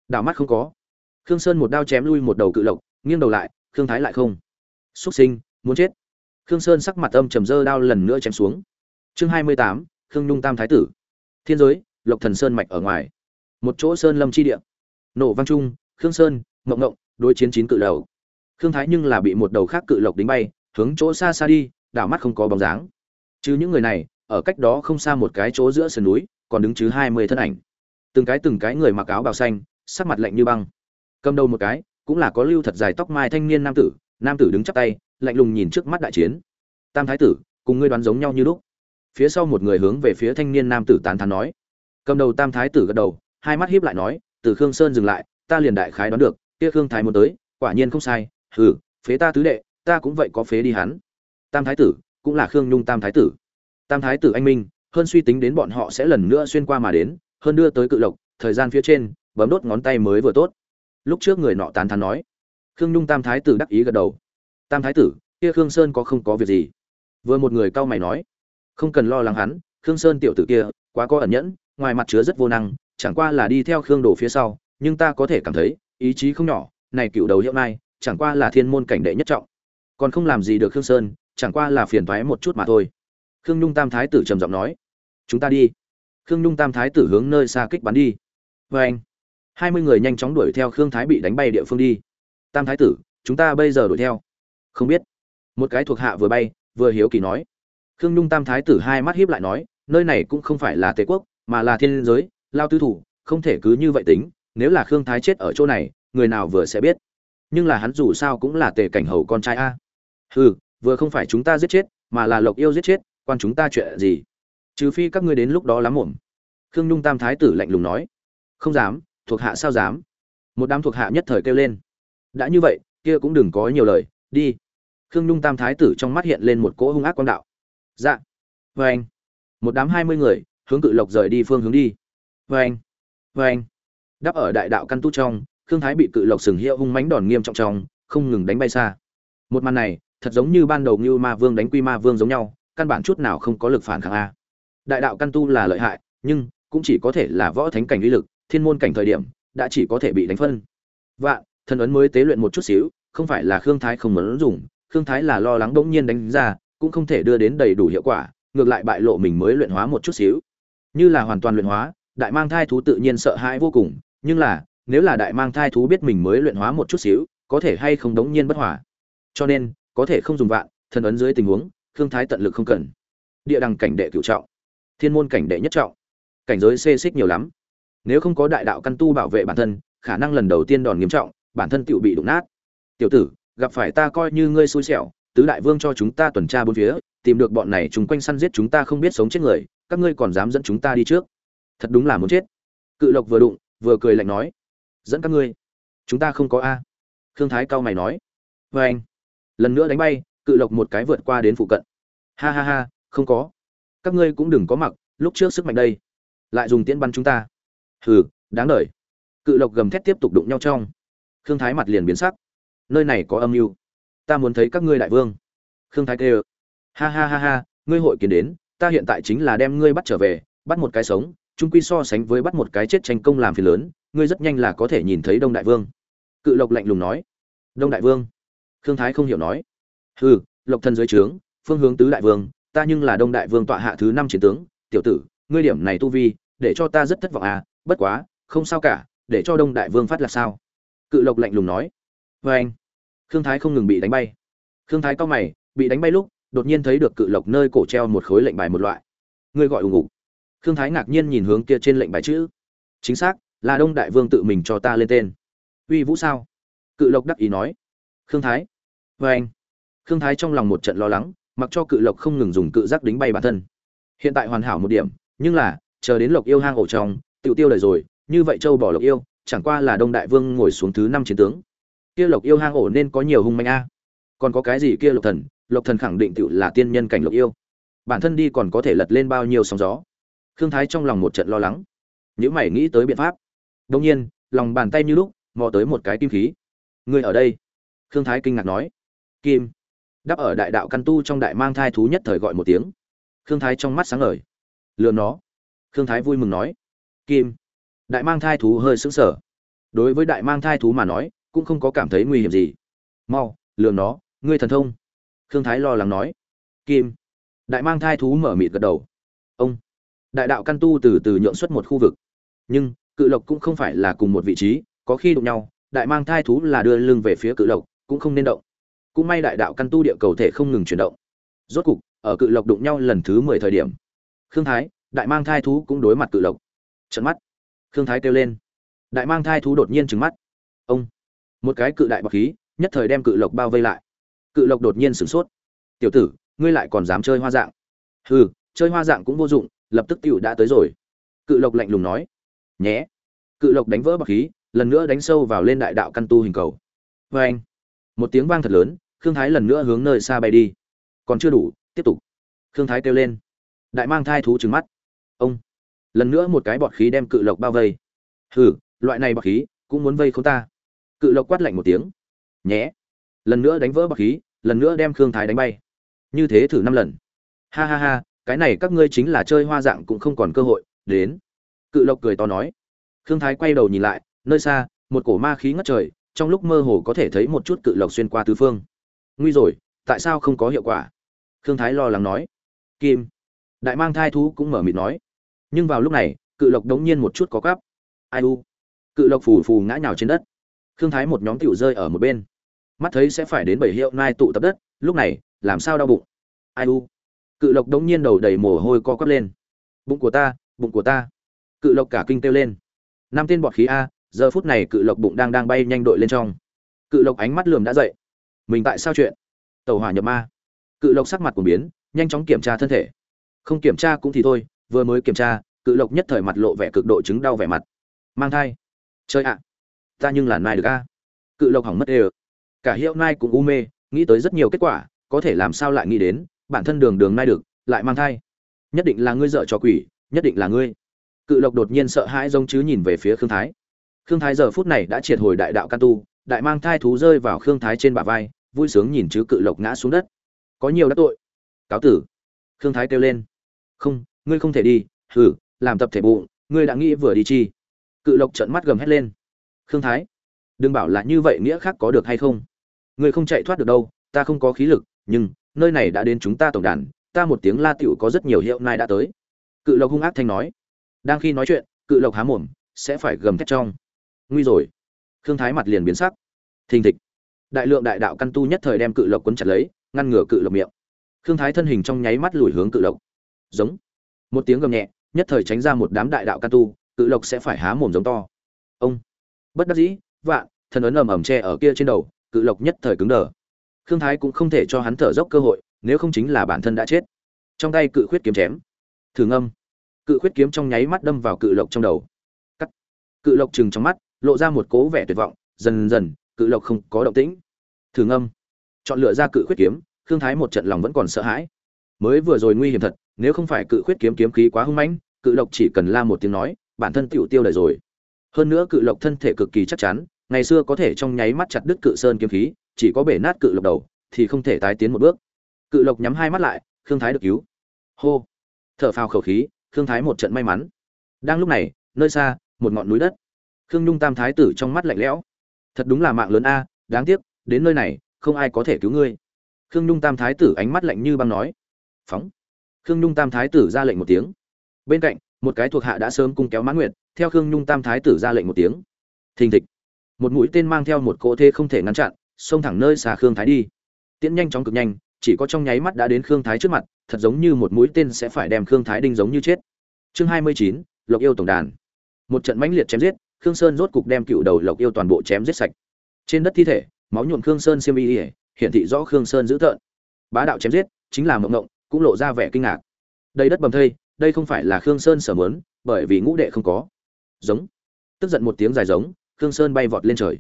Đảo mắt không có. Khương sơn một đao chém lui một đầu cự lộc, nghiêng đầu lại, khương thái lại không. Xuất sinh, muốn chết. Khương sơn sắc mặt âm trầm dơ đao lần nữa chém xuống. Chương hai mươi tám, khương nhung tam thái tử. Thiên giới, lộc thần sơn mạch ở ngoài. Một chỗ sơn lâm chi địa. Nổ vang trung khương sơn mộng mộng đối chiến chín cự đầu khương thái nhưng là bị một đầu khác cự lộc đánh bay, hướng chỗ xa xa đi, đảo mắt không có bóng dáng. Chứ những người này, ở cách đó không xa một cái chỗ giữa sườn núi, còn đứng chứ hai mươi thân ảnh. Từng cái từng cái người mặc áo bào xanh, sắc mặt lạnh như băng. Cầm đầu một cái, cũng là có lưu thật dài tóc mai thanh niên nam tử nam tử đứng chắp tay, lạnh lùng nhìn trước mắt đại chiến. Tam thái tử, cùng ngươi đoán giống nhau như lúc. Phía sau một người hướng về phía thanh niên nam tử tán thán nói. Cầm đầu tam thái tử gật đầu, hai mắt híp lại nói, từ khương sơn dừng lại, ta liền đại khái đoán được, kia khương thái muốn tới, quả nhiên không sai hừ, phế ta tứ đệ, ta cũng vậy có phế đi hắn. Tam thái tử, cũng là khương nhung tam thái tử. Tam thái tử anh minh, hơn suy tính đến bọn họ sẽ lần nữa xuyên qua mà đến, hơn đưa tới cự lộc, thời gian phía trên, bấm đốt ngón tay mới vừa tốt. Lúc trước người nọ tán thán nói. Khương nhung tam thái tử đắc ý gật đầu. Tam thái tử, kia khương sơn có không có việc gì? Vừa một người cau mày nói. Không cần lo lắng hắn, khương sơn tiểu tử kia, quá có ẩn nhẫn, ngoài mặt chứa rất vô năng, chẳng qua là đi theo khương đồ phía sau, nhưng ta có thể cảm thấy, ý chí không nhỏ, này cựu đầu hiệu mai chẳng qua là thiên môn cảnh đệ nhất trọng. Còn không làm gì được khương sơn, chẳng qua là phiền thoái một chút mà thôi. Khương nhung tam thái tử trầm giọng nói, chúng ta đi. Khương nhung tam thái tử hướng nơi xa kích bắn đi. Vê anh. Hai mươi người nhanh chóng đuổi theo khương thái bị đánh bay địa phương đi. Tam thái tử, chúng ta bây giờ đuổi theo. Không biết. Một cái thuộc hạ vừa bay, vừa hiếu kỳ nói. Khương nhung tam thái tử hai mắt hiếp lại nói, nơi này cũng không phải là tề quốc, mà là thiên giới, lao tư thủ, không thể cứ như vậy tính, nếu là khương thái chết ở chỗ này, người nào vừa sẽ biết nhưng là hắn dù sao cũng là tề cảnh hầu con trai a. Hừ, vừa không phải chúng ta giết chết, mà là lộc yêu giết chết, quan chúng ta chuyện gì? Trừ phi các ngươi đến lúc đó lắm muộn. Khương nhung tam thái tử lạnh lùng nói. Không dám, thuộc hạ sao dám? Một đám thuộc hạ nhất thời kêu lên. Đã như vậy, kia cũng đừng có nhiều lời, đi. Khương nhung tam thái tử trong mắt hiện lên một cỗ hung ác quang đạo. Dạ. Vê anh một đám hai mươi người, hướng cự lộc rời đi phương hướng đi. Vâng. Vâng. Vê anh vê anh đắp ở đại đạo căn tu trong khương thái bị cự lộc sừng hiệu hung mãnh đòn nghiêm trọng trong, không ngừng đánh bay xa. Một màn này, thật giống như ban đầu như ma vương đánh quy ma vương giống nhau, căn bản chút nào không có lực phản kháng a. Đại đạo căn tu là lợi hại, nhưng cũng chỉ có thể là võ thánh cảnh uy lực, thiên môn cảnh thời điểm, đã chỉ có thể bị đánh phân. Vạn, thần ấn mới tế luyện một chút xíu, không phải là khương thái không muốn dùng, khương thái là lo lắng bỗng nhiên đánh ra, cũng không thể đưa đến đầy đủ hiệu quả, ngược lại bại lộ mình mới luyện hóa một chút xíu. Như là hoàn toàn luyện hóa, đại mang thai thú tự nhiên sợ hãi vô cùng, nhưng là nếu là đại mang thai thú biết mình mới luyện hóa một chút xíu, có thể hay không đống nhiên bất hỏa cho nên, có thể không dùng vạn, thần ấn dưới tình huống, khương thái tận lực không cần. Địa đằng cảnh đệ cửu trọng, thiên môn cảnh đệ nhất trọng. Cảnh giới xê xích nhiều lắm. Nếu không có đại đạo căn tu bảo vệ bản thân, khả năng lần đầu tiên đòn nghiêm trọng, bản thân tự bị đụng nát. Tiểu tử, gặp phải ta coi như ngươi xui xẻo, tứ đại vương cho chúng ta tuần tra bốn phía, tìm được bọn này chúng quanh săn giết chúng ta không biết sống chết người, các ngươi còn dám dẫn chúng ta đi trước. Thật đúng là muốn chết. Cự lộc vừa đụng, vừa cười lạnh nói dẫn các ngươi. Chúng ta không có a. Khương thái cao mày nói. Vê anh, lần nữa đánh bay, cự lộc một cái vượt qua đến phụ cận. Ha ha ha, không có. Các ngươi cũng đừng có mặc, lúc trước sức mạnh đây. Lại dùng tiễn bắn chúng ta. Hừ, đáng đời cự lộc gầm thét tiếp tục đụng nhau trong. Khương thái mặt liền biến sắc. Nơi này có âm mưu. Ta muốn thấy các ngươi đại vương. Khương thái kêu. Ha ha ha ha, ngươi hội kiến đến, ta hiện tại chính là đem ngươi bắt trở về, bắt một cái sống trung quy so sánh với bắt một cái chết tranh công làm phiền lớn ngươi rất nhanh là có thể nhìn thấy đông đại vương. Cự lộc lạnh lùng nói. Đông đại vương? Khương thái không hiểu nói. Hừ, lộc thần dưới trướng, phương hướng tứ đại vương, ta nhưng là đông đại vương tọa hạ thứ năm chiến tướng. Tiểu tử, ngươi điểm này tu vi, để cho ta rất thất vọng à bất quá, không sao cả, để cho đông đại vương phát là sao? Cự lộc lạnh lùng nói. Vê anh. Khương thái không ngừng bị đánh bay. Khương thái cao mày, bị đánh bay lúc, đột nhiên thấy được cự lộc nơi cổ treo một khối lệnh bài một loại. Ngươi gọi ủng ngủ. khương thái ngạc nhiên nhìn hướng kia trên lệnh bài chữ. Chính xác là đông đại vương tự mình cho ta lên tên. Uy vũ sao? Cự lộc đắc ý nói. Khương thái. Vê anh. Khương thái trong lòng một trận lo lắng, mặc cho cự lộc không ngừng dùng cự giác đính bay bản thân. Hiện tại hoàn hảo một điểm, nhưng là, chờ đến lộc yêu hang ổ trong tự tiêu lời rồi, như vậy châu bỏ lộc yêu, chẳng qua là đông đại vương ngồi xuống thứ năm chiến tướng. Kia lộc yêu hang ổ nên có nhiều hung manh a. Còn có cái gì kia lộc thần? Lộc thần khẳng định tự là tiên nhân cảnh lộc yêu. Bản thân đi còn có thể lật lên bao nhiêu sóng gió. Khương thái trong lòng một trận lo lắng. Nếu mày nghĩ tới biện pháp đồng nhiên, lòng bàn tay như lúc, mò tới một cái kim khí. Người ở đây? Khương thái kinh ngạc nói. Kim. Đắp ở đại đạo căn tu trong đại mang thai thú nhất thời gọi một tiếng. Khương thái trong mắt sáng ngời. Lừa nó. Khương thái vui mừng nói. Kim. Đại mang thai thú hơi sững sờ. Đối với đại mang thai thú mà nói, cũng không có cảm thấy nguy hiểm gì. Mau lừa nó, ngươi thần thông. Khương thái lo lắng nói. Kim. Đại mang thai thú mở mịt gật đầu. Ông. Đại đạo căn tu từ từ nhượng xuất một khu vực. Nhưng cự lộc cũng không phải là cùng một vị trí, có khi đụng nhau, đại mang thai thú là đưa lưng về phía cự lộc, cũng không nên động. Cũng may đại đạo căn tu địa cầu thể không ngừng chuyển động. Rốt cục, ở cự lộc đụng nhau lần thứ mười thời điểm, khương thái, đại mang thai thú cũng đối mặt cự lộc. Trận mắt. Khương thái kêu lên. Đại mang thai thú đột nhiên trứng mắt. Ông. Một cái cự đại bọc khí, nhất thời đem cự lộc bao vây lại. Cự lộc đột nhiên sửng sốt. Tiểu tử, ngươi lại còn dám chơi hoa dạng. Hừ, chơi hoa dạng cũng vô dụng, lập tức tựu đã tới rồi. Cự lộc lạnh lùng nói. Nhé cự lộc đánh vỡ bọc khí, lần nữa đánh sâu vào lên đại đạo căn tu hình cầu. Vê anh, một tiếng vang thật lớn, khương thái lần nữa hướng nơi xa bay đi. Còn chưa đủ, tiếp tục. Khương thái kêu lên. Đại mang thai thú trừng mắt. Ông, lần nữa một cái bọt khí đem cự lộc bao vây. Hừ, loại này bọt khí, cũng muốn vây không ta. Cự lộc quát lạnh một tiếng. Nhé. Lần nữa đánh vỡ bọt khí, lần nữa đem khương thái đánh bay. Như thế thử năm lần. Ha ha ha, cái này các ngươi chính là chơi hoa dạng cũng không còn cơ hội. Đến. Cự lộc cười to nói khương thái quay đầu nhìn lại, nơi xa, một cổ ma khí ngất trời, trong lúc mơ hồ có thể thấy một chút cự lộc xuyên qua tứ phương. Nguy rồi, tại sao không có hiệu quả? Khương thái lo lắng nói. Kim. Đại mang thai thú cũng mở mịt nói. Nhưng vào lúc này, cự lộc đống nhiên một chút có cắp. Ai u. Cự lộc phù phù ngã nhào trên đất. Khương thái một nhóm tiểu rơi ở một bên. Mắt thấy sẽ phải đến bảy hiệu nai tụ tập đất, lúc này, làm sao đau bụng? Ai u. Cự lộc đống nhiên đầu đầy mồ hôi co quắp lên. Bụng của ta, bụng của ta. Cự lộc cả kinh kêu lên năm tên bọt khí a, giờ phút này cự lộc bụng đang đang bay nhanh đội lên trong. Cự lộc ánh mắt lườm đã dậy. Mình tại sao chuyện? Tàu hỏa nhập ma. Cự lộc sắc mặt của biến, nhanh chóng kiểm tra thân thể. Không kiểm tra cũng thì thôi, vừa mới kiểm tra, cự lộc nhất thời mặt lộ vẻ cực độ chứng đau vẻ mặt. Mang thai. Chơi ạ. Ta nhưng là nai được a. Cự lộc hỏng mất ê cả hiệu nai cũng u mê, nghĩ tới rất nhiều kết quả, có thể làm sao lại nghĩ đến, bản thân đường đường nai được, lại mang thai. Nhất định là ngươi dợ cho quỷ, nhất định là ngươi cự lộc đột nhiên sợ hãi giống chứ nhìn về phía khương thái. Khương thái giờ phút này đã triệt hồi đại đạo can tu, đại mang thai thú rơi vào khương thái trên bả vai, vui sướng nhìn chứ cự lộc ngã xuống đất. Có nhiều đắc tội. Cáo tử. Khương thái kêu lên. Không, ngươi không thể đi. Hử làm tập thể bụng, ngươi đã nghĩ vừa đi chi. Cự lộc trợn mắt gầm hét lên. Khương thái, đừng bảo là như vậy nghĩa khác có được hay không? Ngươi không chạy thoát được đâu, ta không có khí lực, nhưng nơi này đã đến chúng ta tổng đàn, ta một tiếng la tiểu có rất nhiều hiệu nai đã tới. Cự lộc hung ác thanh nói đang khi nói chuyện, cự lộc há mồm, sẽ phải gầm thét trong. Nguy rồi. Khương thái mặt liền biến sắc. Thình thịch. Đại lượng đại đạo căn tu nhất thời đem cự lộc quấn chặt lấy, ngăn ngừa cự lộc miệng. Khương thái thân hình trong nháy mắt lùi hướng cự lộc. Giống. Một tiếng gầm nhẹ, nhất thời tránh ra một đám đại đạo căn tu, cự lộc sẽ phải há mồm giống to. Ông. Bất đắc dĩ, vạn thân ấn ầm ầm che ở kia trên đầu, cự lộc nhất thời cứng đờ. Khương thái cũng không thể cho hắn thở dốc cơ hội, nếu không chính là bản thân đã chết. Trong tay cự khuyết kiếm chém. Thử ngâm cự khuyết kiếm trong nháy mắt đâm vào cự lộc trong đầu. Cắt. Cự lộc chừng trong mắt, lộ ra một cố vẻ tuyệt vọng, dần dần, cự lộc không có động tĩnh. Thử ngâm. Chọn lựa ra cự khuyết kiếm, khương thái một trận lòng vẫn còn sợ hãi. Mới vừa rồi nguy hiểm thật, nếu không phải cự khuyết kiếm kiếm khí quá hung mãnh, cự lộc chỉ cần la một tiếng nói, bản thân tựu tiêu đời rồi. Hơn nữa cự lộc thân thể cực kỳ chắc chắn, ngày xưa có thể trong nháy mắt chặt đứt cự sơn kiếm khí, chỉ có bể nát cự lộc đầu, thì không thể tái tiến một bước. Cự lộc nhắm hai mắt lại, khương thái được cứu. Hô. Thở phào khẩu khí khương thái một trận may mắn. Đang lúc này, nơi xa, một ngọn núi đất. Khương nhung tam thái tử trong mắt lạnh lẽo. Thật đúng là mạng lớn a, đáng tiếc, đến nơi này, không ai có thể cứu ngươi. Khương nhung tam thái tử ánh mắt lạnh như băng nói. Phóng. Khương nhung tam thái tử ra lệnh một tiếng. Bên cạnh, một cái thuộc hạ đã sớm cung kéo mãn nguyệt, theo khương nhung tam thái tử ra lệnh một tiếng. Thình thịch. Một mũi tên mang theo một cỗ thê không thể ngăn chặn, xông thẳng nơi xà khương thái đi. Tiễn nhanh chóng cực nhanh chỉ có trong nháy mắt đã đến khương thái trước mặt, thật giống như một mũi tên sẽ phải đem khương thái đinh giống như chết. Chương hai mươi chín, lộc yêu tổng đàn. Một trận mãnh liệt chém giết, khương sơn rốt cục đem cựu đầu lộc yêu toàn bộ chém giết sạch. Trên đất thi thể, máu nhuộm khương sơn xiêm y ỉa hiện thị rõ khương sơn dữ tợn. Bá đạo chém giết, chính là mộng ngộng cũng lộ ra vẻ kinh ngạc. Đây đất bầm thây, đây không phải là khương sơn sở mớn bởi vì ngũ đệ không có. Giống. Tức giận một tiếng dài giống, khương sơn bay vọt lên trời.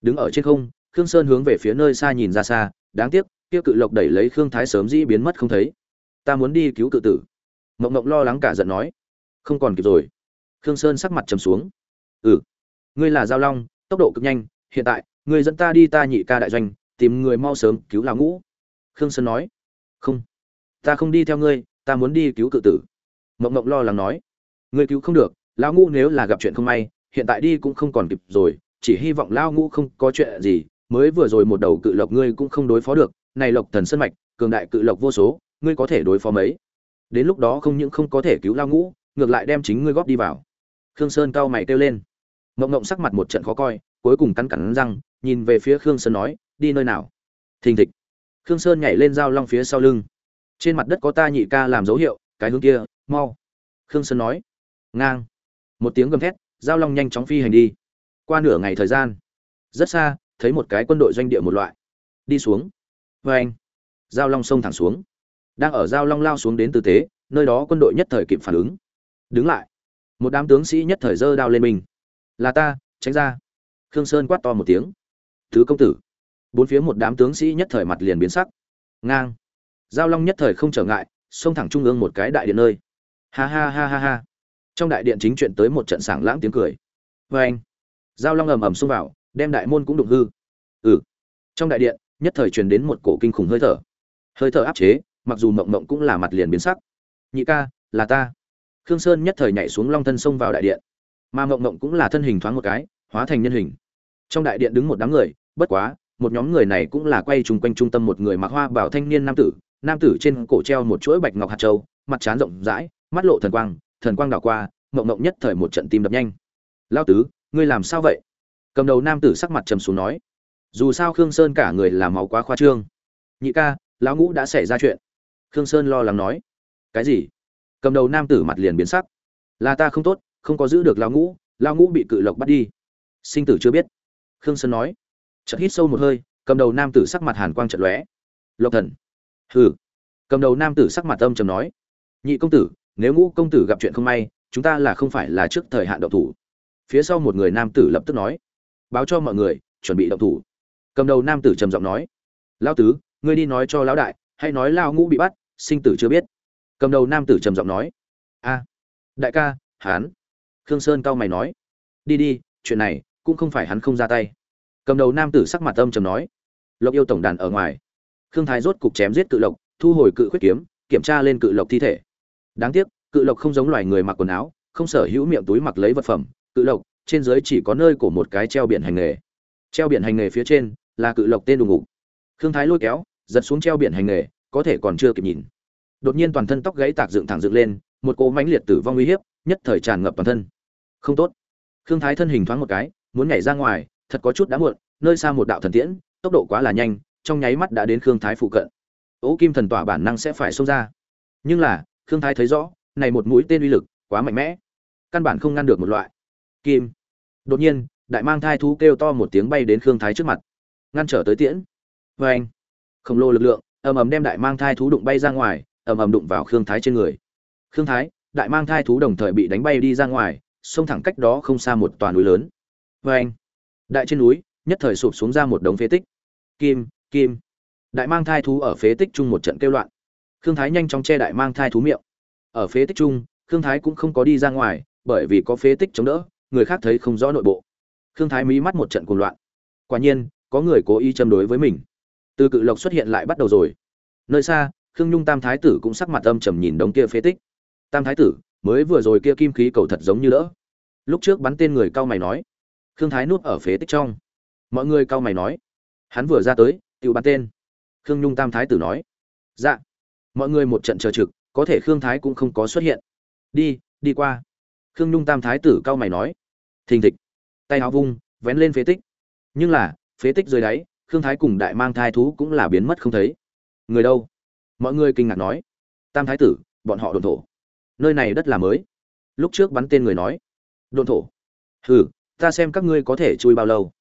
Đứng ở trên không, khương sơn hướng về phía nơi xa nhìn ra xa, đáng tiếc kia cự lộc đẩy lấy khương thái sớm dĩ biến mất không thấy. Ta muốn đi cứu cự tử. Mộng mộng lo lắng cả giận nói. Không còn kịp rồi. Khương sơn sắc mặt trầm xuống. Ừ. Ngươi là giao long, tốc độ cực nhanh. Hiện tại, ngươi dẫn ta đi ta nhị ca đại doanh, tìm người mau sớm cứu lão ngũ. Khương sơn nói. Không. Ta không đi theo ngươi, ta muốn đi cứu cự tử. Mộng mộng lo lắng nói. Ngươi cứu không được, lão ngũ nếu là gặp chuyện không may, hiện tại đi cũng không còn kịp rồi. Chỉ hy vọng lão ngũ không có chuyện gì, mới vừa rồi một đầu cự lộc ngươi cũng không đối phó được này lộc thần sơn mạch, cường đại cự lộc vô số, ngươi có thể đối phó mấy? Đến lúc đó không những không có thể cứu lao ngũ, ngược lại đem chính ngươi góp đi vào. Khương sơn cao mày kêu lên. Mộng mộng sắc mặt một trận khó coi, cuối cùng cắn cắn răng, nhìn về phía khương sơn nói, đi nơi nào? Thình thịch. Khương sơn nhảy lên dao long phía sau lưng. Trên mặt đất có ta nhị ca làm dấu hiệu, cái hướng kia, mau. Khương sơn nói. Ngang. Một tiếng gầm thét, dao long nhanh chóng phi hành đi. Qua nửa ngày thời gian, rất xa, thấy một cái quân đội doanh địa một loại. Đi xuống vê anh, giao long sông thẳng xuống. Đang ở giao long lao xuống đến tư tế, nơi đó quân đội nhất thời kịp phản ứng. Đứng lại. Một đám tướng sĩ nhất thời giơ đao lên mình. Là ta, tránh ra. Khương sơn quát to một tiếng. Thứ công tử. Bốn phía một đám tướng sĩ nhất thời mặt liền biến sắc. Ngang. Giao long nhất thời không trở ngại, xông thẳng trung ương một cái đại điện nơi. Ha ha ha ha ha. Trong đại điện chính chuyện tới một trận sảng lãng tiếng cười. Vê anh, giao long ầm ầm xông vào, đem đại môn cũng đụng hư. Ừ. Trong đại điện nhất thời truyền đến một cổ kinh khủng hơi thở. Hơi thở áp chế, mặc dù mộng mộng cũng là mặt liền biến sắc. Nhị ca, là ta. Khương sơn nhất thời nhảy xuống long thân xông vào đại điện. Mà mộng mộng cũng là thân hình thoáng một cái, hóa thành nhân hình. Trong đại điện đứng một đám người, bất quá, một nhóm người này cũng là quay chung quanh trung tâm một người mặc hoa bảo thanh niên nam tử. Nam tử trên cổ treo một chuỗi bạch ngọc hạt châu, mặt trán rộng rãi, mắt lộ thần quang thần quang đảo qua, mộng mộng nhất thời một trận tim đập nhanh. Lao tứ, ngươi làm sao vậy? Cầm đầu nam tử sắc mặt trầm xuống nói dù sao khương sơn cả người làm máu quá khoa trương. Nhị ca, lão ngũ đã xảy ra chuyện. Khương sơn lo lắng nói. Cái gì? Cầm đầu nam tử mặt liền biến sắc. Là ta không tốt, không có giữ được lão ngũ Lão ngũ bị cự lộc bắt đi. Sinh tử chưa biết. Khương sơn nói. Chợt hít sâu một hơi, cầm đầu nam tử sắc mặt hàn quang trận lóe. Lộc thần. Hừ. Cầm đầu nam tử sắc mặt âm trầm nói. Nhị công tử, nếu ngũ công tử gặp chuyện không may, chúng ta là không phải là trước thời hạn động thủ. Phía sau một người nam tử lập tức nói. Báo cho mọi người, chuẩn bị động thủ cầm đầu nam tử trầm giọng nói, lão tứ, ngươi đi nói cho lão đại, hay nói lao ngũ bị bắt, sinh tử chưa biết. Cầm đầu nam tử trầm giọng nói, a, đại ca hán khương sơn cao mày nói, đi đi, chuyện này cũng không phải hắn không ra tay. Cầm đầu nam tử sắc mặt âm trầm nói, lộc yêu tổng đàn ở ngoài. Khương thái rốt cục chém giết cự lộc, thu hồi cự khuyết kiếm, kiểm tra lên cự lộc thi thể. Đáng tiếc, cự lộc không giống loài người mặc quần áo, không sở hữu miệng túi mặc lấy vật phẩm, cự lộc trên dưới chỉ có nơi của một cái treo biển hành nghề. Treo biển hành nghề phía trên là cự lộc tên đùng ngục. Khương thái lôi kéo, giật xuống treo biển hành nghề, có thể còn chưa kịp nhìn. Đột nhiên toàn thân tóc gãy tạc dựng thẳng dựng lên, một cỗ mãnh liệt tử vong uy hiếp, nhất thời tràn ngập toàn thân. Không tốt. Khương thái thân hình thoáng một cái, muốn nhảy ra ngoài, thật có chút đã muộn, nơi xa một đạo thần tiễn, tốc độ quá là nhanh, trong nháy mắt đã đến khương thái phụ cận. Ố kim thần tỏa bản năng sẽ phải xông ra. Nhưng là, khương thái thấy rõ, này một mũi tên uy lực, quá mạnh mẽ. Căn bản không ngăn được một loại. Kim. Đột nhiên, đại mang thai thú kêu to một tiếng bay đến khương thái trước mặt ngăn trở tới tiễn. Vê anh, khổng lồ lực lượng, ầm ầm đem đại mang thai thú đụng bay ra ngoài, ầm ầm đụng vào khương thái trên người. Khương thái, đại mang thai thú đồng thời bị đánh bay đi ra ngoài, xông thẳng cách đó không xa một toàn núi lớn. Vê anh, đại trên núi, nhất thời sụp xuống ra một đống phế tích. Kim kim. Đại mang thai thú ở phế tích chung một trận kêu loạn. Khương thái nhanh chóng che đại mang thai thú miệng. Ở phế tích chung, khương thái cũng không có đi ra ngoài, bởi vì có phế tích chống đỡ, người khác thấy không rõ nội bộ. Khương thái mí mắt một trận cuồng loạn. Quả nhiên có người cố ý châm đối với mình. Từ cự lộc xuất hiện lại bắt đầu rồi. Nơi xa, khương nhung tam thái tử cũng sắc mặt âm trầm nhìn đống kia phế tích. Tam thái tử, mới vừa rồi kia kim khí cầu thật giống như đỡ lúc trước bắn tên người cao mày nói. Khương thái nuốt ở phế tích trong. Mọi người cao mày nói. Hắn vừa ra tới tự bắn tên. Khương nhung tam thái tử nói. Dạ. Mọi người một trận chờ trực, có thể khương thái cũng không có xuất hiện. Đi đi qua. Khương nhung tam thái tử cao mày nói. Thình thịch. Tay áo vung, vén lên phế tích. Nhưng là phế tích dưới đáy, khương thái cùng đại mang thai thú cũng là biến mất không thấy. Người đâu? Mọi người kinh ngạc nói. Tam thái tử, bọn họ đồn thổ. Nơi này đất là mới. Lúc trước bắn tên người nói. Đồn thổ. Hừ, ta xem các ngươi có thể chui bao lâu.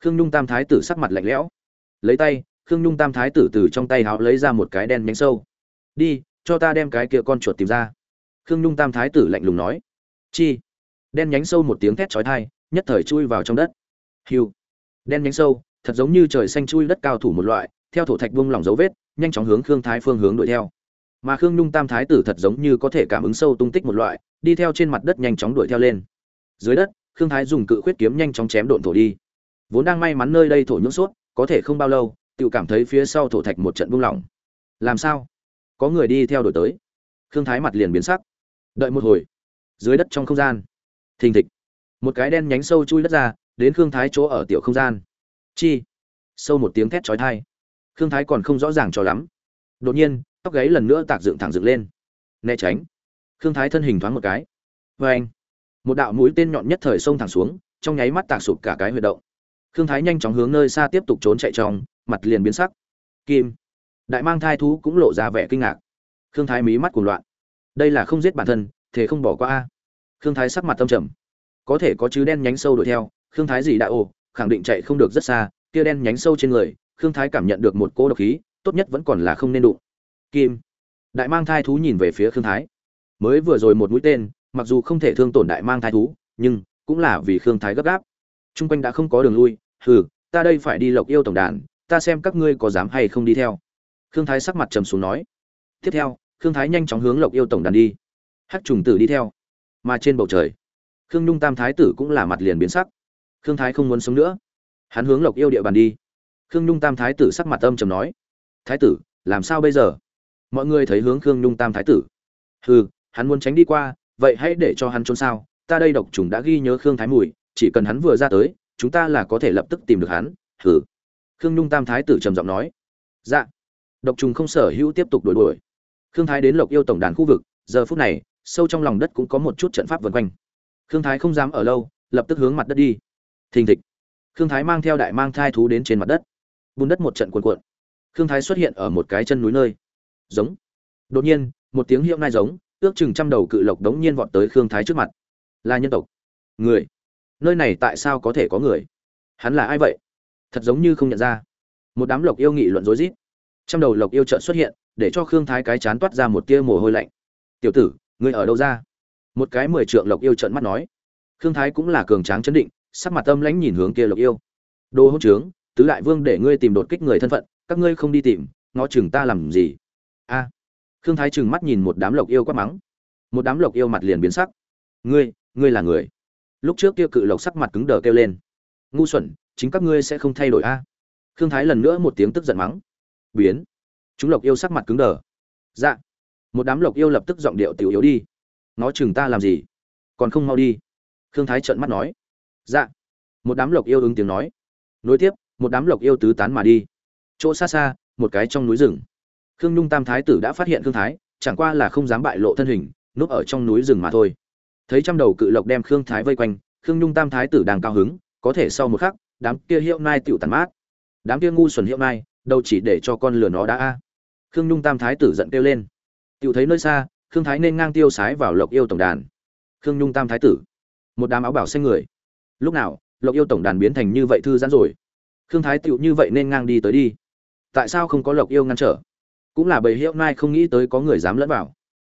Khương nhung tam thái tử sắc mặt lạnh lẽo. Lấy tay, khương nhung tam thái tử từ trong tay háo lấy ra một cái đen nhánh sâu. Đi, cho ta đem cái kia con chuột tìm ra. Khương nhung tam thái tử lạnh lùng nói. Chi? Đen nhánh sâu một tiếng thét chói tai, nhất thời chui vào trong đất. Hiu đen nhánh sâu, thật giống như trời xanh chui đất cao thủ một loại, theo thổ thạch buông lỏng dấu vết, nhanh chóng hướng khương thái phương hướng đuổi theo. Mà khương nhung tam thái tử thật giống như có thể cảm ứng sâu tung tích một loại, đi theo trên mặt đất nhanh chóng đuổi theo lên. Dưới đất, khương thái dùng cự khuyết kiếm nhanh chóng chém độn thổ đi. Vốn đang may mắn nơi đây thổ nhưỡng suốt có thể không bao lâu tự cảm thấy phía sau thổ thạch một trận buông lỏng. Làm sao? Có người đi theo đuổi tới. Khương thái mặt liền biến sắc. Đợi một hồi. Dưới đất trong không gian. Thình thịch. Một cái đen nhánh sâu chui đất ra đến khương thái chỗ ở tiểu không gian. Chi? Sâu một tiếng thét chói tai. Khương thái còn không rõ ràng cho lắm. Đột nhiên, tóc gáy lần nữa tạc dựng thẳng dựng lên. Né tránh. Khương thái thân hình thoáng một cái. Vê anh, một đạo mũi tên nhọn nhất thời xông thẳng xuống, trong nháy mắt tạc sụp cả cái huy động. Khương thái nhanh chóng hướng nơi xa tiếp tục trốn chạy trong, mặt liền biến sắc. Kim. Đại mang thai thú cũng lộ ra vẻ kinh ngạc. Khương thái mí mắt cuồng loạn. Đây là không giết bản thân thế không bỏ qua a. Khương thái sắc mặt tâm trầm. Có thể có chứ đen nhánh sâu đuổi theo khương thái gì đã ồ khẳng định chạy không được rất xa, kia đen nhánh sâu trên người, khương thái cảm nhận được một cỗ độc khí, tốt nhất vẫn còn là không nên đụng. Kim. Đại mang thai thú nhìn về phía khương thái. Mới vừa rồi một mũi tên, mặc dù không thể thương tổn đại mang thai thú, nhưng cũng là vì khương thái gấp gáp. T r u n g quanh đã không có đường lui, hừ, ta đây phải đi lộc yêu tổng đàn, ta xem các ngươi có dám hay không đi theo. Khương thái sắc mặt trầm xuống nói. Tiếp theo, khương thái nhanh chóng hướng lộc yêu tổng đàn đi. Hắc trùng tử đi theo. Mà trên bầu trời, khương nhung tam thái tử cũng là mặt liền biến sắc khương thái không muốn sống nữa. Hắn hướng lộc yêu địa bàn đi. Khương nhung tam thái tử sắc mặt âm trầm nói, thái tử, làm sao bây giờ? Mọi người thấy hướng khương nhung tam thái tử. Hừ, hắn muốn tránh đi qua, vậy hãy để cho hắn trốn sao, ta đây độc trùng đã ghi nhớ khương thái mùi, chỉ cần hắn vừa ra tới, chúng ta là có thể lập tức tìm được hắn. Hừ. Khương nhung tam thái tử trầm giọng nói dạ. Độc trùng không sở hữu tiếp tục đuổi đuổi. Khương thái đến lộc yêu tổng đàn khu vực, giờ phút này, sâu trong lòng đất cũng có một chút trận pháp vần quanh. Khương thái không dám ở lâu, lập tức hướng mặt đất đi thình thịch. Khương thái mang theo đại mang thai thú đến trên mặt đất. Bùn đất một trận cuồn cuộn. Khương thái xuất hiện ở một cái chân núi nơi. Giống. Đột nhiên, một tiếng hiệu nai giống, ước chừng trăm đầu cự lộc đống nhiên vọt tới khương thái trước mặt. Là nhân tộc. Người. Nơi này tại sao có thể có người? Hắn là ai vậy? Thật giống như không nhận ra. Một đám lộc yêu nghị luận rối rít. Trăm đầu lộc yêu trợn xuất hiện, để cho khương thái cái chán toát ra một tia mồ hôi lạnh. Tiểu tử, ngươi ở đâu ra? Một cái mười trượng lộc yêu trợn mắt nói. Khương thái cũng là cường tráng chấn định sắc mặt âm lãnh nhìn hướng kia lộc yêu. Đồ hỗn trướng, tứ đại vương để ngươi tìm đột kích người thân phận, các ngươi không đi tìm, ngó chừng ta làm gì? A. Khương thái chừng mắt nhìn một đám lộc yêu quát mắng. Một đám lộc yêu mặt liền biến sắc. Ngươi ngươi là người. Lúc trước kia cự lộc sắc mặt cứng đờ kêu lên. Ngu xuẩn, chính các ngươi sẽ không thay đổi a. Khương thái lần nữa một tiếng tức giận mắng. Biến. Chúng lộc yêu sắc mặt cứng đờ. Dạ. Một đám lộc yêu lập tức giọng điệu tiểu yếu đi. Nó chừng ta làm gì? Còn không mau đi. Khương thái trợn mắt nói dạ. Một đám lộc yêu ứng tiếng nói. Nối tiếp, một đám lộc yêu tứ tán mà đi. Chỗ xa xa, một cái trong núi rừng. Khương nhung tam thái tử đã phát hiện khương thái, chẳng qua là không dám bại lộ thân hình, núp ở trong núi rừng mà thôi. Thấy trăm đầu cự lộc đem khương thái vây quanh, khương nhung tam thái tử đang cao hứng, có thể sau một khắc, đám kia hiệu nai tựu tàn mát. Đám kia ngu xuẩn hiệu nai, đâu chỉ để cho con lừa nó đã a. Khương nhung tam thái tử giận kêu lên. Tựu thấy nơi xa, khương thái nên ngang tiêu sái vào lộc yêu tổng đàn. Khương nhung tam thái tử. Một đám áo bảo xanh người lúc nào, lộc yêu tổng đàn biến thành như vậy thư giãn rồi? Khương thái tựu như vậy nên ngang đi tới đi. Tại sao không có lộc yêu ngăn trở? Cũng là bầy hiệu nai không nghĩ tới có người dám lẫn vào.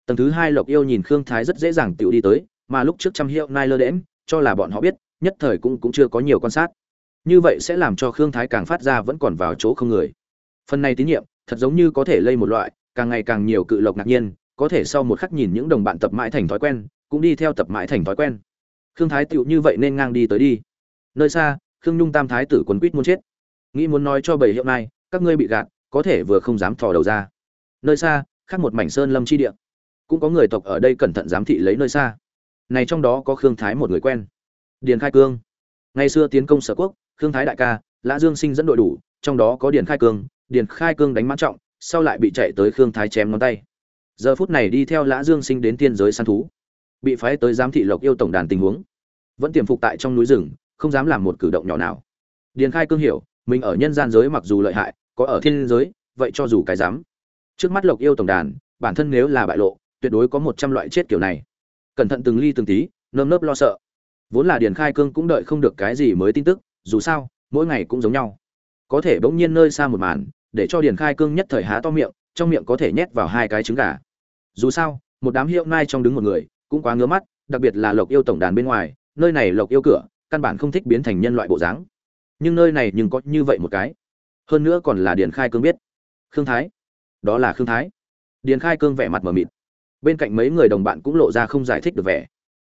Tầng thứ hai lộc yêu nhìn khương thái rất dễ dàng tựu đi tới, mà lúc trước trăm hiệu nai lơ đễm cho là bọn họ biết, nhất thời cũng cũng chưa có nhiều quan sát. Như vậy sẽ làm cho khương thái càng phát ra vẫn còn vào chỗ không người. Phần này tín nhiệm, thật giống như có thể lây một loại, càng ngày càng nhiều cự lộc ngạc nhiên, có thể sau một khắc nhìn những đồng bạn tập mãi thành thói quen, cũng đi theo tập mãi thành thói quen khương thái tựu như vậy nên ngang đi tới đi. Nơi xa, khương nhung tam thái tử quấn quýt muốn chết. Nghĩ muốn nói cho bảy hiệu này, các ngươi bị gạt, có thể vừa không dám thò đầu ra. Nơi xa, khác một mảnh sơn lâm chi địa. Cũng có người tộc ở đây cẩn thận giám thị lấy nơi xa. Này trong đó có khương thái một người quen. Điền khai cương. Ngày xưa tiến công sở quốc, khương thái đại ca, lã dương sinh dẫn đội đủ, trong đó có điền khai cương. Điền khai cương đánh mãn trọng, sau lại bị chạy tới khương thái chém ngón tay. Giờ phút này đi theo lã dương sinh đến tiên giới săn thú bị phái tới giám thị lộc yêu tổng đàn tình huống. Vẫn tiềm phục tại trong núi rừng, không dám làm một cử động nhỏ nào. Điền khai cương hiểu, mình ở nhân gian giới mặc dù lợi hại, có ở thiên giới, vậy cho dù cái dám. Trước mắt lộc yêu tổng đàn, bản thân nếu là bại lộ, tuyệt đối có một trăm loại chết kiểu này. Cẩn thận từng ly từng tí, nơm nớp lo sợ. Vốn là điền khai cương cũng đợi không được cái gì mới tin tức, dù sao, mỗi ngày cũng giống nhau. Có thể bỗng nhiên nơi xa một màn, để cho điền khai cương nhất thời há to miệng, trong miệng có thể nhét vào hai cái trứng gà. Dù sao, một đám hiệu nai trong đứng một người cũng quá ngứa mắt, đặc biệt là lộc yêu tổng đàn bên ngoài, nơi này lộc yêu cửa, căn bản không thích biến thành nhân loại bộ dáng. Nhưng nơi này nhưng có như vậy một cái. Hơn nữa còn là điền khai cương biết. Khương thái. Đó là khương thái. Điền khai cương vẻ mặt mờ mịt. Bên cạnh mấy người đồng bạn cũng lộ ra không giải thích được vẻ.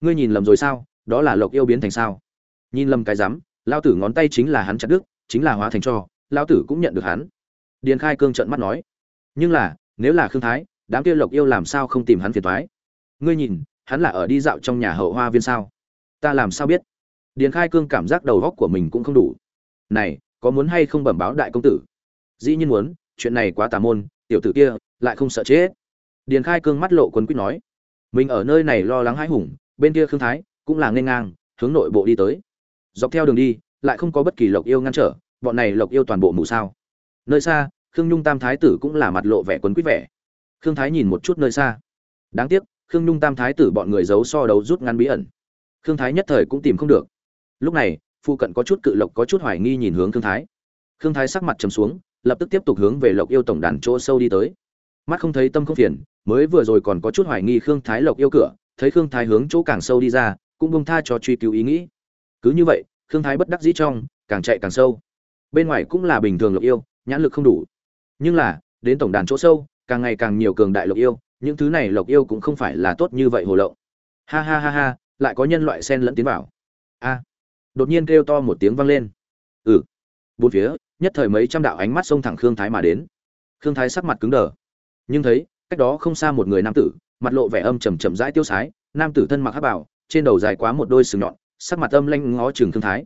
Ngươi nhìn lầm rồi sao? Đó là lộc yêu biến thành sao? Nhìn lầm cái rắm lao tử ngón tay chính là hắn chặt đức chính là hóa thành cho lao tử cũng nhận được hắn. Điền khai cương trợn mắt nói. Nhưng là, nếu là khương thái, đám kia lộc yêu làm sao không tìm hắn phiền thoái ngươi nhìn hắn là ở đi dạo trong nhà hậu hoa viên sao? Ta làm sao biết? Điền khai cương cảm giác đầu góc của mình cũng không đủ. Này, có muốn hay không bẩm báo đại công tử? Dĩ nhiên muốn, chuyện này quá tà môn, tiểu tử kia lại không sợ chết. Điền khai cương mắt lộ quấn quýt nói. Mình ở nơi này lo lắng hãi hùng, bên kia khương thái cũng là nên ngang, hướng nội bộ đi tới. Dọc theo đường đi, lại không có bất kỳ lộc yêu ngăn trở, bọn này lộc yêu toàn bộ mù sao. Nơi xa, khương nhung tam thái tử cũng là mặt lộ vẻ quấn quýt vẻ. Khương thái nhìn một chút nơi xa. Đáng tiếc khương nhung tam thái tử bọn người giấu so đấu rút ngắn bí ẩn. Khương thái nhất thời cũng tìm không được. Lúc này phụ cận có chút cự lộc, có chút hoài nghi nhìn hướng khương thái. Khương thái sắc mặt trầm xuống, lập tức tiếp tục hướng về lộc yêu tổng đàn chỗ sâu đi tới. Mắt không thấy tâm không phiền, mới vừa rồi còn có chút hoài nghi khương thái lộc yêu cửa, thấy khương thái hướng chỗ càng sâu đi ra, cũng bông tha cho truy cứu ý nghĩ. Cứ như vậy, khương thái bất đắc dĩ trong, càng chạy càng sâu. Bên ngoài cũng là bình thường lộc yêu, nhãn lực không đủ. Nhưng là, đến tổng đàn chỗ sâu càng ngày càng nhiều cường đại lộc yêu, những thứ này lộc yêu cũng không phải là tốt như vậy hồ lậu ha ha ha ha, lại có nhân loại sen lẫn tiến vào. A. Đột nhiên kêu to một tiếng vang lên. Ừ. Bốn phía, nhất thời mấy trăm đạo ánh mắt xông thẳng khương thái mà đến. Khương thái sắc mặt cứng đờ. Nhưng thấy, cách đó không xa một người nam tử, mặt lộ vẻ âm trầm trầm rãi tiêu sái, nam tử thân mặc hắc bảo, trên đầu dài quá một đôi sừng nhọn, sắc mặt âm lanh ngó trường khương thái.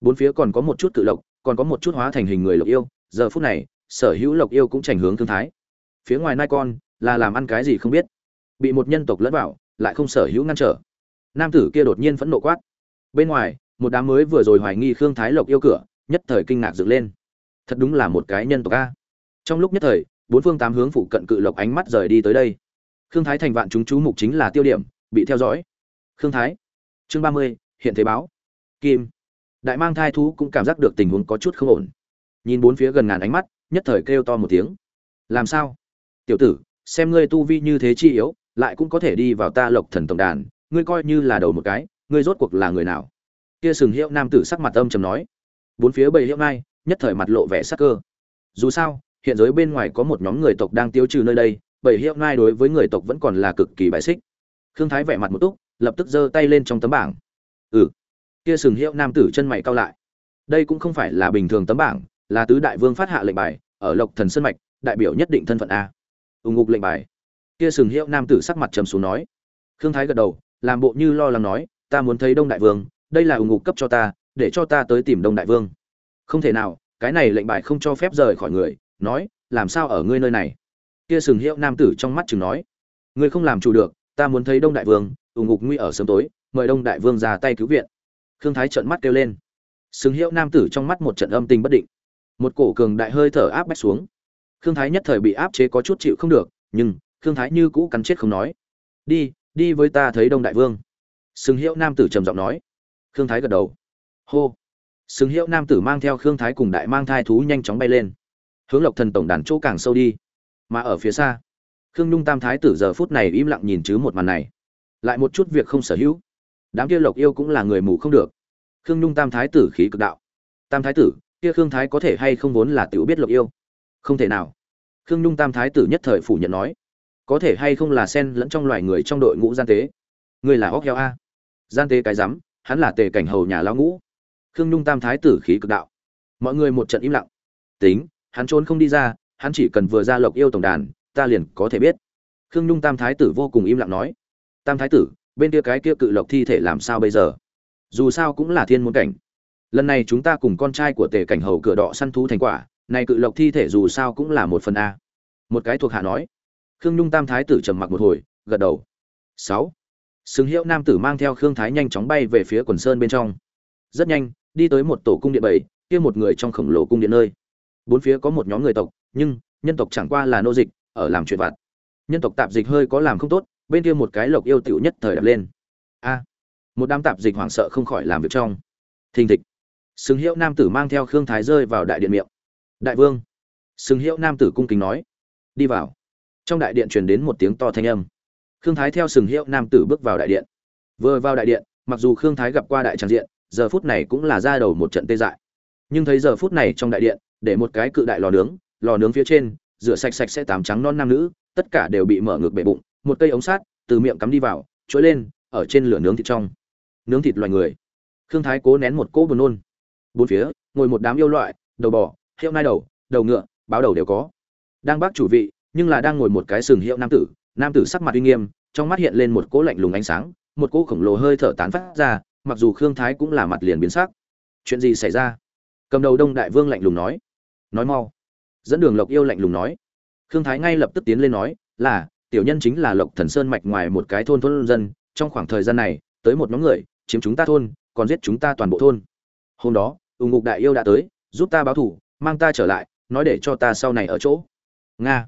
Bốn phía còn có một chút cự lộc, còn có một chút hóa thành hình người lộc yêu, giờ phút này, sở hữu lộc yêu cũng chành hướng khương thái phía ngoài nai con, là làm ăn cái gì không biết. Bị một nhân tộc lẫn vào, lại không sở hữu ngăn trở. Nam tử kia đột nhiên phẫn nộ quát. Bên ngoài, một đám mới vừa rồi hoài nghi khương thái lộc yêu cửa, nhất thời kinh ngạc dựng lên. Thật đúng là một cái nhân tộc a. Trong lúc nhất thời, bốn phương tám hướng phụ cận cự lộc ánh mắt rời đi tới đây. Khương thái thành vạn chúng chú mục chính là tiêu điểm, bị theo dõi. Khương thái, chương ba mươi, hiện thế báo. Kim. Đại mang thai thú cũng cảm giác được tình huống có chút không ổn. Nhìn bốn phía gần ngàn ánh mắt, nhất thời kêu to một tiếng. Làm sao? Tiểu tử, xem ngươi tu vi như thế chi yếu, lại cũng có thể đi vào ta lộc thần tổng đàn, ngươi coi như là đầu một cái, ngươi rốt cuộc là người nào? Kia sừng hiệu nam tử sắc mặt âm trầm nói. Bốn phía bầy hiệu nai nhất thời mặt lộ vẻ sắc cơ. Dù sao, hiện giới bên ngoài có một nhóm người tộc đang tiêu trừ nơi đây, bầy hiệu nai đối với người tộc vẫn còn là cực kỳ bại xích. Khương thái vẻ mặt một túc, lập tức giơ tay lên trong tấm bảng. Ừ. Kia sừng hiệu nam tử chân mày cao lại. Đây cũng không phải là bình thường tấm bảng, là tứ đại vương phát hạ lệnh bài, ở lộc thần sân mạch, đại biểu nhất định thân phận a ủng ngục lệnh bài. Kia sừng hiệu nam tử sắc mặt trầm xuống nói. Khương thái gật đầu, làm bộ như lo lắng nói, ta muốn thấy đông đại vương, đây là ủng ngục cấp cho ta, để cho ta tới tìm đông đại vương. Không thể nào, cái này lệnh bài không cho phép rời khỏi người, nói, làm sao ở ngươi nơi này? Kia sừng hiệu nam tử trong mắt chừng nói. Ngươi không làm chủ được, ta muốn thấy đông đại vương ủng ngục nguy ở sớm tối, mời đông đại vương ra tay cứu viện. Khương thái trợn mắt kêu lên. Sừng hiệu nam tử trong mắt một trận âm tình bất định. Một cổ cường đại hơi thở áp bách xuống khương thái nhất thời bị áp chế có chút chịu không được, nhưng khương thái như cũ cắn chết không nói. Đi đi với ta thấy đông đại vương. Sừng hiệu nam tử trầm giọng nói. Khương thái gật đầu. Hô. Sừng hiệu nam tử mang theo khương thái cùng đại mang thai thú nhanh chóng bay lên. Hướng lộc thần tổng đàn chỗ càng sâu đi, mà ở phía xa, khương nhung tam thái tử giờ phút này im lặng nhìn chứ một màn này. Lại một chút việc không sở hữu. Đám kia lộc yêu cũng là người mù không được. Khương nhung tam thái tử khí cực đạo. Tam thái tử, kia khương thái có thể hay không vốn là tiểu biết lộc yêu? Không thể nào. Khương nhung tam thái tử nhất thời phủ nhận nói. Có thể hay không là sen lẫn trong loài người trong đội ngũ gian tế? Người là óc heo a. Gian tế cái rắm, hắn là tề cảnh hầu nhà lao ngũ. Khương nhung tam thái tử khí cực đạo. Mọi người một trận im lặng. Tính, hắn trốn không đi ra, hắn chỉ cần vừa ra lộc yêu tổng đàn, ta liền có thể biết. Khương nhung tam thái tử vô cùng im lặng nói. Tam thái tử, bên kia cái kia cự lộc thi thể làm sao bây giờ? Dù sao cũng là thiên môn cảnh. Lần này chúng ta cùng con trai của tề cảnh hầu cửa đỏ săn thú thành quả này cự lộc thi thể dù sao cũng là một phần a. Một cái thuộc hạ nói. Khương nhung tam thái tử trầm mặc một hồi, gật đầu. Sáu. Xứng hiệu nam tử mang theo khương thái nhanh chóng bay về phía quần sơn bên trong. Rất nhanh, đi tới một tổ cung điện bảy, kia một người trong khổng lồ cung điện nơi. Bốn phía có một nhóm người tộc, nhưng nhân tộc chẳng qua là nô dịch, ở làm chuyện vặt. Nhân tộc tạp dịch hơi có làm không tốt, bên kia một cái lộc yêu tiểu nhất thời đập lên. A. Một đám tạp dịch hoảng sợ không khỏi làm việc trong. Thình thịch. Xứng hiệu nam tử mang theo khương thái rơi vào đại điện miệng đại vương. Xứng hiệu nam tử cung kính nói. Đi vào. Trong đại điện truyền đến một tiếng to thanh âm. Khương thái theo sừng hiệu nam tử bước vào đại điện. Vừa vào đại điện, mặc dù khương thái gặp qua đại tràng diện, giờ phút này cũng là ra đầu một trận tê dại. Nhưng thấy giờ phút này trong đại điện, để một cái cự đại lò nướng lò nướng phía trên, rửa sạch sạch sẽ tám trắng non nam nữ, tất cả đều bị mở ngược bể bụng, một cây ống sát từ miệng cắm đi vào, trỗi lên, ở trên lửa nướng thịt trong. Nướng thịt loài người. Khương thái cố nén một cỗ buồn nôn. Bốn phía, ngồi một đám yêu loại, đầu bò hiệu nai đầu đầu ngựa, báo đầu đều có. Đang bác chủ vị, nhưng là đang ngồi một cái sừng hiệu nam tử. Nam tử sắc mặt uy nghiêm, trong mắt hiện lên một cỗ lạnh lùng ánh sáng, một cỗ khổng lồ hơi thở tán phát ra, mặc dù khương thái cũng là mặt liền biến sắc. Chuyện gì xảy ra? Cầm đầu đông đại vương lạnh lùng nói. Nói mau. Dẫn đường lộc yêu lạnh lùng nói. Khương thái ngay lập tức tiến lên nói, là, tiểu nhân chính là lộc thần sơn mạch ngoài một cái thôn thôn dân, trong khoảng thời gian này, tới một nhóm người, chiếm chúng ta thôn, còn giết chúng ta toàn bộ thôn. Hôm đó ủng ngục đại yêu đã tới, giúp ta báo thủ mang ta trở lại, nói để cho ta sau này ở chỗ. Nga.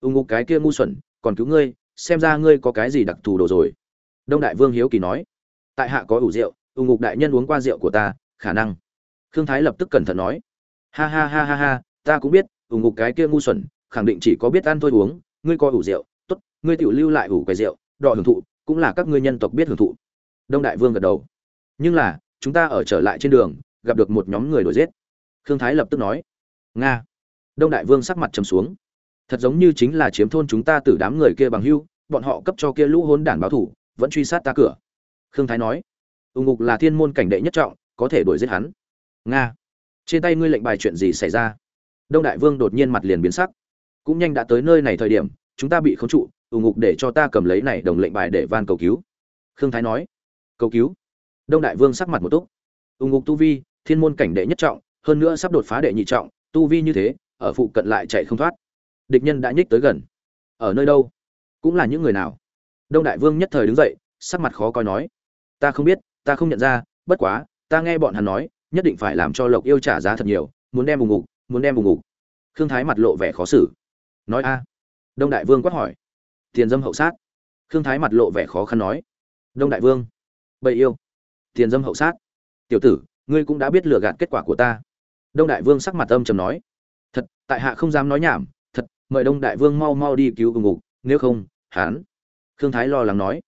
Ưng ngục cái kia ngu xuẩn, còn cứu ngươi, xem ra ngươi có cái gì đặc thù đồ rồi. Đông đại vương hiếu kỳ nói. Tại hạ có ủ rượu ưng ngục đại nhân uống qua rượu của ta, khả năng. Khương thái lập tức cẩn thận nói. Ha ha ha ha ha, ta cũng biết ủng ngục cái kia ngu xuẩn, khẳng định chỉ có biết ăn thôi uống, ngươi có ủ rượu, tốt, ngươi tự lưu lại ủ cái rượu, đọ hưởng thụ, cũng là các ngươi nhân tộc biết hưởng thụ. Đông đại vương gật đầu. Nhưng là, chúng ta ở trở lại trên đường, gặp được một nhóm người đuổi giết. Khương thái lập tức nói nga. Đông đại vương sắc mặt trầm xuống. Thật giống như chính là chiếm thôn chúng ta từ đám người kia bằng hưu, bọn họ cấp cho kia lũ hốn đản báo thủ, vẫn truy sát ta cửa. Khương thái nói ưng ngục là thiên môn cảnh đệ nhất trọng, có thể đuổi giết hắn. Nga. Trên tay ngươi lệnh bài chuyện gì xảy ra? Đông đại vương đột nhiên mặt liền biến sắc. Cũng nhanh đã tới nơi này thời điểm, chúng ta bị khống trụ ưng ngục để cho ta cầm lấy này đồng lệnh bài để van cầu cứu. Khương thái nói, cầu cứu? Đông đại vương sắc mặt một túc. Ưng ngục tu vi, thiên môn cảnh đệ nhất trọng, hơn nữa sắp đột phá đệ nhị trọng tu vi như thế, ở phụ cận lại chạy không thoát. Địch nhân đã nhích tới gần. Ở nơi đâu? Cũng là những người nào? Đông đại vương nhất thời đứng dậy, sắc mặt khó coi nói. Ta không biết, ta không nhận ra, bất quá, ta nghe bọn hắn nói, nhất định phải làm cho lộc yêu trả giá thật nhiều, muốn đem vùng ngục, muốn đem vùng ngục. Khương thái mặt lộ vẻ khó xử. Nói a. Đông đại vương quát hỏi. Tiền dâm hậu sát. Khương thái mặt lộ vẻ khó khăn nói. Đông đại vương. Bậy yêu. Tiền dâm hậu sát. Tiểu tử, ngươi cũng đã biết lừa gạt kết quả của ta đông đại vương sắc mặt âm trầm nói, thật, tại hạ không dám nói nhảm, thật, mời đông đại vương mau mau đi cứu ủng ngục, nếu không hán khương thái lo lắng nói,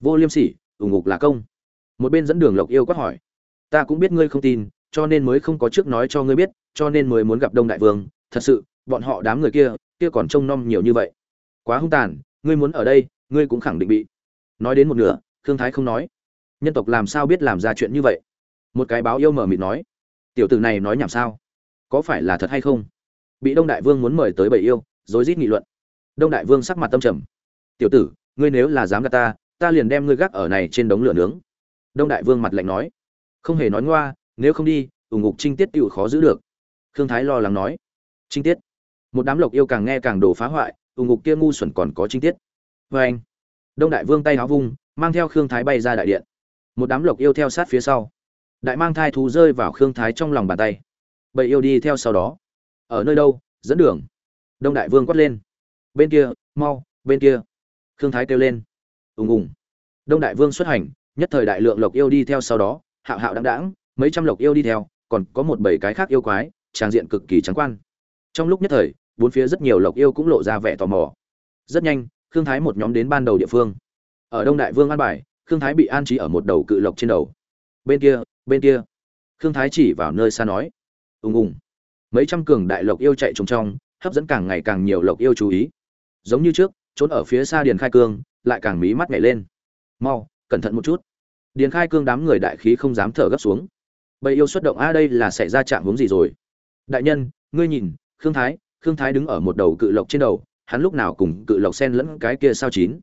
vô liêm sỉ ủng ngục là công. Một bên dẫn đường lộc yêu quát hỏi, ta cũng biết ngươi không tin, cho nên mới không có trước nói cho ngươi biết, cho nên mới muốn gặp đông đại vương. Thật sự, bọn họ đám người kia kia còn trông nom nhiều như vậy. Quá hung tàn, ngươi muốn ở đây, ngươi cũng khẳng định bị nói đến một nửa, khương thái không nói, nhân tộc làm sao biết làm ra chuyện như vậy? Một cái báo yêu mở mịt nói tiểu tử này nói nhảm sao? Có phải là thật hay không? Bị đông đại vương muốn mời tới bầy yêu, rối rít nghị luận. Đông đại vương sắc mặt tâm trầm. Tiểu tử, ngươi nếu là dám gạt ta ta liền đem ngươi gác ở này trên đống lửa nướng. Đông đại vương mặt lạnh nói. Không hề nói ngoa, nếu không đi ủng ngục trinh tiết tựu khó giữ được. Khương thái lo lắng nói. Trinh tiết. Một đám lộc yêu càng nghe càng đổ phá hoại ủng ngục kia ngu xuẩn còn có trinh tiết. Vê anh, đông đại vương tay áo vung, mang theo khương thái bay ra đại điện. Một đám lộc yêu theo sát phía sau đại mang thai thú rơi vào khương thái trong lòng bàn tay. Bầy yêu đi theo sau đó. Ở nơi đâu? Dẫn đường. Đông đại vương quát lên. Bên kia, mau, bên kia. Khương thái kêu lên. Ùng ùng. Đông đại vương xuất hành, nhất thời đại lượng lộc yêu đi theo sau đó, hạo hạo đáng đáng mấy trăm lộc yêu đi theo, còn có một bảy cái khác yêu quái trang diện cực kỳ trắng quan. Trong lúc nhất thời, bốn phía rất nhiều lộc yêu cũng lộ ra vẻ tò mò. Rất nhanh, khương thái một nhóm đến ban đầu địa phương. Ở đông đại vương an bài, khương thái bị an trí ở một đầu cự lộc trên đầu. Bên kia bên kia. Khương thái chỉ vào nơi xa nói. Ùng ùng. Mấy trăm cường đại lộc yêu chạy trùng trong, hấp dẫn càng ngày càng nhiều lộc yêu chú ý. Giống như trước, trốn ở phía xa điền khai cương, lại càng mí mắt nhảy lên. Mau, cẩn thận một chút. Điền khai cương đám người đại khí không dám thở gấp xuống. Bầy yêu xuất động, a, đây là xảy ra trạng hướng gì rồi? Đại nhân, ngươi nhìn, khương thái khương thái đứng ở một đầu cự lộc trên đầu, hắn lúc nào cùng cự lộc sen lẫn cái kia sao chín?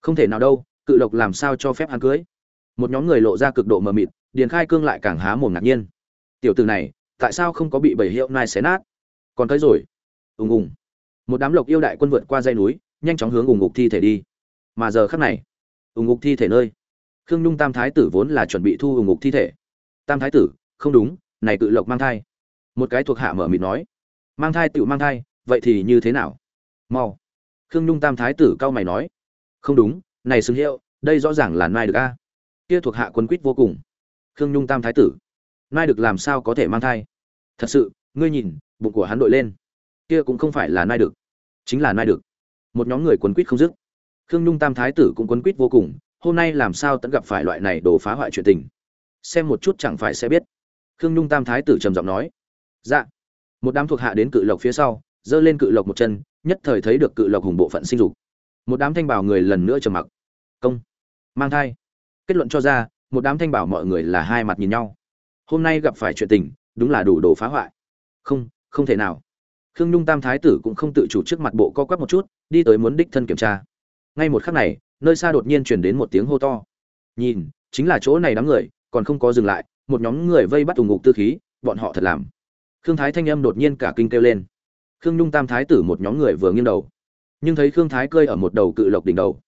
Không thể nào đâu, cự lộc làm sao cho phép hắn cưới? Một nhóm người lộ ra cực độ mờ mịt điền khai cương lại càng há mồm ngạc nhiên. Tiểu từ này, tại sao không có bị bầy hiệu nai xé nát? Còn tới rồi. Ùng ùng. Một đám lộc yêu đại quân vượt qua dây núi, nhanh chóng hướng ùng ngục thi thể đi. Mà giờ khắc này, ùng ngục thi thể nơi, khương nhung tam thái tử vốn là chuẩn bị thu ùng ngục thi thể. Tam thái tử, không đúng, này cự lộc mang thai. Một cái thuộc hạ mở mịt nói, mang thai tự mang thai, vậy thì như thế nào? Mau. Khương nhung tam thái tử cao mày nói, không đúng, này xứng hiệu, đây rõ ràng là nai được a. Kia thuộc hạ quân quýt vô cùng khương nhung tam thái tử. Nai được làm sao có thể mang thai? Thật sự, ngươi nhìn, bụng của hắn đội lên. Kia cũng không phải là nai được, chính là nai được. Một nhóm người quấn quýt không dứt. Khương nhung tam thái tử cũng quấn quýt vô cùng, hôm nay làm sao tận gặp phải loại này đổ phá hoại chuyện tình? Xem một chút chẳng phải sẽ biết. Khương nhung tam thái tử trầm giọng nói. Dạ. Một đám thuộc hạ đến cự lộc phía sau, giơ lên cự lộc một chân, nhất thời thấy được cự lộc hùng bộ phận sinh dục. Một đám thanh bảo người lần nữa trầm mặc. Công. Mang thai. Kết luận cho ra một đám thanh bảo mọi người là hai mặt nhìn nhau. Hôm nay gặp phải chuyện tình, đúng là đủ đồ phá hoại. Không không thể nào. Khương nhung tam thái tử cũng không tự chủ trước mặt bộ co quắp một chút, đi tới muốn đích thân kiểm tra. Ngay một khắc này, nơi xa đột nhiên chuyển đến một tiếng hô to. Nhìn, chính là chỗ này đám người, còn không có dừng lại, một nhóm người vây bắt tùng ngục tư khí, bọn họ thật làm. Khương thái thanh âm đột nhiên cả kinh kêu lên. Khương nhung tam thái tử một nhóm người vừa nghiêng đầu. Nhưng thấy khương thái cơi ở một đầu cự lộc đỉnh đầu.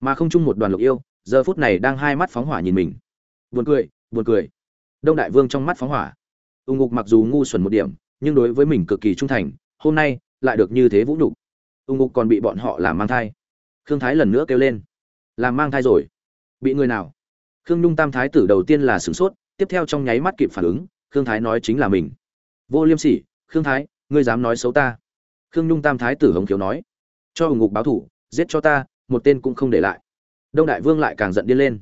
Mà không chung một đoàn lộc yêu, giờ phút này đang hai mắt phóng hỏa nhìn mình buồn cười buồn cười. Đông đại vương trong mắt phóng hỏa. Ung ngục mặc dù ngu xuẩn một điểm, nhưng đối với mình cực kỳ trung thành, hôm nay lại được như thế vũ nhục. Ung ngục còn bị bọn họ làm mang thai. Khương thái lần nữa kêu lên. Làm mang thai rồi. Bị người nào? Khương nhung tam thái tử đầu tiên là sửng sốt, tiếp theo trong nháy mắt kịp phản ứng, khương thái nói chính là mình. Vô liêm sỉ, khương thái, ngươi dám nói xấu ta. Khương nhung tam thái tử hồng khiếu nói. Cho ủng ngục báo thủ, giết cho ta, một tên cũng không để lại. Đông đại vương lại càng giận điên lên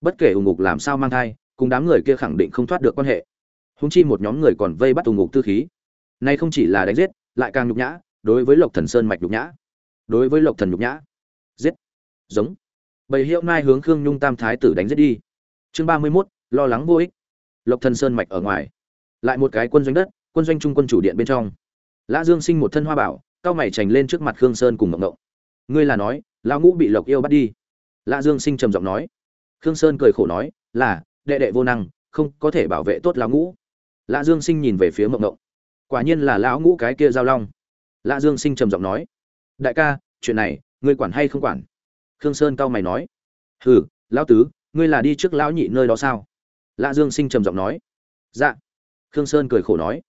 bất kể ủng ngục làm sao mang thai, cùng đám người kia khẳng định không thoát được quan hệ. Húng chi một nhóm người còn vây bắt ủng ngục tư khí. Nay không chỉ là đánh giết, lại càng nhục nhã, đối với lộc thần sơn mạch nhục nhã. Đối với lộc thần nhục nhã. Giết. Giống. Bầy hiệu nai hướng khương nhung tam thái tử đánh giết đi. Chương ba mươi mốt, lo lắng vô ích. Lộc thần sơn mạch ở ngoài. Lại một cái quân doanh đất, quân doanh trung quân chủ điện bên trong. Lã dương sinh một thân hoa bảo, cao mày trành lên trước mặt khương sơn cùng mộng ngộng. Ngươi là nói, lão ngũ bị lộc yêu bắt đi. Lã dương sinh trầm giọng nói khương sơn cười khổ nói, là, đệ đệ vô năng, không có thể bảo vệ tốt lão ngũ. Lã dương sinh nhìn về phía mộng ngộng quả nhiên là lão ngũ cái kia giao long. Lã dương sinh trầm giọng nói, đại ca, chuyện này, ngươi quản hay không quản? Khương sơn cao mày nói, hừ, lão tứ, ngươi là đi trước lão nhị nơi đó sao? Lã dương sinh trầm giọng nói dạ. Khương sơn cười khổ nói,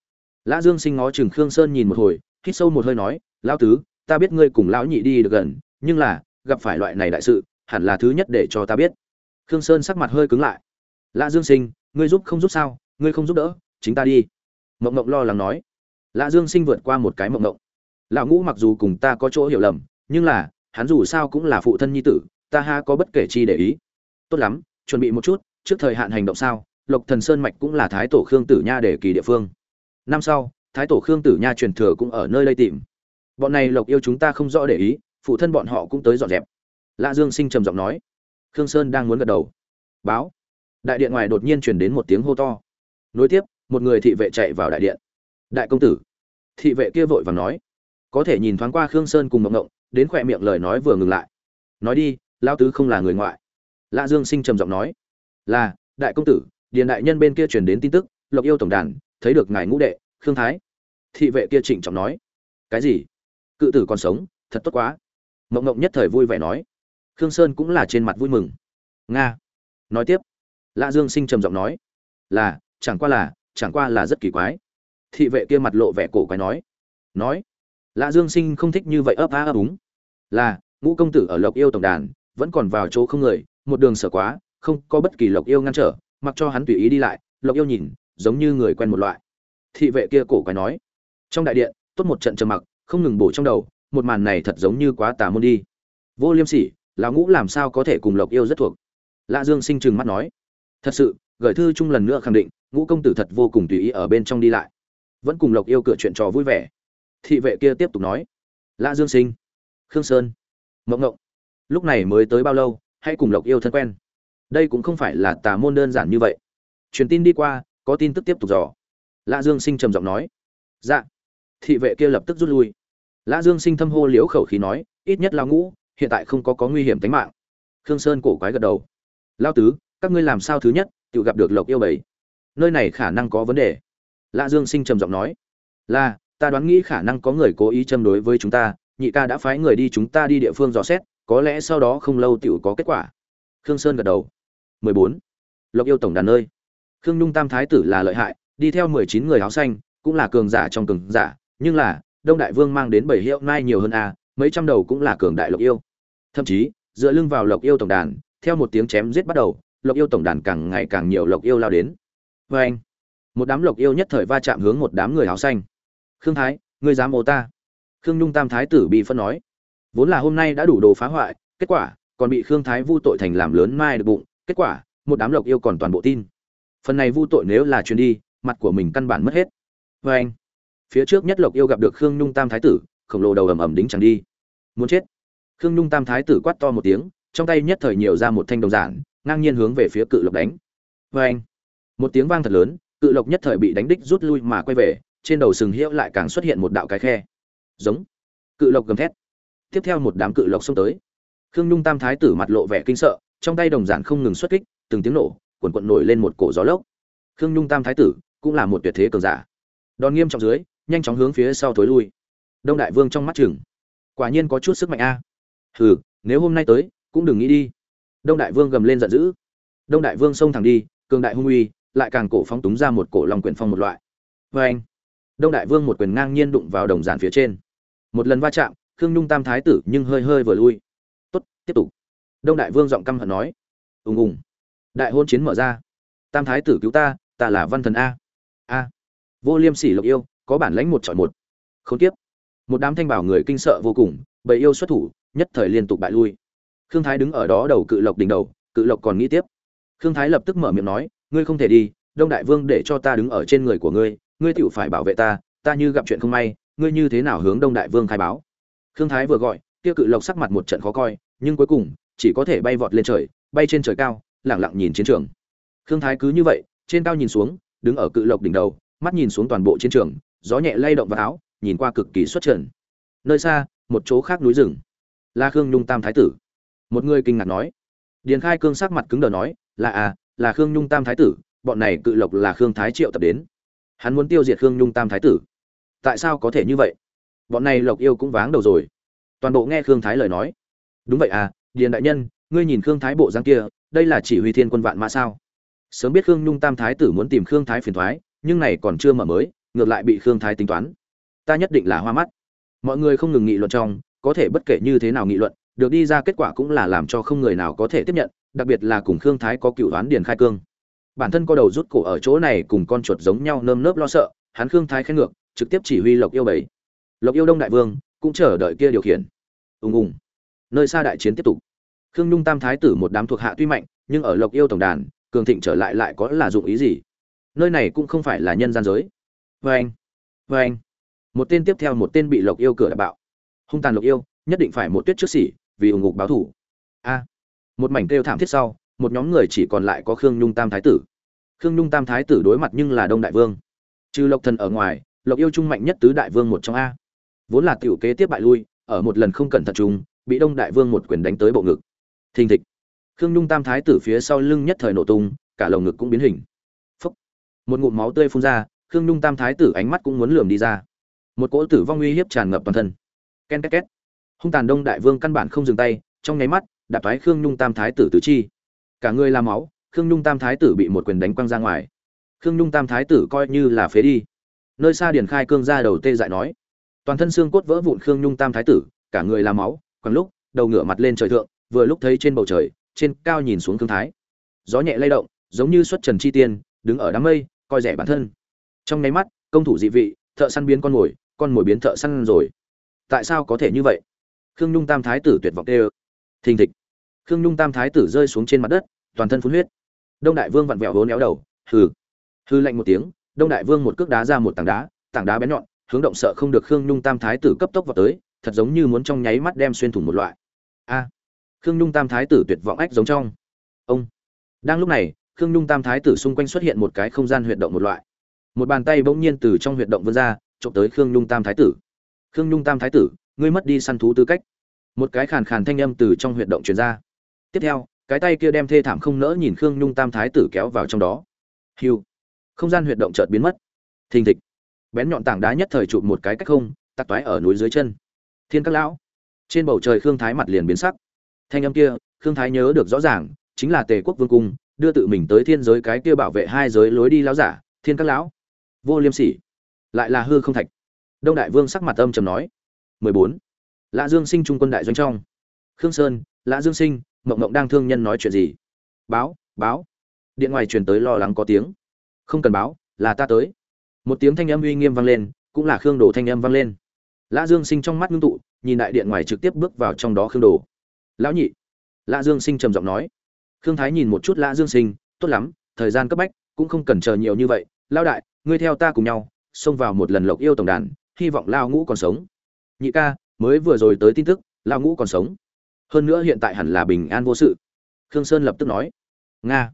lã dương sinh ngó chừng khương sơn nhìn một hồi, hít sâu một hơi nói, lão tứ, ta biết ngươi cùng lão nhị đi được gần, nhưng là, gặp phải loại này đại sự, hẳn là thứ nhất để cho ta biết khương sơn sắc mặt hơi cứng lại. Lã dương sinh, ngươi giúp không giúp sao? Ngươi không giúp đỡ, chính ta đi. Mộng mộng lo lắng nói. Lã dương sinh vượt qua một cái mộng mộng. Lão ngũ mặc dù cùng ta có chỗ hiểu lầm, nhưng là, hắn dù sao cũng là phụ thân nhi tử, ta ha có bất kể chi để ý. Tốt lắm, chuẩn bị một chút, trước thời hạn hành động sao? Lộc thần sơn mạch cũng là thái tổ khương tử nha để kỳ địa phương. Năm sau, thái tổ khương tử nha truyền thừa cũng ở nơi đây tìm. Bọn này lộc yêu chúng ta không rõ để ý, phụ thân bọn họ cũng tới dọn dẹp. Lã dương sinh trầm giọng nói khương sơn đang muốn gật đầu. Báo. Đại điện ngoài đột nhiên truyền đến một tiếng hô to. Nối tiếp, một người thị vệ chạy vào đại điện. Đại công tử. Thị vệ kia vội vàng nói. Có thể nhìn thoáng qua khương sơn cùng mộng ngộng đến khỏe miệng lời nói vừa ngừng lại. Nói đi lao tứ không là người ngoại. Lã dương sinh trầm giọng nói. Là, đại công tử, điền đại nhân bên kia truyền đến tin tức, lộc yêu tổng đàn, thấy được ngài ngũ đệ, khương thái. Thị vệ kia trịnh trọng nói. Cái gì? Cự tử còn sống, thật tốt quá. Mộng ngộng nhất thời vui vẻ nói khương sơn cũng là trên mặt vui mừng. Nga. Nói tiếp, lã dương sinh trầm giọng nói, là, chẳng qua là, chẳng qua là rất kỳ quái. Thị vệ kia mặt lộ vẻ cổ quái nói nói. Lã dương sinh không thích như vậy ấp á ấp úng. Là, ngũ công tử ở lộc yêu tổng đàn, vẫn còn vào chỗ không người, một đường sở quá, không có bất kỳ lộc yêu ngăn trở, mặc cho hắn tùy ý đi lại, lộc yêu nhìn, giống như người quen một loại. Thị vệ kia cổ quái nói, trong đại điện, tốt một trận trầm mặc, không ngừng bổ trong đầu, một màn này thật giống như quá tà môn đi. Vô liêm sỉ lão ngũ làm sao có thể cùng lộc yêu rất thuộc? Lã dương sinh trừng mắt nói. Thật sự, gửi thư chung lần nữa khẳng định, ngũ công tử thật vô cùng tùy ý ở bên trong đi lại. Vẫn cùng lộc yêu cửa chuyện trò vui vẻ. Thị vệ kia tiếp tục nói. Lã dương sinh, khương sơn, mộng ngộng, lúc này mới tới bao lâu, hãy cùng lộc yêu thân quen. Đây cũng không phải là tà môn đơn giản như vậy. Truyền tin đi qua, có tin tức tiếp tục dò. Lã dương sinh trầm giọng nói. Dạ. Thị vệ kia lập tức rút lui. Lã dương sinh thâm hô liễu khẩu khí nói, ít nhất là ngũ hiện tại không có có nguy hiểm tính mạng. Khương sơn cổ quái gật đầu. Lao tứ, các ngươi làm sao thứ nhất, tự gặp được lộc yêu bảy? Nơi này khả năng có vấn đề. Lã dương sinh trầm giọng nói. Là, ta đoán nghĩ khả năng có người cố ý châm đối với chúng ta, nhị ca đã phái người đi chúng ta đi địa phương dò xét, có lẽ sau đó không lâu tiểu có kết quả. Khương sơn gật đầu. 14. lộc yêu tổng đàn nơi khương nhung tam thái tử là lợi hại, đi theo 19 người áo xanh, cũng là cường giả trong cường giả, nhưng là, đông đại vương mang đến bảy hiệu nai nhiều hơn a mấy trăm đầu cũng là cường đại lộc yêu. Thậm chí, dựa lưng vào lộc yêu tổng đàn, theo một tiếng chém giết bắt đầu, lộc yêu tổng đàn càng ngày càng nhiều lộc yêu lao đến. Vê anh, một đám lộc yêu nhất thời va chạm hướng một đám người áo xanh. Khương thái ngươi dám ô ta? Khương nhung tam thái tử bị phân nói. Vốn là hôm nay đã đủ đồ phá hoại, kết quả, còn bị khương thái vu tội thành làm lớn mai được bụng, kết quả, một đám lộc yêu còn toàn bộ tin. Phần này vu tội nếu là chuyến đi, mặt của mình căn bản mất hết. Vê anh, phía trước nhất lộc yêu gặp được khương nhung tam thái tử khổng lồ đầu ầm ầm đính chẳng đi. Muốn chết. Khương nhung tam thái tử quát to một tiếng, trong tay nhất thời nhiều ra một thanh đồng giản, ngang nhiên hướng về phía cự lộc đánh. Vê anh, một tiếng vang thật lớn, cự lộc nhất thời bị đánh đích rút lui mà quay về, trên đầu sừng hiệu lại càng xuất hiện một đạo cái khe. Giống. Cự lộc gầm thét. Tiếp theo một đám cự lộc xông tới. Khương nhung tam thái tử mặt lộ vẻ kinh sợ, trong tay đồng giản không ngừng xuất kích, từng tiếng nổ quần quận nổi lên một cổ gió lốc. Khương nhung tam thái tử cũng là một tuyệt thế cường giả. Đòn nghiêm trọng dưới, nhanh chóng hướng phía sau thối lui đông đại vương trong mắt chừng. Quả nhiên có chút sức mạnh a. Hừ, nếu hôm nay tới, cũng đừng nghĩ đi. Đông đại vương gầm lên giận dữ. Đông đại vương xông thẳng đi, cường đại hung uy, lại càng cổ phóng túng ra một cổ lòng quyển phong một loại. Vê anh, đông đại vương một quyền ngang nhiên đụng vào đồng giản phía trên. Một lần va chạm, khương nhung tam thái tử nhưng hơi hơi vừa lui. Tốt, tiếp tục. Đông đại vương giọng căm hận nói. Ùng ùng. Đại hôn chiến mở ra. Tam thái tử cứu ta ta là văn thần a. A. Vô liêm sỉ lộc yêu, có bản lãnh một chọn một. Không tiếp một đám thanh bảo người kinh sợ vô cùng, bầy yêu xuất thủ, nhất thời liên tục bại lui. Khương thái đứng ở đó đầu cự lộc đỉnh đầu, cự lộc còn nghĩ tiếp. Khương thái lập tức mở miệng nói, ngươi không thể đi, đông đại vương để cho ta đứng ở trên người của ngươi ngươi tựu phải bảo vệ ta ta như gặp chuyện không may, ngươi như thế nào hướng đông đại vương khai báo? Khương thái vừa gọi, kia cự lộc sắc mặt một trận khó coi, nhưng cuối cùng, chỉ có thể bay vọt lên trời, bay trên trời cao lẳng lặng nhìn chiến trường. Khương thái cứ như vậy, trên cao nhìn xuống, đứng ở cự lộc đỉnh đầu, mắt nhìn xuống toàn bộ chiến trường, gió nhẹ lay động vào áo nhìn qua cực kỳ xuất trần. Nơi xa, một chỗ khác núi rừng. Là khương nhung tam thái tử. Một người kinh ngạc nói. Điền khai cương sắc mặt cứng đờ nói, là à là khương nhung tam thái tử, bọn này cự lộc là khương thái triệu tập đến. Hắn muốn tiêu diệt khương nhung tam thái tử. Tại sao có thể như vậy? Bọn này lộc yêu cũng váng đầu rồi. Toàn bộ nghe khương thái lời nói. Đúng vậy à điền đại nhân, ngươi nhìn khương thái bộ giang kia, đây là chỉ huy thiên quân vạn mã sao? Sớm biết khương nhung tam thái tử muốn tìm khương thái phiền thoái, nhưng này còn chưa mở mới, ngược lại bị khương thái tính toán ta nhất định là hoa mắt. Mọi người không ngừng nghị luận trong, có thể bất kể như thế nào nghị luận, được đi ra kết quả cũng là làm cho không người nào có thể tiếp nhận, đặc biệt là cùng khương thái có cựu đoán điền khai cương. Bản thân có đầu rút cổ ở chỗ này cùng con chuột giống nhau nơm nớp lo sợ, hắn khương thái khen ngược, trực tiếp chỉ huy lộc yêu bảy. Lộc yêu đông đại vương, cũng chờ đợi kia điều khiển. Ùng ùng. Nơi xa đại chiến tiếp tục. Khương nhung tam thái tử một đám thuộc hạ tuy mạnh, nhưng ở lộc yêu tổng đàn, cường thịnh trở lại lại có là dụng ý gì? Nơi này cũng không phải là nhân gian giới. Vê anh vê anh một tên tiếp theo một tên bị lộc yêu cửa đã bạo. Hung tàn lộc yêu, nhất định phải một tuyết trước xỉ vì ủng ngục báo thủ. A. Một mảnh kêu thảm thiết sau, một nhóm người chỉ còn lại có khương nhung tam thái tử. Khương nhung tam thái tử đối mặt nhưng là đông đại vương. Trừ lộc thần ở ngoài, lộc yêu trung mạnh nhất tứ đại vương một trong a. Vốn là tiểu kế tiếp bại lui, ở một lần không cẩn thận chúng bị đông đại vương một quyền đánh tới bộ ngực. Thình thịch. Khương nhung tam thái tử phía sau lưng nhất thời nổ tung, cả lồng ngực cũng biến hình. Phúc. một ngụm máu tươi phun ra, khương nhung tam thái tử ánh mắt cũng muốn lườm đi ra một cỗ tử vong uy hiếp tràn ngập toàn thân. Ken két két. Hung tàn đông đại vương căn bản không dừng tay, trong nháy mắt, đạp thoái khương nhung tam thái tử tứ chi. Cả người làm máu, khương nhung tam thái tử bị một quyền đánh quăng ra ngoài. Khương nhung tam thái tử coi như là phế đi. Nơi xa điển khai cương ra đầu tê dại nói, toàn thân xương cốt vỡ vụn khương nhung tam thái tử, cả người làm máu quẳng lúc, đầu ngửa mặt lên trời thượng, vừa lúc thấy trên bầu trời, trên cao nhìn xuống thương thái. Gió nhẹ lay động, giống như xuất trần chi tiên, đứng ở đám mây, coi rẻ bản thân. Trong nháy mắt, công thủ dị vị thợ săn biến con mồi con mồi biến thợ săn rồi. Tại sao có thể như vậy? Khương nhung tam thái tử tuyệt vọng tê ơ thình thịch. Khương nhung tam thái tử rơi xuống trên mặt đất, toàn thân phun huyết. Đông đại vương vặn vẹo vốn éo đầu, hừ. Hư lạnh một tiếng, đông đại vương một cước đá ra một tảng đá tảng đá bén nhọn, hướng động sợ không được khương nhung tam thái tử cấp tốc vào tới, thật giống như muốn trong nháy mắt đem xuyên thủng một loại. A. Khương nhung tam thái tử tuyệt vọng ách giống trong. Ông. Đang lúc này, khương nhung tam thái tử xung quanh xuất hiện một cái không gian huyệt động một loại một bàn tay bỗng nhiên từ trong huyệt động vươn ra, trộm tới khương nhung tam thái tử. Khương nhung tam thái tử, ngươi mất đi săn thú tư cách. Một cái khàn khàn thanh âm từ trong huyệt động truyền ra. Tiếp theo, cái tay kia đem thê thảm không nỡ nhìn khương nhung tam thái tử kéo vào trong đó. Hiu! Không gian huyệt động chợt biến mất. Thình thịch. Bén nhọn tảng đá nhất thời chụp một cái cách không tắc toái ở núi dưới chân. Thiên các lão! Trên bầu trời khương thái mặt liền biến sắc. Thanh âm kia, khương thái nhớ được rõ ràng, chính là tề quốc vương cung, đưa tự mình tới thiên giới cái kia bảo vệ hai giới lối đi lão giả, thiên các lão vô liêm sỉ. Lại là hư không thạch. Đông đại vương sắc mặt âm trầm nói. 14. lã dương sinh trung quân đại doanh trong. Khương sơn, lã dương sinh, mộng mộng đang thương nhân nói chuyện gì? Báo báo. Điện ngoài truyền tới lo lắng có tiếng. Không cần báo, là ta tới. Một tiếng thanh âm uy nghiêm vang lên, cũng là khương đồ thanh âm vang lên. Lã dương sinh trong mắt ngưng tụ, nhìn đại điện ngoài trực tiếp bước vào trong đó khương đồ. Lão nhị. Lã dương sinh trầm giọng nói. Khương thái nhìn một chút lã dương sinh, tốt lắm, thời gian cấp bách, cũng không cần chờ nhiều như vậy. Lao đại ngươi theo ta cùng nhau, xông vào một lần lộc yêu tổng đàn, hy vọng lao ngũ còn sống. Nhị ca, mới vừa rồi tới tin tức, lao ngũ còn sống. Hơn nữa hiện tại hẳn là bình an vô sự. Khương sơn lập tức nói. Nga.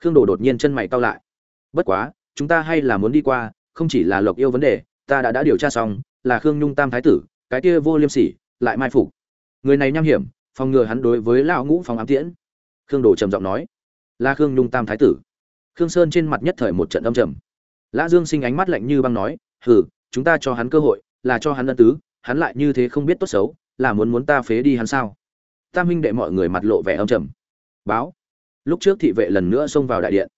Khương đồ đột nhiên chân mày cau lại. Bất quá, chúng ta hay là muốn đi qua, không chỉ là lộc yêu vấn đề, ta đã đã điều tra xong, là khương nhung tam thái tử, cái kia vô liêm sỉ, lại mai phục. Người này nham hiểm, phòng ngừa hắn đối với lão ngũ phòng ám tiễn. Khương đồ trầm giọng nói. Là khương nhung tam thái tử. Khương sơn trên mặt nhất thời một trận âm trầm lã dương sinh ánh mắt lạnh như băng nói, hừ, chúng ta cho hắn cơ hội, là cho hắn ân tứ, hắn lại như thế không biết tốt xấu, là muốn muốn ta phế đi hắn sao? Tam huynh đệ mọi người mặt lộ vẻ âm trầm. Báo. Lúc trước thị vệ lần nữa xông vào đại điện.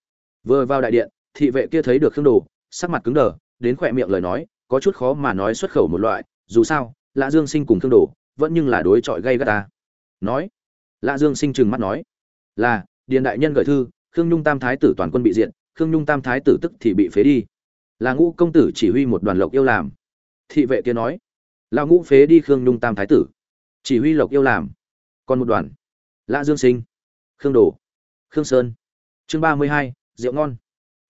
Vừa vào đại điện, thị vệ kia thấy được khương đồ, sắc mặt cứng đờ, đến khỏe miệng lời nói, có chút khó mà nói xuất khẩu một loại, dù sao, lã dương sinh cùng khương đồ, vẫn nhưng là đối chọi gây gắt ta. Nói. Lã dương sinh trừng mắt nói. Là, điền đại nhân gửi thư, khương nhung tam thái tử toàn quân bị diện khương nhung tam thái tử tức thì bị phế đi. Là ngũ công tử chỉ huy một đoàn lộc yêu làm. Thị vệ kia nói là ngũ phế đi khương nhung tam thái tử. Chỉ huy lộc yêu làm. Còn một đoàn. Lã dương sinh, khương đồ, khương sơn. Chương ba mươi hai, rượu ngon.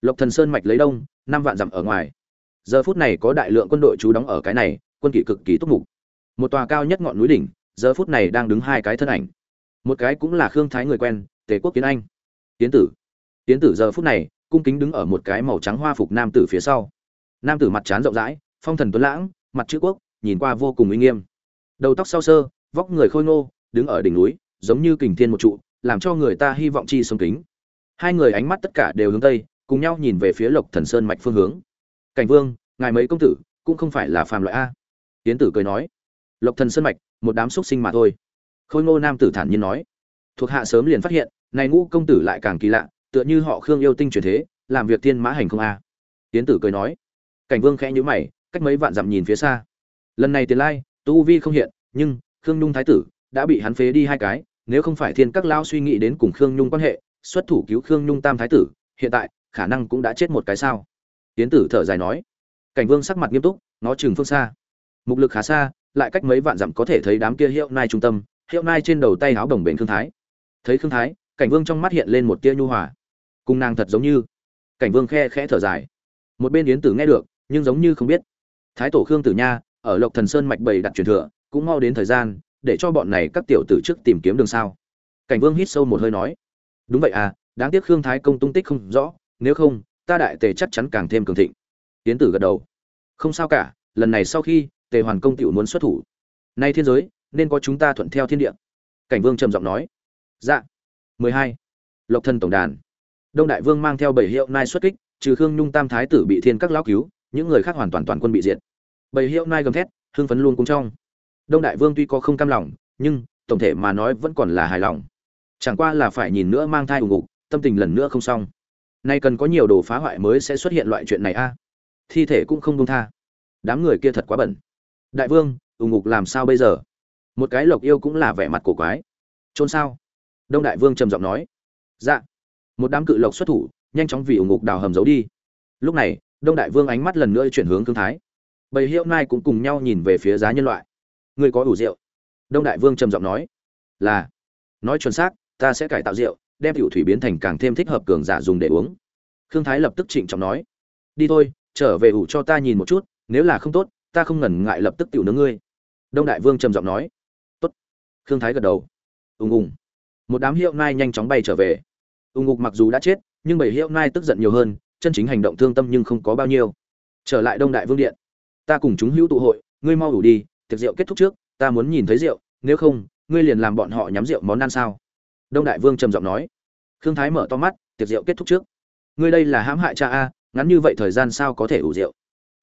Lộc thần sơn mạch lấy đông, năm vạn dặm ở ngoài. Giờ phút này có đại lượng quân đội trú đóng ở cái này, quân kỵ cực kỳ túc mục. Một tòa cao nhất ngọn núi đỉnh, giờ phút này đang đứng hai cái thân ảnh. Một cái cũng là khương thái người quen, tề quốc kiến anh. Tiến tử tiến tử, giờ phút này cung kính đứng ở một cái màu trắng hoa phục nam tử phía sau. Nam tử mặt trán rộng rãi, phong thần tuấn lãng, mặt chữ quốc, nhìn qua vô cùng uy nghiêm. Đầu tóc sau sơ, vóc người khôi ngô, đứng ở đỉnh núi, giống như kình thiên một trụ, làm cho người ta hy vọng chi sông kính. Hai người ánh mắt tất cả đều hướng tây, cùng nhau nhìn về phía lộc thần sơn mạch phương hướng. Cảnh vương, ngài mấy công tử, cũng không phải là phàm loại a? Tiến tử cười nói. Lộc thần sơn mạch, một đám xúc sinh mà thôi. Khôi ngô nam tử thản nhiên nói. Thuộc hạ sớm liền phát hiện, này ngũ công tử lại càng kỳ lạ tựa như họ khương yêu tinh truyền thế, làm việc thiên mã hành không a. Tiến tử cười nói. Cảnh vương khẽ nhíu mày, cách mấy vạn dặm nhìn phía xa. Lần này tiền lai, tu vi không hiện, nhưng khương nhung thái tử đã bị hắn phế đi hai cái, nếu không phải thiên các lao suy nghĩ đến cùng khương nhung quan hệ, xuất thủ cứu khương nhung tam thái tử, hiện tại, khả năng cũng đã chết một cái sao. Tiến tử thở dài nói. Cảnh vương sắc mặt nghiêm túc, nó chừng phương xa. Mục lực khá xa, lại cách mấy vạn dặm có thể thấy đám kia hiệu nai trung tâm, hiệu nai trên đầu tay áo đồng bền khương thái. Thấy khương thái, cảnh vương trong mắt hiện lên một tia nhu hòa cung nàng thật giống như. Cảnh vương khe khẽ thở dài. Một bên yến tử nghe được, nhưng giống như không biết. Thái tổ khương tử nha, ở lộc thần sơn mạch bầy đặt truyền thừa, cũng mau đến thời gian, để cho bọn này các tiểu tử trước tìm kiếm đường sao. Cảnh vương hít sâu một hơi nói. Đúng vậy à đáng tiếc khương thái công tung tích không rõ, nếu không, ta đại tề chắc chắn càng thêm cường thịnh. Tiến tử gật đầu. Không sao cả, lần này sau khi, tề hoàn công tiểu muốn xuất thủ. Nay thiên giới, nên có chúng ta thuận theo thiên địa. Cảnh vương trầm giọng nói. Dạ. Mười hai. Lộc thân tổng đàn đông đại vương mang theo bảy hiệu nai xuất kích, trừ khương nhung tam thái tử bị thiên các lão cứu, những người khác hoàn toàn toàn quân bị diệt. Bảy hiệu nai gầm thét, hưng phấn luôn cung trong. Đông đại vương tuy có không cam lòng, nhưng tổng thể mà nói vẫn còn là hài lòng. Chẳng qua là phải nhìn nữa mang thai ủng ngục, tâm tình lần nữa không xong. Nay cần có nhiều đồ phá hoại mới sẽ xuất hiện loại chuyện này a. Thi thể cũng không đông tha. Đám người kia thật quá bẩn. Đại vương, ủng ngục làm sao bây giờ? Một cái lộc yêu cũng là vẻ mặt cổ quái. Trôn sao? Đông đại vương trầm giọng nói. Dạ một đám cự lộc xuất thủ, nhanh chóng vì ủng ngục đào hầm giấu đi. Lúc này, đông đại vương ánh mắt lần nữa chuyển hướng thương thái. Bầy hiệu nai cũng cùng nhau nhìn về phía giá nhân loại. Người có đủ rượu? Đông đại vương trầm giọng nói. Là. Nói chuẩn xác, ta sẽ cải tạo rượu, đem tiểu thủy biến thành càng thêm thích hợp cường giả dùng để uống. Khương thái lập tức trịnh trọng nói. Đi thôi, trở về ủ cho ta nhìn một chút, nếu là không tốt, ta không ngần ngại lập tức tiểu nướng ngươi. Đông đại vương trầm giọng nói. Tốt. Khương thái gật đầu. Ùng ùng. Một đám hiệu nai nhanh chóng bay trở về ùng ngục mặc dù đã chết, nhưng bảy hiệu nai tức giận nhiều hơn, chân chính hành động thương tâm nhưng không có bao nhiêu. Trở lại đông đại vương điện, ta cùng chúng hữu tụ hội, ngươi mau đủ đi, tiệc rượu kết thúc trước, ta muốn nhìn thấy rượu, nếu không, ngươi liền làm bọn họ nhắm rượu món ăn sao? Đông đại vương trầm giọng nói. Khương thái mở to mắt, tiệc rượu kết thúc trước. Ngươi đây là hãm hại cha a, ngắn như vậy thời gian sao có thể ủ rượu?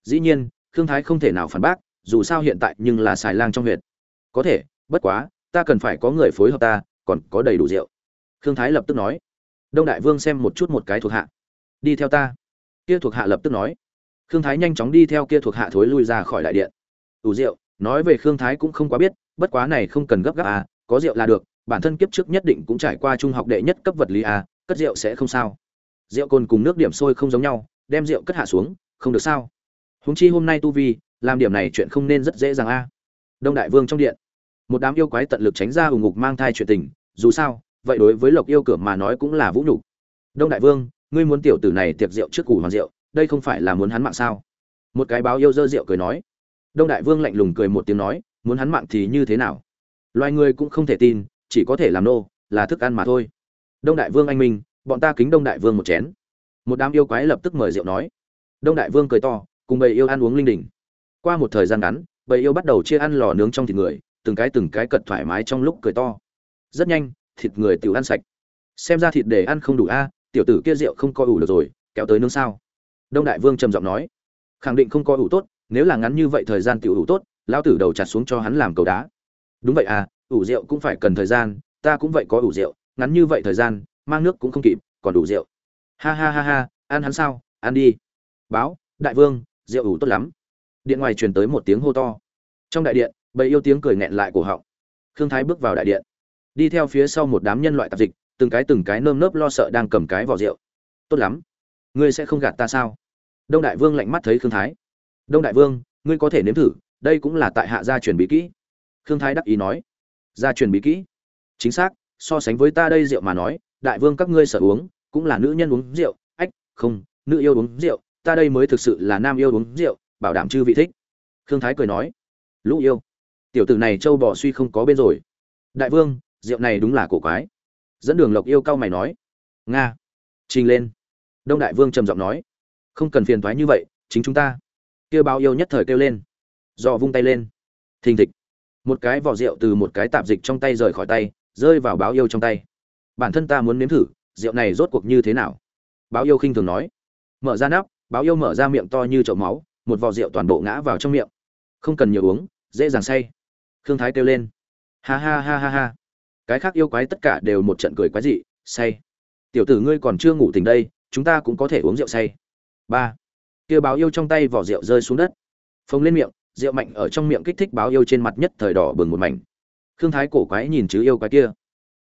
Dĩ nhiên, khương thái không thể nào phản bác, dù sao hiện tại nhưng là xài lang trong huyện có thể, bất quá, ta cần phải có người phối hợp ta, còn có đầy đủ rượu. Khương thái lập tức nói đông đại vương xem một chút một cái thuộc hạ. Đi theo ta. Kia thuộc hạ lập tức nói. Khương thái nhanh chóng đi theo kia thuộc hạ thối lui ra khỏi đại điện. Ủ rượu, nói về khương thái cũng không quá biết, bất quá này không cần gấp gáp à có rượu là được, bản thân kiếp trước nhất định cũng trải qua trung học đệ nhất cấp vật lý à cất rượu sẽ không sao. Rượu cồn cùng nước điểm sôi không giống nhau, đem rượu cất hạ xuống, không được sao. Húng chi hôm nay tu vi, làm điểm này chuyện không nên rất dễ dàng a. Đông đại vương trong điện. Một đám yêu quái tận lực tránh ra ủng ngục mang thai chuyện tình, dù sao vậy đối với lộc yêu cửa mà nói cũng là vũ nhục. Đông đại vương, ngươi muốn tiểu tử này tiệc rượu trước củ hoàng rượu, đây không phải là muốn hắn mạng sao? Một cái báo yêu dơ rượu cười nói. Đông đại vương lạnh lùng cười một tiếng nói, muốn hắn mạng thì như thế nào? Loài người cũng không thể tin, chỉ có thể làm nô, là thức ăn mà thôi. Đông đại vương anh minh, bọn ta kính đông đại vương một chén. Một đám yêu quái lập tức mời rượu nói. Đông đại vương cười to, cùng bầy yêu ăn uống linh đình. Qua một thời gian ngắn, bầy yêu bắt đầu chia ăn lò nướng trong thịt người, từng cái từng cái cật thoải mái trong lúc cười to. Rất nhanh thịt người tiểu ăn sạch. Xem ra thịt để ăn không đủ a, tiểu tử kia rượu không coi ủ được rồi, kéo tới nướng sao? Đông đại vương trầm giọng nói. Khẳng định không coi ủ tốt, nếu là ngắn như vậy thời gian tiểu ủ tốt, lão tử đầu chặt xuống cho hắn làm cầu đá. Đúng vậy à ủ rượu cũng phải cần thời gian, ta cũng vậy có ủ rượu, ngắn như vậy thời gian, mang nước cũng không kịp, còn đủ rượu. Ha ha ha ha, ăn hắn sao, ăn đi. Báo, đại vương, rượu ủ tốt lắm. Điện ngoài truyền tới một tiếng hô to. Trong đại điện, bầy yêu tiếng cười nghẹn lại cổ họng. Khương thái bước vào đại điện đi theo phía sau một đám nhân loại tạp dịch, từng cái từng cái nơm nớp lo sợ đang cầm cái vỏ rượu. Tốt lắm. Ngươi sẽ không gạt ta sao? Đông đại vương lạnh mắt thấy khương thái. Đông đại vương, ngươi có thể nếm thử, đây cũng là tại hạ gia truyền bí kỹ. Khương thái đắc ý nói. Gia truyền bí kỹ? Chính xác, so sánh với ta đây rượu mà nói, đại vương các ngươi sợ uống, cũng là nữ nhân uống rượu. Ách, không, nữ yêu uống rượu, ta đây mới thực sự là nam yêu uống rượu, bảo đảm chư vị thích. Khương thái cười nói. Lũ yêu. Tiểu tử này châu bò suy không có bên rồi. Đại vương rượu này đúng là cổ quái. Dẫn đường lộc yêu cao mày nói, nga, trình lên. Đông đại vương trầm giọng nói, không cần phiền thoái như vậy, chính chúng ta. Kêu bao yêu nhất thời kêu lên dò vung tay lên. Thình thịch. Một cái vỏ rượu từ một cái tạp dịch trong tay rời khỏi tay, rơi vào báo yêu trong tay. Bản thân ta muốn nếm thử, rượu này rốt cuộc như thế nào? Báo yêu khinh thường nói. Mở ra nắp, báo yêu mở ra miệng to như chậu máu, một vò rượu toàn bộ ngã vào trong miệng. Không cần nhiều uống, dễ dàng say. Khương thái kêu lên. Ha ha ha ha ha cái khác yêu quái tất cả đều một trận cười quái dị, say. Tiểu tử ngươi còn chưa ngủ tỉnh đây, chúng ta cũng có thể uống rượu say. Ba. Kia báo yêu trong tay vỏ rượu rơi xuống đất. Phồng lên miệng, rượu mạnh ở trong miệng kích thích báo yêu trên mặt nhất thời đỏ bừng một mảnh. Khương thái cổ quái nhìn chứ yêu quái kia.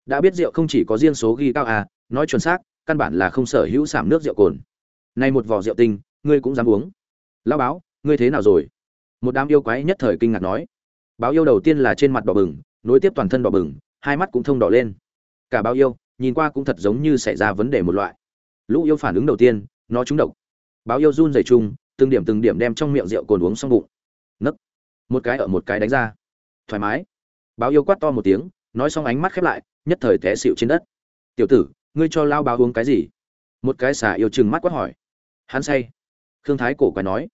Đã biết rượu không chỉ có riêng số ghi cao à nói chuẩn xác, căn bản là không sở hữu sảm nước rượu cồn. Nay một vò rượu tinh, ngươi cũng dám uống. Lao báo, ngươi thế nào rồi? Một đám yêu quái nhất thời kinh ngạc nói. Báo yêu đầu tiên là trên mặt đỏ bừng, nối tiếp toàn thân đỏ bừng hai mắt cũng thông đỏ lên. Cả bao yêu, nhìn qua cũng thật giống như xảy ra vấn đề một loại. Lũ yêu phản ứng đầu tiên, nó trúng độc. Báo yêu run dày chung, từng điểm từng điểm đem trong miệng rượu cồn uống xong bụng. Nấc. Một cái ở một cái đánh ra. Thoải mái. Báo yêu quát to một tiếng, nói xong ánh mắt khép lại, nhất thời té xịu trên đất. Tiểu tử, ngươi cho lao báo uống cái gì? Một cái xà yêu chừng mắt quát hỏi. Hắn say. Khương thái cổ quái nói.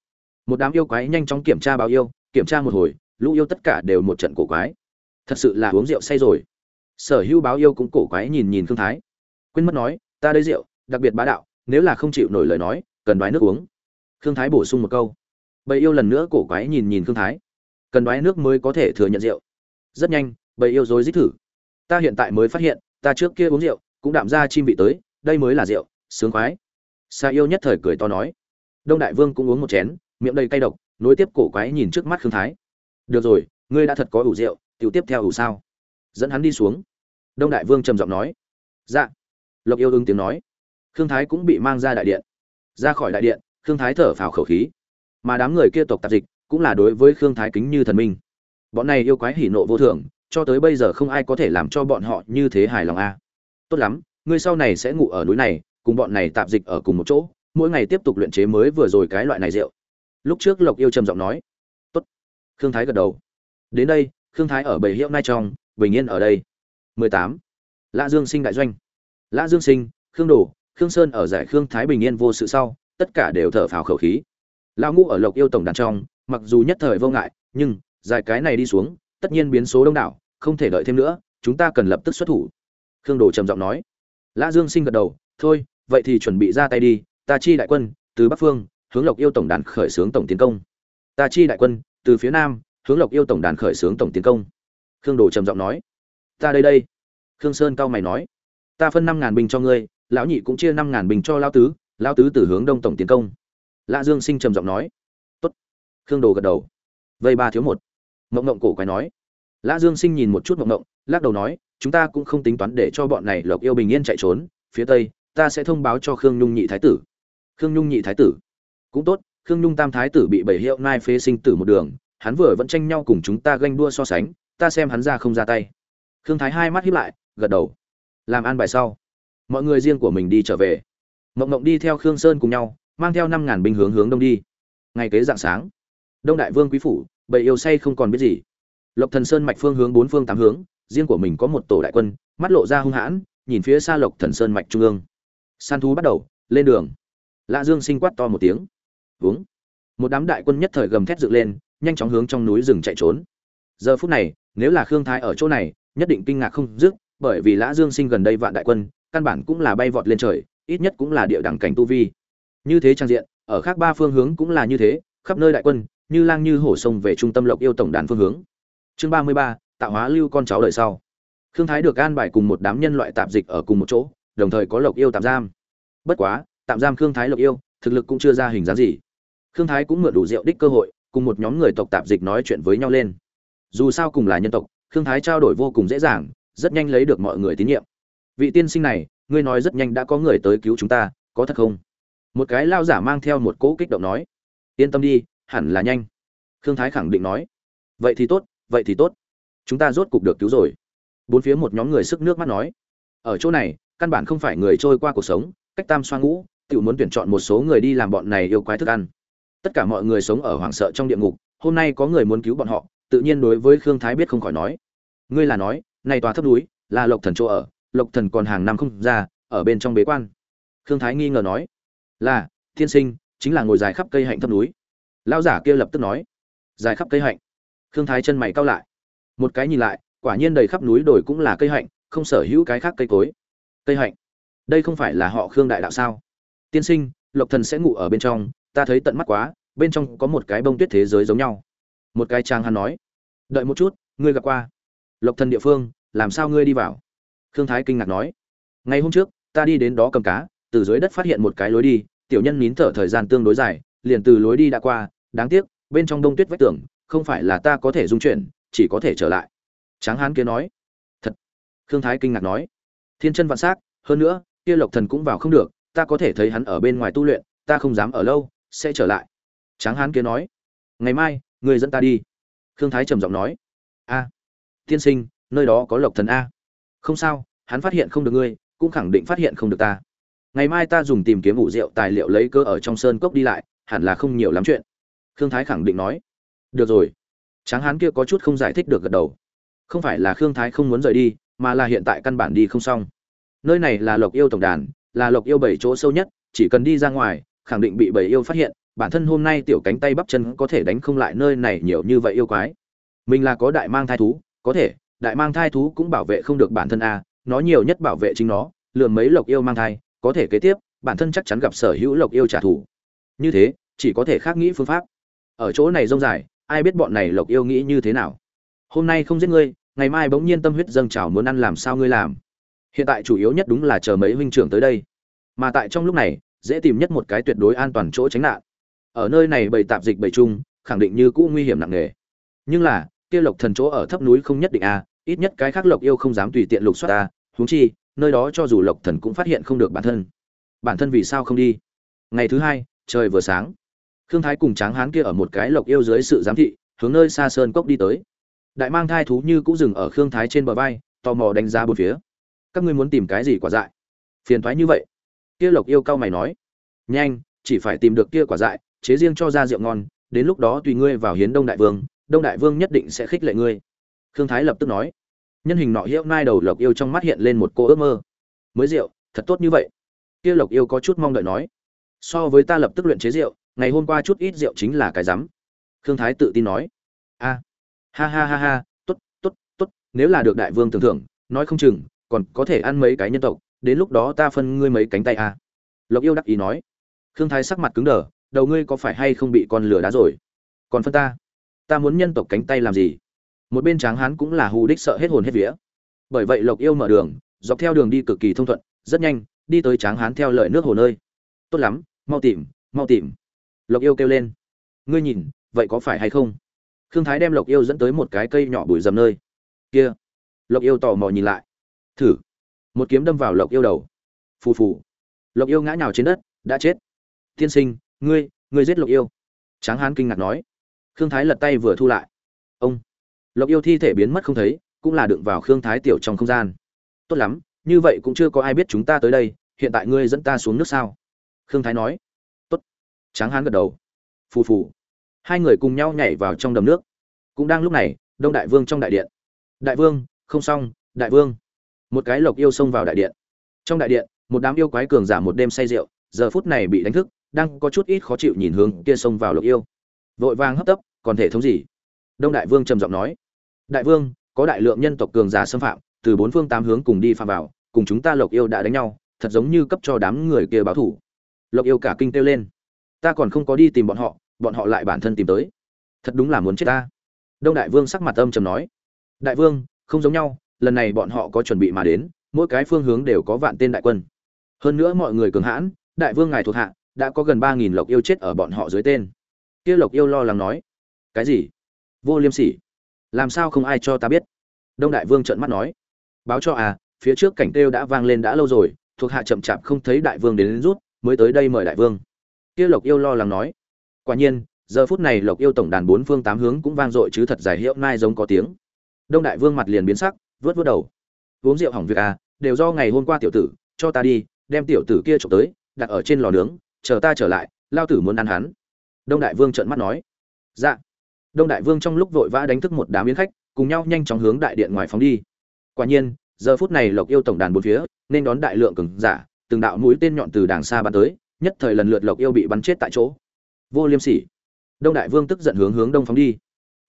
Một đám yêu quái nhanh chóng kiểm tra báo yêu, kiểm tra một hồi, lũ yêu tất cả đều một trận cổ quái. Thật sự là uống rượu say rồi sở hữu báo yêu cũng cổ quái nhìn nhìn khương thái. Quên mất nói, ta đây rượu, đặc biệt bá đạo, nếu là không chịu nổi lời nói, cần đoái nước uống. Khương thái bổ sung một câu. Bầy yêu lần nữa cổ quái nhìn nhìn khương thái. Cần đoái nước mới có thể thừa nhận rượu. Rất nhanh, bầy yêu dối dít thử. Ta hiện tại mới phát hiện, ta trước kia uống rượu, cũng đạm ra chim vị tới, đây mới là rượu, sướng khoái. Xa yêu nhất thời cười to nói. Đông đại vương cũng uống một chén, miệng đầy cay độc, nối tiếp cổ quái nhìn trước mắt khương thái. Được rồi, ngươi đã thật có ủ rượu, tiểu tiếp theo ủ sao? Dẫn hắn đi xuống đông đại vương trầm giọng nói. Dạ. Lộc yêu ứng tiếng nói. Khương thái cũng bị mang ra đại điện. Ra khỏi đại điện, khương thái thở phào khẩu khí. Mà đám người kia tộc tạp dịch cũng là đối với khương thái kính như thần minh. Bọn này yêu quái hỉ nộ vô thường, cho tới bây giờ không ai có thể làm cho bọn họ như thế hài lòng a. Tốt lắm, ngươi sau này sẽ ngủ ở núi này, cùng bọn này tạp dịch ở cùng một chỗ, mỗi ngày tiếp tục luyện chế mới vừa rồi cái loại này rượu. Lúc trước lộc yêu trầm giọng nói. Tốt. Khương thái gật đầu. Đến đây, khương thái ở bầy hiệu nai trong, bình yên ở đây. 18. lã dương sinh đại doanh. Lã dương sinh, khương đồ, khương sơn ở giải khương thái bình yên vô sự sau, tất cả đều thở phào khẩu khí. Lão ngũ ở lộc yêu tổng đàn trong, mặc dù nhất thời vô ngại, nhưng, giải cái này đi xuống, tất nhiên biến số đông đảo, không thể đợi thêm nữa, chúng ta cần lập tức xuất thủ. Khương đồ trầm giọng nói. Lã dương sinh gật đầu, thôi, vậy thì chuẩn bị ra tay đi, ta chi đại quân, từ bắc phương, hướng lộc yêu tổng đàn khởi xướng tổng tiến công. Ta chi đại quân, từ phía nam, hướng lộc yêu tổng đàn khởi xướng tổng tiến công. Khương đồ trầm giọng nói ta đây đây. Khương sơn cao mày nói. Ta phân năm ngàn bình cho ngươi, lão nhị cũng chia năm ngàn bình cho lão tứ lão tứ từ hướng đông tổng tiến công. Lã dương sinh trầm giọng nói. Tốt. Khương đồ gật đầu. Vây ba thiếu một. Mộng mộng cổ quái nói. Lã dương sinh nhìn một chút mộng mộng, lắc đầu nói, chúng ta cũng không tính toán để cho bọn này lộc yêu bình yên chạy trốn, phía tây, ta sẽ thông báo cho khương nhung nhị thái tử. Khương nhung nhị thái tử. Cũng tốt, khương nhung tam thái tử bị bảy hiệu nai phế sinh tử một đường, hắn vừa vẫn tranh nhau cùng chúng ta ganh đua so sánh, ta xem hắn ra không ra tay khương thái hai mắt hiếp lại, gật đầu. Làm an bài sau. Mọi người riêng của mình đi trở về. Mộng mộng đi theo khương sơn cùng nhau, mang theo năm ngàn binh hướng hướng đông đi. Ngày kế dạng sáng, đông đại vương quý phủ, bầy yêu say không còn biết gì. Lộc thần sơn mạch phương hướng bốn phương tám hướng, riêng của mình có một tổ đại quân, mắt lộ ra hung hãn, nhìn phía xa lộc thần sơn mạch trung ương. San thú bắt đầu, lên đường. Lạ dương sinh quát to một tiếng. Uống một đám đại quân nhất thời gầm thét dựng lên, nhanh chóng hướng trong núi rừng chạy trốn. Giờ phút này, nếu là khương thái ở chỗ này nhất định kinh ngạc không dứt, bởi vì lã dương sinh gần đây vạn đại quân, căn bản cũng là bay vọt lên trời, ít nhất cũng là địa đẳng cảnh tu vi. Như thế trang diện, ở khác ba phương hướng cũng là như thế, khắp nơi đại quân, như lang như hổ sông về trung tâm lộc yêu tổng đàn phương hướng. Chương ba mươi ba, tạo hóa lưu con cháu đời sau. Khương thái được an bài cùng một đám nhân loại tạp dịch ở cùng một chỗ, đồng thời có lộc yêu tạm giam. Bất quá, tạm giam khương thái lộc yêu, thực lực cũng chưa ra hình dáng gì. Khương thái cũng mượn đủ rượu đích cơ hội, cùng một nhóm người tộc tạp dịch nói chuyện với nhau lên. Dù sao cùng là nhân tộc khương thái trao đổi vô cùng dễ dàng, rất nhanh lấy được mọi người tín nhiệm. Vị tiên sinh này, ngươi nói rất nhanh đã có người tới cứu chúng ta, có thật không? Một cái lao giả mang theo một cỗ kích động nói. Yên tâm đi, hẳn là nhanh. Khương thái khẳng định nói. Vậy thì tốt, vậy thì tốt. Chúng ta rốt cục được cứu rồi. Bốn phía một nhóm người sức nước mắt nói. Ở chỗ này, căn bản không phải người trôi qua cuộc sống, cách tam xoa ngũ tự muốn tuyển chọn một số người đi làm bọn này yêu quái thức ăn. Tất cả mọi người sống ở hoảng sợ trong địa ngục, hôm nay có người muốn cứu bọn họ tự nhiên đối với khương thái biết không khỏi nói. Ngươi là nói, này tòa thấp núi, là lộc thần chỗ ở, lộc thần còn hàng năm không ra, ở bên trong bế quan. Khương thái nghi ngờ nói. Là thiên sinh, chính là ngồi dài khắp cây hạnh thấp núi. Lão giả kia lập tức nói. Dài khắp cây hạnh. Khương thái chân mày cao lại. Một cái nhìn lại, quả nhiên đầy khắp núi đồi cũng là cây hạnh, không sở hữu cái khác cây cối. Cây hạnh? Đây không phải là họ khương đại đạo sao? Tiên sinh, lộc thần sẽ ngủ ở bên trong, ta thấy tận mắt quá, bên trong có một cái bông tuyết thế giới giống nhau một cái trang hắn nói, đợi một chút, ngươi gặp qua lộc thần địa phương, làm sao ngươi đi vào? Khương thái kinh ngạc nói, ngày hôm trước, ta đi đến đó cầm cá, từ dưới đất phát hiện một cái lối đi, tiểu nhân nín thở thời gian tương đối dài, liền từ lối đi đã qua, đáng tiếc, bên trong đông tuyết vách tường, không phải là ta có thể dung chuyển, chỉ có thể trở lại. Tráng hán kia nói, thật. Khương thái kinh ngạc nói, thiên chân vạn s á c hơn nữa, kia lộc thần cũng vào không được, ta có thể thấy hắn ở bên ngoài tu luyện, ta không dám ở lâu, sẽ trở lại. Tráng hán kia nói, ngày mai người dẫn ta đi. Khương thái trầm giọng nói. A, tiên sinh, nơi đó có lộc thần a. Không sao, hắn phát hiện không được ngươi, cũng khẳng định phát hiện không được ta. Ngày mai ta dùng tìm kiếm ủ rượu tài liệu lấy cơ ở trong sơn cốc đi lại, hẳn là không nhiều lắm chuyện. Khương thái khẳng định nói. Được rồi. Tráng hán kia có chút không giải thích được gật đầu. Không phải là khương thái không muốn rời đi, mà là hiện tại căn bản đi không xong. Nơi này là lộc yêu tổng đàn, là lộc yêu bảy chỗ sâu nhất, chỉ cần đi ra ngoài, khẳng định bị bảy yêu phát hiện bản thân hôm nay tiểu cánh tay bắp chân có thể đánh không lại nơi này nhiều như vậy yêu quái. Mình là có đại mang thai thú, có thể, đại mang thai thú cũng bảo vệ không được bản thân a, nó nhiều nhất bảo vệ chính nó, lượm mấy lộc yêu mang thai, có thể kế tiếp, bản thân chắc chắn gặp sở hữu lộc yêu trả thù. Như thế, chỉ có thể khác nghĩ phương pháp. Ở chỗ này rông dài, ai biết bọn này lộc yêu nghĩ như thế nào? Hôm nay không giết ngươi, ngày mai bỗng nhiên tâm huyết dâng trào muốn ăn làm sao ngươi làm. Hiện tại chủ yếu nhất đúng là chờ mấy huynh trưởng tới đây. Mà tại trong lúc này, dễ tìm nhất một cái tuyệt đối an toàn chỗ tránh nạn ở nơi này bầy tạp dịch bầy chung, khẳng định như cũ nguy hiểm nặng nề. Nhưng là, kia lộc thần chỗ ở thấp núi không nhất định a ít nhất cái khác lộc yêu không dám tùy tiện lục soát ta huống chi, nơi đó cho dù lộc thần cũng phát hiện không được bản thân. Bản thân vì sao không đi? Ngày thứ hai, trời vừa sáng. Khương thái cùng tráng hán kia ở một cái lộc yêu dưới sự giám thị, hướng nơi xa sơn cốc đi tới. Đại mang thai thú như cũng dừng ở khương thái trên bờ vai, tò mò đánh giá bốn phía. Các ngươi muốn tìm cái gì quả dại? Phiền thoái như vậy. Kia lộc yêu cao mày nói. Nhanh, chỉ phải tìm được kia quả dại chế riêng cho ra rượu ngon, đến lúc đó tùy ngươi vào hiến đông đại vương, đông đại vương nhất định sẽ khích lệ ngươi. Khương thái lập tức nói. Nhân hình nọ hiệu nai đầu lộc yêu trong mắt hiện lên một cô ước mơ. Mới rượu, thật tốt như vậy. Kia lộc yêu có chút mong đợi nói. So với ta lập tức luyện chế rượu, ngày hôm qua chút ít rượu chính là cái rắm. Khương thái tự tin nói. A, ha ha ha ha, tốt tốt tốt, nếu là được đại vương tưởng thưởng, nói không chừng, còn có thể ăn mấy cái nhân tộc, đến lúc đó ta phân ngươi mấy cánh tay a. Lộc yêu đắc ý nói. Khương thái sắc mặt cứng đờ đầu ngươi có phải hay không bị con lửa đá rồi? Còn phân ta? Ta muốn nhân tộc cánh tay làm gì? Một bên tráng hán cũng là hù đích sợ hết hồn hết vía. Bởi vậy lộc yêu mở đường, dọc theo đường đi cực kỳ thông thuận, rất nhanh, đi tới tráng hán theo lợi nước hồ nơi. Tốt lắm, mau tìm mau tìm. Lộc yêu kêu lên. Ngươi nhìn, vậy có phải hay không? Khương thái đem lộc yêu dẫn tới một cái cây nhỏ bụi rầm nơi. Kia. Lộc yêu tò mò nhìn lại. Thử. Một kiếm đâm vào lộc yêu đầu. Phù phù. Lộc yêu ngã nhào trên đất, đã chết. Tiên sinh ngươi ngươi giết lộc yêu. Tráng hán kinh ngạc nói. Khương thái lật tay vừa thu lại. Ông. Lộc yêu thi thể biến mất không thấy, cũng là đựng vào khương thái tiểu trong không gian. Tốt lắm, như vậy cũng chưa có ai biết chúng ta tới đây, hiện tại ngươi dẫn ta xuống nước sao? Khương thái nói. Tốt. Tráng hán gật đầu. Phù phù. Hai người cùng nhau nhảy vào trong đầm nước. Cũng đang lúc này, đông đại vương trong đại điện. Đại vương, không xong, đại vương. Một cái lộc yêu xông vào đại điện. Trong đại điện, một đám yêu quái cường giả một đêm say rượu, giờ phút này bị đánh thức đang có chút ít khó chịu nhìn hướng kia xông vào lục yêu. Vội vàng hấp tấp, còn thể thống gì? Đông đại vương trầm giọng nói, đại vương, có đại lượng nhân tộc cường giả xâm phạm, từ bốn phương tám hướng cùng đi phạm vào, cùng chúng ta lộc yêu đã đánh nhau, thật giống như cấp cho đám người kia báo thủ. Lộc yêu cả kinh kêu lên, ta còn không có đi tìm bọn họ bọn họ lại bản thân tìm tới. Thật đúng là muốn chết ta. Đông đại vương sắc mặt âm trầm nói, đại vương, không giống nhau, lần này bọn họ có chuẩn bị mà đến, mỗi cái phương hướng đều có vạn tên đại quân. Hơn nữa mọi người cường hãn, đại vương ngài thuộc hạ đã có gần ba nghìn lộc yêu chết ở bọn họ dưới tên. Kia lộc yêu lo lắng nói cái gì? Vô liêm sỉ. Làm sao không ai cho ta biết? Đông đại vương trợn mắt nói báo cho à phía trước cảnh kêu đã vang lên đã lâu rồi thuộc hạ chậm chạp không thấy đại vương đến, đến rút mới tới đây mời đại vương. Kia lộc yêu lo lắng nói quả nhiên giờ phút này lộc yêu tổng đàn bốn phương tám hướng cũng vang dội chứ thật giải hiệu nai giống có tiếng. Đông đại vương mặt liền biến sắc vớt vớt đầu uống rượu hỏng việc à đều do ngày hôm qua tiểu tử cho ta đi đem tiểu tử kia trộm tới đặt ở trên lò nướng chờ ta trở lại, lao tử muốn ăn hắn. Đông đại vương trợn mắt nói. Dạ. Đông đại vương trong lúc vội vã đánh thức một đám yến khách, cùng nhau nhanh chóng hướng đại điện ngoài phóng đi. Quả nhiên, giờ phút này lộc yêu tổng đàn bốn phía, nên đón đại lượng cường giả, từng đạo mũi tên nhọn từ đàng xa bắn tới, nhất thời lần lượt lộc yêu bị bắn chết tại chỗ. Vô liêm sỉ. Đông đại vương tức giận hướng hướng đông phóng đi.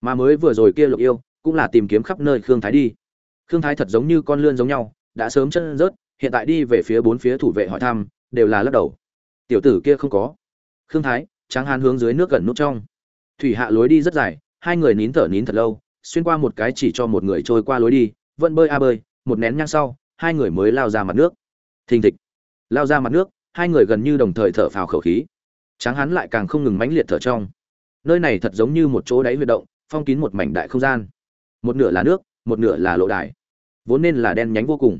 Mà mới vừa rồi kia lộc yêu, cũng là tìm kiếm khắp nơi khương thái đi. Khương thái thật giống như con lươn giống nhau, đã sớm chân rớt, hiện tại đi về phía bốn phía thủ vệ hỏi thăm, đều là lắc đầu tiểu tử kia không có. Khương thái, tráng hán hướng dưới nước gần nút trong. Thủy hạ lối đi rất dài, hai người nín thở nín thật lâu, xuyên qua một cái chỉ cho một người trôi qua lối đi, vẫn bơi a bơi, một nén nhang sau, hai người mới lao ra mặt nước. Thình thịch. Lao ra mặt nước, hai người gần như đồng thời thở phào khẩu khí. Tráng hán lại càng không ngừng mãnh liệt thở trong. Nơi này thật giống như một chỗ đáy huy động, phong kín một mảnh đại không gian. Một nửa là nước, một nửa là lộ đài. Vốn nên là đen nhánh vô cùng.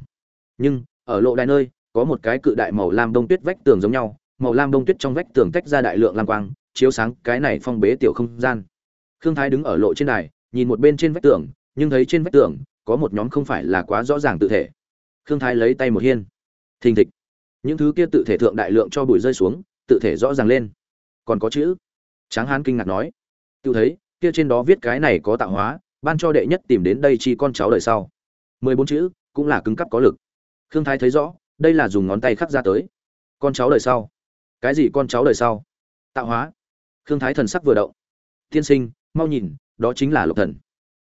Nhưng, ở lộ đài nơi, có một cái cự đại màu lam đông tuyết vách tường giống nhau màu lam đông tuyết trong vách tường tách ra đại lượng lam quang, chiếu sáng cái này phong bế tiểu không gian. Khương thái đứng ở lộ trên đài, nhìn một bên trên vách tường, nhưng thấy trên vách tường, có một nhóm không phải là quá rõ ràng tự thể. Khương thái lấy tay một hiên. Thình thịch. Những thứ kia tự thể thượng đại lượng cho bụi rơi xuống, tự thể rõ ràng lên. Còn có chữ. Tráng hán kinh ngạc nói. Tự thấy, kia trên đó viết cái này có tạo hóa, ban cho đệ nhất tìm đến đây chi con cháu đời sau. Mười bốn chữ, cũng là cứng cắp có lực. Khương thái thấy rõ, đây là dùng ngón tay khắc ra tới. Con cháu đời sau cái gì con cháu đời sau? Tạo hóa. Khương thái thần sắc vừa động. Tiên sinh, mau nhìn, đó chính là lộc thần.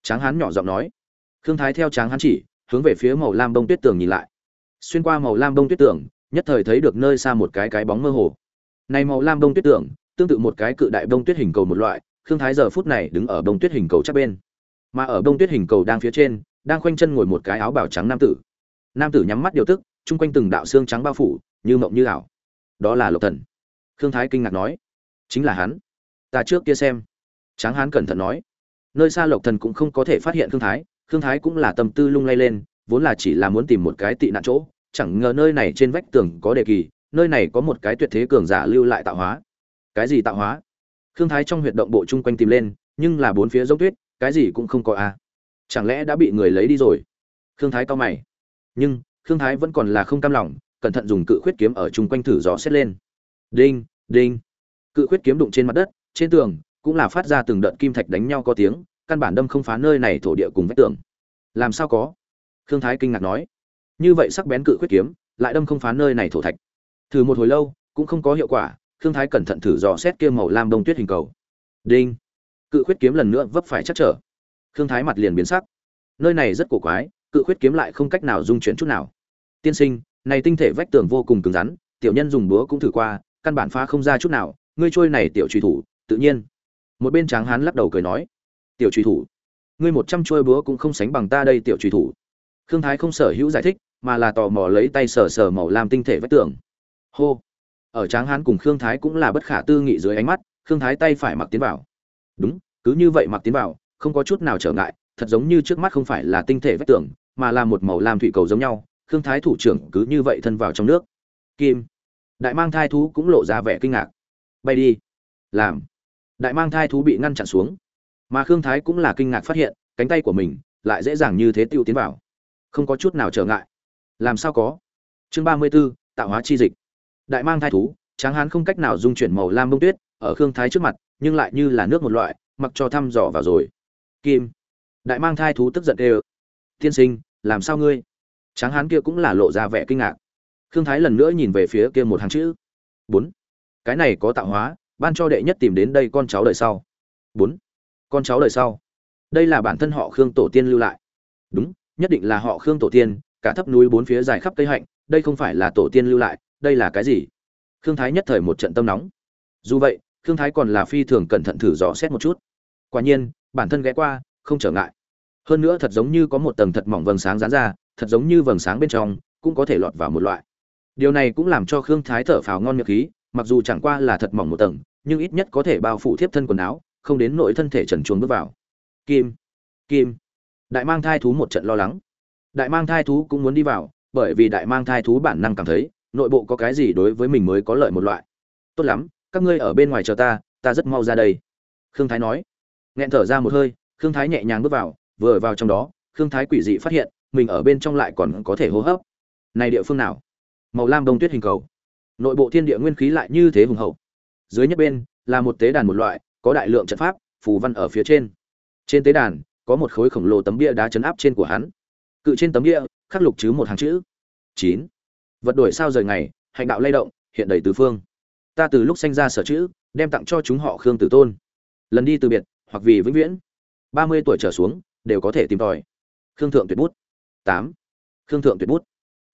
Tráng hán nhỏ giọng nói. Khương thái theo tráng hán chỉ, hướng về phía màu lam bông tuyết tường nhìn lại. Xuyên qua màu lam bông tuyết tường, nhất thời thấy được nơi xa một cái cái bóng mơ hồ. Này màu lam bông tuyết tường, tương tự một cái cự đại bông tuyết hình cầu một loại, khương thái giờ phút này đứng ở bông tuyết hình cầu chắc bên. Mà ở bông tuyết hình cầu đang phía trên, đang khoanh chân ngồi một cái áo bào trắng nam tử. Nam tử nhắm mắt điều tức, chung quanh từng đạo xương trắng bao phủ, như mộng như ảo đó là lộc thần. Khương thái kinh ngạc nói, chính là hắn. Ta trước kia xem. Tráng hán cẩn thận nói, nơi xa lộc thần cũng không có thể phát hiện khương thái. Khương thái cũng là tâm tư lung lay lên, vốn là chỉ là muốn tìm một cái tị nạn chỗ. Chẳng ngờ nơi này trên vách tường có đề kỳ, nơi này có một cái tuyệt thế cường giả lưu lại tạo hóa. Cái gì tạo hóa? Khương thái trong huyệt động bộ chung quanh tìm lên, nhưng là bốn phía giống tuyết, cái gì cũng không có à. chẳng lẽ đã bị người lấy đi rồi? Khương thái cao mày. Nhưng, khương thái vẫn còn là không cam lòng cẩn thận dùng cự khuyết kiếm ở chung quanh thử gió xét lên. Đinh đinh. Cự khuyết kiếm đụng trên mặt đất, trên tường, cũng là phát ra từng đợt kim thạch đánh nhau có tiếng, căn bản đâm không phá nơi này thổ địa cùng vách tường. Làm sao có? Khương thái kinh ngạc nói. Như vậy sắc bén cự khuyết kiếm, lại đâm không phá nơi này thổ thạch. Thử một hồi lâu, cũng không có hiệu quả, khương thái cẩn thận thử dò xét kia màu lam đông tuyết hình cầu. Đinh. Cự khuyết kiếm lần nữa vấp phải chắc trở. Khương thái mặt liền biến sắc. Nơi này rất cổ quái, cự khuyết kiếm lại không cách nào dung chuyển chút nào. Tiên sinh này tinh thể vách tường vô cùng cứng rắn, tiểu nhân dùng búa cũng thử qua, căn bản phá không ra chút nào, ngươi trôi này tiểu truy thủ, tự nhiên. Một bên tráng hán lắc đầu cười nói, tiểu truy thủ, ngươi một trăm trôi búa cũng không sánh bằng ta đây tiểu truy thủ. Khương thái không sở hữu giải thích, mà là tò mò lấy tay sờ sờ màu làm tinh thể vách tường. Hô. Ở tráng hán cùng khương thái cũng là bất khả tư nghị dưới ánh mắt, khương thái tay phải mặc tiến vào. Đúng, cứ như vậy mặc tiến vào, không có chút nào trở ngại, thật giống như trước mắt không phải là tinh thể vách tường, mà là một màu lam thủy cầu giống nhau khương thái thủ trưởng cứ như vậy thân vào trong nước. Kim. Đại mang thai thú cũng lộ ra vẻ kinh ngạc. Bay đi. Làm. Đại mang thai thú bị ngăn chặn xuống. Mà khương thái cũng là kinh ngạc phát hiện, cánh tay của mình lại dễ dàng như thế tiêu tiến vào. Không có chút nào trở ngại. Làm sao có? Chương ba mươi b ố tạo hóa chi dịch. Đại mang thai thú, tráng hán không cách nào dung chuyển màu lam bông tuyết ở khương thái trước mặt, nhưng lại như là nước một loại, mặc cho thăm dò vào rồi. Kim. Đại mang thai thú tức giận đều tiên sinh, làm sao ngươi? Tráng hán kia cũng là lộ ra vẻ kinh ngạc. Khương thái lần nữa nhìn về phía kia một hàng chữ. Bốn. Cái này có tạo hóa, ban cho đệ nhất tìm đến đây con cháu đời sau. Bốn. Con cháu đời sau. Đây là bản thân họ khương tổ tiên lưu lại. Đúng, nhất định là họ khương tổ tiên, cả thấp núi bốn phía dài khắp cây hạnh, đây không phải là tổ tiên lưu lại, đây là cái gì? Khương thái nhất thời một trận tâm nóng. Dù vậy, khương thái còn là phi thường cẩn thận thử dò xét một chút. Quả nhiên, bản thân ghé qua, không trở ngại. Hơn nữa thật giống như có một tầng thật mỏng vầng sáng dán ra thật giống như vầng sáng bên trong, cũng có thể lọt vào một loại. Điều này cũng làm cho khương thái thở phào ngon miệng khí, mặc dù chẳng qua là thật mỏng một tầng, nhưng ít nhất có thể bao phủ thiếp thân quần áo, không đến nỗi thân thể trần chuồng bước vào. Kim kim. Đại mang thai thú một trận lo lắng. Đại mang thai thú cũng muốn đi vào, bởi vì đại mang thai thú bản năng cảm thấy, nội bộ có cái gì đối với mình mới có lợi một loại. Tốt lắm, các ngươi ở bên ngoài chờ ta ta rất mau ra đây. Khương thái nói. Nghẹn thở ra một hơi, khương thái nhẹ nhàng bước vào, vừa vào trong đó, khương thái quỷ dị phát hiện mình ở bên trong lại còn có thể hô hấp. Này địa phương nào? Màu lam đông tuyết hình cầu. Nội bộ thiên địa nguyên khí lại như thế hùng hậu. Dưới nhất bên, là một tế đàn một loại, có đại lượng trận pháp, phù văn ở phía trên. Trên tế đàn, có một khối khổng lồ tấm bia đá chấn áp trên của hắn. Cự trên tấm bia, khắc lục chứ một hàng chữ. Chín. Vật đổi sao rời ngày hành đạo lay động, hiện đầy tứ phương. Ta từ lúc sanh ra sở chữ, đem tặng cho chúng họ khương tử tôn. Lần đi từ biệt, hoặc vì vĩnh viễn. Ba mươi tuổi trở xuống, đều có thể tìm tòi. Khương thượng tuyệt bút tám. Khương thượng tuyệt bút.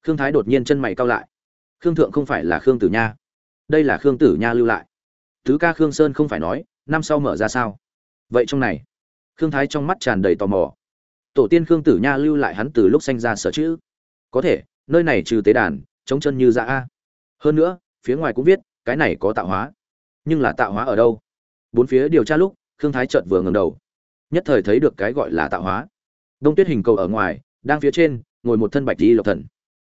Khương thái đột nhiên chân mày cao lại. Khương thượng không phải là khương tử nha. Đây là khương tử nha lưu lại. Tứ ca khương sơn không phải nói, năm sau mở ra sao? Vậy trong này, khương thái trong mắt tràn đầy tò mò. Tổ tiên khương tử nha lưu lại hắn từ lúc sanh ra sở chữ. Có thể, nơi này trừ tế đàn chống chân như dạ a. Hơn nữa, phía ngoài cũng viết, cái này có tạo hóa. Nhưng là tạo hóa ở đâu? Bốn phía điều tra lúc, khương thái chợt vừa ngầm đầu. Nhất thời thấy được cái gọi là tạo hóa. Đông tuyết hình cầu ở ngoài đang phía trên, ngồi một thân bạch y lộc thần.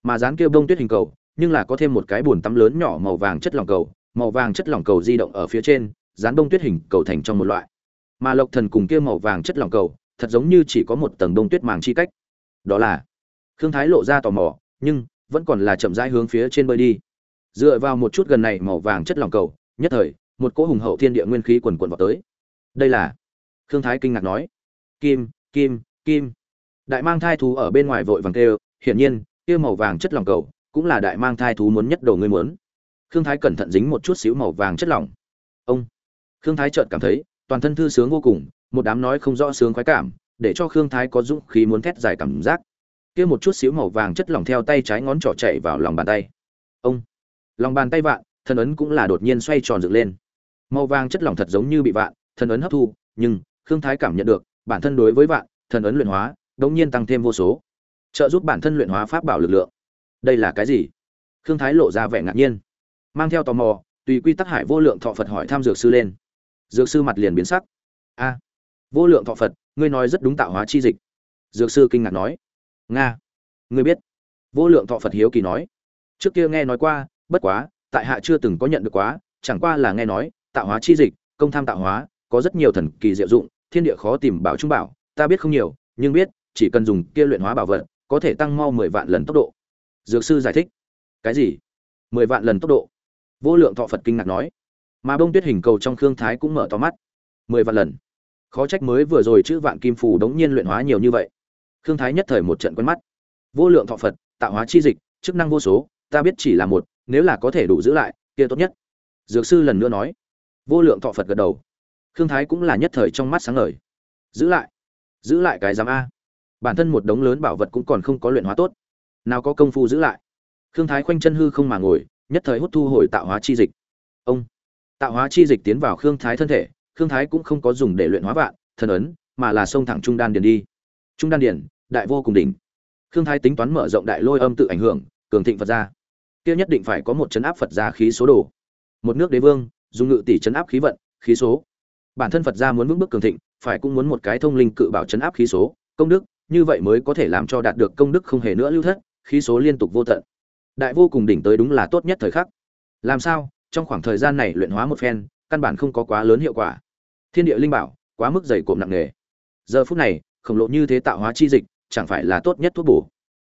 Mà dán kêu đông tuyết hình cầu, nhưng là có thêm một cái bùn tắm lớn nhỏ màu vàng chất lỏng cầu, màu vàng chất lỏng cầu di động ở phía trên, dán đông tuyết hình cầu thành trong một loại. Mà lộc thần cùng kia màu vàng chất lỏng cầu, thật giống như chỉ có một tầng đông tuyết màng chi cách. Đó là, khương thái lộ ra tò mò, nhưng vẫn còn là chậm rãi hướng phía trên bơi đi. Dựa vào một chút gần này màu vàng chất lỏng cầu, nhất thời, một cỗ hùng hậu thiên địa nguyên khí quần quần vào tới. Đây là, khương thái kinh ngạc nói. Kim kim kim đại mang thai thú ở bên ngoài vội vàng kêu, hiển nhiên, kia màu vàng chất lỏng cầu, cũng là đại mang thai thú muốn nhất đồ ngươi muốn. Khương thái cẩn thận dính một chút xíu màu vàng chất lỏng ông. Khương thái chợt cảm thấy, toàn thân thư sướng vô cùng, một đám nói không rõ sướng khoái cảm, để cho khương thái có dũng khí muốn thét dài cảm giác. Kia một chút xíu màu vàng chất lỏng theo tay trái ngón trỏ chạy vào lòng bàn tay. Ông. Lòng bàn tay vạn thân ấn cũng là đột nhiên xoay tròn dựng lên. Màu vàng chất lỏng thật giống như bị vạn thân ấn hấp thu, nhưng khương thái cảm nhận được, bản thân đối với vạn, thần ấn luyện hóa đống nhiên tăng thêm vô số. Trợ giúp bản thân luyện hóa pháp bảo lực lượng. Đây là cái gì? Khương thái lộ ra vẻ ngạc nhiên. Mang theo tò mò, tùy quy tắc hải vô lượng thọ phật hỏi tham dược sư lên. Dược sư mặt liền biến sắc. A, vô lượng thọ phật, ngươi nói rất đúng tạo hóa chi dịch. Dược sư kinh ngạc nói. Nga, ngươi biết. Vô lượng thọ phật hiếu kỳ nói. Trước kia nghe nói qua, bất quá, tại hạ chưa từng có nhận được quá, chẳng qua là nghe nói, tạo hóa chi dịch, công tham tạo hóa, có rất nhiều thần kỳ diệu dụng, thiên địa khó tìm bảo trung bảo, ta biết không nhiều, nhưng biết chỉ cần dùng kia luyện hóa bảo vật, có thể tăng mau mười vạn lần tốc độ. Dược sư giải thích. Cái gì? Mười vạn lần tốc độ? Vô lượng thọ phật kinh ngạc nói. Mà bông tuyết hình cầu trong khương thái cũng mở to mắt. Mười vạn lần. Khó trách mới vừa rồi chữ vạn kim phù đống nhiên luyện hóa nhiều như vậy. Khương thái nhất thời một trận quen mắt. Vô lượng thọ phật, tạo hóa chi dịch, chức năng vô số, ta biết chỉ là một, nếu là có thể đủ giữ lại, kia tốt nhất. Dược sư lần nữa nói. Vô lượng thọ phật gật đầu. Khương thái cũng là nhất thời trong mắt sáng ngời. Giữ lại. Giữ lại cái giám a bản thân một đống lớn bảo vật cũng còn không có luyện hóa tốt. Nào có công phu giữ lại. Khương thái khoanh chân hư không mà ngồi, nhất thời hút thu hồi tạo hóa chi dịch. Ông. Tạo hóa chi dịch tiến vào khương thái thân thể, khương thái cũng không có dùng để luyện hóa vạn, thần ấn, mà là xông thẳng trung đan điền đi. Trung đan điền, đại vô cùng đỉnh. Khương thái tính toán mở rộng đại lôi âm tự ảnh hưởng, cường thịnh phật gia. Kia nhất định phải có một chấn áp phật gia khí số đồ. Một nước đế vương, dùng ngự tỷ chấn áp khí vận, khí số. Bản thân phật gia muốn vững bước cường thịnh, phải cũng muốn một cái thông linh cự bảo chấn áp khí số, công đức như vậy mới có thể làm cho đạt được công đức không hề nữa lưu thất, khí số liên tục vô tận. Đại vô cùng đỉnh tới đúng là tốt nhất thời khắc. Làm sao? Trong khoảng thời gian này luyện hóa một phen, căn bản không có quá lớn hiệu quả. Thiên địa linh bảo, quá mức dày cộm nặng nề. Giờ phút này, khổng lộ như thế tạo hóa chi dịch, chẳng phải là tốt nhất thuốc bổ.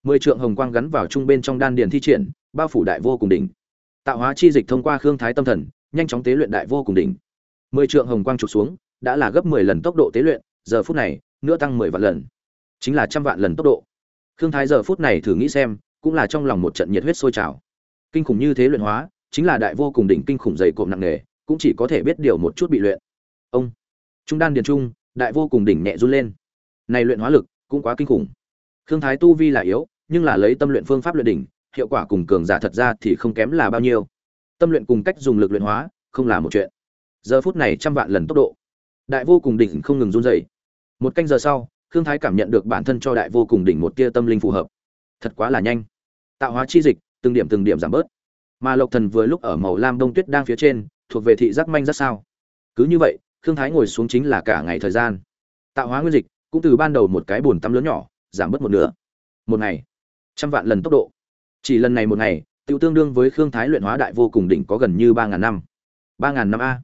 Mười trượng hồng quang gắn vào trung bên trong đan điền thi triển, bao phủ đại vô cùng đỉnh. Tạo hóa chi dịch thông qua khương thái tâm thần, nhanh chóng tế luyện đại vô cùng đỉnh. Mười trượng hồng quang trục xuống, đã là gấp mười lần tốc độ tế luyện, giờ phút này, nữa tăng mười vạn lần chính là trăm vạn lần tốc độ. Khương thái giờ phút này thử nghĩ xem, cũng là trong lòng một trận nhiệt huyết sôi trào. Kinh khủng như thế luyện hóa, chính là đại vô cùng đỉnh kinh khủng dày cộm nặng nề, cũng chỉ có thể biết điều một chút bị luyện. Ông, trung đan điền trung, đại vô cùng đỉnh nhẹ run lên. Này luyện hóa lực cũng quá kinh khủng. Khương thái tu vi là yếu, nhưng là lấy tâm luyện phương pháp luyện đỉnh, hiệu quả cùng cường giả thật ra thì không kém là bao nhiêu. Tâm luyện cùng cách dùng lực luyện hóa, không là một chuyện. Giờ phút này trăm vạn lần tốc độ. Đại vô cùng đỉnh không ngừng run rẩy. Một canh giờ sau khương thái cảm nhận được bản thân cho đại vô cùng đỉnh một tia tâm linh phù hợp. Thật quá là nhanh. Tạo hóa chi dịch, từng điểm từng điểm giảm bớt. Mà lộc thần vừa lúc ở màu lam đông tuyết đang phía trên, thuộc về thị giác manh rất sao. Cứ như vậy, khương thái ngồi xuống chính là cả ngày thời gian. Tạo hóa nguyên dịch, cũng từ ban đầu một cái bồn tắm lớn nhỏ, giảm bớt một nửa. Một ngày, trăm vạn lần tốc độ. Chỉ lần này một ngày tự tương đương với khương thái luyện hóa đại vô cùng đỉnh có gần như ba ngàn năm. Ba ngàn năm a.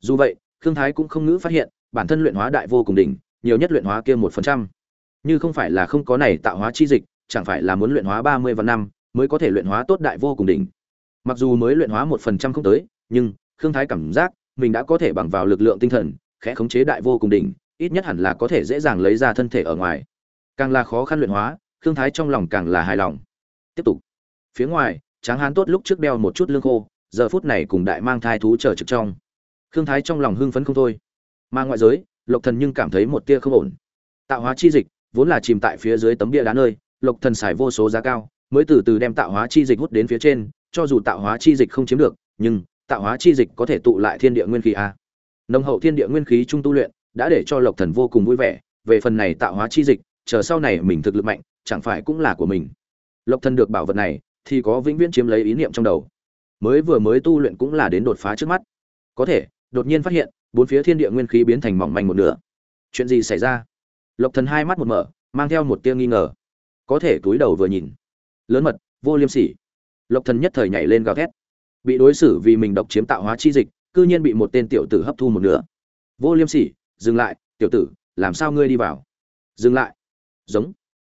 Dù vậy, khương thái cũng không ngữ phát hiện, bản thân luyện hóa đại vô cùng đỉnh nhiều nhất luyện hóa kia một phần trăm. Như không phải là không có này tạo hóa chi dịch, chẳng phải là muốn luyện hóa ba mươi vạn năm mới có thể luyện hóa tốt đại vô cùng đỉnh. Mặc dù mới luyện hóa một phần trăm không tới, nhưng khương thái cảm giác mình đã có thể bằng vào lực lượng tinh thần, khẽ khống chế đại vô cùng đỉnh, ít nhất hẳn là có thể dễ dàng lấy ra thân thể ở ngoài. Càng là khó khăn luyện hóa, khương thái trong lòng càng là hài lòng. Tiếp tục. Phía ngoài, tráng hán tốt lúc trước đeo một chút lương khô, giờ phút này cùng đại mang thai thú chờ trực trong. Khương thái trong lòng hưng phấn không thôi. Mà ngoại giới lộc thần nhưng cảm thấy một tia không ổn. Tạo hóa chi dịch, vốn là chìm tại phía dưới tấm bia đá nơi, lộc thần xài vô số giá cao, mới từ từ đem tạo hóa chi dịch hút đến phía trên, cho dù tạo hóa chi dịch không chiếm được, nhưng, tạo hóa chi dịch có thể tụ lại thiên địa nguyên khí a nồng hậu thiên địa nguyên khí trung tu luyện, đã để cho lộc thần vô cùng vui vẻ, về phần này tạo hóa chi dịch, chờ sau này mình thực lực mạnh, chẳng phải cũng là của mình. Lộc thần được bảo vật này, thì có vĩnh viễn chiếm lấy ý niệm trong đầu. Mới vừa mới tu luyện cũng là đến đột phá trước mắt. Có thể đột nhiên phát hiện, bốn phía thiên địa nguyên khí biến thành mỏng manh một nửa. Chuyện gì xảy ra? Lộc thần hai mắt một mở, mang theo một tia nghi ngờ. Có thể túi đầu vừa nhìn. Lớn mật, vô liêm sỉ. Lộc thần nhất thời nhảy lên gào thét. Bị đối xử vì mình độc chiếm tạo hóa chi dịch, cư nhiên bị một tên tiểu tử hấp thu một nửa. Vô liêm sỉ, dừng lại, tiểu tử, làm sao ngươi đi vào? Dừng lại. Giống.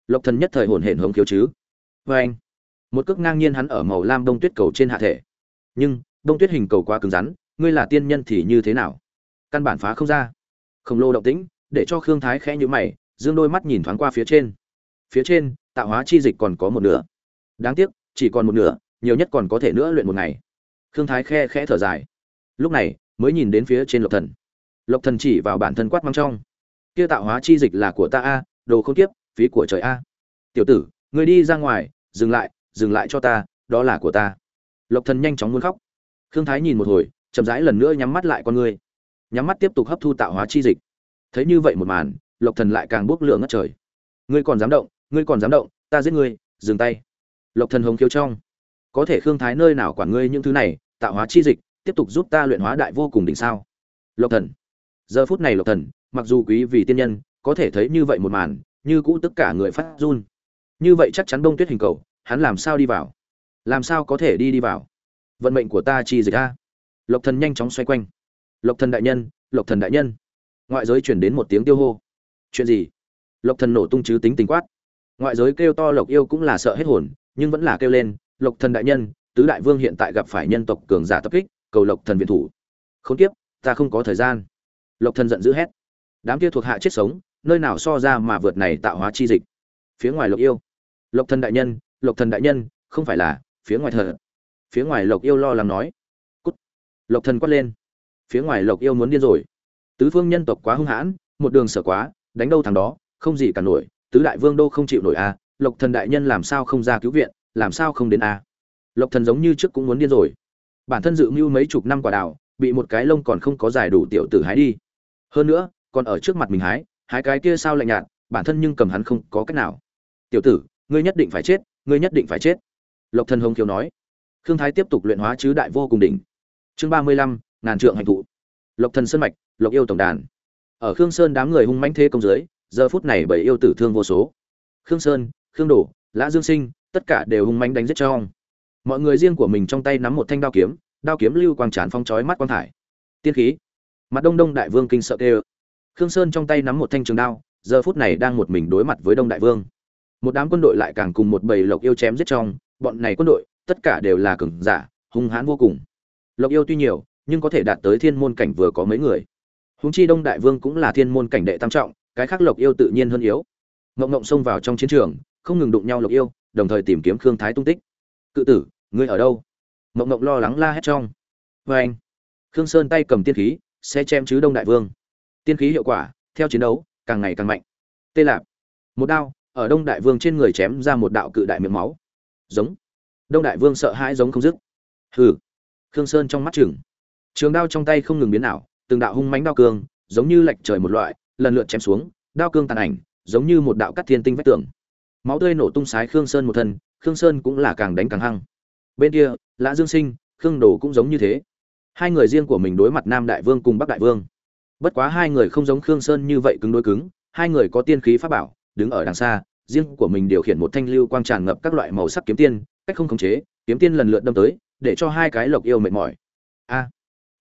Lộc thần nhất thời hồn hển hống khiếu chứ. Vê anh. Một cước ngang nhiên hắn ở màu lam đông tuyết cầu trên hạ thể. Nhưng đông tuyết hình cầu quá cứng rắn ngươi là tiên nhân thì như thế nào? Căn bản phá không ra. Khổng lồ động tĩnh, để cho khương thái khẽ nhữ mày, dương đôi mắt nhìn thoáng qua phía trên. Phía trên, tạo hóa chi dịch còn có một nửa. Đáng tiếc, chỉ còn một nửa, nhiều nhất còn có thể nữa luyện một ngày. Khương thái khe khẽ thở dài. Lúc này, mới nhìn đến phía trên lộc thần. Lộc thần chỉ vào bản thân quát mang trong. Kia tạo hóa chi dịch là của ta a, đồ không tiếp phí của trời a. Tiểu tử người đi ra ngoài, dừng lại dừng lại cho ta, đó là của ta. Lộc thần nhanh chóng muốn khóc. Khương thái nhìn một hồi chậm rãi lần nữa nhắm mắt lại con ngươi nhắm mắt tiếp tục hấp thu tạo hóa chi dịch. Thấy như vậy một màn, lộc thần lại càng bốc lửa ngất trời. Ngươi còn dám động, ngươi còn dám động, ta giết ngươi, dừng tay. Lộc thần hồng khiếu trong. Có thể khương thái nơi nào quản ngươi những thứ này, tạo hóa chi dịch, tiếp tục giúp ta luyện hóa đại vô cùng đỉnh sao? Lộc thần. Giờ phút này lộc thần, mặc dù quý vì tiên nhân, có thể thấy như vậy một màn, như cũ tất cả người phát run. Như vậy chắc chắn bông tuyết hình cầu, hắn làm sao đi vào? Làm sao có thể đi đi vào? Vận mệnh của ta chi dịch a? Lộc thần nhanh chóng xoay quanh. Lộc thần đại nhân, lộc thần đại nhân. Ngoại giới chuyển đến một tiếng tiêu hô. Chuyện gì? Lộc thần nổ tung chứ tính tình quát. Ngoại giới kêu to lộc yêu cũng là sợ hết hồn, nhưng vẫn là kêu lên, lộc thần đại nhân, tứ đại vương hiện tại gặp phải nhân tộc cường giả tập kích, cầu lộc thần viện thủ. Không tiếp ta không có thời gian. Lộc thần giận dữ hét. Đám kia thuộc hạ chết sống, nơi nào so ra mà vượt này tạo hóa chi dịch? Phía ngoài lộc yêu. Lộc thần đại nhân, lộc thần đại nhân, không phải là, phía ngoài thờ phía ngoài lộc yêu lo lắng nói lộc thần quát lên. Phía ngoài lộc yêu muốn điên rồi. Tứ phương nhân tộc quá hung hãn, một đường sở quá, đánh đâu thằng đó, không gì cả nổi, tứ đại vương đô không chịu nổi a lộc thần đại nhân làm sao không ra cứu viện, làm sao không đến a lộc thần giống như trước cũng muốn điên rồi. Bản thân dự mưu mấy chục năm quả đào bị một cái lông còn không có giải đủ tiểu tử hái đi. Hơn nữa, còn ở trước mặt mình hái hái cái kia sao lạnh nhạt, bản thân nhưng cầm hắn không có cách nào. Tiểu tử, ngươi nhất định phải chết, ngươi nhất định phải chết. Lộc thần hồng kiều nói. Khương thái tiếp tục luyện hóa chứ đại vô cùng đỉnh chương ba mươi lăm, ngàn trượng hành thụ lộc thần sơn mạch, lộc yêu tổng đàn. Ở khương sơn đám người hung mãnh thế công dưới, giờ phút này bảy yêu tử thương vô số. Khương sơn, khương đổ, lã dương sinh, tất cả đều hung mãnh đánh giết trong. Mọi người riêng của mình trong tay nắm một thanh đao kiếm đao kiếm lưu quang chán phong chói mắt quang thải. Tiên khí. Mặt đông đông đại vương kinh sợ kêu. Khương sơn trong tay nắm một thanh trường đao, giờ phút này đang một mình đối mặt với đông đại vương. Một đám quân đội lại càng cùng một bầy lộc yêu chém giết trong, bọn này quân đội, tất cả đều là cường giả, hung hãn vô cùng lộc yêu tuy nhiều, nhưng có thể đạt tới thiên môn cảnh vừa có mấy người. Húng chi đông đại vương cũng là thiên môn cảnh đệ tam trọng, cái khác lộc yêu tự nhiên hơn yếu. Ngộng ngộng xông vào trong chiến trường, không ngừng đụng nhau lộc yêu, đồng thời tìm kiếm khương thái tung tích. Cự tử, ngươi ở đâu? Ngộng ngộng lo lắng la hét trong. Vê anh. Khương sơn tay cầm tiên khí, sẽ chém chứ đông đại vương. Tiên khí hiệu quả, theo chiến đấu, càng ngày càng mạnh. Tê lạp. Một đao, ở đông đại vương trên người chém ra một đạo cự đại miệng máu. Giống. Đông đại vương sợ hãi giống không dứt. Hừ khương sơn trong mắt chừng. Trường đao trong tay không ngừng biến ảo, từng đạo hung mãnh đao cương, giống như lệch trời một loại, lần lượt chém xuống, đao cương tàn ảnh, giống như một đạo cắt thiên tinh vách tường. Máu tươi nổ tung sái khương sơn một thân, khương sơn cũng là càng đánh càng hăng. Bên kia, lã dương sinh, khương đồ cũng giống như thế. Hai người riêng của mình đối mặt nam đại vương cùng bắc đại vương. Bất quá hai người không giống khương sơn như vậy cứng đối cứng, hai người có tiên khí pháp bảo, đứng ở đằng xa, riêng của mình điều khiển một thanh lưu quang tràn ngập các loại màu sắc kiếm tiên, cách không khống chế, kiếm tiên lần lượt đâm tới để cho hai cái lộc yêu mệt mỏi. A,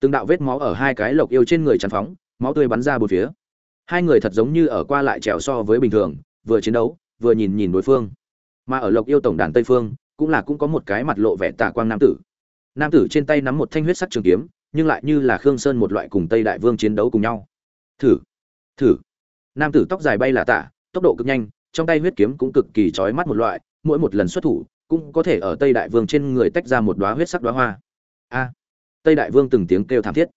từng đạo vết máu ở hai cái lộc yêu trên người tràn phóng, máu tươi bắn ra bốn phía. Hai người thật giống như ở qua lại trèo so với bình thường, vừa chiến đấu, vừa nhìn nhìn đối phương. Mà ở lộc yêu tổng đàn tây phương, cũng là cũng có một cái mặt lộ vẻ tà quang nam tử. Nam tử trên tay nắm một thanh huyết sắc trường kiếm, nhưng lại như là khương sơn một loại cùng tây đại vương chiến đấu cùng nhau. Thử thử. Nam tử tóc dài bay là tả, tốc độ cực nhanh, trong tay huyết kiếm cũng cực kỳ chói mắt một loại, mỗi một lần xuất thủ cũng có thể ở tây đại vương trên người tách ra một đóa huyết sắc đóa hoa. A, tây đại vương từng tiếng kêu thảm thiết.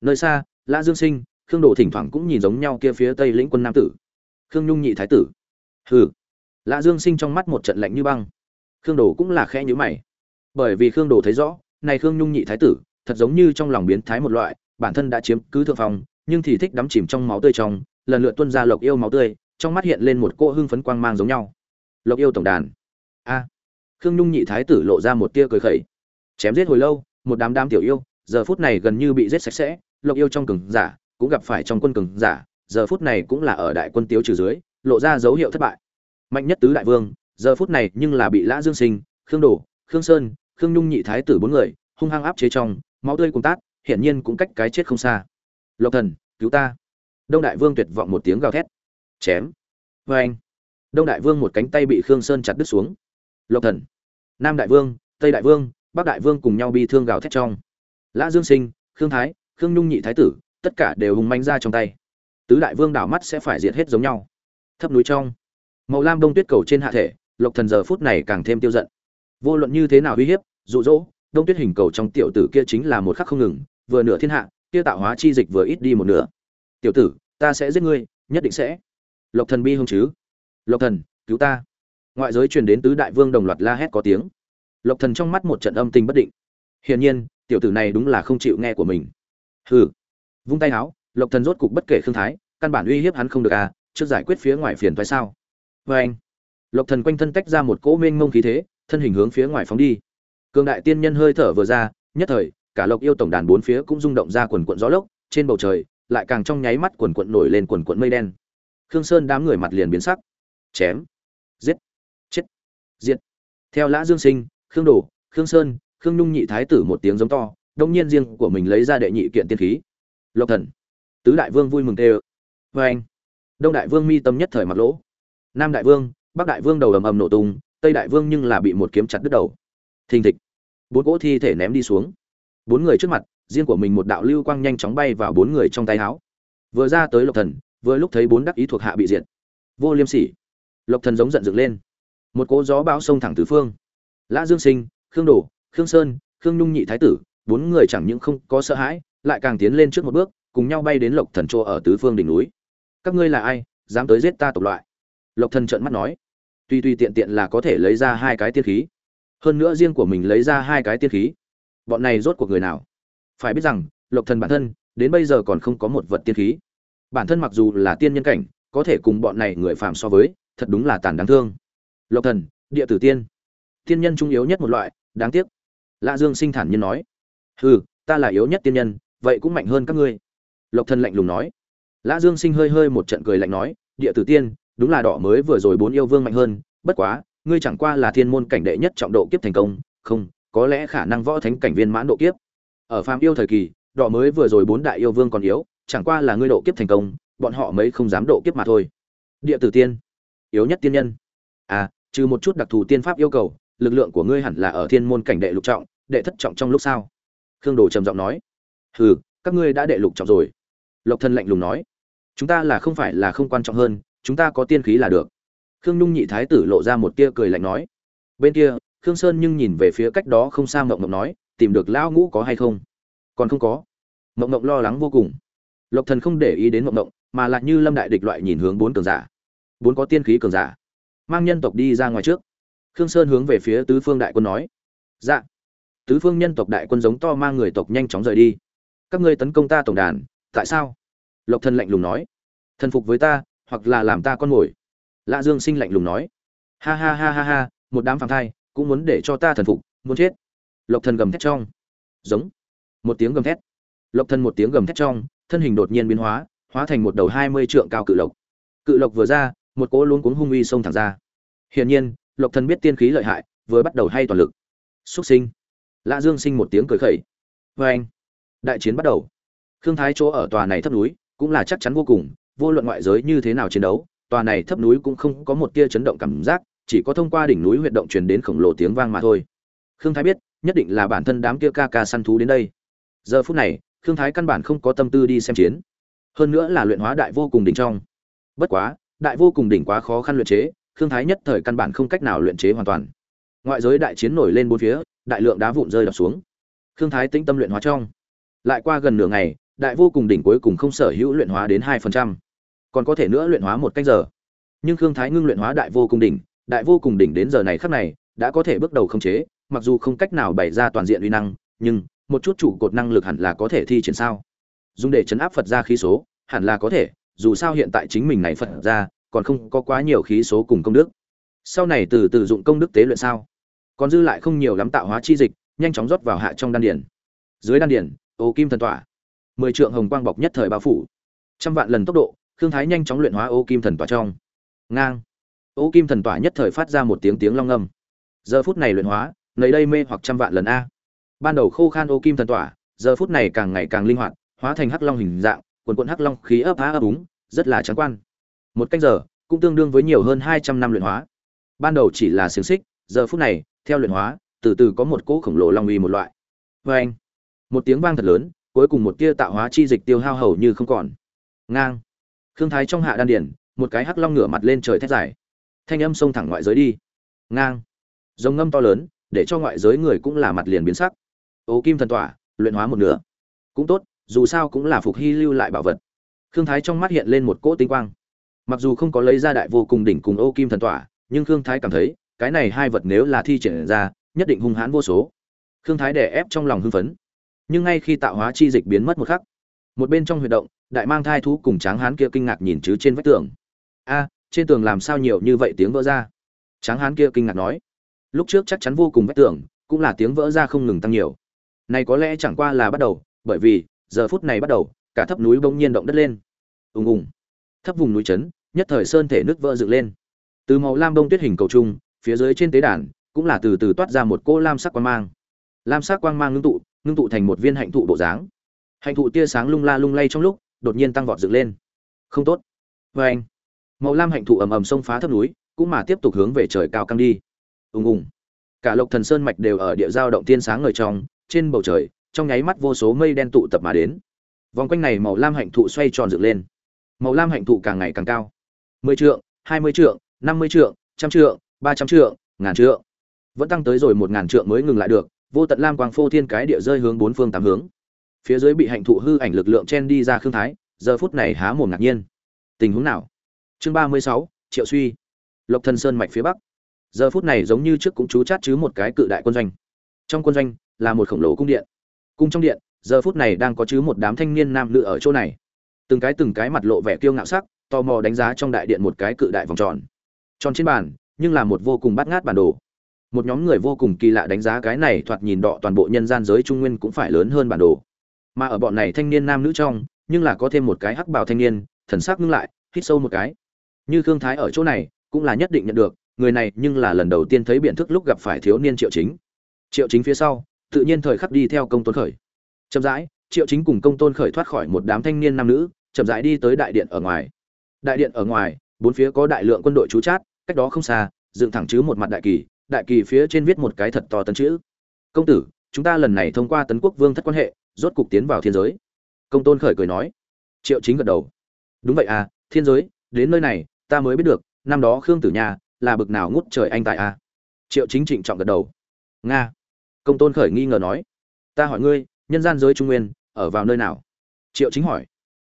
Nơi xa, lã dương sinh, khương đồ thỉnh thoảng cũng nhìn giống nhau kia phía tây lĩnh quân nam tử. Khương nhung nhị thái tử. Hừ. Lã dương sinh trong mắt một trận lạnh như băng. Khương đồ cũng là khẽ nhíu mày. Bởi vì khương đồ thấy rõ, này khương nhung nhị thái tử, thật giống như trong lòng biến thái một loại, bản thân đã chiếm cứ thượng phòng nhưng thì thích đắm chìm trong máu tươi trong, lần lượt tuôn ra lộc yêu máu tươi, trong mắt hiện lên một cô hưng phấn quang mang giống nhau. Lộc yêu tổng đàn. A khương nhung nhị thái tử lộ ra một tia cười khẩy. Chém giết hồi lâu, một đám đám tiểu yêu, giờ phút này gần như bị giết sạch sẽ, lộc yêu trong cường giả cũng gặp phải trong quân cường giả, giờ phút này cũng là ở đại quân tiếu trừ dưới, lộ ra dấu hiệu thất bại. Mạnh nhất tứ đại vương, giờ phút này nhưng là bị lã dương sinh, khương đồ khương sơn, khương nhung nhị thái tử bốn người hung hăng áp chế trong, máu tươi cùng tát, hiển nhiên cũng cách cái chết không xa. Lộc thần, cứu ta. Đông đại vương tuyệt vọng một tiếng gào thét. Chém. Vê anh đông đại vương một cánh tay bị khương sơn chặt đứt xuống lộc thần, nam đại vương, tây đại vương, bắc đại vương cùng nhau bi thương gào thét trong. Lã dương sinh, khương thái, khương nhung nhị thái tử, tất cả đều hùng manh ra trong tay. Tứ đại vương đảo mắt sẽ phải diệt hết giống nhau. Thấp núi trong, màu lam đông tuyết cầu trên hạ thể, lộc thần giờ phút này càng thêm tiêu giận. Vô luận như thế nào uy hiếp, dụ dỗ, đông tuyết hình cầu trong tiểu tử kia chính là một khắc không ngừng, vừa nửa thiên hạ, kia tạo hóa chi dịch vừa ít đi một nửa. Tiểu tử, ta sẽ giết ngươi, nhất định sẽ. Lộc thần bi hông chứ. Lộc thần, cứu ta ngoại giới truyền đến tứ đại vương đồng loạt la hét có tiếng. Lộc thần trong mắt một trận âm tình bất định. Hiển nhiên, tiểu tử này đúng là không chịu nghe của mình. Hừ. Vung tay háo, lộc thần rốt cục bất kể khương thái, căn bản uy hiếp hắn không được à trước giải quyết phía ngoài phiền thoái sao. Vê anh. Lộc thần quanh thân tách ra một cỗ mênh mông khí thế, thân hình hướng phía ngoài phóng đi. Cường đại tiên nhân hơi thở vừa ra, nhất thời, cả lộc yêu tổng đàn bốn phía cũng rung động ra quần quận gió lốc, trên bầu trời, lại càng trong nháy mắt quần quận nổi lên quần quận mây đen. Khương sơn đám người mặt liền biến sắc. Chém diệt. Theo lã dương sinh, khương đồ khương sơn, khương nhung nhị thái tử một tiếng giống to, đông nhiên riêng của mình lấy ra đệ nhị kiện tiên khí. Lộc thần. Tứ đại vương vui mừng tê ơ. Vê anh. Đông đại vương mi tâm nhất thời mặt lỗ. Nam đại vương, bắc đại vương đầu ầm ầm nổ tung, tây đại vương nhưng là bị một kiếm chặt đứt đầu. Thình thịch. Bốn cỗ thi thể ném đi xuống. Bốn người trước mặt, riêng của mình một đạo lưu quang nhanh chóng bay vào bốn người trong tay áo vừa ra tới lộc thần, vừa lúc thấy bốn đắc ý thuộc hạ bị diệt. Vô liêm sỉ. Lộc thần giống giận dựng lên một cỗ gió bão sông thẳng tứ phương. Lã dương sinh, khương đồ khương sơn, khương nhung nhị thái tử, bốn người chẳng những không có sợ hãi, lại càng tiến lên trước một bước, cùng nhau bay đến lộc thần chỗ ở tứ phương đỉnh núi. Các ngươi là ai, dám tới giết ta tộc loại? Lộc thần trợn mắt nói. Tuy tuy tiện tiện là có thể lấy ra hai cái tiên khí. Hơn nữa riêng của mình lấy ra hai cái tiên khí. Bọn này rốt cuộc người nào? Phải biết rằng, lộc thần bản thân, đến bây giờ còn không có một vật tiên khí. Bản thân mặc dù là tiên nhân cảnh, có thể cùng bọn này người phạm so với, thật đúng là tàn đáng thương lộc thần, địa tử tiên. Tiên nhân trung yếu nhất một loại, đáng tiếc. Lạ dương sinh thản nhiên nói. Hừ, ta là yếu nhất tiên nhân, vậy cũng mạnh hơn các ngươi. Lộc thần lạnh lùng nói. Lã dương sinh hơi hơi một trận cười lạnh nói, địa tử tiên, đúng là đỏ mới vừa rồi bốn yêu vương mạnh hơn, bất quá, ngươi chẳng qua là thiên môn cảnh đệ nhất trọng độ kiếp thành công, không, có lẽ khả năng võ thánh cảnh viên mãn độ kiếp. Ở phàm yêu thời kỳ, đỏ mới vừa rồi bốn đại yêu vương còn yếu, chẳng qua là ngươi độ kiếp thành công, bọn họ mấy không dám độ kiếp mà thôi. Địa tử tiên, yếu nhất tiên nhân. À trừ một chút đặc thù tiên pháp yêu cầu, lực lượng của ngươi hẳn là ở thiên môn cảnh đệ lục trọng, đệ thất trọng trong lúc sao? Khương đồ trầm giọng nói. Hừ, các ngươi đã đệ lục trọng rồi. Lộc thần lạnh lùng nói. Chúng ta là không phải là không quan trọng hơn, chúng ta có tiên khí là được. Khương nhung nhị thái tử lộ ra một tia cười lạnh nói. Bên kia, khương sơn nhưng nhìn về phía cách đó không xa mộng mộng nói, tìm được lão ngũ có hay không? Còn không có. Mộng mộng lo lắng vô cùng. Lộc thần không để ý đến mộng mộng, mà lại như lâm đại địch loại nhìn hướng bốn cường giả. Bốn có tiên khí cường giả mang nhân tộc đi ra ngoài trước. Khương sơn hướng về phía tứ phương đại quân nói. Dạ. Tứ phương nhân tộc đại quân giống to mang người tộc nhanh chóng rời đi. Các ngươi tấn công ta tổng đàn, tại sao? Lộc thần lạnh lùng nói. Thần phục với ta, hoặc là làm ta con mồi lạ dương sinh lạnh lùng nói. Ha ha ha ha ha, một đám phàm thai, cũng muốn để cho ta thần phục, muốn chết. Lộc thần gầm thét trong. Giống. Một tiếng gầm thét. Lộc thần một tiếng gầm thét trong, thân hình đột nhiên biến hóa hóa thành một đầu hai mươi trượng cao cự lộc. Cự lộc vừa ra một cỗ luống cuống hung uy xông thẳng ra. Hiển nhiên, lộc thần biết tiên khí lợi hại, vừa bắt đầu hay toàn lực. Xuất sinh. Lã dương sinh một tiếng cười khẩy. Vê đại chiến bắt đầu. Khương thái chỗ ở tòa này thấp núi cũng là chắc chắn vô cùng, vô luận ngoại giới như thế nào chiến đấu, tòa này thấp núi cũng không có một tia chấn động cảm giác, chỉ có thông qua đỉnh núi huyệt động truyền đến khổng lồ tiếng vang mà thôi. Khương thái biết, nhất định là bản thân đám kia ca ca săn thú đến đây. Giờ phút này, khương thái căn bản không có tâm tư đi xem chiến. Hơn nữa là luyện hóa đại vô cùng đỉnh trong. Bất quá đại vô cùng đỉnh quá khó khăn luyện chế, khương thái nhất thời căn bản không cách nào luyện chế hoàn toàn. Ngoại giới đại chiến nổi lên bốn phía, đại lượng đá vụn rơi đập xuống. Khương thái tĩnh tâm luyện hóa trong. Lại qua gần nửa ngày, đại vô cùng đỉnh cuối cùng không sở hữu luyện hóa đến hai phần trăm. Còn có thể nữa luyện hóa một cách giờ. Nhưng khương thái ngưng luyện hóa đại vô cùng đỉnh, đại vô cùng đỉnh đến giờ này khắc này, đã có thể bước đầu khống chế, mặc dù không cách nào bày ra toàn diện uy năng, nhưng một chút trụ cột năng lực hẳn là có thể thi triển sao? Dùng để chấn áp phật ra khí số, hẳn là có thể dù sao hiện tại chính mình này phật ra, còn không có quá nhiều khí số cùng công đức. Sau này từ từ dụng công đức tế luyện sao? Còn dư lại không nhiều lắm tạo hóa chi dịch, nhanh chóng rót vào hạ trong đan điển dưới đan điển ô kim thần tỏa mười trượng hồng quang bọc nhất thời bao phủ. Trăm vạn lần tốc độ, khương thái nhanh chóng luyện hóa ô kim thần tỏa trong. Ngang. Ô kim thần tỏa nhất thời phát ra một tiếng tiếng long ngâm. Giờ phút này luyện hóa nấy đây mê hoặc trăm vạn lần a. Ban đầu khô khan ô kim thần tỏa giờ phút này càng ngày càng linh hoạt, hóa thành hắc long hình dạng quần quần hắc long khí ấp á ấp úng, rất là trắng quan. Một canh giờ, cũng tương đương với nhiều hơn hai trăm năm luyện hóa. Ban đầu chỉ là xiềng xích, giờ phút này, theo luyện hóa, từ từ có một cỗ khổng lồ long uy một loại. Oeng! anh, một tiếng vang thật lớn, cuối cùng một tia tạo hóa chi dịch tiêu hao hầu như không còn. Ngang. Khương thái trong hạ đan điển một cái hắc long ngửa mặt lên trời thét dài. Thanh âm xông thẳng ngoại giới đi. Ngang. Rồng ngâm to lớn, để cho ngoại giới người cũng là mặt liền biến sắc. Ô kim thần tỏa, luyện hóa một nửa. Cũng tốt dù sao cũng là phục hy lưu lại bảo vật. Khương thái trong mắt hiện lên một cỗ tinh quang. Mặc dù không có lấy ra đại vô cùng đỉnh cùng ô kim thần tỏa, nhưng khương thái cảm thấy, cái này hai vật nếu là thi triển ra, nhất định hung hãn vô số. Khương thái đè ép trong lòng hưng phấn. Nhưng ngay khi tạo hóa chi dịch biến mất một khắc, một bên trong huy động, đại mang thai thú cùng tráng hán kia kinh ngạc nhìn chứ trên vách tường. A, trên tường làm sao nhiều như vậy tiếng vỡ ra? Tráng hán kia kinh ngạc nói. Lúc trước chắc chắn vô cùng vách tường, cũng là tiếng vỡ ra không ngừng tăng nhiều. Này có lẽ chẳng qua là bắt đầu, bởi vì giờ phút này bắt đầu, cả thấp núi bỗng nhiên động đất lên. Ùng ùng. Thấp vùng núi chấn, nhất thời sơn thể nước vỡ dựng lên. Từ màu lam đông tuyết hình cầu trung, phía dưới trên tế đàn cũng là từ từ toát ra một cô lam sắc quang mang. Lam sắc quang mang ngưng tụ ngưng tụ thành một viên hạnh thụ bộ dáng. Hạnh thụ tia sáng lung la lung lay trong lúc, đột nhiên tăng vọt dựng lên. Không tốt. Vê anh. Màu lam hạnh thụ ầm ầm xông phá thấp núi, cũng mà tiếp tục hướng về trời cao căng đi. Ùng ùng. Cả lộc thần sơn mạch đều ở địa giao động tiên sáng ngời trong, trên bầu trời trong nháy mắt vô số mây đen tụ tập mà đến. Vòng quanh này màu lam hạnh thụ xoay tròn dựng lên. Màu lam hạnh thụ càng ngày càng cao. Mười trượng, hai mươi trượng, năm mươi trượng, trăm trượng, ba trăm trượng, ngàn trượng. Vẫn tăng tới rồi một ngàn trượng mới ngừng lại được, vô tận lam quang phô thiên cái địa rơi hướng bốn phương tám hướng. Phía dưới bị hạnh thụ hư ảnh lực lượng chen đi ra khương thái, giờ phút này há mồm ngạc nhiên. Tình huống nào? Chương ba mươi sáu, triệu suy. Lộc thần sơn mạch phía bắc. Giờ phút này giống như trước cũng chú chát chứ một cái cự đại quân doanh. Trong quân doanh là một khổng lồ cung điện cung trong điện, giờ phút này đang có chứ một đám thanh niên nam nữ ở chỗ này. Từng cái từng cái mặt lộ vẻ kiêu ngạo sắc, tò mò đánh giá trong đại điện một cái cự đại vòng tròn. Tròn trên bàn, nhưng là một vô cùng bắt ngát bản đồ. Một nhóm người vô cùng kỳ lạ đánh giá cái này thoạt nhìn đọ toàn bộ nhân gian giới trung nguyên cũng phải lớn hơn bản đồ. Mà ở bọn này thanh niên nam nữ trong, nhưng là có thêm một cái hắc bào thanh niên, thần sắc ngưng lại, hít sâu một cái. Như Thương thái ở chỗ này, cũng là nhất định nhận được, người này nhưng là lần đầu tiên thấy biện thức lúc gặp phải thiếu niên triệu chính. Triệu chính phía sau tự nhiên thời khắc đi theo công tôn khởi. Chậm rãi, triệu chính cùng công tôn khởi thoát khỏi một đám thanh niên nam nữ, chậm rãi đi tới đại điện ở ngoài. Đại điện ở ngoài, bốn phía có đại lượng quân đội trú chát, cách đó không xa, dựng thẳng chứ một mặt đại kỳ đại kỳ phía trên viết một cái thật to tấn chữ. Công tử, chúng ta lần này thông qua tấn quốc vương thất quan hệ, rốt cục tiến vào thiên giới. Công tôn khởi cười nói. Triệu chính gật đầu. Đúng vậy à thiên giới, đến nơi này, ta mới biết được, năm đó khương tử nha là bực nào ngút trời anh tại à. Triệu chính trịnh trọng gật đầu. Nga công tôn khởi nghi ngờ nói, ta hỏi ngươi, nhân gian giới trung nguyên ở vào nơi nào? Triệu chính hỏi,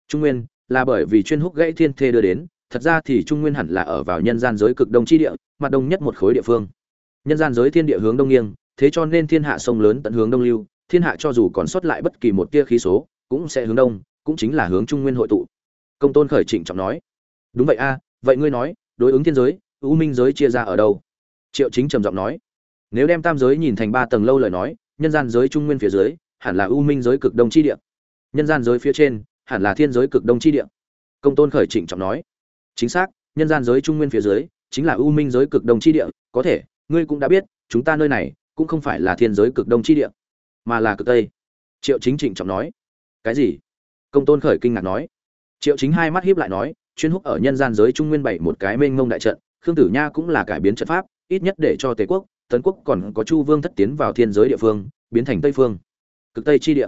trung nguyên là bởi vì chuyên húc gãy thiên thê đưa đến, thật ra thì trung nguyên hẳn là ở vào nhân gian giới cực đông chi địa, mặt đông nhất một khối địa phương. Nhân gian giới thiên địa hướng đông nghiêng, thế cho nên thiên hạ sông lớn tận hướng đông lưu, thiên hạ cho dù còn sót lại bất kỳ một tia khí số, cũng sẽ hướng đông, cũng chính là hướng trung nguyên hội tụ. Công tôn khởi trịnh trọng nói, đúng vậy a, vậy ngươi nói, đối ứng thiên giới ưu minh giới chia ra ở đâu? Triệu chính trầm giọng nói nếu đem tam giới nhìn thành ba tầng lâu lời nói, nhân gian giới trung nguyên phía dưới, hẳn là u minh giới cực đông chi địa. Nhân gian giới phía trên, hẳn là thiên giới cực đông chi địa. Công tôn khởi chỉnh trọng nói. Chính xác, nhân gian giới trung nguyên phía dưới, chính là u minh giới cực đông chi địa, có thể, ngươi cũng đã biết, chúng ta nơi này, cũng không phải là thiên giới cực đông chi địa, mà là cực tây. Triệu chính trịnh trọng nói. Cái gì? Công tôn khởi kinh ngạc nói. Triệu chính hai mắt hiếp lại nói, chuyên húc ở nhân gian giới trung nguyên bảy một cái mênh mông đại trận, khương tử nha cũng là cải biến trận pháp, ít nhất để cho tề quốc tấn quốc còn có chu vương thất tiến vào thiên giới địa phương, biến thành tây phương. Cực tây chi địa.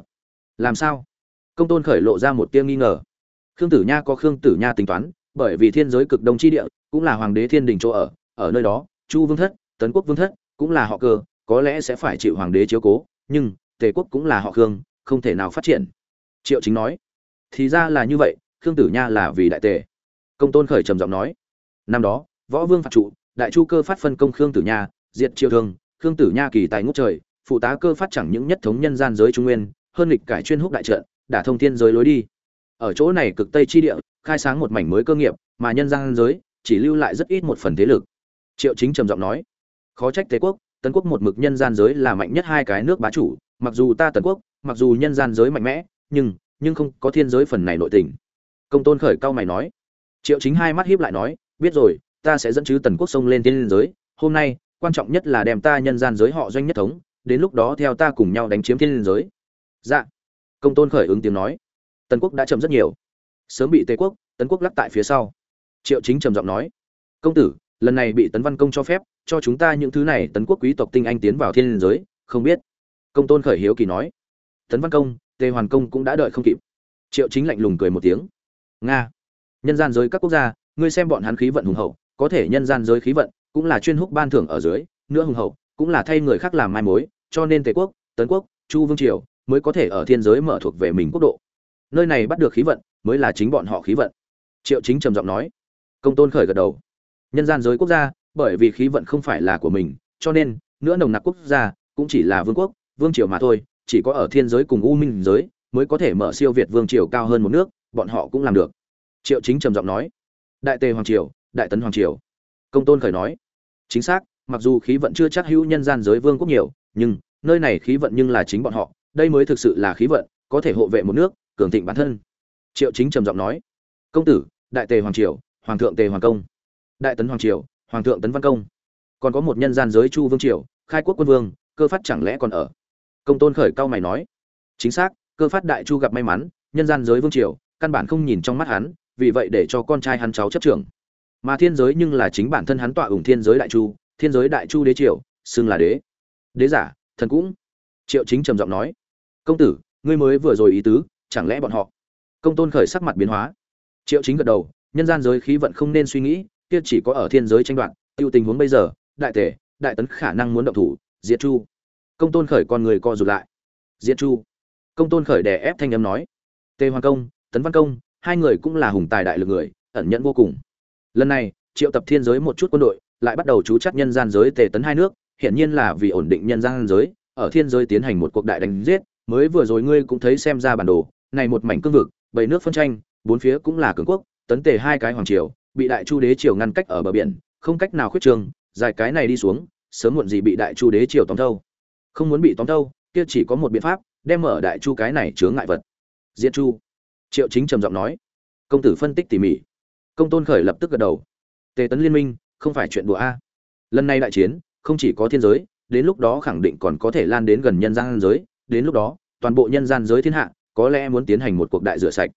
Làm sao? Công tôn khởi lộ ra một tia nghi ngờ. Khương tử nha có khương tử nha tính toán, bởi vì thiên giới cực đông chi địa, cũng là hoàng đế thiên đình chỗ ở ở nơi đó, chu vương thất, tấn quốc vương thất, cũng là họ cơ, có lẽ sẽ phải chịu hoàng đế chiếu cố, nhưng, tề quốc cũng là họ khương, không thể nào phát triển. Triệu chính nói. Thì ra là như vậy, khương tử nha là vì đại tề. Công tôn khởi trầm giọng nói. Năm đó, võ vương phạt trụ, đại chu cơ phát phân công khương tử nha diệt triều thương, khương tử nha kỳ tài ngút trời, phụ tá cơ phát chẳng những nhất thống nhân gian giới trung nguyên, hơn lịch cải chuyên húc đại trận, đả thông thiên giới lối đi. Ở chỗ này cực tây chi địa, khai sáng một mảnh mới cơ nghiệp, mà nhân gian giới chỉ lưu lại rất ít một phần thế lực. Triệu chính trầm giọng nói, khó trách thế quốc, tấn quốc một mực nhân gian giới là mạnh nhất hai cái nước bá chủ, mặc dù ta tân quốc, mặc dù nhân gian giới mạnh mẽ, nhưng nhưng không có thiên giới phần này nội tình. Công tôn khởi cao mày nói. Triệu chính hai mắt hiếp lại nói, biết rồi, ta sẽ dẫn chứ tần quốc sông lên thiên giới, hôm nay quan trọng nhất là đem ta nhân gian giới họ doanh nhất thống, đến lúc đó theo ta cùng nhau đánh chiếm thiên giới. Dạ. Công tôn khởi ứng tiếng nói. Tần quốc đã chậm rất nhiều. Sớm bị tề quốc, tấn quốc lắc tại phía sau. Triệu chính trầm giọng nói. Công tử, lần này bị tấn văn công cho phép, cho chúng ta những thứ này tấn quốc quý tộc tinh anh tiến vào thiên giới, không biết. Công tôn khởi hiếu kỳ nói. Tấn văn công, tề hoàn công cũng đã đợi không kịp. Triệu chính lạnh lùng cười một tiếng. Nga. Nhân gian giới các quốc gia, ngươi xem bọn hắn khí vận hùng hậu, có thể nhân gian giới khí vận cũng là chuyên húc ban thưởng ở dưới, nữa hùng hậu, cũng là thay người khác làm mai mối, cho nên tề quốc, tấn quốc, chu vương triều mới có thể ở thiên giới mở thuộc về mình quốc độ. Nơi này bắt được khí vận, mới là chính bọn họ khí vận. Triệu chính trầm giọng nói. Công tôn khởi gật đầu. Nhân gian giới quốc gia, bởi vì khí vận không phải là của mình, cho nên, nữa nồng nặc quốc gia, cũng chỉ là vương quốc, vương triều mà thôi, chỉ có ở thiên giới cùng u minh giới, mới có thể mở siêu việt vương triều cao hơn một nước, bọn họ cũng làm được. Triệu chính trầm giọng nói. Đại tề hoàng triều, đại tấn hoàng triều. Công tôn khởi nói chính xác, mặc dù khí vận chưa chắc hữu nhân gian giới vương quốc nhiều, nhưng nơi này khí vận nhưng là chính bọn họ, đây mới thực sự là khí vận, có thể hộ vệ một nước, cường thịnh bản thân. Triệu chính trầm giọng nói, công tử, đại tề hoàng triều, hoàng thượng tề hoàng công, đại tấn hoàng triều, hoàng thượng tấn văn công, còn có một nhân gian giới chu vương triều, khai quốc quân vương, cơ phát chẳng lẽ còn ở? Công tôn khởi cao mày nói, chính xác, cơ phát đại chu gặp may mắn, nhân gian giới vương triều, căn bản không nhìn trong mắt hắn, vì vậy để cho con trai hắn cháu chấp trưởng mà thiên giới nhưng là chính bản thân hắn tọa ủng thiên giới đại chu, thiên giới đại chu đế triều, xưng là đế. Đế giả, thần cũng. Triệu chính trầm giọng nói, công tử, ngươi mới vừa rồi ý tứ, chẳng lẽ bọn họ? Công tôn khởi sắc mặt biến hóa. Triệu chính gật đầu, nhân gian giới khí vận không nên suy nghĩ, kia chỉ có ở thiên giới tranh đoạt, tiêu tình huống bây giờ, đại tể, đại tấn khả năng muốn động thủ, diệt chu. Công tôn khởi con người co rụt lại. Diệt chu? Công tôn khởi đè ép thanh âm nói. Tề hoàng công, tấn văn công, hai người cũng là hùng tài đại lực người, ẩn nhẫn vô cùng lần này, triệu tập thiên giới một chút quân đội, lại bắt đầu chú chắc nhân gian giới tề tấn hai nước, hiển nhiên là vì ổn định nhân gian giới, ở thiên giới tiến hành một cuộc đại đánh giết, mới vừa rồi ngươi cũng thấy xem ra bản đồ, này một mảnh cương vực, bảy nước phân tranh, bốn phía cũng là cường quốc, tấn tề hai cái hoàng triều, bị đại chu đế triều ngăn cách ở bờ biển, không cách nào khuyết trường dài cái này đi xuống, sớm muộn gì bị đại chu đế triều tóm thâu. Không muốn bị tóm thâu, kia chỉ có một biện pháp, đem mở đại chu cái này chướng ngại vật. Diệt chu. Triệu chính trầm giọng nói. Công tử phân tích tỉ mỉ công tôn khởi lập tức gật đầu. Tề tấn liên minh, không phải chuyện đùa a. Lần này đại chiến, không chỉ có thiên giới, đến lúc đó khẳng định còn có thể lan đến gần nhân gian giới. Đến lúc đó, toàn bộ nhân gian giới thiên hạ, có lẽ muốn tiến hành một cuộc đại rửa sạch.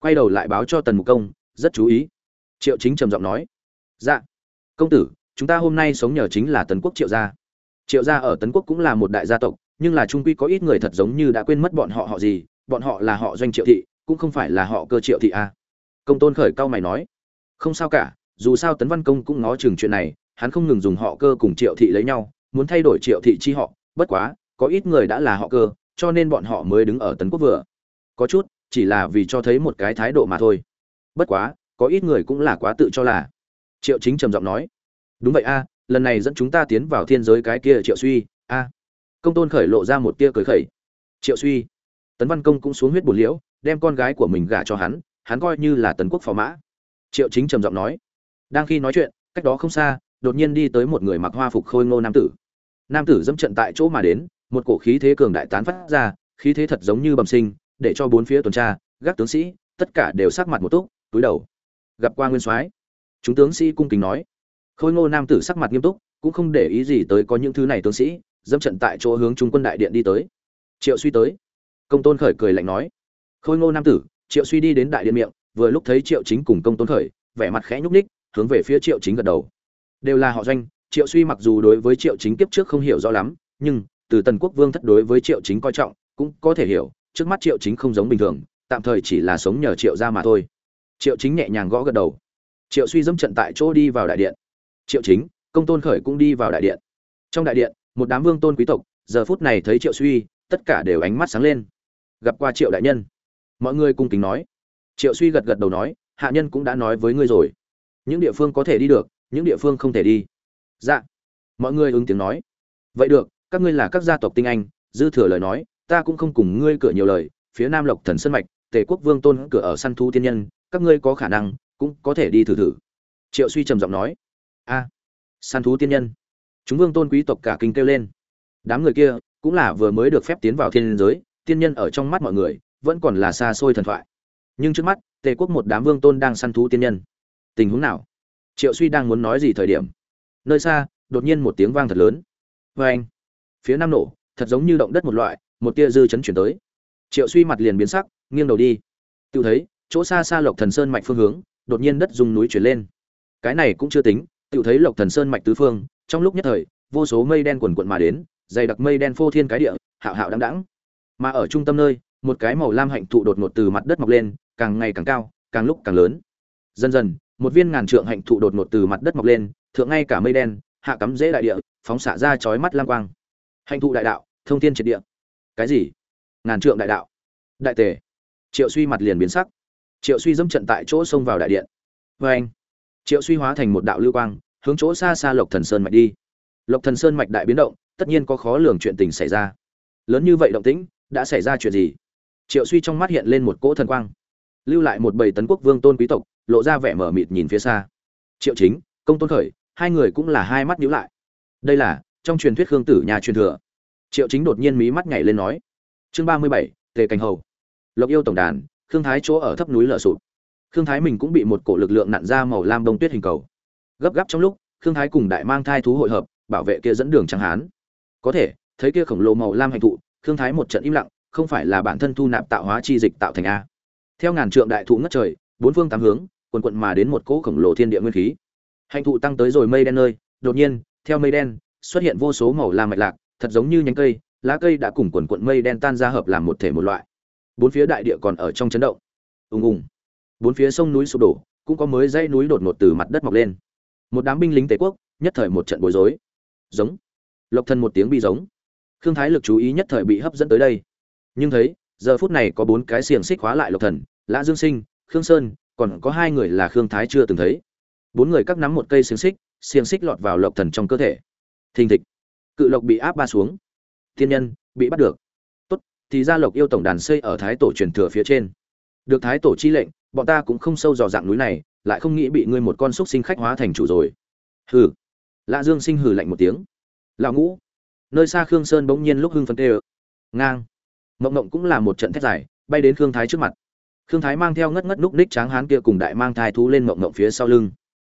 Quay đầu lại báo cho tần mục công, rất chú ý. Triệu chính trầm giọng nói. Dạ. Công tử, chúng ta hôm nay sống nhờ chính là tần quốc triệu gia. Triệu gia ở tấn quốc cũng là một đại gia tộc, nhưng là trung quy có ít người thật giống như đã quên mất bọn họ họ gì. Bọn họ là họ doanh triệu thị, cũng không phải là họ cơ triệu thị a. Công tôn khởi cao mày nói không sao cả, dù sao tấn văn công cũng ngó chừng chuyện này, hắn không ngừng dùng họ cơ cùng triệu thị lấy nhau, muốn thay đổi triệu thị chi họ, bất quá, có ít người đã là họ cơ, cho nên bọn họ mới đứng ở tấn quốc vừa. Có chút, chỉ là vì cho thấy một cái thái độ mà thôi. Bất quá, có ít người cũng là quá tự cho là. Triệu chính trầm giọng nói, đúng vậy a, lần này dẫn chúng ta tiến vào thiên giới cái kia triệu suy, a. Công tôn khởi lộ ra một tia cười khẩy. Triệu suy. Tấn văn công cũng xuống huyết bùn liễu, đem con gái của mình gả cho hắn hắn coi như là tấn quốc phò mã triệu chính trầm giọng nói. Đang khi nói chuyện, cách đó không xa, đột nhiên đi tới một người mặc hoa phục khôi ngô nam tử. Nam tử dẫm trận tại chỗ mà đến, một cổ khí thế cường đại tán phát ra, khí thế thật giống như bẩm sinh, để cho bốn phía tuần tra, gác tướng sĩ, tất cả đều sắc mặt một túc, túi đầu. Gặp qua nguyên soái. Chúng tướng sĩ cung kính nói. Khôi ngô nam tử sắc mặt nghiêm túc, cũng không để ý gì tới có những thứ này tướng sĩ, dẫm trận tại chỗ hướng trung quân đại điện đi tới. Triệu suy tới. Công tôn khởi cười lạnh nói. Khôi ngô nam tử, triệu suy đi đến đại điện miệng vừa lúc thấy triệu chính cùng công tôn khởi, vẻ mặt khẽ nhúc ních hướng về phía triệu chính gật đầu. Đều là họ doanh, triệu suy mặc dù đối với triệu chính kiếp trước không hiểu rõ lắm, nhưng từ tần quốc vương thất đối với triệu chính coi trọng, cũng có thể hiểu, trước mắt triệu chính không giống bình thường, tạm thời chỉ là sống nhờ triệu ra mà thôi. Triệu chính nhẹ nhàng gõ gật đầu. Triệu suy dẫm trận tại chỗ đi vào đại điện. Triệu chính, công tôn khởi cũng đi vào đại điện. Trong đại điện, một đám vương tôn quý tộc, giờ phút này thấy triệu suy, tất cả đều ánh mắt sáng lên. Gặp qua triệu đại nhân. Mọi người cung kính nói triệu suy gật gật đầu nói, hạ nhân cũng đã nói với ngươi rồi. Những địa phương có thể đi được, những địa phương không thể đi. Dạ. Mọi người ứng tiếng nói. Vậy được, các ngươi là các gia tộc tinh anh, dư thừa lời nói, ta cũng không cùng ngươi cửa nhiều lời, phía nam lộc thần sân mạch, tề quốc vương tôn cửa ở săn thu tiên nhân, các ngươi có khả năng cũng có thể đi thử thử. Triệu suy trầm giọng nói. A, săn thú tiên nhân. Chúng vương tôn quý tộc cả kinh kêu lên. Đám người kia cũng là vừa mới được phép tiến vào thiên giới, tiên nhân ở trong mắt mọi người vẫn còn là xa xôi thần thoại nhưng trước mắt, tề quốc một đám vương tôn đang săn thú tiên nhân. Tình huống nào? Triệu suy đang muốn nói gì thời điểm? Nơi xa, đột nhiên một tiếng vang thật lớn. Vê anh, phía nam nổ, thật giống như động đất một loại, một tia dư chấn chuyển tới. Triệu suy mặt liền biến sắc, nghiêng đầu đi. Tự thấy, chỗ xa xa lộc thần sơn mạch phương hướng, đột nhiên đất dùng núi chuyển lên. Cái này cũng chưa tính, tự thấy lộc thần sơn mạch tứ phương, trong lúc nhất thời, vô số mây đen quần quận mà đến, dày đặc mây đen phô thiên cái địa, hạo hạo đáng đáng mà ở trung tâm nơi một cái màu lam hạnh thụ đột ngột từ mặt đất mọc lên, càng ngày càng cao, càng lúc càng lớn. Dần dần, một viên ngàn trượng hạnh thụ đột ngột từ mặt đất mọc lên, thượng ngay cả mây đen, hạ cắm dễ đại địa, phóng xạ ra chói mắt lam quang. Hạnh thụ đại đạo, thông thiên triệt địa. Cái gì? Ngàn trượng đại đạo. Đại tề. Triệu suy mặt liền biến sắc. Triệu suy dẫm trận tại chỗ xông vào đại điện. Vê anh triệu suy hóa thành một đạo lưu quang, hướng chỗ xa xa lộc thần sơn mạch đi. Lộc thần sơn mạch đại biến động, tất nhiên có khó lường chuyện tình xảy ra. Lớn như vậy động tĩnh, đã xảy ra chuyện gì? Triệu suy trong mắt hiện lên một cỗ thần quang. Lưu lại một bầy tấn quốc vương tôn quý tộc, lộ ra vẻ mở mịt nhìn phía xa. Triệu chính, công tôn khởi, hai người cũng là hai mắt nhíu lại. Đây là, trong truyền thuyết khương tử nhà truyền thừa. Triệu chính đột nhiên mí mắt nhảy lên nói. Chương ba mươi bảy, tề cảnh hầu. Lộc yêu tổng đàn, khương thái chỗ ở thấp núi lở sụp. Khương thái mình cũng bị một cổ lực lượng nặn ra màu lam đông tuyết hình cầu. Gấp gáp trong lúc, khương thái cùng đại mang thai thú hội hợp, bảo vệ kia dẫn đường trắng hán. Có thể, thấy kia khổng lồ màu lam hành thụ khương thái một trận im lặng không phải là bản thân thu nạp tạo hóa chi dịch tạo thành a. Theo ngàn trượng đại thụ ngất trời, bốn phương tám hướng, quần quận mà đến một cỗ khổng lồ thiên địa nguyên khí. Hành thụ tăng tới rồi mây đen nơi, đột nhiên, theo mây đen, xuất hiện vô số màu lam mạch lạc, thật giống như nhánh cây, lá cây đã cùng quần quận mây đen tan ra hợp làm một thể một loại. Bốn phía đại địa còn ở trong chấn động. Ùng ùng. Bốn phía sông núi sụp đổ, cũng có mới dãy núi đột ngột từ mặt đất mọc lên. Một đám binh lính tề quốc, nhất thời một trận bối rối. Giống. Lộc thần một tiếng bi giống. Khương thái lực chú ý nhất thời bị hấp dẫn tới đây nhưng thấy, giờ phút này có bốn cái xiềng xích khóa lại lộc thần, lã dương sinh, khương sơn, còn có hai người là khương thái chưa từng thấy. Bốn người cắt nắm một cây xiềng xích xiềng xích lọt vào lộc thần trong cơ thể. Thình thịch, cự lộc bị áp ba xuống. Thiên nhân, bị bắt được. Tốt, thì ra lộc yêu tổng đàn xây ở thái tổ truyền thừa phía trên. Được thái tổ chi lệnh, bọn ta cũng không sâu dò dạng núi này, lại không nghĩ bị ngươi một con xúc sinh khách hóa thành chủ rồi. Hừ. Lạ dương sinh hừ lạnh một tiếng. Lão ngũ, nơi xa khương sơn bỗng nhiên lúc hưng phấn tê ơ. Ngang mộng mộng cũng là một trận thét dài, bay đến khương thái trước mặt. Khương thái mang theo ngất ngất núc ních tráng hán kia cùng đại mang thai thú lên mộng mộng phía sau lưng.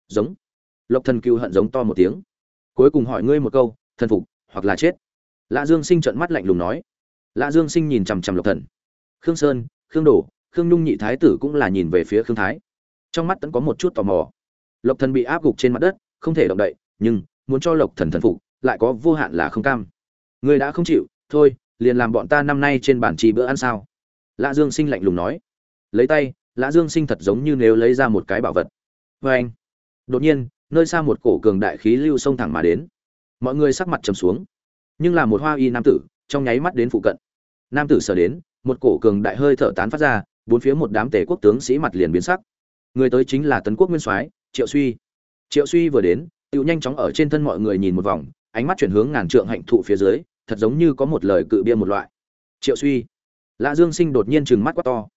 Giống. Lộc thần cựu hận giống to một tiếng. Cuối cùng hỏi ngươi một câu, thần phục hoặc là chết? Lạ dương sinh trợn mắt lạnh lùng nói. Lạ dương sinh nhìn chằm chằm lộc thần. Khương sơn, khương đổ, khương nhung nhị thái tử cũng là nhìn về phía khương thái. Trong mắt vẫn có một chút tò mò. Lộc thần bị áp gục trên mặt đất, không thể động đậy, nhưng muốn cho lộc thần thần phục, lại có vô hạn là không cam. Người đã không chịu, thôi liền làm bọn ta năm nay trên bản trì bữa ăn sao? Lã dương sinh lạnh lùng nói. Lấy tay, lã dương sinh thật giống như nếu lấy ra một cái bảo vật. Vê anh, đột nhiên, nơi xa một cổ cường đại khí lưu xông thẳng mà đến. Mọi người sắc mặt trầm xuống. Nhưng là một hoa y nam tử, trong nháy mắt đến phụ cận. Nam tử sở đến, một cổ cường đại hơi thở tán phát ra, bốn phía một đám tể quốc tướng sĩ mặt liền biến sắc. Người tới chính là tấn quốc nguyên soái, triệu suy. Triệu suy vừa đến tự nhanh chóng ở trên thân mọi người nhìn một vòng, ánh mắt chuyển hướng ngàn trượng hạnh thụ phía dưới thật giống như có một lời cự bia một loại. Triệu suy. Lã dương sinh đột nhiên trừng mắt quá to.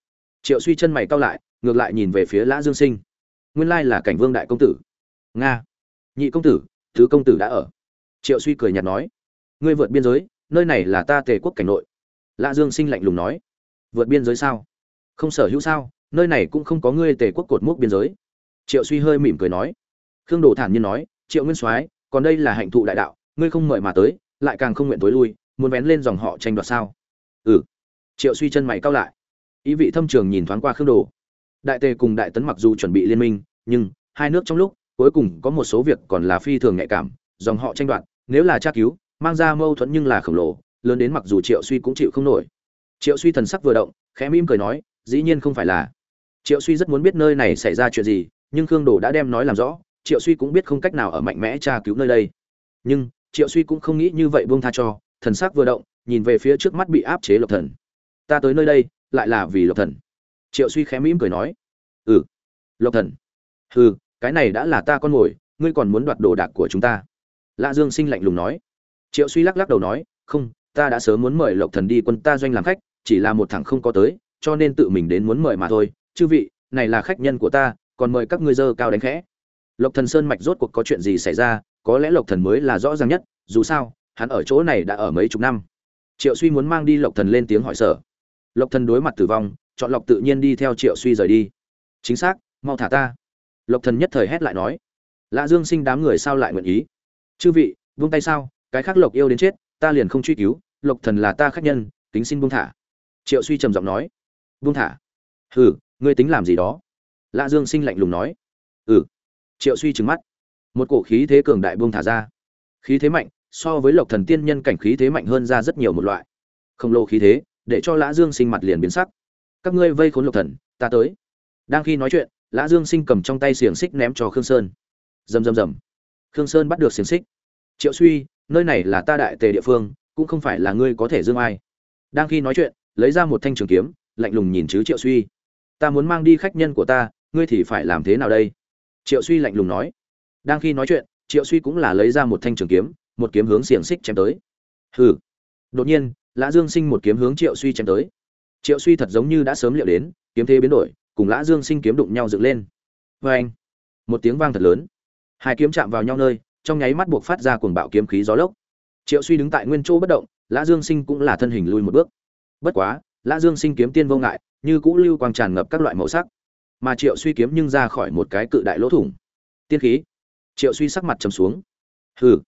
Triệu suy chân mày cau lại, ngược lại nhìn về phía lã dương sinh. Nguyên lai là cảnh vương đại công tử. Nga. Nhị công tử, thứ công tử đã ở. Triệu suy cười nhạt nói. Ngươi vượt biên giới, nơi này là ta tề quốc cảnh nội. Lã dương sinh lạnh lùng nói. Vượt biên giới sao? Không sở hữu sao, nơi này cũng không có ngươi tề quốc cột mốc biên giới. Triệu suy hơi mỉm cười nói. Khương đồ thản nhiên nói. Triệu nguyên soái, còn đây là hạnh thụ đại đạo, ngươi không mời mà tới lại càng không nguyện tối lui, muốn vén lên dòng họ tranh đoạt sao? Ừ. Triệu suy chân mày cao lại. Ý vị thâm trường nhìn thoáng qua khương đồ. Đại tề cùng đại tấn mặc dù chuẩn bị liên minh, nhưng hai nước trong lúc, cuối cùng có một số việc còn là phi thường nhạy cảm, dòng họ tranh đoạt, nếu là tra cứu, mang ra mâu thuẫn nhưng là khổng lồ, lớn đến mặc dù triệu suy cũng chịu không nổi. Triệu suy thần sắc vừa động, khẽ mỉm cười nói, dĩ nhiên không phải là. Triệu suy rất muốn biết nơi này xảy ra chuyện gì, nhưng khương đồ đã đem nói làm rõ, triệu suy cũng biết không cách nào ở mạnh mẽ tra cứu nơi đây. Nhưng triệu suy cũng không nghĩ như vậy buông tha cho, thần sắc vừa động, nhìn về phía trước mắt bị áp chế lộc thần. Ta tới nơi đây, lại là vì lộc thần. Triệu suy khẽ mỉm cười nói. Ừ. Lộc thần. Ừ cái này đã là ta con mồi ngươi còn muốn đoạt đồ đạc của chúng ta? Lạ dương sinh lạnh lùng nói. Triệu suy lắc lắc đầu nói. Không, ta đã sớm muốn mời lộc thần đi quân ta doanh làm khách, chỉ là một thằng không có tới, cho nên tự mình đến muốn mời mà thôi. Chư vị, này là khách nhân của ta, còn mời các ngươi dơ cao đánh khẽ. Lộc thần sơn mạch rốt cuộc có chuyện gì xảy ra có lẽ lộc thần mới là rõ ràng nhất, dù sao, hắn ở chỗ này đã ở mấy chục năm. Triệu suy muốn mang đi lộc thần lên tiếng hỏi sở. Lộc thần đối mặt tử vong, chọn lộc tự nhiên đi theo triệu suy rời đi. Chính xác, mau thả ta. Lộc thần nhất thời hét lại nói. Lã dương sinh đám người sao lại nguyện ý? Chư vị vung tay sao? Cái khác lộc yêu đến chết, ta liền không truy cứu, lộc thần là ta khách nhân tính xin buông thả. Triệu suy trầm giọng nói. Buông thả? Hừ, ngươi tính làm gì đó? Lã dương sinh lạnh lùng nói. Ừ. Triệu suy trừng mắt một cổ khí thế cường đại buông thả ra. Khí thế mạnh, so với lộc thần tiên nhân cảnh khí thế mạnh hơn ra rất nhiều một loại. Khổng lồ khí thế, để cho lã dương sinh mặt liền biến sắc. Các ngươi vây khốn lộc thần, ta tới. Đang khi nói chuyện, lã dương sinh cầm trong tay xiềng xích ném cho khương sơn. Rầm rầm rầm. Khương sơn bắt được xiềng xích. Triệu suy, nơi này là ta đại tề địa phương, cũng không phải là ngươi có thể dương ai. Đang khi nói chuyện, lấy ra một thanh trường kiếm, lạnh lùng nhìn chứ triệu suy. Ta muốn mang đi khách nhân của ta, ngươi thì phải làm thế nào đây? Triệu suy lạnh lùng nói đang khi nói chuyện, triệu suy cũng là lấy ra một thanh trường kiếm, một kiếm hướng xiềng xích chém tới. Hừ. Đột nhiên, lã dương sinh một kiếm hướng triệu suy chém tới. Triệu suy thật giống như đã sớm liệu đến, kiếm thế biến đổi, cùng lã dương sinh kiếm đụng nhau dựng lên. Vê anh một tiếng vang thật lớn. Hai kiếm chạm vào nhau nơi, trong nháy mắt buộc phát ra cuồng bạo kiếm khí gió lốc. Triệu suy đứng tại nguyên chỗ bất động, lã dương sinh cũng là thân hình lui một bước. Bất quá, lã dương sinh kiếm tiên vô ngại, như cũ lưu quang tràn ngập các loại màu sắc. Mà triệu suy kiếm nhưng ra khỏi một cái cự đại lỗ thủng. Tiên khí triệu suy sắc mặt trầm xuống. Hừ.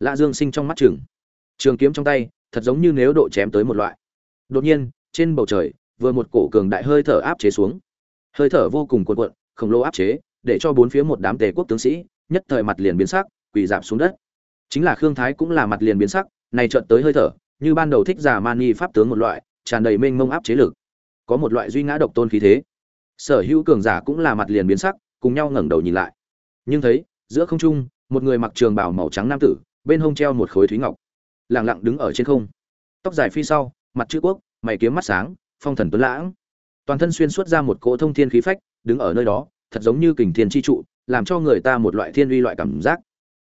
Lạ dương sinh trong mắt trường trường kiếm trong tay, thật giống như nếu độ chém tới một loại. Đột nhiên, trên bầu trời, vừa một cổ cường đại hơi thở áp chế xuống. Hơi thở vô cùng cuồn cuộn, khổng lồ áp chế, để cho bốn phía một đám tề quốc tướng sĩ, nhất thời mặt liền biến sắc, quỳ dạp xuống đất. Chính là khương thái cũng là mặt liền biến sắc, này trợn tới hơi thở, như ban đầu thích giả mani pháp tướng một loại, tràn đầy mênh mông áp chế lực. Có một loại duy ngã độc tôn khí thế. Sở hữu cường giả cũng là mặt liền biến sắc, cùng nhau ngẩng đầu nhìn lại. Nhưng thấy giữa không trung, một người mặc trường bào màu trắng nam tử, bên hông treo một khối thúy ngọc. Lặng lặng đứng ở trên không. Tóc dài phi sau, mặt chữ quốc, mày kiếm mắt sáng, phong thần tuấn lãng. Toàn thân xuyên suốt ra một cỗ thông thiên khí phách, đứng ở nơi đó, thật giống như kình thiên chi trụ, làm cho người ta một loại thiên uy loại cảm giác.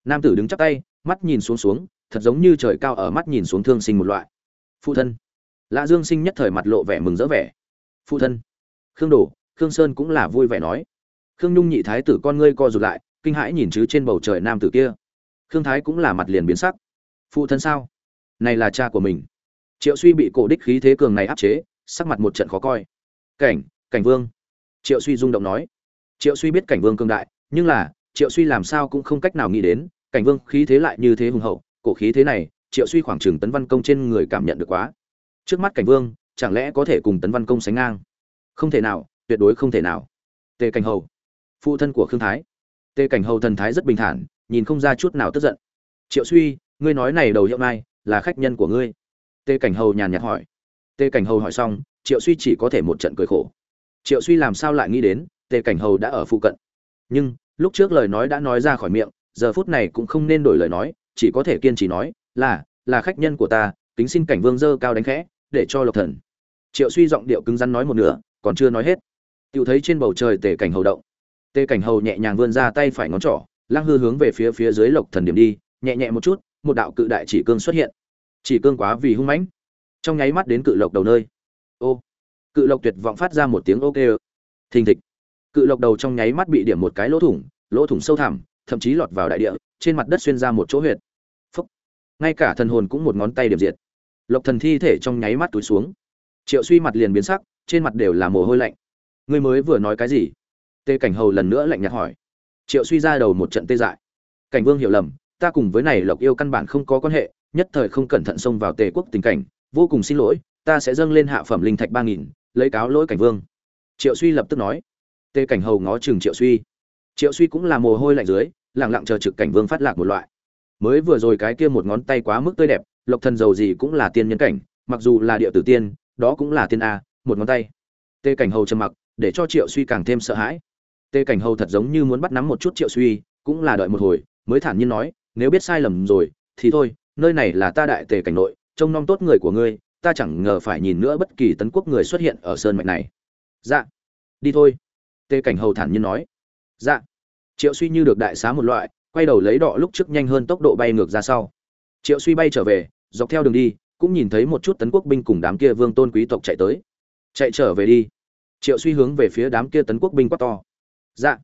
Nam tử đứng chắp tay, mắt nhìn xuống xuống, thật giống như trời cao ở mắt nhìn xuống thương sinh một loại. Phụ thân. Lã dương sinh nhất thời mặt lộ vẻ mừng rỡ vẻ. Phụ thân. Khương đồ, khương sơn cũng là vui vẻ nói. Khương nhung nhị thái tử con ngươi co rụt lại kinh hãi nhìn chứ trên bầu trời nam tử kia. Khương thái cũng là mặt liền biến sắc. Phụ thân sao? Này là cha của mình. Triệu suy bị cổ đích khí thế cường này áp chế, sắc mặt một trận khó coi. Cảnh cảnh vương. Triệu suy rung động nói. Triệu suy biết cảnh vương cương đại, nhưng là, triệu suy làm sao cũng không cách nào nghĩ đến, cảnh vương khí thế lại như thế hùng hậu, cổ khí thế này, triệu suy khoảng chừng tấn văn công trên người cảm nhận được quá. Trước mắt cảnh vương, chẳng lẽ có thể cùng tấn văn công sánh ngang? Không thể nào, tuyệt đối không thể nào. Tề cảnh hầu. Phụ thân của khương thái tề cảnh hầu thần thái rất bình thản, nhìn không ra chút nào tức giận. Triệu suy, ngươi nói này đầu hiệu mai là khách nhân của ngươi? Tề cảnh hầu nhàn nhạt hỏi. Tề cảnh hầu hỏi xong, triệu suy chỉ có thể một trận cười khổ. Triệu suy làm sao lại nghĩ đến, tề cảnh hầu đã ở phụ cận. Nhưng, lúc trước lời nói đã nói ra khỏi miệng, giờ phút này cũng không nên đổi lời nói, chỉ có thể kiên trì nói, là là khách nhân của ta, kính xin cảnh vương dơ cao đánh khẽ, để cho lộc thần. Triệu suy giọng điệu cứng rắn nói một nửa, còn chưa nói hết. Tự thấy trên bầu trời tề cảnh hầu động tê cảnh hầu nhẹ nhàng vươn ra tay phải ngón trỏ, lăng hư hướng về phía phía dưới lộc thần điểm đi, nhẹ nhẹ một chút, một đạo cự đại chỉ cương xuất hiện. Chỉ cương quá vì hung mãnh. Trong nháy mắt đến cự lộc đầu nơi. Ô, cự lộc tuyệt vọng phát ra một tiếng ok thình thịch. Cự lộc đầu trong nháy mắt bị điểm một cái lỗ thủng lỗ thủng sâu thẳm, thậm chí lọt vào đại địa, trên mặt đất xuyên ra một chỗ huyệt. Phúc. Ngay cả thần hồn cũng một ngón tay điểm diệt. Lộc thần thi thể trong nháy mắt túi xuống. Triệu suy mặt liền biến sắc, trên mặt đều là mồ hôi lạnh. Ngươi mới vừa nói cái gì? Tê cảnh hầu lần nữa lạnh nhạt hỏi. Triệu suy ra đầu một trận tê dại. Cảnh vương hiểu lầm, ta cùng với này lộc yêu căn bản không có quan hệ, nhất thời không cẩn thận xông vào tề quốc tình cảnh, vô cùng xin lỗi, ta sẽ dâng lên hạ phẩm linh thạch ba nghìn, lấy cáo lỗi cảnh vương. Triệu suy lập tức nói. Tề cảnh hầu ngó chừng triệu suy. Triệu suy cũng là mồ hôi lạnh dưới lẳng lặng chờ trực cảnh vương phát lạc một loại. Mới vừa rồi cái kia một ngón tay quá mức tươi đẹp, lộc thần giàu gì cũng là tiên nhân cảnh, mặc dù là địa tử tiên, đó cũng là tiên a, một ngón tay. Tề cảnh hầu trầm mặc, để cho triệu suy càng thêm sợ hãi tề cảnh hầu thật giống như muốn bắt nắm một chút triệu suy, cũng là đợi một hồi, mới thản nhiên nói, nếu biết sai lầm rồi, thì thôi, nơi này là ta đại tề cảnh nội, trông nom tốt người của ngươi, ta chẳng ngờ phải nhìn nữa bất kỳ tấn quốc người xuất hiện ở sơn mạch này. Dạ đi thôi. Tề cảnh hầu thản nhiên nói. Dạ. Triệu suy như được đại xá một loại, quay đầu lấy đọ lúc trước nhanh hơn tốc độ bay ngược ra sau. Triệu suy bay trở về, dọc theo đường đi, cũng nhìn thấy một chút tấn quốc binh cùng đám kia vương tôn quý tộc chạy tới. Chạy trở về đi. Triệu suy hướng về phía đám kia tấn quốc binh quát to dạ.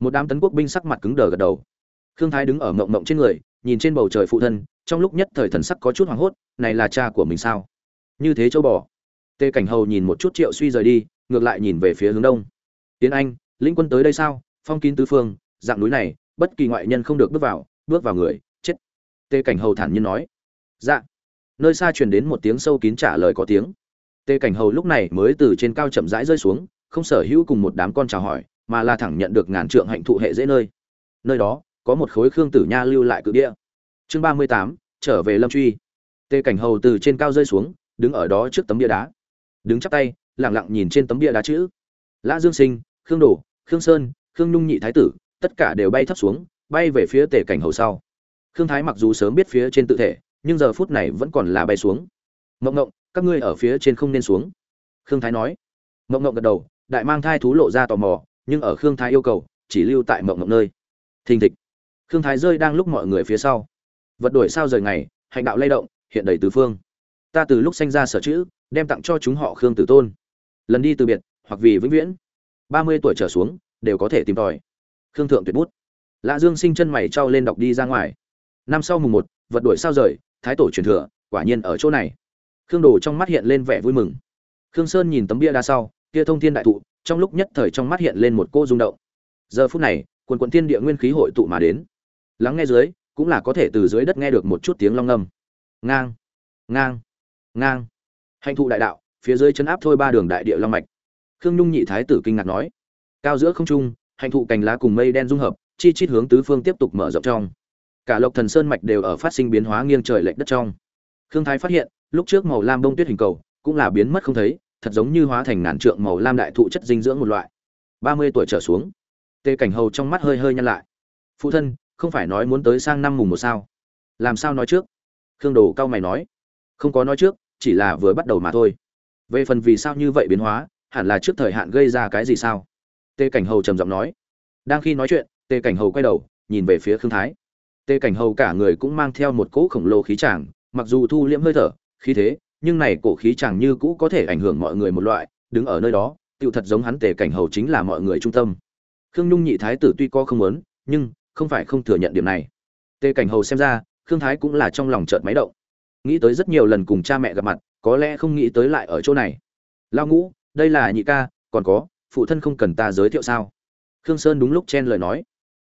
Một đám tấn quốc binh sắc mặt cứng đờ gật đầu. Khương thái đứng ở mộng mộng trên người, nhìn trên bầu trời phụ thân, trong lúc nhất thời thần sắc có chút hoảng hốt, này là cha của mình sao? Như thế châu bò. Tê cảnh hầu nhìn một chút triệu suy rời đi, ngược lại nhìn về phía hướng đông. Tiến anh, lĩnh quân tới đây sao? Phong kín tứ phương, dạng núi này, bất kỳ ngoại nhân không được bước vào bước vào người, chết. Tề cảnh hầu thản nhiên nói. Dạ. Nơi xa truyền đến một tiếng sâu kín trả lời có tiếng. Tề cảnh hầu lúc này mới từ trên cao chậm rãi rơi xuống, không sở hữu cùng một đám con chào hỏi mà là thẳng nhận được ngàn trượng hạnh thụ hệ dễ nơi. Nơi đó, có một khối khương tử nha lưu lại cự địa. Chương ba mươi tám, trở về lâm truy. Tề cảnh hầu từ trên cao rơi xuống, đứng ở đó trước tấm bia đá. Đứng chắp tay lẳng lặng nhìn trên tấm bia đá chữ. Lã dương sinh, khương đồ, khương sơn, khương nhung nhị thái tử, tất cả đều bay thấp xuống, bay về phía tề cảnh hầu sau. Khương thái mặc dù sớm biết phía trên tự thể, nhưng giờ phút này vẫn còn là bay xuống. Mộng ngộng, các ngươi ở phía trên không nên xuống. Khương thái nói. Mộng ngộng gật đầu, đại mang thai thú lộ ra tò mò nhưng ở khương thái yêu cầu, chỉ lưu tại mộng mộng nơi. Thình thịch. Khương thái rơi đang lúc mọi người phía sau. Vật đổi sao rời ngày hành đạo lay động, hiện đầy tứ phương. Ta từ lúc sanh ra sở chữ, đem tặng cho chúng họ khương tử tôn. Lần đi từ biệt, hoặc vì vĩnh viễn. Ba mươi tuổi trở xuống, đều có thể tìm tòi. Khương thượng tuyệt bút. Lạ dương sinh chân mày trao lên đọc đi ra ngoài. Năm sau mùng một, vật đổi sao rời, thái tổ truyền thừa, quả nhiên ở chỗ này. Khương đồ trong mắt hiện lên vẻ vui mừng. Khương sơn nhìn tấm bia đa sau, kia thông thiên đại thụ trong lúc nhất thời trong mắt hiện lên một cô rung động. Giờ phút này, quần quận thiên địa nguyên khí hội tụ mà đến. Lắng nghe dưới, cũng là có thể từ dưới đất nghe được một chút tiếng long ngâm. Ngang ngang ngang. Hành thụ đại đạo, phía dưới chân áp thôi ba đường đại địa long mạch. Khương nhung nhị thái tử kinh ngạc nói, cao giữa không trung hành thụ cành lá cùng mây đen dung hợp, chi chít hướng tứ phương tiếp tục mở rộng trong. Cả lộc thần sơn mạch đều ở phát sinh biến hóa nghiêng trời lệch đất trong. Khương thái phát hiện, lúc trước màu lam bông tuyết hình cầu, cũng là biến mất không thấy thật giống như hóa thành ngàn trượng màu lam đại thụ chất dinh dưỡng một loại. Ba mươi tuổi trở xuống tê cảnh hầu trong mắt hơi hơi nhăn lại. Phụ thân, không phải nói muốn tới sang năm mùng một sao? Làm sao nói trước? Khương đồ cao mày nói. Không có nói trước, chỉ là vừa bắt đầu mà thôi. Về phần vì sao như vậy biến hóa, hẳn là trước thời hạn gây ra cái gì sao? Tê cảnh hầu trầm giọng nói. Đang khi nói chuyện tê cảnh hầu quay đầu, nhìn về phía khương thái. Tê cảnh hầu cả người cũng mang theo một cỗ khổng lồ khí tràng mặc dù thu liễm hơi thở, khí thế nhưng này cổ khí chàng như cũ có thể ảnh hưởng mọi người một loại, đứng ở nơi đó, tựu thật giống hắn tề cảnh hầu chính là mọi người trung tâm. Khương nhung nhị thái tử tuy có không muốn, nhưng không phải không thừa nhận điểm này. Tề cảnh hầu xem ra, khương thái cũng là trong lòng chợt máy động. Nghĩ tới rất nhiều lần cùng cha mẹ gặp mặt, có lẽ không nghĩ tới lại ở chỗ này. Lao ngũ, đây là nhị ca, còn có, phụ thân không cần ta giới thiệu sao? Khương sơn đúng lúc chen lời nói.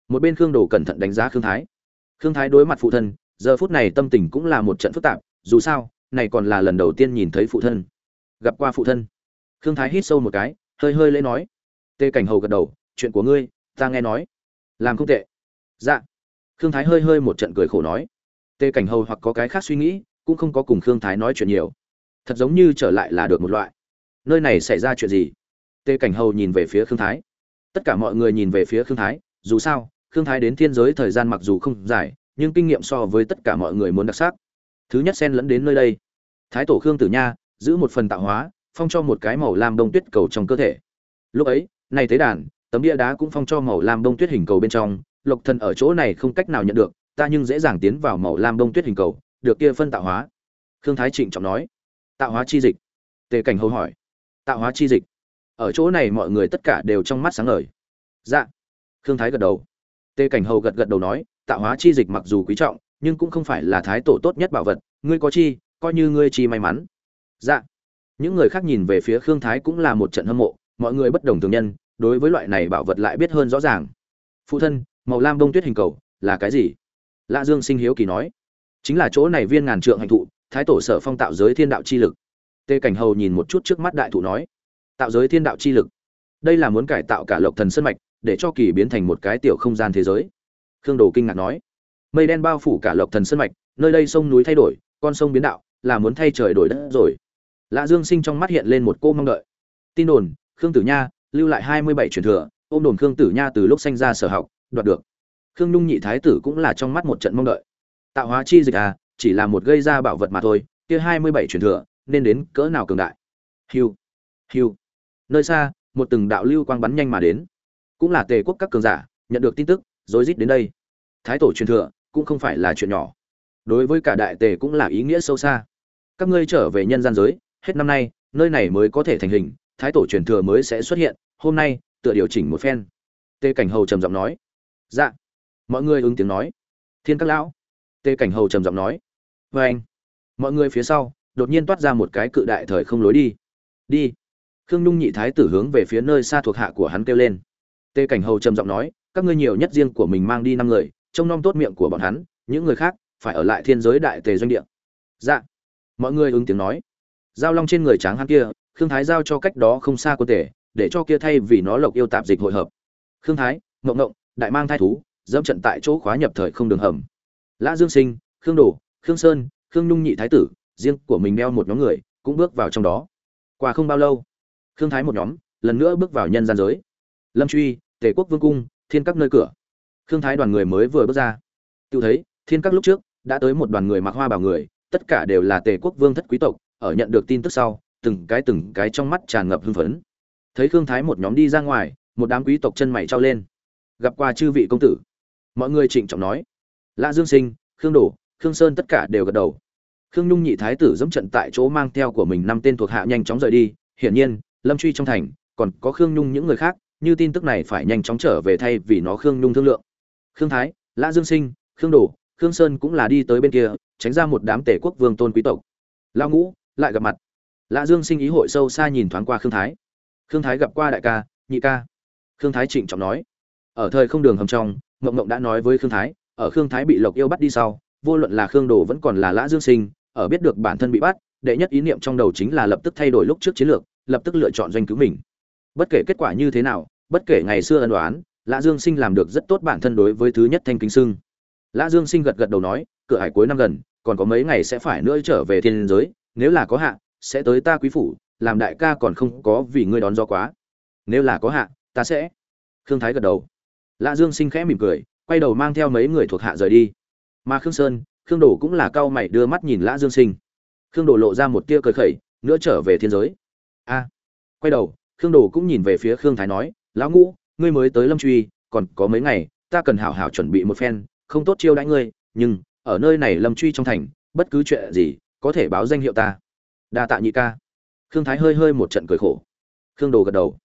Một bên khương đồ cẩn thận đánh giá khương thái. Khương thái đối mặt phụ thân, giờ phút này tâm tình cũng là một trận phức tạp, dù sao này còn là lần đầu tiên nhìn thấy phụ thân. Gặp qua phụ thân. Khương thái hít sâu một cái, hơi hơi lễ nói. Tê cảnh hầu gật đầu, chuyện của ngươi, ta nghe nói. Làm không tệ. Dạ. Khương thái hơi hơi một trận cười khổ nói. Tê cảnh hầu hoặc có cái khác suy nghĩ, cũng không có cùng khương thái nói chuyện nhiều. Thật giống như trở lại là được một loại. Nơi này xảy ra chuyện gì? Tê cảnh hầu nhìn về phía khương thái. Tất cả mọi người nhìn về phía khương thái, dù sao, khương thái đến thiên giới thời gian mặc dù không dài, nhưng kinh nghiệm so với tất cả mọi người muốn đặc sắc thứ nhất xen lẫn đến nơi đây. Thái tổ khương tử nha, giữ một phần tạo hóa, phong cho một cái màu lam đông tuyết cầu trong cơ thể. Lúc ấy, này tế đàn, tấm bia đá cũng phong cho màu lam đông tuyết hình cầu bên trong. Lộc thần ở chỗ này không cách nào nhận được, ta nhưng dễ dàng tiến vào màu lam đông tuyết hình cầu, được kia phân tạo hóa. Khương thái trịnh trọng nói. Tạo hóa chi dịch. Tề cảnh hầu hỏi. Tạo hóa chi dịch. Ở chỗ này mọi người tất cả đều trong mắt sáng ngời. Dạ. Khương thái gật đầu. Tề cảnh hầu gật gật đầu nói, tạo hóa chi dịch mặc dù quý trọng nhưng cũng không phải là thái tổ tốt nhất bảo vật, ngươi có chi, coi như ngươi chi may mắn. Dạ. Những người khác nhìn về phía khương thái cũng là một trận hâm mộ, mọi người bất đồng thường nhân, đối với loại này bảo vật lại biết hơn rõ ràng. Phụ thân, màu lam đông tuyết hình cầu, là cái gì? Lạ dương sinh hiếu kỳ nói. Chính là chỗ này viên ngàn trượng hành thụ, thái tổ sở phong tạo giới thiên đạo chi lực. Tê cảnh hầu nhìn một chút trước mắt đại thụ nói. Tạo giới thiên đạo chi lực. Đây là muốn cải tạo cả lộc thần sân mạch, để cho kỳ biến thành một cái tiểu không gian thế giới. Khương đồ kinh ngạc nói mây đen bao phủ cả lộc thần sơn mạch, nơi đây sông núi thay đổi, con sông biến đạo, là muốn thay trời đổi đất rồi. Lạ dương sinh trong mắt hiện lên một cô mong đợi. Tin đồn, khương tử nha lưu lại hai mươi bảy truyền thừa, ôm đồn khương tử nha từ lúc sanh ra sở học, đoạt được. Khương nhung nhị thái tử cũng là trong mắt một trận mong đợi. Tạo hóa chi dịch à chỉ là một gây ra bảo vật mà thôi, kia hai mươi bảy truyền thừa, nên đến cỡ nào cường đại? Hiu hiu. Nơi xa, một từng đạo lưu quang bắn nhanh mà đến. Cũng là tề quốc các cường giả, nhận được tin tức, rối rít đến đây. Thái tổ truyền thừa cũng không phải là chuyện nhỏ. Đối với cả đại tề cũng là ý nghĩa sâu xa. Các ngươi trở về nhân gian giới, hết năm nay, nơi này mới có thể thành hình, thái tổ truyền thừa mới sẽ xuất hiện, hôm nay, tựa điều chỉnh một phen. Tề cảnh hầu trầm giọng nói. Dạ. Mọi người ứng tiếng nói. Thiên các lão. Tề cảnh hầu trầm giọng nói. Vê anh. Mọi người phía sau, đột nhiên toát ra một cái cự đại thời không lối đi. Đi. Khương nhung nhị thái tử hướng về phía nơi xa thuộc hạ của hắn kêu lên. Tề cảnh hầu trầm giọng nói. Các ngươi nhiều nhất riêng của mình mang đi năm người trông nom tốt miệng của bọn hắn, những người khác phải ở lại thiên giới đại tề doanh địa. Dạ. Mọi người ứng tiếng nói. Giao long trên người tráng hắn kia, khương thái giao cho cách đó không xa quân tể, để cho kia thay vì nó lộc yêu tạp dịch hội hợp. Khương thái, ngộng ngộng, đại mang thai thú, dẫm trận tại chỗ khóa nhập thời không đường hầm. Lã dương sinh, khương đồ, khương sơn, khương nhung nhị thái tử, riêng của mình đeo một nhóm người, cũng bước vào trong đó. Qua không bao lâu, khương thái một nhóm, lần nữa bước vào nhân gian giới. Lâm truy, tề quốc vương cung, thiên các nơi cửa khương thái đoàn người mới vừa bước ra. Tự thấy thiên các lúc trước đã tới một đoàn người mặc hoa bảo người tất cả đều là tề quốc vương thất quý tộc ở nhận được tin tức sau từng cái từng cái trong mắt tràn ngập hưng phấn. Thấy khương thái một nhóm đi ra ngoài một đám quý tộc chân mày trao lên. Gặp qua chư vị công tử. Mọi người trịnh trọng nói. Lã dương sinh khương Đổ, khương sơn tất cả đều gật đầu. Khương nhung nhị thái tử dẫm trận tại chỗ mang theo của mình năm tên thuộc hạ nhanh chóng rời đi. Hiển nhiên lâm truy trong thành còn có khương nhung những người khác như tin tức này phải nhanh chóng trở về thay vì nó khương nhung thương lượng khương thái, lã dương sinh, khương đồ khương sơn cũng là đi tới bên kia, tránh ra một đám tể quốc vương tôn quý tộc. Lao ngũ, lại gặp mặt. Lã dương sinh ý hội sâu xa nhìn thoáng qua khương thái. Khương thái gặp qua đại ca, nhị ca. Khương thái trịnh trọng nói. Ở thời không đường hầm trong mộng mộng đã nói với khương thái, ở khương thái bị lộc yêu bắt đi sau, vô luận là khương đồ vẫn còn là lã dương sinh, ở biết được bản thân bị bắt, đệ nhất ý niệm trong đầu chính là lập tức thay đổi lúc trước chiến lược, lập tức lựa chọn doanh cứu mình. Bất kể kết quả như thế nào, bất kể ngày xưa ân đoán lã dương sinh làm được rất tốt bản thân đối với thứ nhất thanh kính sưng lã dương sinh gật gật đầu nói, cửa hải cuối năm gần, còn có mấy ngày sẽ phải nữa trở về thiên giới, nếu là có hạ, sẽ tới ta quý phủ, làm đại ca còn không có vì ngươi đón do quá. Nếu là có hạ, ta sẽ. Khương thái gật đầu. Lã dương sinh khẽ mỉm cười, quay đầu mang theo mấy người thuộc hạ rời đi. Mà khương sơn, khương đồ cũng là cao mày đưa mắt nhìn lã dương sinh. Khương đồ lộ ra một tia cười khẩy, nữa trở về thiên giới. A. Quay đầu, khương đồ cũng nhìn về phía khương thái nói, lão ngũ ngươi mới tới lâm truy, còn có mấy ngày, ta cần hảo hảo chuẩn bị một phen, không tốt chiêu đãi ngươi, nhưng, ở nơi này lâm truy trong thành, bất cứ chuyện gì, có thể báo danh hiệu ta. Đa tạ nhị ca. Khương thái hơi hơi một trận cười khổ. Khương đồ gật đầu.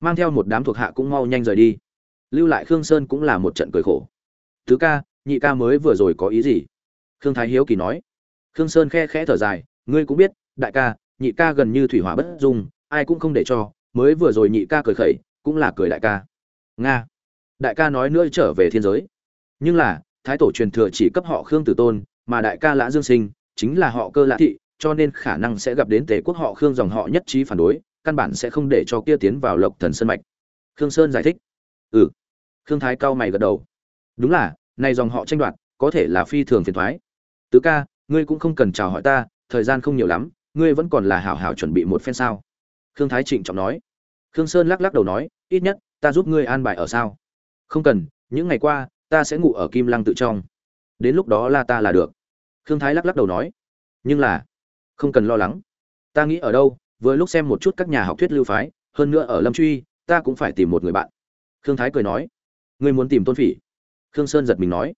Mang theo một đám thuộc hạ cũng mau nhanh rời đi. Lưu lại khương sơn cũng là một trận cười khổ. Thứ ca, nhị ca mới vừa rồi có ý gì? Khương thái hiếu kỳ nói. Khương sơn khe khẽ thở dài. Ngươi cũng biết, đại ca, nhị ca gần như thủy hỏa bất dung, ai cũng không để cho, mới vừa rồi nhị ca cười khẩy, cũng là cười đại ca nga. Đại ca nói nữa trở về thiên giới. Nhưng là, thái tổ truyền thừa chỉ cấp họ khương tử tôn, mà đại ca lã dương sinh, chính là họ cơ lã thị, cho nên khả năng sẽ gặp đến tề quốc họ khương dòng họ nhất trí phản đối, căn bản sẽ không để cho kia tiến vào lộc thần sơn mạch. Khương sơn giải thích. Ừ. Khương thái cao mày gật đầu. Đúng là, nay dòng họ tranh đoạt, có thể là phi thường phiền thoái. Tứ ca, ngươi cũng không cần chào hỏi ta, thời gian không nhiều lắm, ngươi vẫn còn là hảo hảo chuẩn bị một phen sao? Khương thái trịnh trọng nói. Khương sơn lắc lắc đầu nói, ít nhất ta giúp ngươi an bài ở sao? Không cần, những ngày qua, ta sẽ ngủ ở kim lăng tự trong. Đến lúc đó là ta là được. Khương thái lắc lắc đầu nói. Nhưng là, không cần lo lắng. Ta nghĩ ở đâu, vừa lúc xem một chút các nhà học thuyết lưu phái, hơn nữa ở lâm truy, ta cũng phải tìm một người bạn. Khương thái cười nói. Ngươi muốn tìm tôn phỉ? Khương sơn giật mình nói.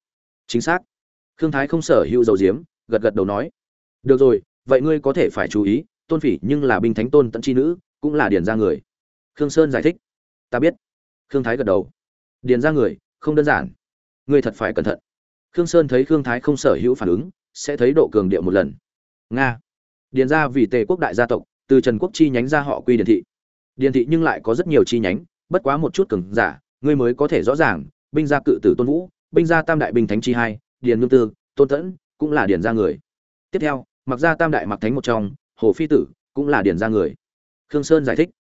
Chính xác. Khương thái không sở hữu dầu diếm gật gật đầu nói. Được rồi, vậy ngươi có thể phải chú ý, tôn phỉ nhưng là binh thánh tôn tận chi nữ, cũng là điển ra người. Khương sơn giải thích. Ta biết khương thái gật đầu. Điền ra người, không đơn giản. Ngươi thật phải cẩn thận. Khương sơn thấy khương thái không sở hữu phản ứng, sẽ thấy độ cường điệu một lần. Nga. Điền ra vì tề quốc đại gia tộc, từ trần quốc chi nhánh ra họ quy điền thị. Điền thị nhưng lại có rất nhiều chi nhánh, bất quá một chút cường giả ngươi mới có thể rõ ràng, binh gia cự tử tôn vũ, binh gia tam đại binh thánh chi hai, điền nhung tư, tôn tẫn, cũng là điền ra người. Tiếp theo, mặc gia tam đại mặc thánh một trong, hồ phi tử, cũng là điền ra người. Khương sơn giải thích.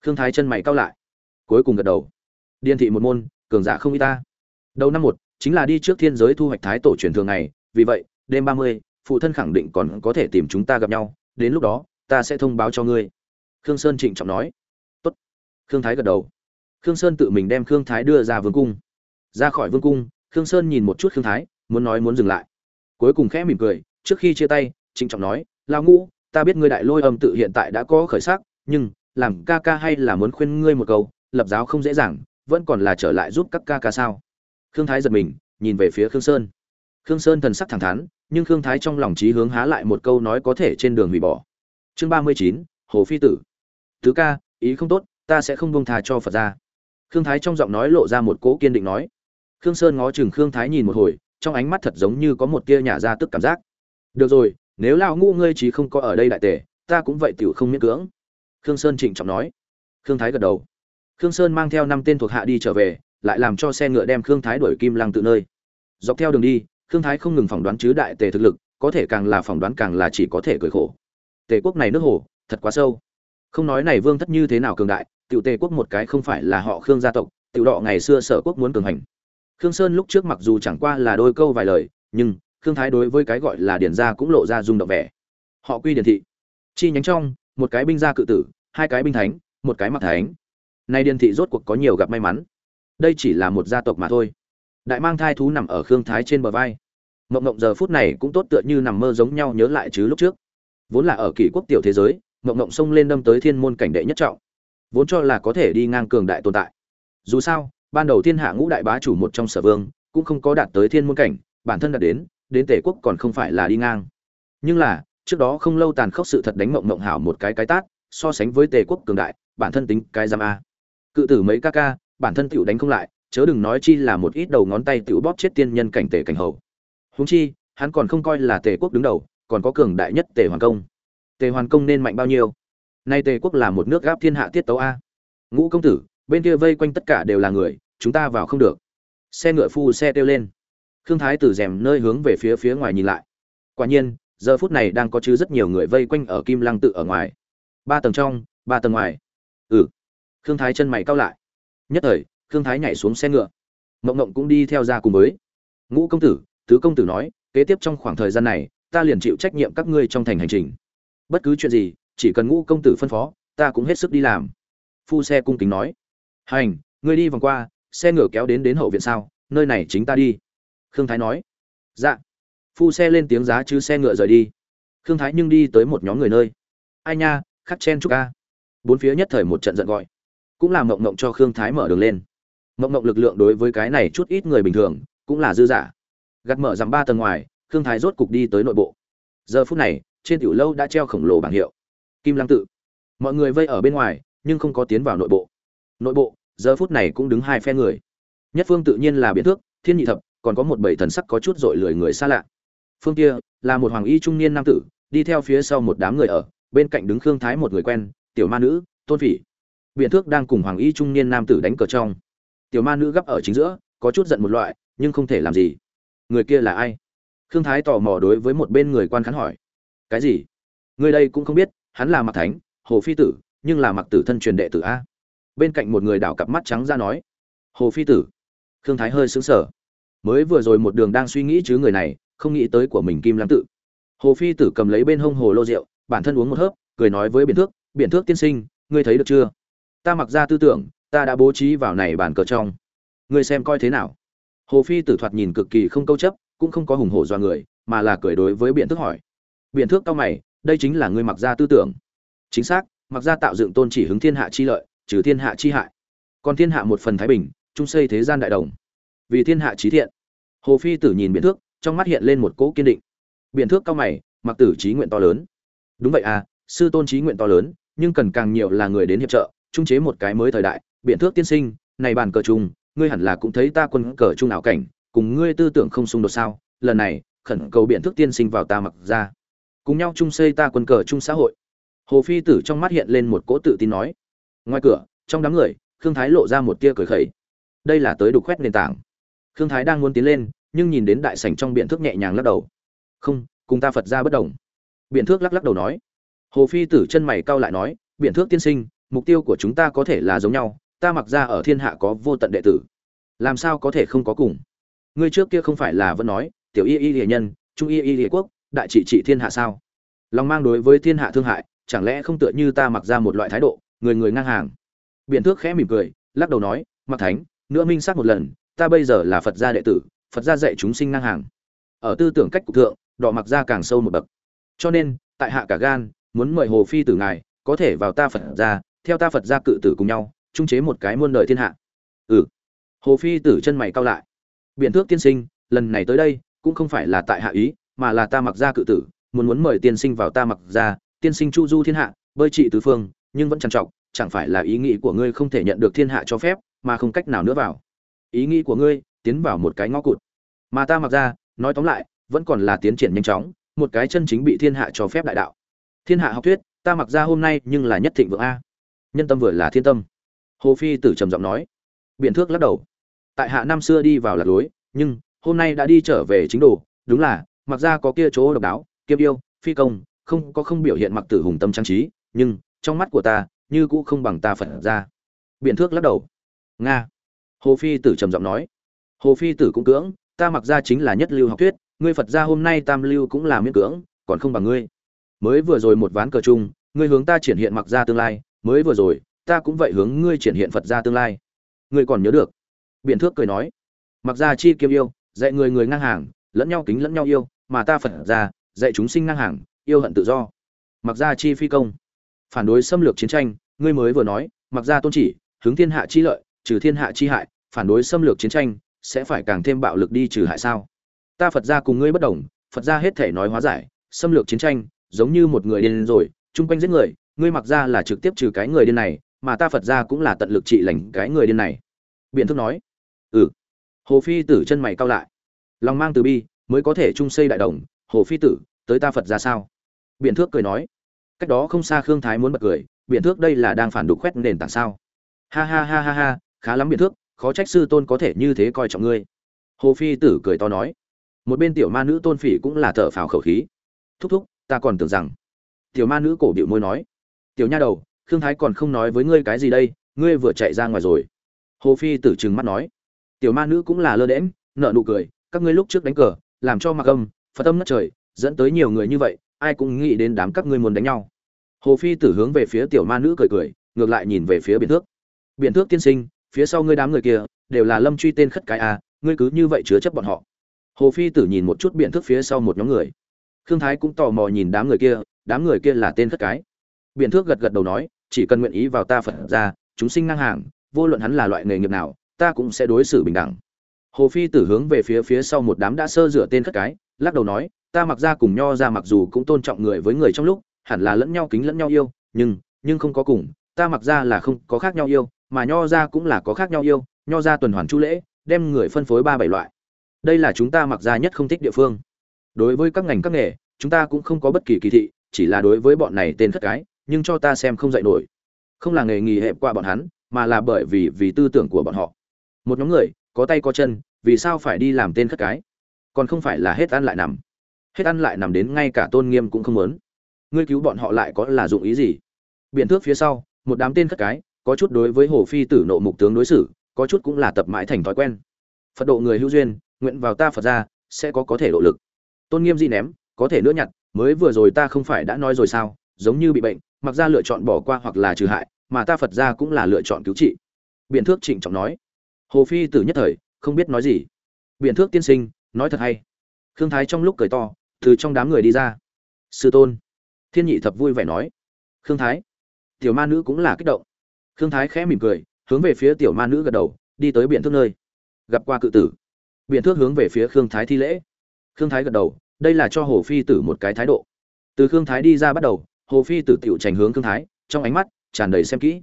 Khương thái chân mày cao lại, cuối cùng gật đầu điền thị một môn, cường giả không y ta. Đầu năm một, chính là đi trước thiên giới thu hoạch thái tổ truyền thường này vì vậy, đêm ba mươi, phụ thân khẳng định còn có thể tìm chúng ta gặp nhau, đến lúc đó, ta sẽ thông báo cho ngươi. Khương sơn trịnh trọng nói. Tốt. Khương thái gật đầu. Khương sơn tự mình đem khương thái đưa ra vương cung. Ra khỏi vương cung, khương sơn nhìn một chút khương thái, muốn nói muốn dừng lại. Cuối cùng khẽ mỉm cười, trước khi chia tay, trịnh trọng nói lao ngũ, ta biết ngươi đại lôi âm tự hiện tại đã có khởi sắc, nhưng làm ca ca hay là muốn khuyên ngươi một câu, lập giáo không dễ dàng vẫn còn là trở lại giúp các ca ca sao? Khương thái giật mình, nhìn về phía khương sơn. Khương sơn thần sắc thẳng thắn, nhưng khương thái trong lòng trí hướng há lại một câu nói có thể trên đường hủy bỏ. Chương ba mươi chín, hồ phi tử. Thứ ca, ý không tốt, ta sẽ không bông thà cho phật ra khương thái trong giọng nói lộ ra một cỗ kiên định nói. Khương sơn ngó chừng khương thái nhìn một hồi, trong ánh mắt thật giống như có một tia nhả ra tức cảm giác. Được rồi, nếu lao ngũ ngươi trí không có ở đây đại tể ta cũng vậy tiểu không miễn cưỡng. Khương sơn trịnh trọng nói. Khương thái gật đầu khương sơn mang theo năm tên thuộc hạ đi trở về, lại làm cho xe ngựa đem khương thái đuổi kim lăng tự nơi. Dọc theo đường đi, khương thái không ngừng phỏng đoán chứ đại tề thực lực, có thể càng là phỏng đoán càng là chỉ có thể cười khổ. Tề quốc này nước hồ, thật quá sâu. Không nói này vương thất như thế nào cường đại, tiểu tề quốc một cái không phải là họ khương gia tộc, tiểu đọ ngày xưa sở quốc muốn cường hành. Khương sơn lúc trước mặc dù chẳng qua là đôi câu vài lời, nhưng khương thái đối với cái gọi là điển gia cũng lộ ra rung động vẻ. Họ quy điển thị. Chi nhánh trong, một cái binh gia cự tử, hai cái binh thánh, một cái mặc thánh nay Điền thị rốt cuộc có nhiều gặp may mắn. Đây chỉ là một gia tộc mà thôi. Đại mang thai thú nằm ở khương thái trên bờ vai. Mộng mộng giờ phút này cũng tốt tựa như nằm mơ giống nhau nhớ lại chứ lúc trước. Vốn là ở kỷ quốc tiểu thế giới, mộng mộng xông lên đâm tới thiên môn cảnh đệ nhất trọng. Vốn cho là có thể đi ngang cường đại tồn tại. Dù sao, ban đầu thiên hạ ngũ đại bá chủ một trong sở vương, cũng không có đạt tới thiên môn cảnh, bản thân đạt đến đến tể quốc còn không phải là đi ngang. Nhưng là, trước đó không lâu tàn khốc sự thật đánh mộng mộng hảo một cái cái tát, so sánh với tề quốc cường đại, bản thân tính cái giam a cự tử mấy ca ca, bản thân tiểu đánh không lại, chớ đừng nói chi là một ít đầu ngón tay tiểu bóp chết tiên nhân cảnh tề cảnh hầu. Huống chi, hắn còn không coi là tề quốc đứng đầu, còn có cường đại nhất tề hoàn công. Tề hoàn công nên mạnh bao nhiêu? Nay tề quốc là một nước gáp thiên hạ tiết tấu a. Ngũ công tử, bên kia vây quanh tất cả đều là người, chúng ta vào không được. Xe ngựa phu xe kêu lên. Khương thái tử rèm nơi hướng về phía phía ngoài nhìn lại. Quả nhiên, giờ phút này đang có chứ rất nhiều người vây quanh ở kim lăng tự ở ngoài. Ba tầng trong, ba tầng ngoài. Ừ khương thái chân mày cao lại. Nhất thời, khương thái nhảy xuống xe ngựa. Mộng mộng cũng đi theo ra cùng với. Ngũ công tử, tứ công tử nói, kế tiếp trong khoảng thời gian này, ta liền chịu trách nhiệm các ngươi trong thành hành trình. Bất cứ chuyện gì, chỉ cần ngũ công tử phân phó, ta cũng hết sức đi làm. Phu xe cung kính nói. Hành, ngươi đi vòng qua, xe ngựa kéo đến đến hậu viện sao? Nơi này chính ta đi. Khương thái nói. Dạ. Phu xe lên tiếng giá chứ xe ngựa rời đi. Khương thái nhưng đi tới một nhóm người nơi. Ai nha, khắc chen chúc ca. Bốn phía nhất thời một trận giận gọi cũng là mộng mộng cho khương thái mở đường lên. Mộng mộng lực lượng đối với cái này chút ít người bình thường, cũng là dư giả gặt mở dằm ba tầng ngoài, khương thái rốt cục đi tới nội bộ. Giờ phút này, trên tiểu lâu đã treo khổng lồ bảng hiệu. Kim lăng tự. Mọi người vây ở bên ngoài, nhưng không có tiến vào nội bộ. Nội bộ, giờ phút này cũng đứng hai phe người. Nhất phương tự nhiên là biến thước, thiên nhị thập, còn có một bảy thần sắc có chút dội lười người xa lạ. Phương kia, là một hoàng y trung niên nam tử, đi theo phía sau một đám người ở, bên cạnh đứng khương thái một người quen, tiểu ma nữ, tôn phỉ biện thước đang cùng hoàng y trung niên nam tử đánh cờ trong. Tiểu ma nữ gấp ở chính giữa, có chút giận một loại, nhưng không thể làm gì. Người kia là ai? Khương thái tò mò đối với một bên người quan khán hỏi. Cái gì? Người đây cũng không biết, hắn là mặc thánh, hồ phi tử, nhưng là mặc tử thân truyền đệ tử a. Bên cạnh một người đảo cặp mắt trắng ra nói. Hồ phi tử. Khương thái hơi xứng sở mới vừa rồi một đường đang suy nghĩ chứ người này, không nghĩ tới của mình kim lăng tự. Hồ phi tử cầm lấy bên hông hồ lô rượu, bản thân uống một hớp, cười nói với biển thước biển thước tiên sinh, ngươi thấy được chưa? Ta mặc ra tư tưởng, ta đã bố trí vào này bản cờ trong. Ngươi xem coi thế nào? Hồ phi tử thoạt nhìn cực kỳ không câu chấp, cũng không có hùng hổ do người, mà là cười đối với biện thước hỏi. Biện thước cao mày, đây chính là ngươi mặc ra tư tưởng. Chính xác, mặc ra tạo dựng tôn chỉ hứng thiên hạ chi lợi, trừ thiên hạ chi hại. Còn thiên hạ một phần thái bình trung xây thế gian đại đồng. Vì thiên hạ trí thiện. Hồ phi tử nhìn biện thước, trong mắt hiện lên một cỗ kiên định. Biện thước cao mày, mặc tử trí nguyện to lớn. Đúng vậy à sư tôn trí nguyện to lớn, nhưng cần càng nhiều là người đến hiệp trợ trung chế một cái mới thời đại, biện thước tiên sinh, này bàn cờ chung ngươi hẳn là cũng thấy ta quân cờ chung ảo cảnh, cùng ngươi tư tưởng không xung đột sao? Lần này, khẩn cầu biện thước tiên sinh vào ta mặc ra. Cùng nhau chung xây ta quân cờ chung xã hội. Hồ phi tử trong mắt hiện lên một cỗ tự tin nói. Ngoài cửa, trong đám người, khương thái lộ ra một tia cười khẩy. Đây là tới đục khoét nền tảng. Khương thái đang muốn tiến lên, nhưng nhìn đến đại sảnh trong biện thước nhẹ nhàng lắc đầu. Không, cùng ta phật ra bất đồng. Biện thước lắc lắc đầu nói. Hồ phi tử chân mày cau lại nói, biện thước tiên sinh mục tiêu của chúng ta có thể là giống nhau, ta mặc ra ở thiên hạ có vô tận đệ tử. Làm sao có thể không có cùng? Ngươi trước kia không phải là vẫn nói, tiểu y y địa nhân, trung y y địa quốc, đại trị trị thiên hạ sao? Lòng mang đối với thiên hạ thương hại, chẳng lẽ không tựa như ta mặc ra một loại thái độ, người người ngang hàng? Biện thước khẽ mỉm cười, lắc đầu nói, mặc thánh, nữa minh xác một lần, ta bây giờ là phật gia đệ tử, phật gia dạy chúng sinh ngang hàng. Ở tư tưởng cách cục thượng đỏ mặc ra càng sâu một bậc. Cho nên, tại hạ cả gan, muốn mời hồ phi tử ngài, có thể vào ta phật gia theo ta phật gia cự tử cùng nhau, trung chế một cái muôn đời thiên hạ. Ừ. Hồ phi tử chân mày cao lại. Biện thước tiên sinh, lần này tới đây, cũng không phải là tại hạ ý, mà là ta mặc gia cự tử, muốn muốn mời tiên sinh vào ta mặc gia, tiên sinh chu du thiên hạ, bơi trị tứ phương, nhưng vẫn trằn trọc, chẳng phải là ý nghĩ của ngươi không thể nhận được thiên hạ cho phép, mà không cách nào nữa vào. Ý nghĩ của ngươi, tiến vào một cái ngõ cụt. Mà ta mặc ra nói tóm lại, vẫn còn là tiến triển nhanh chóng, một cái chân chính bị thiên hạ cho phép đại đạo. Thiên hạ học thuyết, ta mặc ra hôm nay nhưng là nhất thịnh vượng a nhân tâm vừa là thiên tâm. Hồ phi tử trầm giọng nói. Biện thước lắc đầu. Tại hạ năm xưa đi vào lạc lối, nhưng hôm nay đã đi trở về chính đồ. Đúng là, mặc ra có kia chỗ độc đáo kiêm yêu, phi công, không có không biểu hiện mặc tử hùng tâm trang trí, nhưng trong mắt của ta, như cũ không bằng ta phật ra. Biện thước lắc đầu. Nga. Hồ phi tử trầm giọng nói. Hồ phi tử cũng cưỡng, ta mặc ra chính là nhất lưu học thuyết, ngươi phật ra hôm nay tam lưu cũng là miễn cưỡng, còn không bằng ngươi. Mới vừa rồi một ván cờ chung, ngươi hướng ta triển hiện mặc ra tương lai mới vừa rồi, ta cũng vậy hướng ngươi triển hiện phật ra tương lai. Ngươi còn nhớ được? Biện thước cười nói. Mặc ra chi kiêm yêu, dạy người người ngang hàng, lẫn nhau kính lẫn nhau yêu, mà ta phật ra dạy chúng sinh ngang hàng, yêu hận tự do. Mặc ra chi phi công. Phản đối xâm lược chiến tranh, ngươi mới vừa nói, mặc ra tôn chỉ, hướng thiên hạ chi lợi, trừ thiên hạ chi hại, phản đối xâm lược chiến tranh, sẽ phải càng thêm bạo lực đi trừ hại sao? Ta phật ra cùng ngươi bất đồng, phật ra hết thể nói hóa giải, xâm lược chiến tranh, giống như một người điên rồi, chung quanh giết người ngươi mặc ra là trực tiếp trừ cái người điên này, mà ta phật ra cũng là tận lực trị lành cái người điên này. Biện thức nói ừ. Hồ phi tử chân mày cao lại. Lòng mang từ bi, mới có thể chung xây đại đồng. Hồ phi tử, tới ta phật ra sao? Biện thước cười nói, cách đó không xa khương thái muốn bật cười, biện thước đây là đang phản đục khoét nền tảng sao? Ha ha ha ha ha, khá lắm biện thước khó trách sư tôn có thể như thế coi trọng ngươi. Hồ phi tử cười to nói, một bên tiểu ma nữ tôn phỉ cũng là thở phào khẩu khí. Thúc thúc, ta còn tưởng rằng, tiểu ma nữ cổ điệu môi nói tiểu nha đầu khương thái còn không nói với ngươi cái gì đây ngươi vừa chạy ra ngoài rồi. Hồ phi tử trừng mắt nói. Tiểu ma nữ cũng là lơ đễm nợ nụ cười các ngươi lúc trước đánh cờ làm cho mặc âm phật tâm ngất trời dẫn tới nhiều người như vậy ai cũng nghĩ đến đám các ngươi muốn đánh nhau. Hồ phi tử hướng về phía tiểu ma nữ cười cười ngược lại nhìn về phía biển thước. Biển thước tiên sinh phía sau ngươi đám người kia đều là lâm truy tên khất cái à, ngươi cứ như vậy chứa chấp bọn họ. Hồ phi tử nhìn một chút Biện thước phía sau một nhóm người. Khương thái cũng tò mò nhìn đám người kia đám người kia là tên khất cái biện thước gật gật đầu nói, chỉ cần nguyện ý vào ta phật ra, chúng sinh ngang hàng, vô luận hắn là loại nghề nghiệp nào, ta cũng sẽ đối xử bình đẳng. Hồ phi tử hướng về phía phía sau một đám đã sơ rửa tên khất cái, lắc đầu nói, ta mặc ra cùng nho ra mặc dù cũng tôn trọng người với người trong lúc, hẳn là lẫn nhau kính lẫn nhau yêu, nhưng nhưng không có cùng, ta mặc ra là không có khác nhau yêu, mà nho ra cũng là có khác nhau yêu, nho ra tuần hoàn chu lễ, đem người phân phối ba bảy loại. Đây là chúng ta mặc ra nhất không thích địa phương. Đối với các ngành các nghề, chúng ta cũng không có bất kỳ kỳ thị, chỉ là đối với bọn này tên khất cái nhưng cho ta xem không dạy nổi. Không là nghề nghỉ hẹp qua bọn hắn, mà là bởi vì vì tư tưởng của bọn họ. Một nhóm người, có tay có chân, vì sao phải đi làm tên khất cái? Còn không phải là hết ăn lại nằm. Hết ăn lại nằm đến ngay cả tôn nghiêm cũng không muốn. Ngươi cứu bọn họ lại có là dụng ý gì? Biện thước phía sau, một đám tên khất cái, có chút đối với hồ phi tử nộ mục tướng đối xử, có chút cũng là tập mãi thành thói quen. Phật độ người hữu duyên, nguyện vào ta phật ra, sẽ có có thể độ lực. Tôn nghiêm gì ném, có thể nữa nhặt, mới vừa rồi ta không phải đã nói rồi sao, giống như bị bệnh mặc ra lựa chọn bỏ qua hoặc là trừ hại, mà ta phật ra cũng là lựa chọn cứu trị. Biện thước trịnh trọng nói. Hồ phi tử nhất thời, không biết nói gì. Biện thước tiên sinh, nói thật hay? Khương thái trong lúc cười to, từ trong đám người đi ra. Sư tôn. Thiên nhị thập vui vẻ nói. Khương thái. Tiểu ma nữ cũng là kích động. Khương thái khẽ mỉm cười, hướng về phía tiểu ma nữ gật đầu, đi tới biện thước nơi. Gặp qua cự tử. Biện thước hướng về phía khương thái thi lễ. Khương thái gật đầu, đây là cho hồ phi tử một cái thái độ. Từ khương thái đi ra bắt đầu hồ phi tử tựu trành hướng khương thái, trong ánh mắt tràn đầy xem kỹ.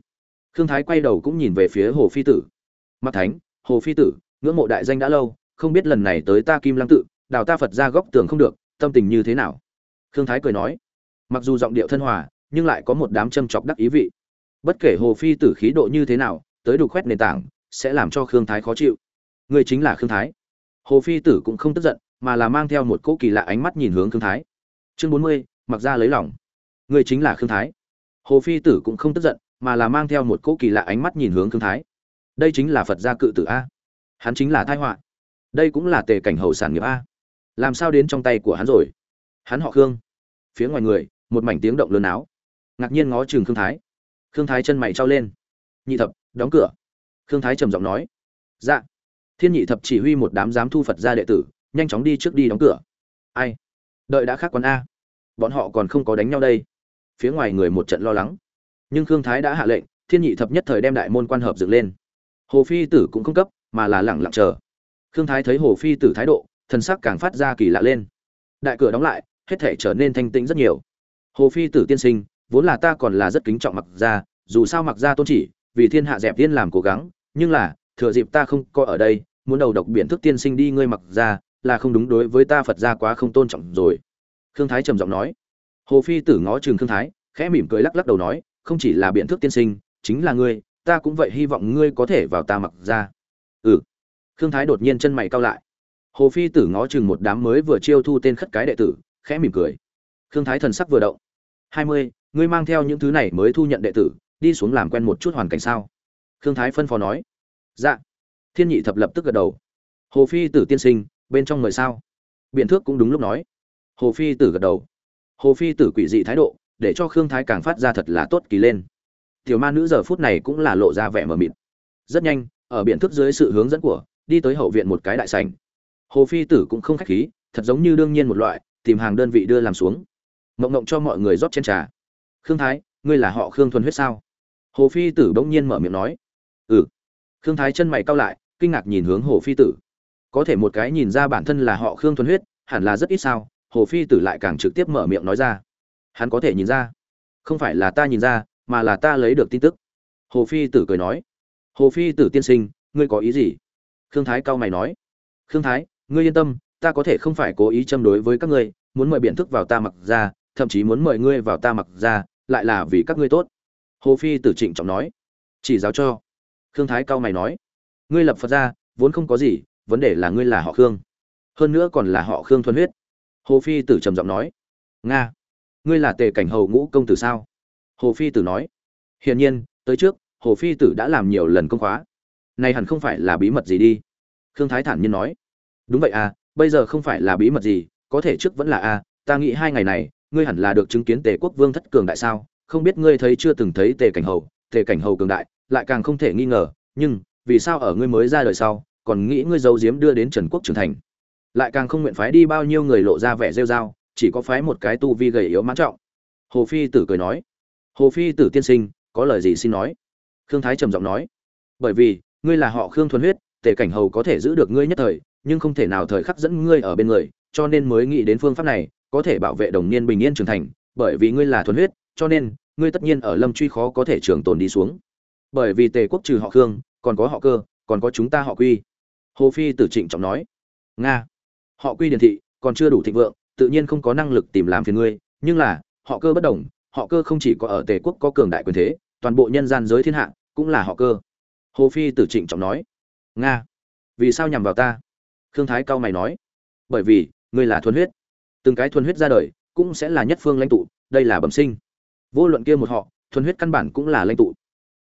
Khương thái quay đầu cũng nhìn về phía hồ phi tử. Mặt thánh, hồ phi tử, ngưỡng mộ đại danh đã lâu, không biết lần này tới ta kim lăng tự, đào ta phật ra góc tường không được, tâm tình như thế nào? Khương thái cười nói. Mặc dù giọng điệu thân hòa, nhưng lại có một đám châm chọc đắc ý vị. Bất kể hồ phi tử khí độ như thế nào, tới đục khoét nền tảng, sẽ làm cho khương thái khó chịu. Người chính là khương thái. Hồ phi tử cũng không tức giận, mà là mang theo một cỗ kỳ lạ ánh mắt nhìn hướng khương thái. Chương bốn mươi mặc ra lấy lòng người chính là khương thái. Hồ phi tử cũng không tức giận, mà là mang theo một cỗ kỳ lạ ánh mắt nhìn hướng khương thái. Đây chính là phật gia cự tử a. Hắn chính là thái họa. Đây cũng là tề cảnh hậu sản nghiệp a. Làm sao đến trong tay của hắn rồi? Hắn họ khương. Phía ngoài người, một mảnh tiếng động lớn áo. Ngạc nhiên ngó chừng khương thái. Khương thái chân mày trao lên. Nhị thập, đóng cửa. Khương thái trầm giọng nói. Dạ. Thiên nhị thập chỉ huy một đám giám thu phật gia đệ tử, nhanh chóng đi trước đi đóng cửa. Ai? Đợi đã khác quán a. Bọn họ còn không có đánh nhau đây phía ngoài người một trận lo lắng. Nhưng khương thái đã hạ lệnh, thiên nhị thập nhất thời đem đại môn quan hợp dựng lên. Hồ phi tử cũng không cấp, mà là lẳng lặng chờ. Khương thái thấy hồ phi tử thái độ, thần sắc càng phát ra kỳ lạ lên. Đại cửa đóng lại, hết thể trở nên thanh tĩnh rất nhiều. Hồ phi tử tiên sinh, vốn là ta còn là rất kính trọng mặc gia, dù sao mặc gia tôn chỉ, vì thiên hạ dẹp tiên làm cố gắng, nhưng là, thừa dịp ta không có ở đây, muốn đầu độc biện thức tiên sinh đi ngươi mặc gia, là không đúng đối với ta phật gia quá không tôn trọng rồi. Khương thái trầm giọng nói hồ phi tử ngó Trường khương thái, khẽ mỉm cười lắc lắc đầu nói, không chỉ là biện thức tiên sinh, chính là ngươi, ta cũng vậy hy vọng ngươi có thể vào ta mặc gia ừ. Khương thái đột nhiên chân mày cao lại. Hồ phi tử ngó chừng một đám mới vừa chiêu thu tên khất cái đệ tử, khẽ mỉm cười. Khương thái thần sắc vừa động. Hai mươi, ngươi mang theo những thứ này mới thu nhận đệ tử, đi xuống làm quen một chút hoàn cảnh sao? Khương thái phân phó nói. Dạ. Thiên nhị thập lập tức gật đầu. Hồ phi tử tiên sinh, bên trong mời sao? Biện thước cũng đúng lúc nói. Hồ phi tử gật đầu hồ phi tử quỷ dị thái độ, để cho khương thái càng phát ra thật là tốt kỳ lên. Tiểu ma nữ giờ phút này cũng là lộ ra vẻ mờ mịt. Rất nhanh, ở biện thức dưới sự hướng dẫn của, đi tới hậu viện một cái đại sành hồ phi tử cũng không khách khí, thật giống như đương nhiên một loại, tìm hàng đơn vị đưa làm xuống. Mộng mộng cho mọi người rót chén trà. Khương thái, ngươi là họ khương thuần huyết sao? Hồ phi tử bỗng nhiên mở miệng nói. Ừ. Khương thái chân mày cau lại, kinh ngạc nhìn hướng hồ phi tử. Có thể một cái nhìn ra bản thân là họ khương thuần huyết, hẳn là rất ít sao? Hồ phi tử lại càng trực tiếp mở miệng nói ra. Hắn có thể nhìn ra. Không phải là ta nhìn ra, mà là ta lấy được tin tức. Hồ phi tử cười nói. Hồ phi tử tiên sinh, ngươi có ý gì? Khương thái Cao mày nói. Khương thái, ngươi yên tâm, ta có thể không phải cố ý châm đối với các ngươi, muốn mời biện thức vào ta mặc ra, thậm chí muốn mời ngươi vào ta mặc ra, lại là vì các ngươi tốt. Hồ phi tử trịnh trọng nói. Chỉ giáo cho. Khương thái cao mày nói. Ngươi lập phật ra, vốn không có gì, vấn đề là ngươi là họ khương. Hơn nữa còn là họ khương thuần huyết hồ phi tử trầm giọng nói, nga, ngươi là tề cảnh hầu ngũ công tử sao? Hồ phi tử nói, hiển nhiên, tới trước, hồ phi tử đã làm nhiều lần công khóa. Này hẳn không phải là bí mật gì đi. Khương thái thản nhiên nói, đúng vậy à bây giờ không phải là bí mật gì, có thể trước vẫn là a, ta nghĩ hai ngày này, ngươi hẳn là được chứng kiến tề quốc vương thất cường đại sao? Không biết ngươi thấy chưa từng thấy tề cảnh hầu, tề cảnh hầu cường đại, lại càng không thể nghi ngờ, nhưng vì sao ở ngươi mới ra đời sau, còn nghĩ ngươi giấu giếm đưa đến trần quốc trưởng thành? Lại càng không nguyện phái đi bao nhiêu người lộ ra vẻ rêu dao chỉ có phái một cái tu vi gầy yếu mãn trọng. Hồ phi tử cười nói. Hồ phi tử tiên sinh, có lời gì xin nói? Khương thái trầm giọng nói. Bởi vì, ngươi là họ khương thuần huyết, tề cảnh hầu có thể giữ được ngươi nhất thời, nhưng không thể nào thời khắc dẫn ngươi ở bên người, cho nên mới nghĩ đến phương pháp này, có thể bảo vệ đồng niên bình yên trưởng thành. Bởi vì ngươi là thuần huyết, cho nên, ngươi tất nhiên ở lâm truy khó có thể trường tồn đi xuống. Bởi vì tề quốc trừ họ khương, còn có họ cơ, còn có chúng ta họ quy. Hồ phi tử trịnh trọng nói. Nga họ quy điển thị, còn chưa đủ thịnh vượng, tự nhiên không có năng lực tìm làm phiền ngươi, nhưng là, họ cơ bất đồng, họ cơ không chỉ có ở tề quốc có cường đại quyền thế, toàn bộ nhân gian giới thiên hạ cũng là họ cơ. Hồ phi tử trịnh trọng nói, nga, vì sao nhằm vào ta? Khương thái cao mày nói, bởi vì, ngươi là thuần huyết. Từng cái thuần huyết ra đời cũng sẽ là nhất phương lãnh tụ, đây là bẩm sinh. Vô luận kia một họ, thuần huyết căn bản cũng là lãnh tụ.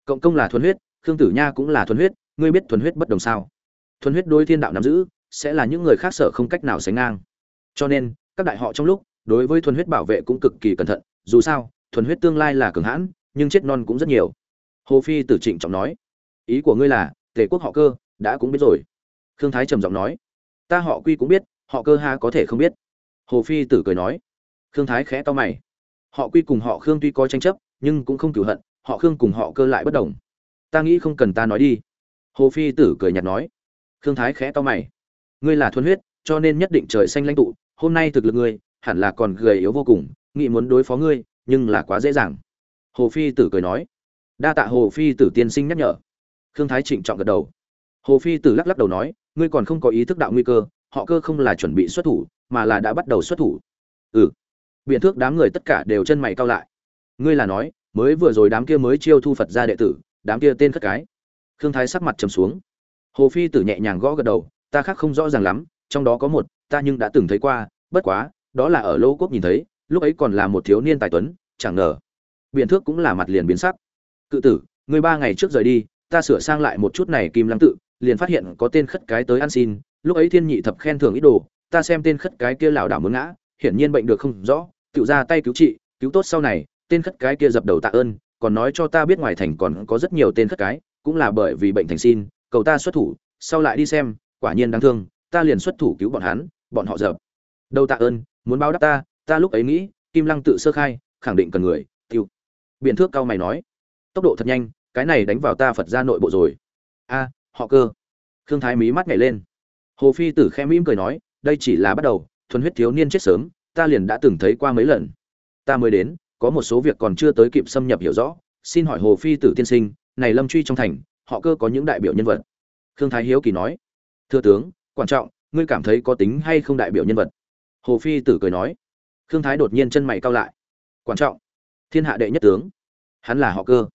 Cộng công là thuần huyết, khương tử nha cũng là thuần huyết, ngươi biết thuần huyết bất đồng sao? Thuần huyết đối thiên đạo nắm giữ sẽ là những người khác sở không cách nào sánh ngang. Cho nên, các đại họ trong lúc, đối với thuần huyết bảo vệ cũng cực kỳ cẩn thận, dù sao, thuần huyết tương lai là cường hãn, nhưng chết non cũng rất nhiều. Hồ phi tử trịnh trọng nói, ý của ngươi là, tề quốc họ cơ đã cũng biết rồi. Khương thái trầm giọng nói, ta họ quy cũng biết, họ cơ ha có thể không biết. Hồ phi tử cười nói, khương thái khẽ to mày, họ quy cùng họ khương tuy có tranh chấp, nhưng cũng không cửu hận, họ khương cùng họ cơ lại bất đồng. Ta nghĩ không cần ta nói đi. Hồ phi tử cười nhạt nói, khương thái khẽ to mày ngươi là thuần huyết, cho nên nhất định trời xanh lãnh tụ, hôm nay thực lực ngươi, hẳn là còn gầy yếu vô cùng, nghĩ muốn đối phó ngươi, nhưng là quá dễ dàng. Hồ phi tử cười nói. Đa tạ hồ phi tử tiên sinh nhắc nhở. Khương thái trịnh trọng gật đầu. Hồ phi tử lắc lắc đầu nói, ngươi còn không có ý thức đạo nguy cơ, họ cơ không là chuẩn bị xuất thủ, mà là đã bắt đầu xuất thủ. Ừ. Biện thước đám người tất cả đều chân mày cao lại. Ngươi là nói, mới vừa rồi đám kia mới chiêu thu phật gia đệ tử, đám kia tên khất cái. Khương thái sắc mặt trầm xuống. Hồ phi tử nhẹ nhàng gõ gật đầu ta khác không rõ ràng lắm, trong đó có một, ta nhưng đã từng thấy qua, bất quá, đó là ở lô quốc nhìn thấy, lúc ấy còn là một thiếu niên tài tuấn, chẳng ngờ biện thước cũng là mặt liền biến sắc. Cự tử, người ba ngày trước rời đi, ta sửa sang lại một chút này kim lăng tự, liền phát hiện có tên khất cái tới ăn xin, lúc ấy thiên nhị thập khen thưởng ít đồ, ta xem tên khất cái kia lảo đảo muốn ngã, hiển nhiên bệnh được không rõ, tự ra tay cứu trị, cứu tốt sau này, tên khất cái kia dập đầu tạ ơn, còn nói cho ta biết ngoài thành còn có rất nhiều tên khất cái, cũng là bởi vì bệnh thành xin, cầu ta xuất thủ, sau lại đi xem quả nhiên đáng thương, ta liền xuất thủ cứu bọn hắn, bọn họ dập Đâu tạ ơn, muốn báo đáp ta ta lúc ấy nghĩ, kim lăng tự sơ khai, khẳng định cần người, tiêu. Biện thước cao mày nói. Tốc độ thật nhanh, cái này đánh vào ta phật ra nội bộ rồi. A, họ cơ. Khương thái mí mắt nhảy lên. Hồ phi tử khẽ mỉm cười nói, đây chỉ là bắt đầu, thuần huyết thiếu niên chết sớm, ta liền đã từng thấy qua mấy lần. Ta mới đến, có một số việc còn chưa tới kịp xâm nhập hiểu rõ, xin hỏi hồ phi tử tiên sinh, này lâm truy trong thành, họ cơ có những đại biểu nhân vật? Khương thái hiếu kỳ nói thưa tướng, quan trọng, ngươi cảm thấy có tính hay không đại biểu nhân vật? Hồ phi tử cười nói. Khương thái đột nhiên chân mày cao lại. Quan trọng, thiên hạ đệ nhất tướng, hắn là họ cơ.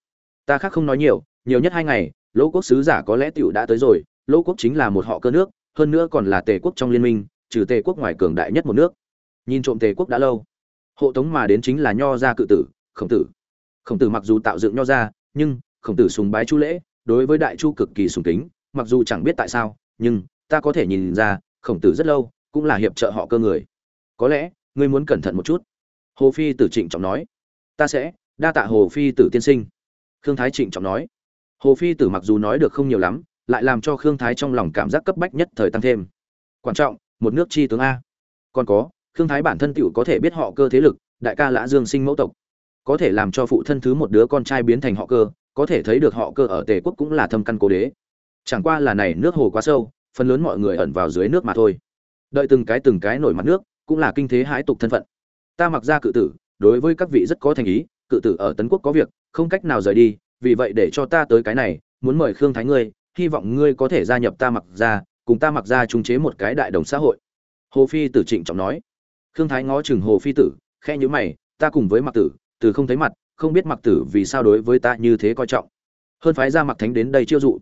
Ta khác không nói nhiều nhiều nhất hai ngày, lỗ quốc sứ giả có lẽ tiểu đã tới rồi, lỗ quốc chính là một họ cơ nước, hơn nữa còn là tề quốc trong liên minh, trừ tề quốc ngoài cường đại nhất một nước. Nhìn trộm tề quốc đã lâu, hộ tống mà đến chính là nho gia cự tử, khổng tử. Khổng tử mặc dù tạo dựng nho gia, nhưng khổng tử sùng bái chu lễ, đối với đại chu cực kỳ sùng kính, mặc dù chẳng biết tại sao nhưng ta có thể nhìn ra, khổng tử rất lâu cũng là hiệp trợ họ cơ người. Có lẽ, ngươi muốn cẩn thận một chút. Hồ phi tử trịnh trọng nói. Ta sẽ, đa tạ hồ phi tử tiên sinh. Khương thái trịnh trọng nói. Hồ phi tử mặc dù nói được không nhiều lắm, lại làm cho khương thái trong lòng cảm giác cấp bách nhất thời tăng thêm. Quan trọng, một nước chi tướng a. Còn có, khương thái bản thân tựu có thể biết họ cơ thế lực, đại ca lã dương sinh mẫu tộc. Có thể làm cho phụ thân thứ một đứa con trai biến thành họ cơ, có thể thấy được họ cơ ở tề quốc cũng là thâm căn cố đế chẳng qua là này nước hồ quá sâu, phần lớn mọi người ẩn vào dưới nước mà thôi. Đợi từng cái từng cái nổi mặt nước, cũng là kinh thế hãi tục thân phận. Ta mặc ra cự tử, đối với các vị rất có thành ý, cự tử ở tấn quốc có việc, không cách nào rời đi, vì vậy để cho ta tới cái này, muốn mời khương thái ngươi, hy vọng ngươi có thể gia nhập ta mặc ra, cùng ta mặc ra trung chế một cái đại đồng xã hội. Hồ phi tử trịnh trọng nói. Khương thái ngó chừng hồ phi tử khe nhữ mày, ta cùng với mặc tử, từ không thấy mặt, không biết mặc tử vì sao đối với ta như thế coi trọng. Hơn phái ra mặc thánh đến đây chiêu dụ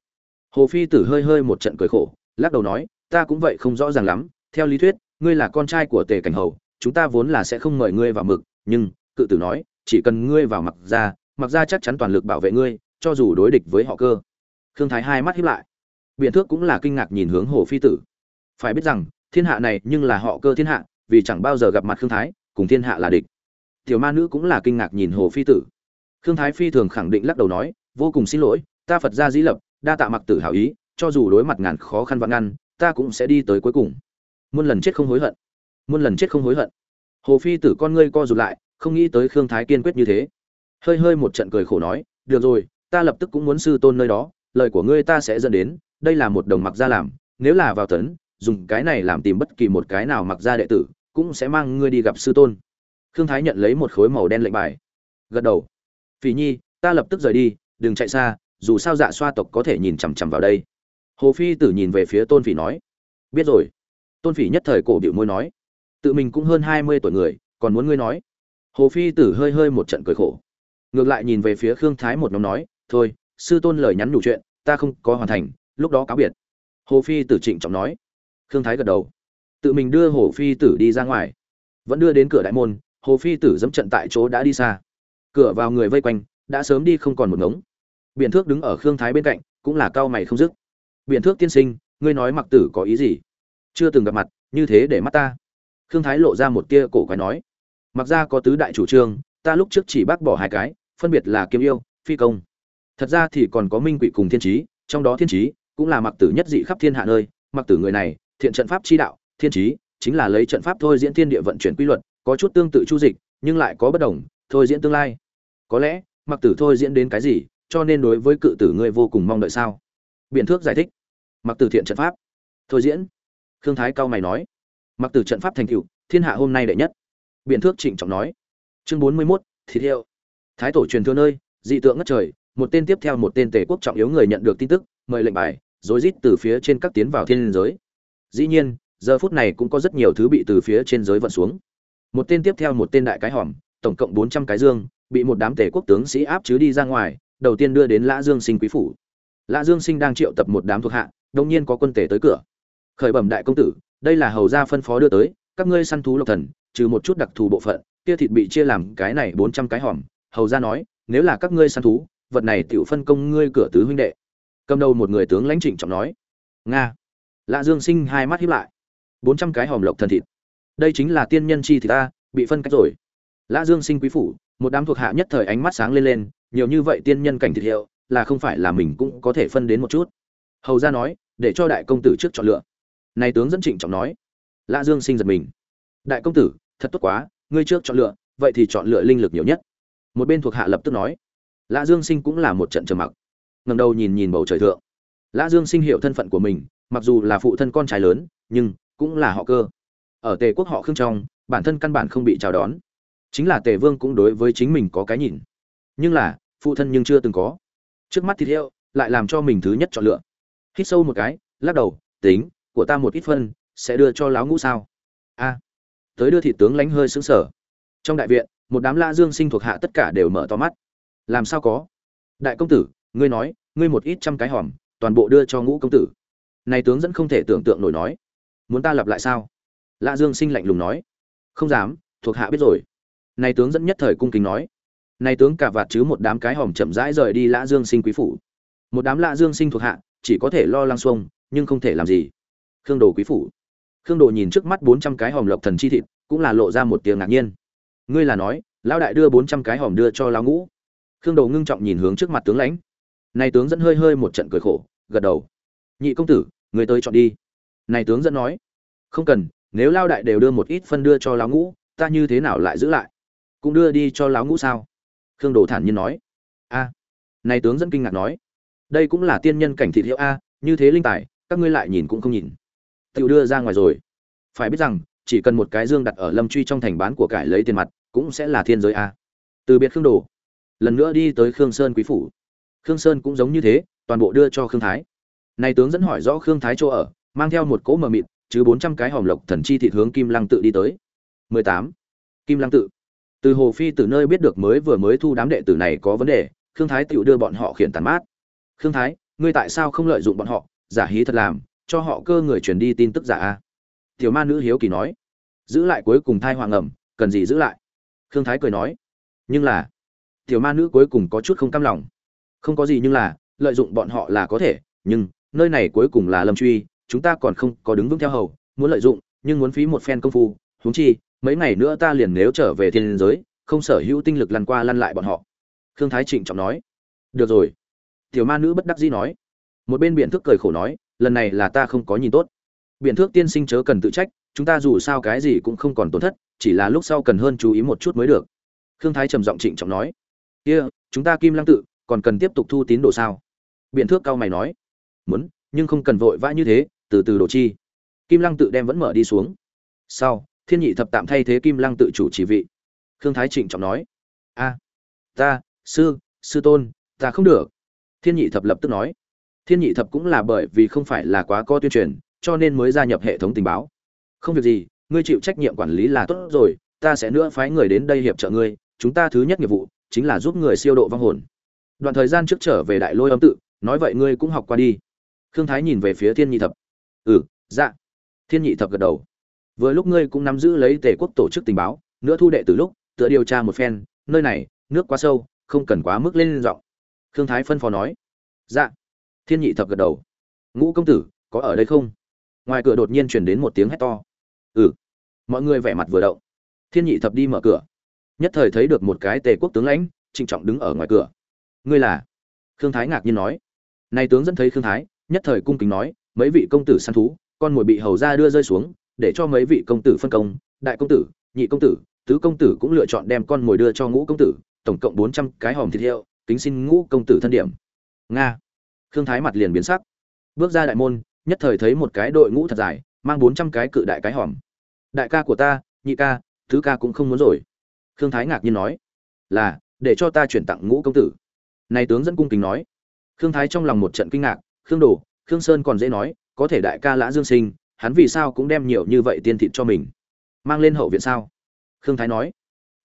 hồ phi tử hơi hơi một trận cười khổ, lắc đầu nói, ta cũng vậy không rõ ràng lắm, theo lý thuyết, ngươi là con trai của tề cảnh hầu, chúng ta vốn là sẽ không mời ngươi vào mực, nhưng, cự tử nói, chỉ cần ngươi vào mặc ra mặc ra chắc chắn toàn lực bảo vệ ngươi, cho dù đối địch với họ cơ. Khương thái hai mắt híp lại. Biện thước cũng là kinh ngạc nhìn hướng hồ phi tử. Phải biết rằng, thiên hạ này nhưng là họ cơ thiên hạ, vì chẳng bao giờ gặp mặt khương thái, cùng thiên hạ là địch. Tiểu ma nữ cũng là kinh ngạc nhìn hồ phi tử. Khương thái phi thường khẳng định lắc đầu nói, vô cùng xin lỗi, ta phật gia dĩ lập đa tạ mặc tử hảo ý, cho dù đối mặt ngàn khó khăn vạn ngăn, ta cũng sẽ đi tới cuối cùng. Muôn lần chết không hối hận. Muôn lần chết không hối hận. Hồ phi tử con ngươi co rụt lại, không nghĩ tới khương thái kiên quyết như thế. Hơi hơi một trận cười khổ nói, được rồi, ta lập tức cũng muốn sư tôn nơi đó, lời của ngươi ta sẽ dẫn đến, đây là một đồng mặc gia làm, nếu là vào tấn, dùng cái này làm tìm bất kỳ một cái nào mặc gia đệ tử, cũng sẽ mang ngươi đi gặp sư tôn. Khương thái nhận lấy một khối màu đen lệnh bài. Gật đầu. Phỉ nhi, ta lập tức rời đi, đừng chạy xa dù sao dạ xoa tộc có thể nhìn chằm chằm vào đây. Hồ phi tử nhìn về phía tôn phỉ nói, biết rồi. Tôn phỉ nhất thời cổ biểu môi nói, tự mình cũng hơn hai mươi tuổi người, còn muốn ngươi nói? Hồ phi tử hơi hơi một trận cười khổ. Ngược lại nhìn về phía khương thái một nhóm nói, thôi, sư tôn lời nhắn nhủ chuyện, ta không có hoàn thành, lúc đó cáo biệt. Hồ phi tử trịnh trọng nói. Khương thái gật đầu. Tự mình đưa hồ phi tử đi ra ngoài. Vẫn đưa đến cửa đại môn, hồ phi tử dẫm trận tại chỗ đã đi xa. Cửa vào người vây quanh, đã sớm đi không còn một ngống biện thước đứng ở khương thái bên cạnh, cũng là cao mày không dứt. Biện thước tiên sinh, ngươi nói mặc tử có ý gì? Chưa từng gặp mặt, như thế để mắt ta. Khương thái lộ ra một tia cổ quái nói. Mặc ra có tứ đại chủ trương, ta lúc trước chỉ bác bỏ hai cái, phân biệt là kiếm yêu, phi công. Thật ra thì còn có minh quỷ cùng thiên trí, trong đó thiên trí cũng là mặc tử nhất dị khắp thiên hạ nơi. Mặc tử người này, thiện trận pháp chi đạo, thiên trí chính là lấy trận pháp thôi diễn thiên địa vận chuyển quy luật, có chút tương tự chu dịch, nhưng lại có bất đồng, thôi diễn tương lai. Có lẽ, mặc tử thôi diễn đến cái gì cho nên đối với cự tử ngươi vô cùng mong đợi sao? Biện thước giải thích. Mặc tử thiện trận pháp. Thôi diễn. Khương thái cao mày nói. Mặc tử trận pháp thành cựu thiên hạ hôm nay đệ nhất. Biện thước trịnh trọng nói. Chương bốn mươi mốt thịt hiệu, thái tổ truyền thừa nơi dị tượng ngất trời một tên tiếp theo một tên tề quốc trọng yếu người nhận được tin tức mời lệnh bài rối rít từ phía trên các tiến vào thiên giới. Dĩ nhiên giờ phút này cũng có rất nhiều thứ bị từ phía trên giới vận xuống. Một tên tiếp theo một tên đại cái hòm tổng cộng bốn trăm cái dương bị một đám tề quốc tướng sĩ áp chứ đi ra ngoài đầu tiên đưa đến lã dương sinh quý phủ. Lã dương sinh đang triệu tập một đám thuộc hạ, đông nhiên có quân tể tới cửa. Khởi bẩm đại công tử, đây là hầu gia phân phó đưa tới, các ngươi săn thú lộc thần, trừ một chút đặc thù bộ phận, kia thịt bị chia làm cái này bốn trăm cái hòm. Hầu gia nói, nếu là các ngươi săn thú, vật này tiểu phân công ngươi cửa tứ huynh đệ. Cầm đầu một người tướng lãnh trịnh trọng nói, nga. Lạ dương sinh hai mắt hiếp lại. Bốn trăm cái hòm lộc thần thịt. Đây chính là tiên nhân chi thì ta, bị phân cách rồi. Lã dương sinh quý phủ, một đám thuộc hạ nhất thời ánh mắt sáng lên lên nhiều như vậy tiên nhân cảnh thịt hiệu, là không phải là mình cũng có thể phân đến một chút. Hầu ra nói, để cho đại công tử trước chọn lựa. Này tướng dẫn trịnh trọng nói. Lã dương sinh giật mình. Đại công tử, thật tốt quá, ngươi trước chọn lựa, vậy thì chọn lựa linh lực nhiều nhất. Một bên thuộc hạ lập tức nói. Lã dương sinh cũng là một trận trầm mặc. Ngầm đầu nhìn nhìn bầu trời thượng. Lã dương sinh hiểu thân phận của mình, mặc dù là phụ thân con trai lớn, nhưng cũng là họ cơ. Ở tề quốc họ khương trong, bản thân căn bản không bị chào đón. Chính là tề vương cũng đối với chính mình có cái nhìn nhưng là, phụ thân nhưng chưa từng có. Trước mắt thịt heo, lại làm cho mình thứ nhất chọn lựa. Hít sâu một cái, lắc đầu, tính, của ta một ít phân, sẽ đưa cho láo ngũ sao? A. Tới đưa thị tướng lánh hơi xứng sở trong đại viện, một đám la dương sinh thuộc hạ tất cả đều mở to mắt. Làm sao có? Đại công tử, ngươi nói, ngươi một ít trăm cái hòm, toàn bộ đưa cho ngũ công tử. Này tướng dẫn không thể tưởng tượng nổi nói. Muốn ta lặp lại sao? Lã dương sinh lạnh lùng nói. Không dám, thuộc hạ biết rồi. Này tướng dẫn nhất thời cung kính nói này tướng cả vạt chứ một đám cái hòm chậm rãi rời đi lã dương sinh quý phủ. Một đám lã dương sinh thuộc hạ, chỉ có thể lo lăng xuông, nhưng không thể làm gì. Khương đồ quý phủ. Khương đồ nhìn trước mắt bốn trăm cái hòm lộc thần chi thịt, cũng là lộ ra một tiếng ngạc nhiên. Ngươi là nói, lão đại đưa bốn trăm cái hòm đưa cho lão ngũ. Khương đồ ngưng trọng nhìn hướng trước mặt tướng lãnh. Này tướng dẫn hơi hơi một trận cười khổ, gật đầu. Nhị công tử, người tới chọn đi. Này tướng dẫn nói, không cần, nếu lao đại đều đưa một ít phân đưa cho lão ngũ, ta như thế nào lại giữ lại? Cũng đưa đi cho lão ngũ sao? Khương đồ thản nhiên nói. A. Này tướng dẫn kinh ngạc nói. Đây cũng là tiên nhân cảnh thị hiệu a, như thế linh tài, các ngươi lại nhìn cũng không nhìn. Tự đưa ra ngoài rồi. Phải biết rằng, chỉ cần một cái dương đặt ở lâm truy trong thành bán của cải lấy tiền mặt, cũng sẽ là thiên giới a. Từ biệt khương đồ. Lần nữa đi tới khương sơn quý phủ. Khương sơn cũng giống như thế, toàn bộ đưa cho khương thái. Này tướng dẫn hỏi rõ khương thái chỗ ở, mang theo một cỗ mờ mịt, chứ bốn trăm cái hòm lộc thần chi thị hướng kim lăng tự đi tới. Mười tám. Kim lăng tự từ hồ phi từ nơi biết được mới vừa mới thu đám đệ tử này có vấn đề, khương thái tự đưa bọn họ khiển tàn mát. Khương thái, ngươi tại sao không lợi dụng bọn họ? Giả hí thật làm, cho họ cơ người truyền đi tin tức giả a. Tiểu ma nữ hiếu kỳ nói. Giữ lại cuối cùng thai hoàng ẩm, cần gì giữ lại? Khương thái cười nói. Nhưng là, tiểu ma nữ cuối cùng có chút không cam lòng. Không có gì nhưng là, lợi dụng bọn họ là có thể, nhưng nơi này cuối cùng là lâm truy, chúng ta còn không có đứng vững theo hầu, muốn lợi dụng, nhưng muốn phí một phen công phu, huống chi mấy ngày nữa ta liền nếu trở về thiên giới không sở hữu tinh lực lăn qua lăn lại bọn họ. Khương thái trịnh trọng nói. Được rồi. Tiểu ma nữ bất đắc dĩ nói. Một bên biện thước cười khổ nói lần này là ta không có nhìn tốt. Biện thước tiên sinh chớ cần tự trách chúng ta dù sao cái gì cũng không còn tổn thất chỉ là lúc sau cần hơn chú ý một chút mới được. Khương thái trầm giọng trịnh trọng nói. Kia、yeah, chúng ta kim lăng tự còn cần tiếp tục thu tín đồ sao? Biện thước cao mày nói. Muốn nhưng không cần vội vã như thế từ từ đồ chi. Kim lăng tự đem vẫn mở đi xuống. Sau thiên nhị thập tạm thay thế kim lăng tự chủ chỉ vị. Khương thái trịnh trọng nói. A, ta, sư sư tôn, ta không được. Thiên nhị thập lập tức nói. Thiên nhị thập cũng là bởi vì không phải là quá có tuyên truyền, cho nên mới gia nhập hệ thống tình báo. Không việc gì, ngươi chịu trách nhiệm quản lý là tốt rồi, ta sẽ nữa phái người đến đây hiệp trợ ngươi, chúng ta thứ nhất nghiệp vụ chính là giúp người siêu độ vong hồn. Đoạn thời gian trước trở về đại lôi âm tự, nói vậy ngươi cũng học qua đi. Khương thái nhìn về phía thiên nhị thập. Ừ dạ. Thiên nhị thập gật đầu vừa lúc ngươi cũng nắm giữ lấy tề quốc tổ chức tình báo, nữa thu đệ từ lúc, tựa điều tra một phen, nơi này, nước quá sâu, không cần quá mức lên giọng. Khương thái phân phó nói. Dạ. Thiên nhị thập gật đầu. Ngũ công tử, có ở đây không? Ngoài cửa đột nhiên chuyển đến một tiếng hét to. Ừ. Mọi người vẻ mặt vừa động. Thiên nhị thập đi mở cửa. Nhất thời thấy được một cái tề quốc tướng lãnh, trịnh trọng đứng ở ngoài cửa. Ngươi là? Khương thái ngạc nhiên nói. Nay tướng dẫn thấy khương thái, nhất thời cung kính nói, mấy vị công tử săn thú, con mồi bị hầu ra đưa rơi xuống để cho mấy vị công tử phân công, đại công tử, nhị công tử, tứ công tử cũng lựa chọn đem con mồi đưa cho ngũ công tử, tổng cộng bốn trăm cái hòm thịt heo kính xin ngũ công tử thân điểm. Nga. Khương thái mặt liền biến sắc. Bước ra đại môn, nhất thời thấy một cái đội ngũ thật dài, mang bốn trăm cái cự đại cái hòm. Đại ca của ta, nhị ca thứ ca cũng không muốn rồi. Khương thái ngạc nhiên nói. Là, để cho ta chuyển tặng ngũ công tử. Này tướng dẫn cung kính nói. Khương thái trong lòng một trận kinh ngạc, khương đồ, khương sơn còn dễ nói, có thể đại ca lã dương sinh hắn vì sao cũng đem nhiều như vậy tiên thịt cho mình? Mang lên hậu viện sao? Khương thái nói.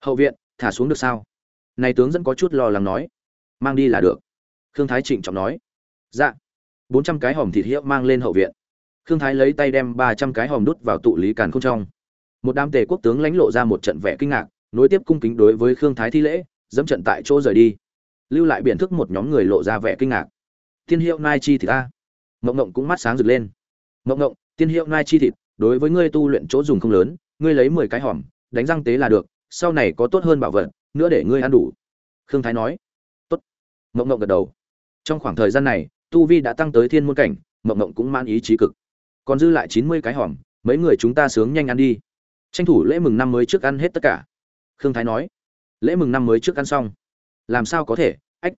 Hậu viện, thả xuống được sao? Này tướng dẫn có chút lo lắng nói. Mang đi là được. Khương thái trịnh trọng nói. Dạ. Bốn trăm cái hòm thịt hiệu mang lên hậu viện. Khương thái lấy tay đem ba trăm cái hòm đút vào tụ lý càn không trong. Một đám tề quốc tướng lãnh lộ ra một trận vẻ kinh ngạc, nối tiếp cung kính đối với khương thái thi lễ, dẫm trận tại chỗ rời đi. Lưu lại biện thức một nhóm người lộ ra vẻ kinh ngạc. Thiên hiệu nai chi thì ta. Mộng mộng cũng mắt sáng rực lên. Mộng mộng tiên hiệu nai chi thịt, đối với ngươi tu luyện chỗ dùng không lớn, ngươi lấy mười cái hòm, đánh răng tế là được, sau này có tốt hơn bảo vật, nữa để ngươi ăn đủ. Khương thái nói. Tốt. Mộng mộng gật đầu. Trong khoảng thời gian này, tu vi đã tăng tới thiên môn cảnh, mộng mộng cũng man ý trí cực. Còn dư lại chín mươi cái hòm, mấy người chúng ta sướng nhanh ăn đi. Tranh thủ lễ mừng năm mới trước ăn hết tất cả. Khương thái nói. Lễ mừng năm mới trước ăn xong. Làm sao có thể, ách?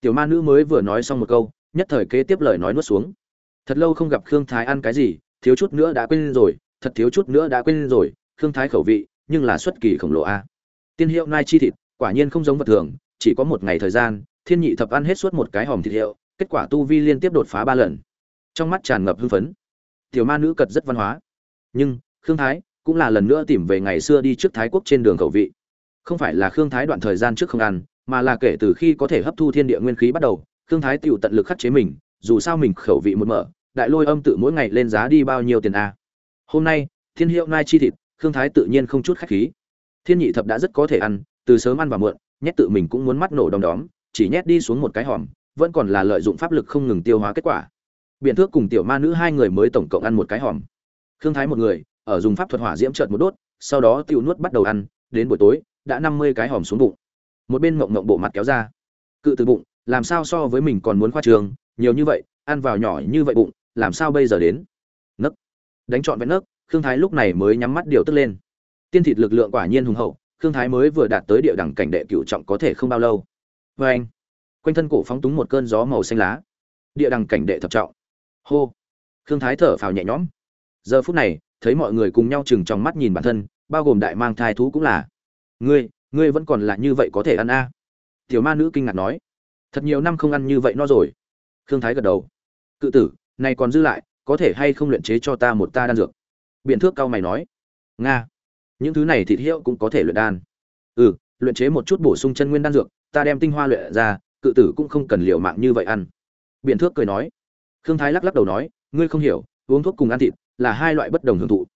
Tiểu ma nữ mới vừa nói xong một câu, nhất thời kế tiếp lời nói nuốt xuống. Thật lâu không gặp khương thái ăn cái gì thiếu chút nữa đã quên rồi, thật thiếu chút nữa đã quên rồi, khương thái khẩu vị, nhưng là xuất kỳ khổng lồ a. Tiên hiệu nai chi thịt, quả nhiên không giống vật thường, chỉ có một ngày thời gian, thiên nhị thập ăn hết suốt một cái hòm thịt hiệu, kết quả tu vi liên tiếp đột phá ba lần. Trong mắt tràn ngập hưng phấn. Tiểu ma nữ cật rất văn hóa. Nhưng, khương thái cũng là lần nữa tìm về ngày xưa đi trước thái quốc trên đường khẩu vị. Không phải là khương thái đoạn thời gian trước không ăn, mà là kể từ khi có thể hấp thu thiên địa nguyên khí bắt đầu, khương thái tựu tận lực khắc chế mình, dù sao mình khẩu vị một mở đại lôi âm tự mỗi ngày lên giá đi bao nhiêu tiền a hôm nay, thiên hiệu nai chi thịt, khương thái tự nhiên không chút khách khí. Thiên nhị thập đã rất có thể ăn, từ sớm ăn và muộn, nhét tự mình cũng muốn mắt nổ đom đóm, chỉ nhét đi xuống một cái hòm, vẫn còn là lợi dụng pháp lực không ngừng tiêu hóa kết quả. Biện thước cùng tiểu ma nữ hai người mới tổng cộng ăn một cái hòm. Khương thái một người, ở dùng pháp thuật hỏa diễm trợn một đốt, sau đó tiêu nuốt bắt đầu ăn, đến buổi tối, đã năm mươi cái hòm xuống bụng. Một bên mộng mộng bộ mặt kéo ra. Cự từ bụng, làm sao so với mình còn muốn khoa trường, nhiều như vậy, ăn vào nhỏ như vậy bụng làm sao bây giờ đến? Nấc. Đánh trọn vẹn nấc, khương thái lúc này mới nhắm mắt điều tức lên. Tiên thịt lực lượng quả nhiên hùng hậu, khương thái mới vừa đạt tới địa đẳng cảnh đệ cựu trọng có thể không bao lâu. Vê anh, quanh thân cổ phóng túng một cơn gió màu xanh lá. Địa đẳng cảnh đệ thập trọng. Hô. Khương thái thở phào nhẹ nhõm. Giờ phút này, thấy mọi người cùng nhau chừng trong mắt nhìn bản thân, bao gồm đại mang thai thú cũng là, ngươi ngươi vẫn còn là như vậy có thể ăn a? Tiểu ma nữ kinh ngạc nói. Thật nhiều năm không ăn như vậy no rồi. Khương thái gật đầu. Cự tử này còn dư lại, có thể hay không luyện chế cho ta một ta đan dược? Biện thước cao mày nói. Nga, những thứ này thịt hiệu cũng có thể luyện đan. Ừ luyện chế một chút bổ sung chân nguyên đan dược, ta đem tinh hoa luyện ra, cự tử cũng không cần liều mạng như vậy ăn. Biện thước cười nói. Khương thái lắc lắc đầu nói, ngươi không hiểu, uống thuốc cùng ăn thịt là hai loại bất đồng hưởng thụ.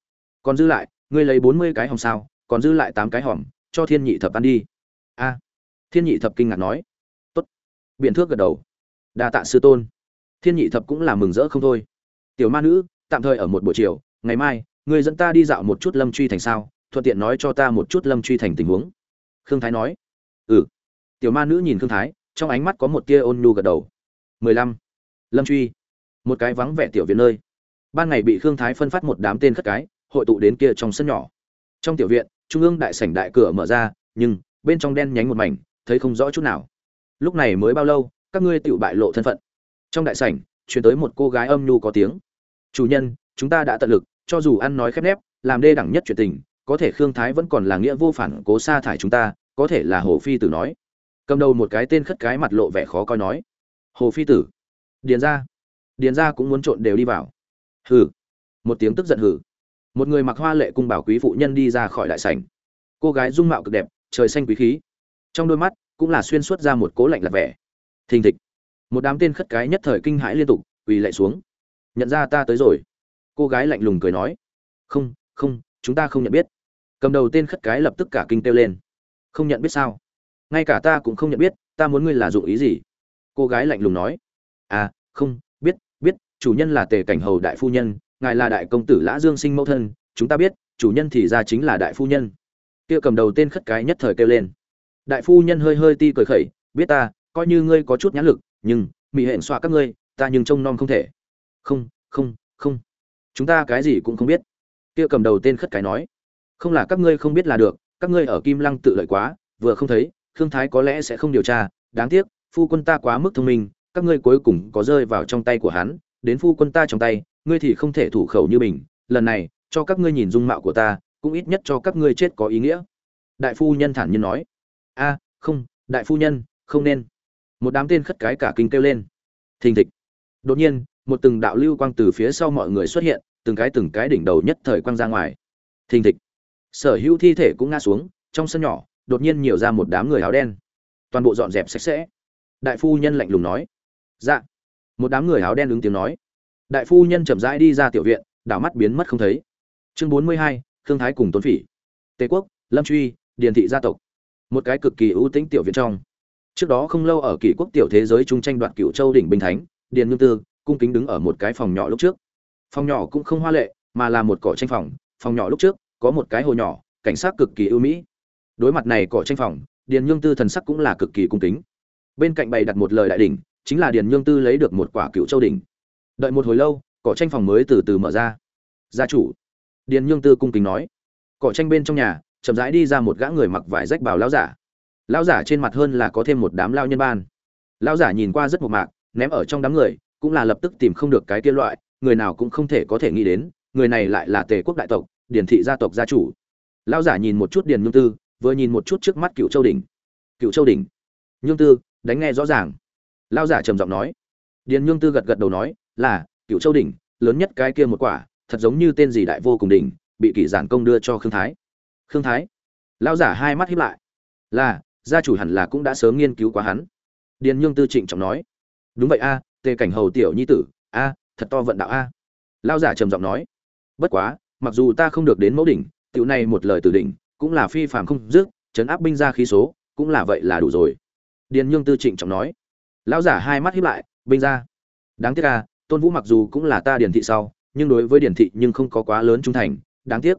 Còn dư lại, ngươi lấy bốn mươi cái hòm sao, còn dư lại tám cái hòm, cho thiên nhị thập ăn đi. A. Thiên nhị thập kinh ngạc nói. Tốt. Biện thước gật đầu. Đa tạ sư tôn thiên nhị thập cũng là mừng rỡ không thôi. Tiểu ma nữ, tạm thời ở một buổi chiều, ngày mai người dẫn ta đi dạo một chút lâm truy thành sao, thuận tiện nói cho ta một chút lâm truy thành tình huống. Khương thái nói. Ừ. Tiểu ma nữ nhìn khương thái, trong ánh mắt có một tia ôn nhu gật đầu. Mười lăm. Lâm truy. Một cái vắng vẻ tiểu viện nơi. Ban ngày bị khương thái phân phát một đám tên khất cái, hội tụ đến kia trong sân nhỏ. Trong tiểu viện, trung ương đại sảnh đại cửa mở ra, nhưng bên trong đen nhánh một mảnh, thấy không rõ chút nào. Lúc này mới bao lâu, các ngươi tự bại lộ thân phận? Trong đại sảnh, truyền tới một cô gái âm nhu có tiếng. Chủ nhân, chúng ta đã tận lực, cho dù ăn nói khép nép, làm đê đẳng nhất chuyện tình, có thể khương thái vẫn còn là nghĩa vô phản cố sa thải chúng ta, có thể là hồ phi tử nói. Cầm đầu một cái tên khất cái mặt lộ vẻ khó coi nói. Hồ phi tử. Điền ra điền ra cũng muốn trộn đều đi vào. Hừ. Một tiếng tức giận hừ. Một người mặc hoa lệ cung bảo quý phụ nhân đi ra khỏi đại sảnh. Cô gái dung mạo cực đẹp, trời xanh quý khí. Trong đôi mắt cũng là xuyên suốt ra một cố lạnh lạc vẻ. Thình thịch một đám tên khất cái nhất thời kinh hãi liên tục, quỳ lạy xuống. Nhận ra ta tới rồi. Cô gái lạnh lùng cười nói. Không không, chúng ta không nhận biết. Cầm đầu tên khất cái lập tức cả kinh kêu lên. Không nhận biết sao? Ngay cả ta cũng không nhận biết, ta muốn ngươi là dụng ý gì? Cô gái lạnh lùng nói. À không, biết biết, chủ nhân là tề cảnh hầu đại phu nhân, ngài là đại công tử lã dương sinh mẫu thân, chúng ta biết, chủ nhân thì ra chính là đại phu nhân. Kia cầm đầu tên khất cái nhất thời kêu lên. Đại phu nhân hơi hơi ti cười khẩy, biết ta, coi như ngươi có chút nhãn lực nhưng mỹ hẹn xoa các ngươi, ta nhưng trông nom không thể. Không không không. Chúng ta cái gì cũng không biết. Kia cầm đầu tên khất cái nói. Không là các ngươi không biết là được, các ngươi ở kim lăng tự lợi quá, vừa không thấy, khương thái có lẽ sẽ không điều tra. Đáng tiếc, phu quân ta quá mức thông minh, các ngươi cuối cùng có rơi vào trong tay của hắn, đến phu quân ta trong tay, ngươi thì không thể thủ khẩu như mình. Lần này, cho các ngươi nhìn dung mạo của ta, cũng ít nhất cho các ngươi chết có ý nghĩa. Đại phu nhân thản nhiên nói. A, không, đại phu nhân, không nên một đám tên khất cái cả kinh kêu lên. Thình thịch. Đột nhiên, một từng đạo lưu quang từ phía sau mọi người xuất hiện, từng cái từng cái đỉnh đầu nhất thời quang ra ngoài. Thình thịch. Sở hữu thi thể cũng ngã xuống, trong sân nhỏ, đột nhiên nhiều ra một đám người áo đen. Toàn bộ dọn dẹp sạch sẽ. Đại phu nhân lạnh lùng nói. Dạ. Một đám người áo đen ứng tiếng nói. Đại phu nhân chậm rãi đi ra tiểu viện, đảo mắt biến mất không thấy. Chương bốn mươi hai, khương thái cùng tuấn phỉ. Tề quốc, lâm truy, điền thị gia tộc. Một cái cực kỳ ưu tĩnh tiểu viện trong trước đó không lâu ở kỷ quốc tiểu thế giới trung tranh đoạt cựu châu đỉnh bình thánh, điền ngưng tư, cung kính đứng ở một cái phòng nhỏ lúc trước. Phòng nhỏ cũng không hoa lệ, mà là một cỏ tranh phòng. Phòng nhỏ lúc trước, có một cái hồ nhỏ, cảnh sát cực kỳ ưu mỹ. Đối mặt này cỏ tranh phòng, điền nhương tư thần sắc cũng là cực kỳ cung kính. Bên cạnh bày đặt một lời đại đỉnh, chính là điền nhương tư lấy được một quả cựu châu đỉnh. Đợi một hồi lâu, cỏ tranh phòng mới từ từ mở ra. Gia chủ, điền nhương tư cung kính nói. Cỏ tranh bên trong nhà, chậm rãi đi ra một gã người mặc vải rách bào láo giả lão giả trên mặt hơn là có thêm một đám lao nhân ban. Lão giả nhìn qua rất một mạc, ném ở trong đám người, cũng là lập tức tìm không được cái kia loại, người nào cũng không thể có thể nghĩ đến, người này lại là tề quốc đại tộc điển thị gia tộc gia chủ. Lão giả nhìn một chút điền nhung tư, vừa nhìn một chút trước mắt cựu châu đỉnh. Cựu châu đỉnh? Nhung tư, đánh nghe rõ ràng. Lão giả trầm giọng nói. Điền nhung tư gật gật đầu nói, là cựu châu đỉnh, lớn nhất cái kia một quả, thật giống như tên gì đại vô cùng đỉnh, bị kỷ giản công đưa cho khương thái. Khương thái? Lão giả hai mắt hiếp lại. Là gia chủ hẳn là cũng đã sớm nghiên cứu quá hắn. Điền nhung tư trịnh trọng nói. Đúng vậy a, tề cảnh hầu tiểu nhi tử, a, thật to vận đạo a. Lao giả trầm giọng nói. Bất quá, mặc dù ta không được đến mẫu đỉnh, tiểu này một lời từ đỉnh, cũng là phi phàm không dứt chấn áp binh ra khí số, cũng là vậy là đủ rồi. Điền nhương tư trịnh trọng nói. Lão giả hai mắt hiếp lại, binh ra đáng tiếc à tôn vũ mặc dù cũng là ta điền thị sau, nhưng đối với điền thị nhưng không có quá lớn trung thành, đáng tiếc.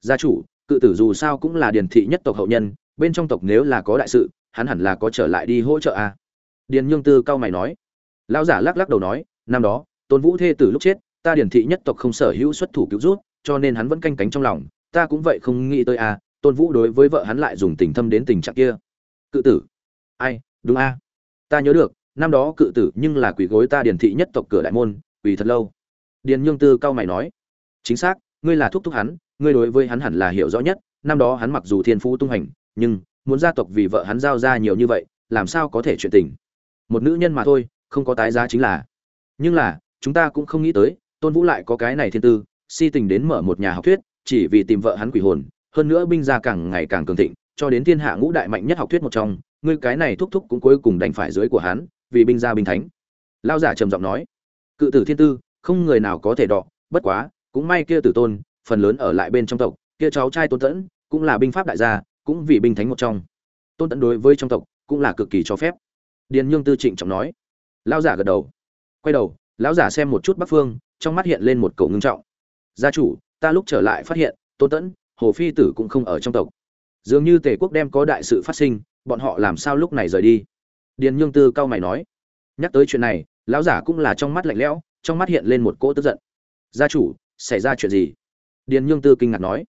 Gia chủ, cự tử dù sao cũng là điền thị nhất tộc hậu nhân bên trong tộc nếu là có đại sự, hắn hẳn là có trở lại đi hỗ trợ à điền nhương tư cao mày nói. Lão giả lắc lắc đầu nói, năm đó, tôn vũ thê tử lúc chết, ta điền thị nhất tộc không sở hữu xuất thủ cứu rút cho nên hắn vẫn canh cánh trong lòng, ta cũng vậy không nghĩ tới à tôn vũ đối với vợ hắn lại dùng tình thâm đến tình trạng kia. Cự tử. Ai, đúng a. À? ta nhớ được, năm đó cự tử nhưng là quỷ gối ta điền thị nhất tộc cửa đại môn, quỷ thật lâu. Điền nhương tư cao mày nói. Chính xác, ngươi là thúc thúc hắn, ngươi đối với hắn hẳn là hiểu rõ nhất, năm đó hắn mặc dù thiên phú tung hành nhưng muốn gia tộc vì vợ hắn giao ra nhiều như vậy, làm sao có thể chuyện tình? Một nữ nhân mà thôi, không có tái giá chính là. Nhưng là, chúng ta cũng không nghĩ tới, tôn vũ lại có cái này thiên tư, si tình đến mở một nhà học thuyết, chỉ vì tìm vợ hắn quỷ hồn, hơn nữa binh gia càng ngày càng cường thịnh, cho đến thiên hạ ngũ đại mạnh nhất học thuyết một trong, ngươi cái này thúc thúc cũng cuối cùng đành phải dưới của hắn, vì binh gia binh thánh. Lao giả trầm giọng nói, cự tử thiên tư, không người nào có thể đọ, bất quá, cũng may kia tử tôn, phần lớn ở lại bên trong tộc, kia cháu trai tôn tẫn, cũng là binh pháp đại gia cũng vì binh thánh một trong. Tôn tẫn đối với trong tộc cũng là cực kỳ cho phép. Điền nhương tư trịnh trọng nói. Lão giả gật đầu. Quay đầu, lão giả xem một chút bắc phương, trong mắt hiện lên một cầu ngưng trọng. Gia chủ, ta lúc trở lại phát hiện, tôn tẫn hồ phi tử cũng không ở trong tộc. Dường như tề quốc đem có đại sự phát sinh, bọn họ làm sao lúc này rời đi? Điền nhương tư cao mày nói. Nhắc tới chuyện này, lão giả cũng là trong mắt lạnh lẽo, trong mắt hiện lên một cỗ tức giận. Gia chủ, xảy ra chuyện gì? Điền nhương tư kinh ngạc nói.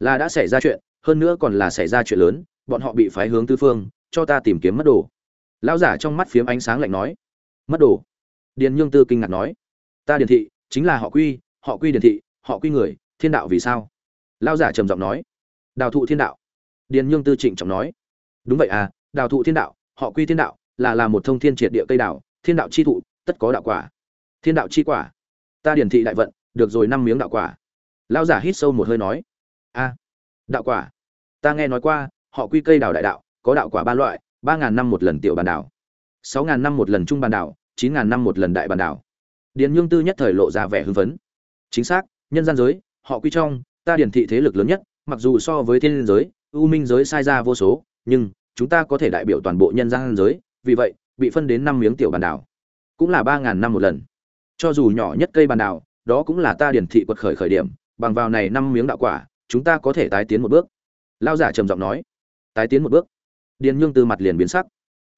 Là đã xảy ra chuyện hơn nữa còn là xảy ra chuyện lớn, bọn họ bị phái hướng tư phương, cho ta tìm kiếm mất đồ. Lão giả trong mắt phiếm ánh sáng lạnh nói. Mất đồ? Điền nhương tư kinh ngạc nói. Ta điền thị, chính là họ quy họ quy điền thị, họ quy người, thiên đạo vì sao? Lão giả trầm giọng nói. Đào thụ thiên đạo. Điền nhương tư trịnh trọng nói. Đúng vậy à đào thụ thiên đạo, họ quy thiên đạo, là là một thông thiên triệt địa cây đào, thiên đạo chi thụ, tất có đạo quả. Thiên đạo chi quả. Ta điển thị đại vận, được rồi năm miếng đạo quả. Lão giả hít sâu một hơi nói. A đạo quả. Ta nghe nói qua, họ quy cây đào đại đạo, có đạo quả ba loại, ba ngàn năm một lần tiểu bàn đảo, sáu ngàn năm một lần trung bàn đảo, chín ngàn năm một lần đại bàn đảo. Điền nhương tư nhất thời lộ ra vẻ hưng phấn. Chính xác, nhân gian giới, họ quy trong, ta điển thị thế lực lớn nhất, mặc dù so với thiên giới ưu minh giới sai ra vô số, nhưng chúng ta có thể đại biểu toàn bộ nhân gian giới, vì vậy, bị phân đến năm miếng tiểu bàn đảo, cũng là ba ngàn năm một lần. Cho dù nhỏ nhất cây bàn đảo, đó cũng là ta điển thị quật khởi khởi điểm, bằng vào này năm miếng đạo quả chúng ta có thể tái tiến một bước. Lao giả trầm giọng nói. Tái tiến một bước. Điền nhương từ mặt liền biến sắc.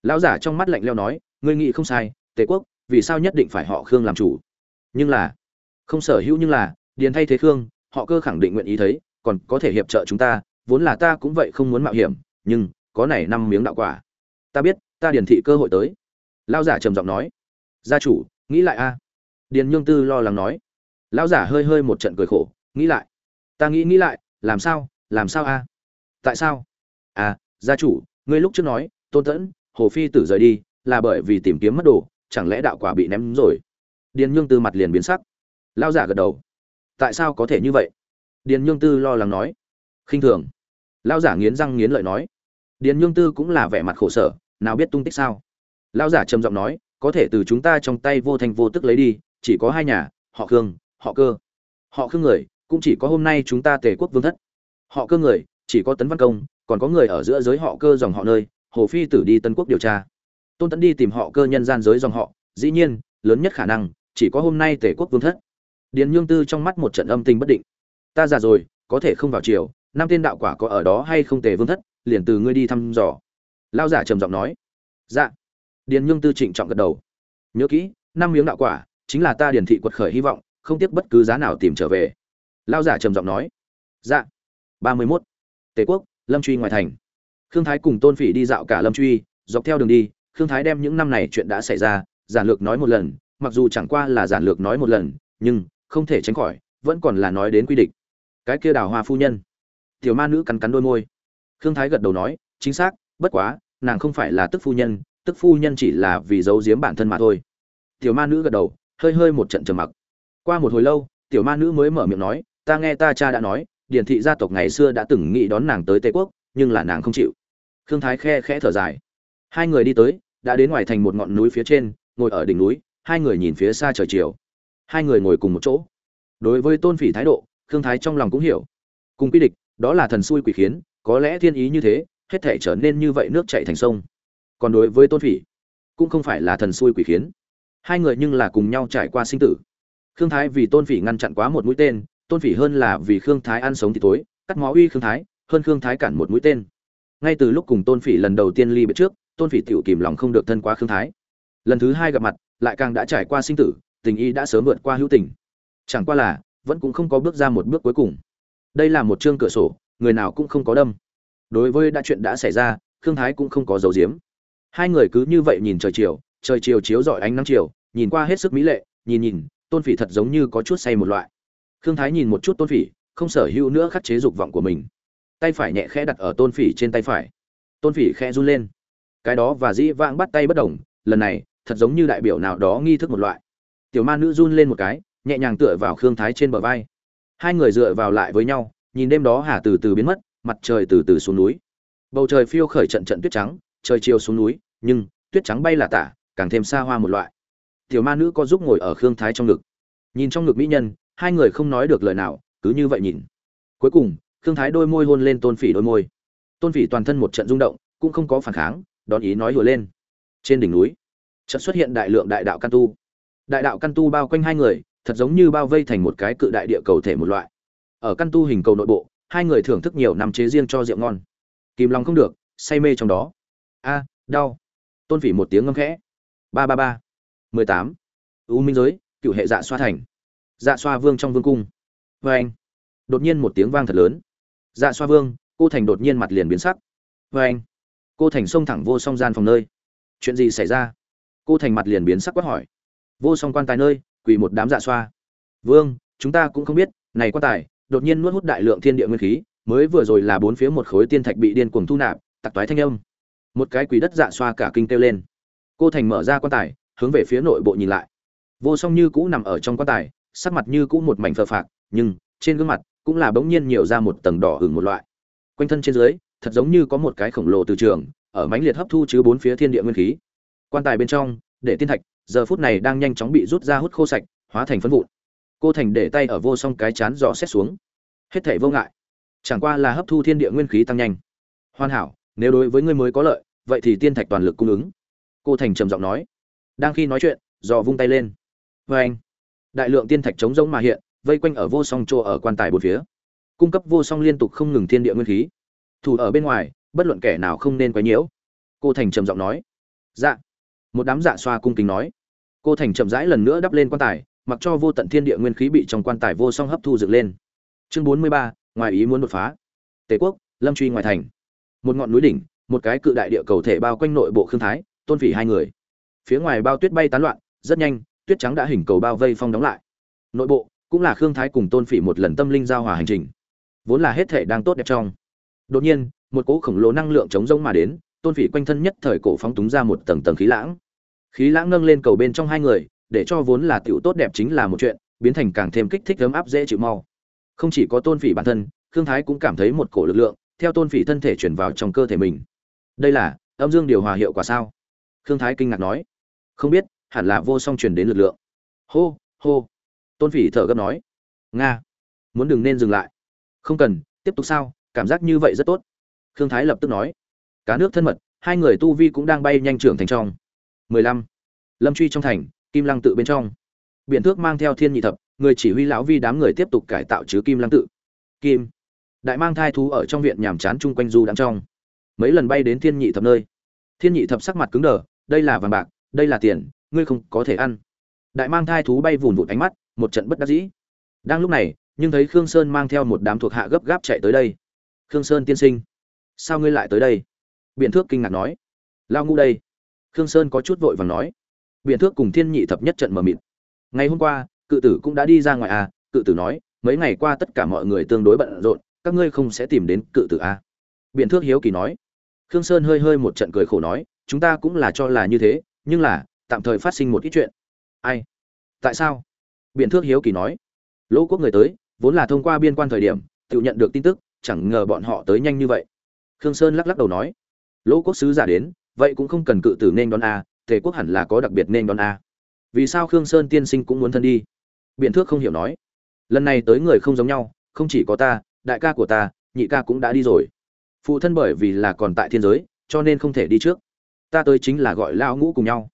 Lão giả trong mắt lạnh leo nói, ngươi nghĩ không sai, tề quốc, vì sao nhất định phải họ khương làm chủ? Nhưng là, không sở hữu nhưng là, điền thay thế khương, họ cơ khẳng định nguyện ý thấy, còn có thể hiệp trợ chúng ta, vốn là ta cũng vậy không muốn mạo hiểm, nhưng, có này năm miếng đạo quả. Ta biết, ta điền thị cơ hội tới. Lao giả trầm giọng nói. Gia chủ, nghĩ lại a. Điền nhương tư lo lắng nói. Lão giả hơi hơi một trận cười khổ, nghĩ lại ta nghĩ nghĩ lại, làm sao làm sao a? Tại sao? À gia chủ, ngươi lúc trước nói, tôn tẫn, hồ phi tử rời đi, là bởi vì tìm kiếm mất đồ, chẳng lẽ đạo quả bị ném rồi? Điền nhương tư mặt liền biến sắc. Lao giả gật đầu. Tại sao có thể như vậy? Điền nhương tư lo lắng nói. Khinh thường. Lao giả nghiến răng nghiến lợi nói. Điền nhương tư cũng là vẻ mặt khổ sở, nào biết tung tích sao? Lao giả trầm giọng nói, có thể từ chúng ta trong tay vô thành vô tức lấy đi, chỉ có hai nhà, họ khương, họ cơ. Họ khương người cũng chỉ có hôm nay chúng ta tề quốc vương thất. Họ cơ người, chỉ có tấn văn công, còn có người ở giữa giới họ cơ dòng họ nơi, hồ phi tử đi tân quốc điều tra. Tôn tấn đi tìm họ cơ nhân gian giới dòng họ, dĩ nhiên, lớn nhất khả năng, chỉ có hôm nay tề quốc vương thất. Điền nhương tư trong mắt một trận âm tình bất định. Ta già rồi, có thể không vào chiều năm tên đạo quả có ở đó hay không tề vương thất, liền từ ngươi đi thăm dò. Lao giả trầm giọng nói. Dạ. Điền nhương tư trịnh trọng gật đầu. Nhớ kỹ, năm miếng đạo quả, chính là ta điền thị quật khởi hy vọng, không tiếc bất cứ giá nào tìm trở về lao giả trầm giọng nói. Dạ. Ba mươi mốt. Tề quốc, lâm truy ngoài thành. Khương thái cùng tôn phỉ đi dạo cả lâm truy, dọc theo đường đi, khương thái đem những năm này chuyện đã xảy ra, giản lược nói một lần, mặc dù chẳng qua là giản lược nói một lần, nhưng không thể tránh khỏi, vẫn còn là nói đến quy định. Cái kia đào hoa phu nhân. Tiểu ma nữ cắn cắn đôi môi. Khương thái gật đầu nói, chính xác, bất quá, nàng không phải là tức phu nhân, tức phu nhân chỉ là vì giấu giếm bản thân mà thôi. Tiểu ma nữ gật đầu, hơi hơi một trận trầm mặc. Qua một hồi lâu, tiểu ma nữ mới mở miệng nói ta nghe ta cha đã nói, điển thị gia tộc ngày xưa đã từng nghĩ đón nàng tới tây quốc, nhưng là nàng không chịu. Khương thái khe khẽ thở dài. Hai người đi tới, đã đến ngoài thành một ngọn núi phía trên, ngồi ở đỉnh núi, hai người nhìn phía xa trời chiều. Hai người ngồi cùng một chỗ. Đối với tôn phỉ thái độ, khương thái trong lòng cũng hiểu. Cùng quy địch, đó là thần xui quỷ khiến, có lẽ thiên ý như thế, hết thể trở nên như vậy nước chảy thành sông. Còn đối với tôn phỉ, cũng không phải là thần xui quỷ khiến. Hai người nhưng là cùng nhau trải qua sinh tử. Khương thái vì tôn phỉ ngăn chặn quá một mũi tên tôn phỉ hơn là vì khương thái ăn sống thì tối, cắt máu uy khương thái, hơn khương thái cản một mũi tên. Ngay từ lúc cùng tôn phỉ lần đầu tiên ly biệt trước, tôn phỉ tiểu kìm lòng không được thân quá khương thái. Lần thứ hai gặp mặt, lại càng đã trải qua sinh tử, tình y đã sớm vượt qua hữu tình. Chẳng qua là, vẫn cũng không có bước ra một bước cuối cùng. Đây là một chương cửa sổ, người nào cũng không có đâm. Đối với đã chuyện đã xảy ra, khương thái cũng không có dấu diếm hai người cứ như vậy nhìn trời chiều trời chiều chiếu rọi ánh nắng chiều, nhìn qua hết sức mỹ lệ, nhìn nhìn, tôn phỉ thật giống như có chút say một loại khương thái nhìn một chút tôn phỉ, không sở hữu nữa khắc chế dục vọng của mình. Tay phải nhẹ khẽ đặt ở tôn phỉ trên tay phải. Tôn phỉ khẽ run lên. Cái đó và dĩ vãng bắt tay bất đồng, lần này, thật giống như đại biểu nào đó nghi thức một loại. Tiểu ma nữ run lên một cái, nhẹ nhàng tựa vào khương thái trên bờ vai. Hai người dựa vào lại với nhau, nhìn đêm đó hà từ từ biến mất, mặt trời từ từ xuống núi. Bầu trời phiêu khởi trận trận tuyết trắng, trời chiều xuống núi, nhưng, tuyết trắng bay là tả, càng thêm xa hoa một loại. Tiểu ma nữ có giúp ngồi ở khương thái trong ngực. Nhìn trong ngực mỹ nhân hai người không nói được lời nào, cứ như vậy nhìn. Cuối cùng, khương thái đôi môi hôn lên tôn phỉ đôi môi. Tôn phỉ toàn thân một trận rung động, cũng không có phản kháng, đón ý nói hùa lên. Trên đỉnh núi, chợt xuất hiện đại lượng đại đạo căn tu. Đại đạo căn tu bao quanh hai người, thật giống như bao vây thành một cái cự đại địa cầu thể một loại. Ở căn tu hình cầu nội bộ, hai người thưởng thức nhiều năm chế riêng cho rượu ngon. Kìm lòng không được, say mê trong đó. A, đau. Tôn phỉ một tiếng ngâm khẽ. Ba ba ba. Mười tám. U minh giới, cựu hệ dạ xoa thành dạ xoa vương trong vương cung. Vê anh. Đột nhiên một tiếng vang thật lớn. Dạ xoa vương, cô thành đột nhiên mặt liền biến sắc. Vê anh. Cô thành xông thẳng vô song gian phòng nơi. Chuyện gì xảy ra? Cô thành mặt liền biến sắc quát hỏi. Vô song quan tài nơi, quỳ một đám dạ xoa. Vương, chúng ta cũng không biết, này quan tài, đột nhiên nuốt hút đại lượng thiên địa nguyên khí, mới vừa rồi là bốn phía một khối tiên thạch bị điên cuồng thu nạp, tặc toái thanh âm. Một cái quỷ đất dạ xoa cả kinh kêu lên. Cô thành mở ra quan tài, hướng về phía nội bộ nhìn lại. Vô song như cũ nằm ở trong quan tài sắc mặt như cũ một mảnh phờ phạc, nhưng trên gương mặt cũng là bỗng nhiên nhiều ra một tầng đỏ hừng một loại. Quanh thân trên dưới, thật giống như có một cái khổng lồ từ trường, ở mãnh liệt hấp thu chứ bốn phía thiên địa nguyên khí. Quan tài bên trong, để tiên thạch, giờ phút này đang nhanh chóng bị rút ra hút khô sạch, hóa thành phân vụn. Cô thành để tay ở vô song cái chán dò xét xuống. Hết thảy vô ngại. Chẳng qua là hấp thu thiên địa nguyên khí tăng nhanh. Hoàn hảo, nếu đối với ngươi mới có lợi, vậy thì tiên thạch toàn lực cung ứng. Cô thành trầm giọng nói. Đang khi nói chuyện dò vung tay lên. Vê anh đại lượng tiên thạch chống rỗng mà hiện, vây quanh ở vô song chỗ ở quan tài bốn phía. Cung cấp vô song liên tục không ngừng thiên địa nguyên khí. Thủ ở bên ngoài, bất luận kẻ nào không nên quấy nhiễu. Cô thành trầm giọng nói. Dạ. Một đám dạ xoa cung kính nói. Cô thành chậm rãi lần nữa đắp lên quan tài, mặc cho vô tận thiên địa nguyên khí bị trong quan tài vô song hấp thu dựng lên. Chương bốn mươi ba, ngoài ý muốn đột phá. Tề quốc, lâm truy ngoài thành. Một ngọn núi đỉnh, một cái cự đại địa cầu thể bao quanh nội bộ khương thái, tôn phỉ hai người. Phía ngoài bao tuyết bay tán loạn, rất nhanh tuyết trắng đã hình cầu bao vây phong đóng lại. Nội bộ, cũng là khương thái cùng tôn phỉ một lần tâm linh giao hòa hành trình. Vốn là hết thể đang tốt đẹp trong. Đột nhiên, một cỗ khổng lồ năng lượng chống rông mà đến, tôn phỉ quanh thân nhất thời cổ phóng túng ra một tầng tầng khí lãng. Khí lãng nâng lên cầu bên trong hai người, để cho vốn là tiểu tốt đẹp chính là một chuyện, biến thành càng thêm kích thích ấm áp dễ chịu mau. Không chỉ có tôn phỉ bản thân, khương thái cũng cảm thấy một cổ lực lượng, theo tôn phỉ thân thể chuyển vào trong cơ thể mình. Đây là âm dương điều hòa hiệu quả sao? Khương thái kinh ngạc nói. Không biết hẳn là vô song truyền đến lực lượng. Hô hô. Tôn phỉ thở gấp nói. Nga, muốn đừng nên dừng lại. Không cần, tiếp tục sao, cảm giác như vậy rất tốt. Khương thái lập tức nói. Cá nước thân mật, hai người tu vi cũng đang bay nhanh trưởng thành trong. Mười lăm. Lâm truy trong thành, kim lăng tự bên trong. Biện thước mang theo thiên nhị thập, người chỉ huy lão vi đám người tiếp tục cải tạo chứ kim lăng tự. Kim. Đại mang thai thú ở trong viện nhàm chán chung quanh du đang trong. Mấy lần bay đến thiên nhị thập nơi. Thiên nhị thập sắc mặt cứng đờ, đây là vàng bạc, đây là tiền ngươi không có thể ăn. Đại mang thai thú bay vùn vụt ánh mắt, một trận bất đắc dĩ. Đang lúc này, nhưng thấy khương sơn mang theo một đám thuộc hạ gấp gáp chạy tới đây. Khương sơn tiên sinh, sao ngươi lại tới đây? Biện thước kinh ngạc nói. Lao ngu đây. Khương sơn có chút vội vàng nói. Biện thước cùng thiên nhị thập nhất trận mờ mịt. Ngày hôm qua, cự tử cũng đã đi ra ngoài à? Cự tử nói, mấy ngày qua tất cả mọi người tương đối bận rộn, các ngươi không sẽ tìm đến cự tử à? Biện thước hiếu kỳ nói. Khương sơn hơi hơi một trận cười khổ nói, chúng ta cũng là cho là như thế, nhưng là tạm thời phát sinh một ít chuyện. Ai? Tại sao? Biện thước hiếu kỳ nói. Lỗ quốc người tới, vốn là thông qua biên quan thời điểm, tự nhận được tin tức, chẳng ngờ bọn họ tới nhanh như vậy. Khương sơn lắc lắc đầu nói. Lỗ quốc sứ giả đến, vậy cũng không cần cự tử nên đón a, tề quốc hẳn là có đặc biệt nên đón a. Vì sao khương sơn tiên sinh cũng muốn thân đi? Biện thước không hiểu nói. Lần này tới người không giống nhau, không chỉ có ta, đại ca của ta, nhị ca cũng đã đi rồi. Phụ thân bởi vì là còn tại thiên giới, cho nên không thể đi trước. Ta tới chính là gọi lao ngũ cùng nhau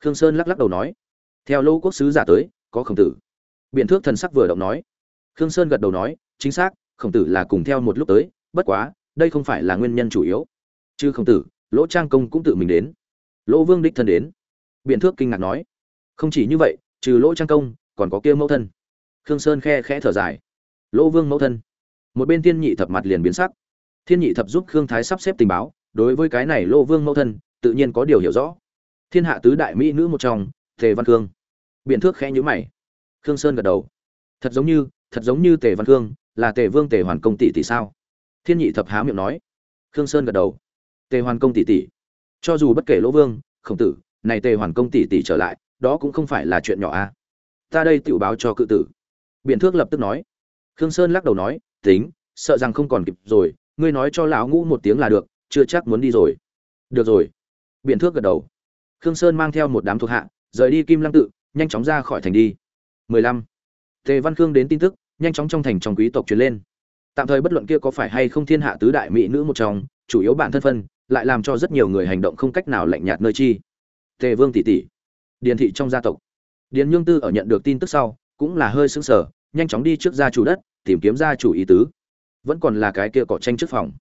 khương sơn lắc lắc đầu nói, theo lô quốc sứ giả tới, có khổng tử. Biện thước thần sắc vừa động nói. Khương sơn gật đầu nói, chính xác, khổng tử là cùng theo một lúc tới, bất quá, đây không phải là nguyên nhân chủ yếu. Chứ khổng tử, lỗ trang công cũng tự mình đến. Lỗ vương đích thân đến. Biện thước kinh ngạc nói, không chỉ như vậy, trừ lỗ trang công, còn có kia mẫu thân. Khương sơn khe khẽ thở dài. Lỗ vương mẫu thân. Một bên thiên nhị thập mặt liền biến sắc. Thiên nhị thập giúp khương thái sắp xếp tình báo, đối với cái này lỗ vương mẫu thân, tự nhiên có điều hiểu rõ thiên hạ tứ đại mỹ nữ một trong, tề văn khương. Biện thước khẽ nhíu mày. Khương sơn gật đầu. Thật giống như, thật giống như tề văn khương, là tề vương tề hoàn công tỷ tỷ sao? Thiên nhị thập há miệng nói. Khương sơn gật đầu. Tề hoàn công tỷ tỷ. Cho dù bất kể lỗ vương, khổng tử, này tề hoàn công tỷ tỷ trở lại, đó cũng không phải là chuyện nhỏ a à. ta đây tự báo cho cự tử. Biện thước lập tức nói. Khương sơn lắc đầu nói, tính, sợ rằng không còn kịp rồi, ngươi nói cho lão ngũ một tiếng là được, chưa chắc muốn đi rồi. Được rồi. Biện thước gật đầu khương sơn mang theo một đám thuộc hạ, rời đi kim lăng tự, nhanh chóng ra khỏi thành đi. 15. tề văn khương đến tin tức, nhanh chóng trong thành trong quý tộc truyền lên. Tạm thời bất luận kia có phải hay không thiên hạ tứ đại mỹ nữ một trong, chủ yếu bản thân phân, lại làm cho rất nhiều người hành động không cách nào lạnh nhạt nơi chi. Tề vương tỷ tỷ. Điền thị trong gia tộc. Điền nhương tư ở nhận được tin tức sau, cũng là hơi sững sờ, nhanh chóng đi trước gia chủ đất, tìm kiếm gia chủ ý tứ. Vẫn còn là cái kia cỏ tranh trước phòng.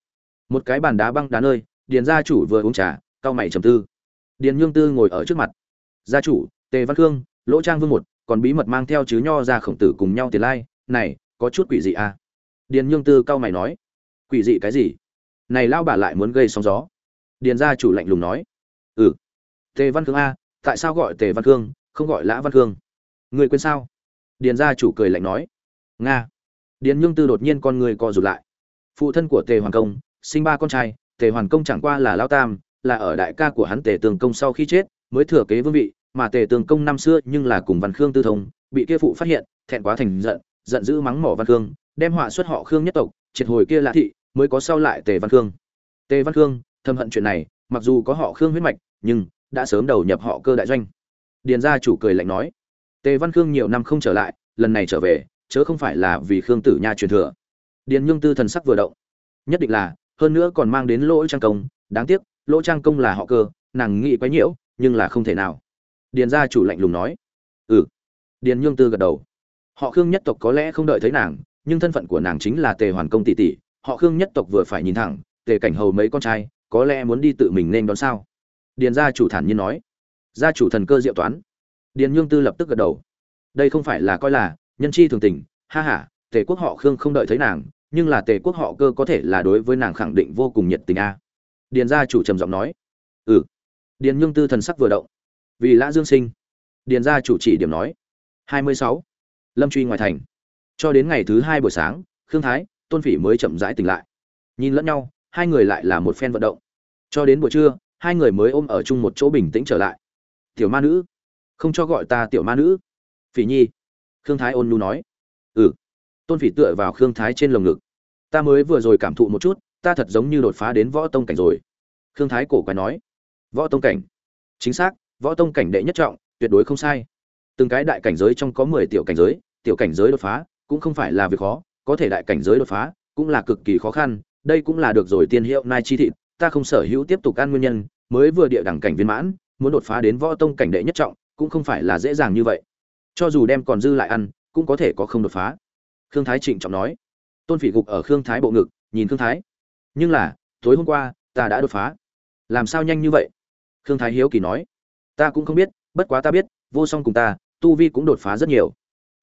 Một cái bàn đá băng đá nơi, điền gia chủ vừa uống trà cao mày trầm tư điền nhương tư ngồi ở trước mặt. Gia chủ, tề văn khương, lỗ trang vương một, còn bí mật mang theo chứ nho ra khổng tử cùng nhau tiền lai. Này, có chút quỷ dị à? Điền nhương tư cao mày nói. Quỷ dị cái gì? Này lao bà lại muốn gây sóng gió. Điền gia chủ lạnh lùng nói. Ừ. Tề văn khương a, tại sao gọi tề văn khương, không gọi lã văn khương? Người quên sao? Điền gia chủ cười lạnh nói. Nga. Điền nhương tư đột nhiên con người co rụt lại. Phụ thân của tề Hoàng công, sinh ba con trai, tề hoàn công chẳng qua là lao tam là ở đại ca của hắn tề tường công sau khi chết, mới thừa kế vương vị, mà tề tường công năm xưa nhưng là cùng văn khương tư thông, bị kia phụ phát hiện, thẹn quá thành giận giận dữ mắng mỏ văn khương, đem họa xuất họ khương nhất tộc, triệt hồi kia lạ thị, mới có sau lại tề văn khương. Tề văn khương, thầm hận chuyện này, mặc dù có họ khương huyết mạch, nhưng đã sớm đầu nhập họ cơ đại doanh. Điền gia chủ cười lạnh nói, tề văn khương nhiều năm không trở lại, lần này trở về, chớ không phải là vì khương tử nha truyền thừa. Điền nhung tư thần sắc vừa động. Nhất định là, hơn nữa còn mang đến lỗi trang công, đáng tiếc lỗ trang công là họ cơ, nàng nghĩ quấy nhiễu, nhưng là không thể nào. Điền gia chủ lạnh lùng nói. Ừ. Điền nhương tư gật đầu. Họ khương nhất tộc có lẽ không đợi thấy nàng, nhưng thân phận của nàng chính là tề hoàn công tỷ tỷ. Họ khương nhất tộc vừa phải nhìn thẳng, tề cảnh hầu mấy con trai, có lẽ muốn đi tự mình nên đón sao? Điền gia chủ thản nhiên nói. Gia chủ thần cơ diệu toán. Điền nhương tư lập tức gật đầu. Đây không phải là coi là nhân chi thường tình, ha ha, tề quốc họ khương không đợi thấy nàng, nhưng là tề quốc họ cơ có thể là đối với nàng khẳng định vô cùng nhiệt tình a điền gia chủ trầm giọng nói. Ừ. Điền nhung tư thần sắc vừa động. Vì lã dương sinh. Điền gia chủ chỉ điểm nói. Hai mươi sáu. Lâm truy ngoài thành. Cho đến ngày thứ hai buổi sáng, khương thái, tôn phỉ mới chậm rãi tỉnh lại. Nhìn lẫn nhau, hai người lại là một phen vận động. Cho đến buổi trưa, hai người mới ôm ở chung một chỗ bình tĩnh trở lại. Tiểu ma nữ. Không cho gọi ta tiểu ma nữ. Phỉ nhi. Khương thái ôn nhu nói. Ừ. Tôn phỉ tựa vào khương thái trên lồng ngực. Ta mới vừa rồi cảm thụ một chút ta thật giống như đột phá đến võ tông cảnh rồi. Khương thái cổ quái nói. Võ tông cảnh? Chính xác, võ tông cảnh đệ nhất trọng, tuyệt đối không sai. Từng cái đại cảnh giới trong có mười tiểu cảnh giới, tiểu cảnh giới đột phá, cũng không phải là việc khó, có thể đại cảnh giới đột phá, cũng là cực kỳ khó khăn, đây cũng là được rồi tiên hiệu nai chi thịt, ta không sở hữu tiếp tục ăn nguyên nhân, mới vừa địa đẳng cảnh viên mãn, muốn đột phá đến võ tông cảnh đệ nhất trọng, cũng không phải là dễ dàng như vậy. Cho dù đem còn dư lại ăn, cũng có thể có không đột phá. Khương thái trịnh trọng nói. Tôn phỉ gục ở khương thái bộ ngực, nhìn khương thái nhưng là, tối hôm qua, ta đã đột phá. Làm sao nhanh như vậy? Khương thái hiếu kỳ nói. Ta cũng không biết, bất quá ta biết, vô song cùng ta, tu vi cũng đột phá rất nhiều.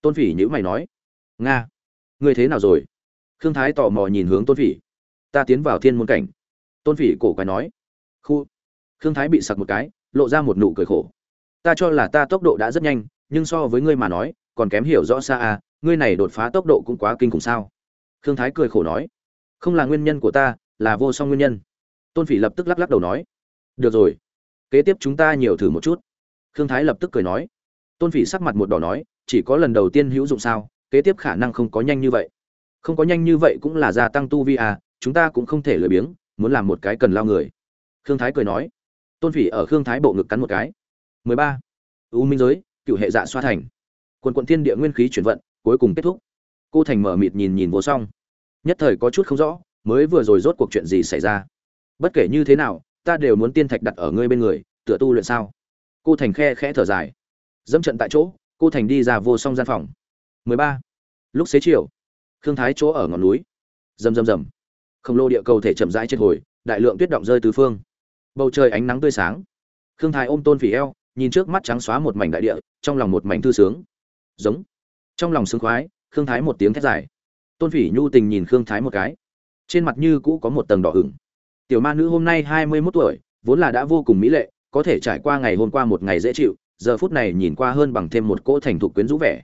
Tôn phỉ nhữ mày nói. Nga người thế nào rồi? Khương thái tò mò nhìn hướng tôn phỉ. Ta tiến vào thiên môn cảnh. Tôn phỉ cổ quái nói. Khu. Khương thái bị sặc một cái, lộ ra một nụ cười khổ. Ta cho là ta tốc độ đã rất nhanh, nhưng so với ngươi mà nói, còn kém hiểu rõ xa à ngươi này đột phá tốc độ cũng quá kinh khủng sao? Khương thái cười khổ nói không là nguyên nhân của ta, là vô song nguyên nhân. Tôn phỉ lập tức lắc lắc đầu nói, được rồi, kế tiếp chúng ta nhiều thử một chút. Khương thái lập tức cười nói. Tôn phỉ sắc mặt một đỏ nói, chỉ có lần đầu tiên hữu dụng sao, kế tiếp khả năng không có nhanh như vậy. Không có nhanh như vậy cũng là gia tăng tu vi à chúng ta cũng không thể lười biếng, muốn làm một cái cần lao người. Khương thái cười nói. Tôn phỉ ở khương thái bộ ngực cắn một cái. 13. u minh giới, cựu hệ dạ xoa thành. Quần quận thiên địa nguyên khí chuyển vận, cuối cùng kết thúc. Cô thành mở mịt nhìn nhìn vô song nhất thời có chút không rõ, mới vừa rồi rốt cuộc chuyện gì xảy ra. Bất kể như thế nào, ta đều muốn tiên thạch đặt ở ngươi bên người, tựa tu luyện sao? Cô thành khe khẽ thở dài. Dẫm trận tại chỗ, cô thành đi ra vô song gian phòng. 13. lúc xế chiều, khương thái chỗ ở ngọn núi. Rầm rầm rầm. Khổng lồ địa cầu thể chậm rãi trên hồi, đại lượng tuyết động rơi tứ phương. Bầu trời ánh nắng tươi sáng. Khương thái ôm tôn phỉ eo, nhìn trước mắt trắng xóa một mảnh đại địa, trong lòng một mảnh thư sướng. Giống. Trong lòng sướng khoái, khương thái một tiếng thét dài tôn phỉ nhu tình nhìn khương thái một cái. Trên mặt như cũ có một tầng đỏ hửng tiểu ma nữ hôm nay hai mươi mốt tuổi, vốn là đã vô cùng mỹ lệ, có thể trải qua ngày hôm qua một ngày dễ chịu, giờ phút này nhìn qua hơn bằng thêm một cỗ thành thục quyến rũ vẻ.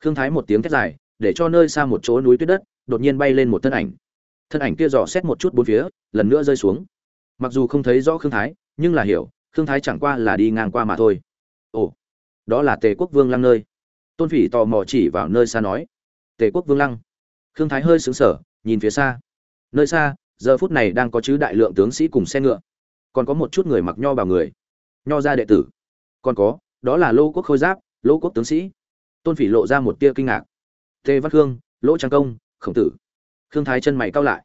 Khương thái một tiếng thét dài, để cho nơi xa một chỗ núi tuyết đất, đột nhiên bay lên một thân ảnh. Thân ảnh kia dò xét một chút bốn phía, lần nữa rơi xuống. Mặc dù không thấy rõ khương thái, nhưng là hiểu, khương thái chẳng qua là đi ngang qua mà thôi. Ồ, đó là tề quốc vương lăng nơi. Tôn phỉ tò mò chỉ vào nơi xa nói. Tề quốc vương lăng khương thái hơi xứng sở nhìn phía xa. Nơi xa, giờ phút này đang có chứ đại lượng tướng sĩ cùng xe ngựa. Còn có một chút người mặc nho bào người. Nho ra đệ tử. Còn có, đó là lô quốc khôi giáp, lô quốc tướng sĩ. Tôn phỉ lộ ra một tia kinh ngạc. Tê văn khương, lỗ trang công, khổng tử. Khương thái chân mày cao lại.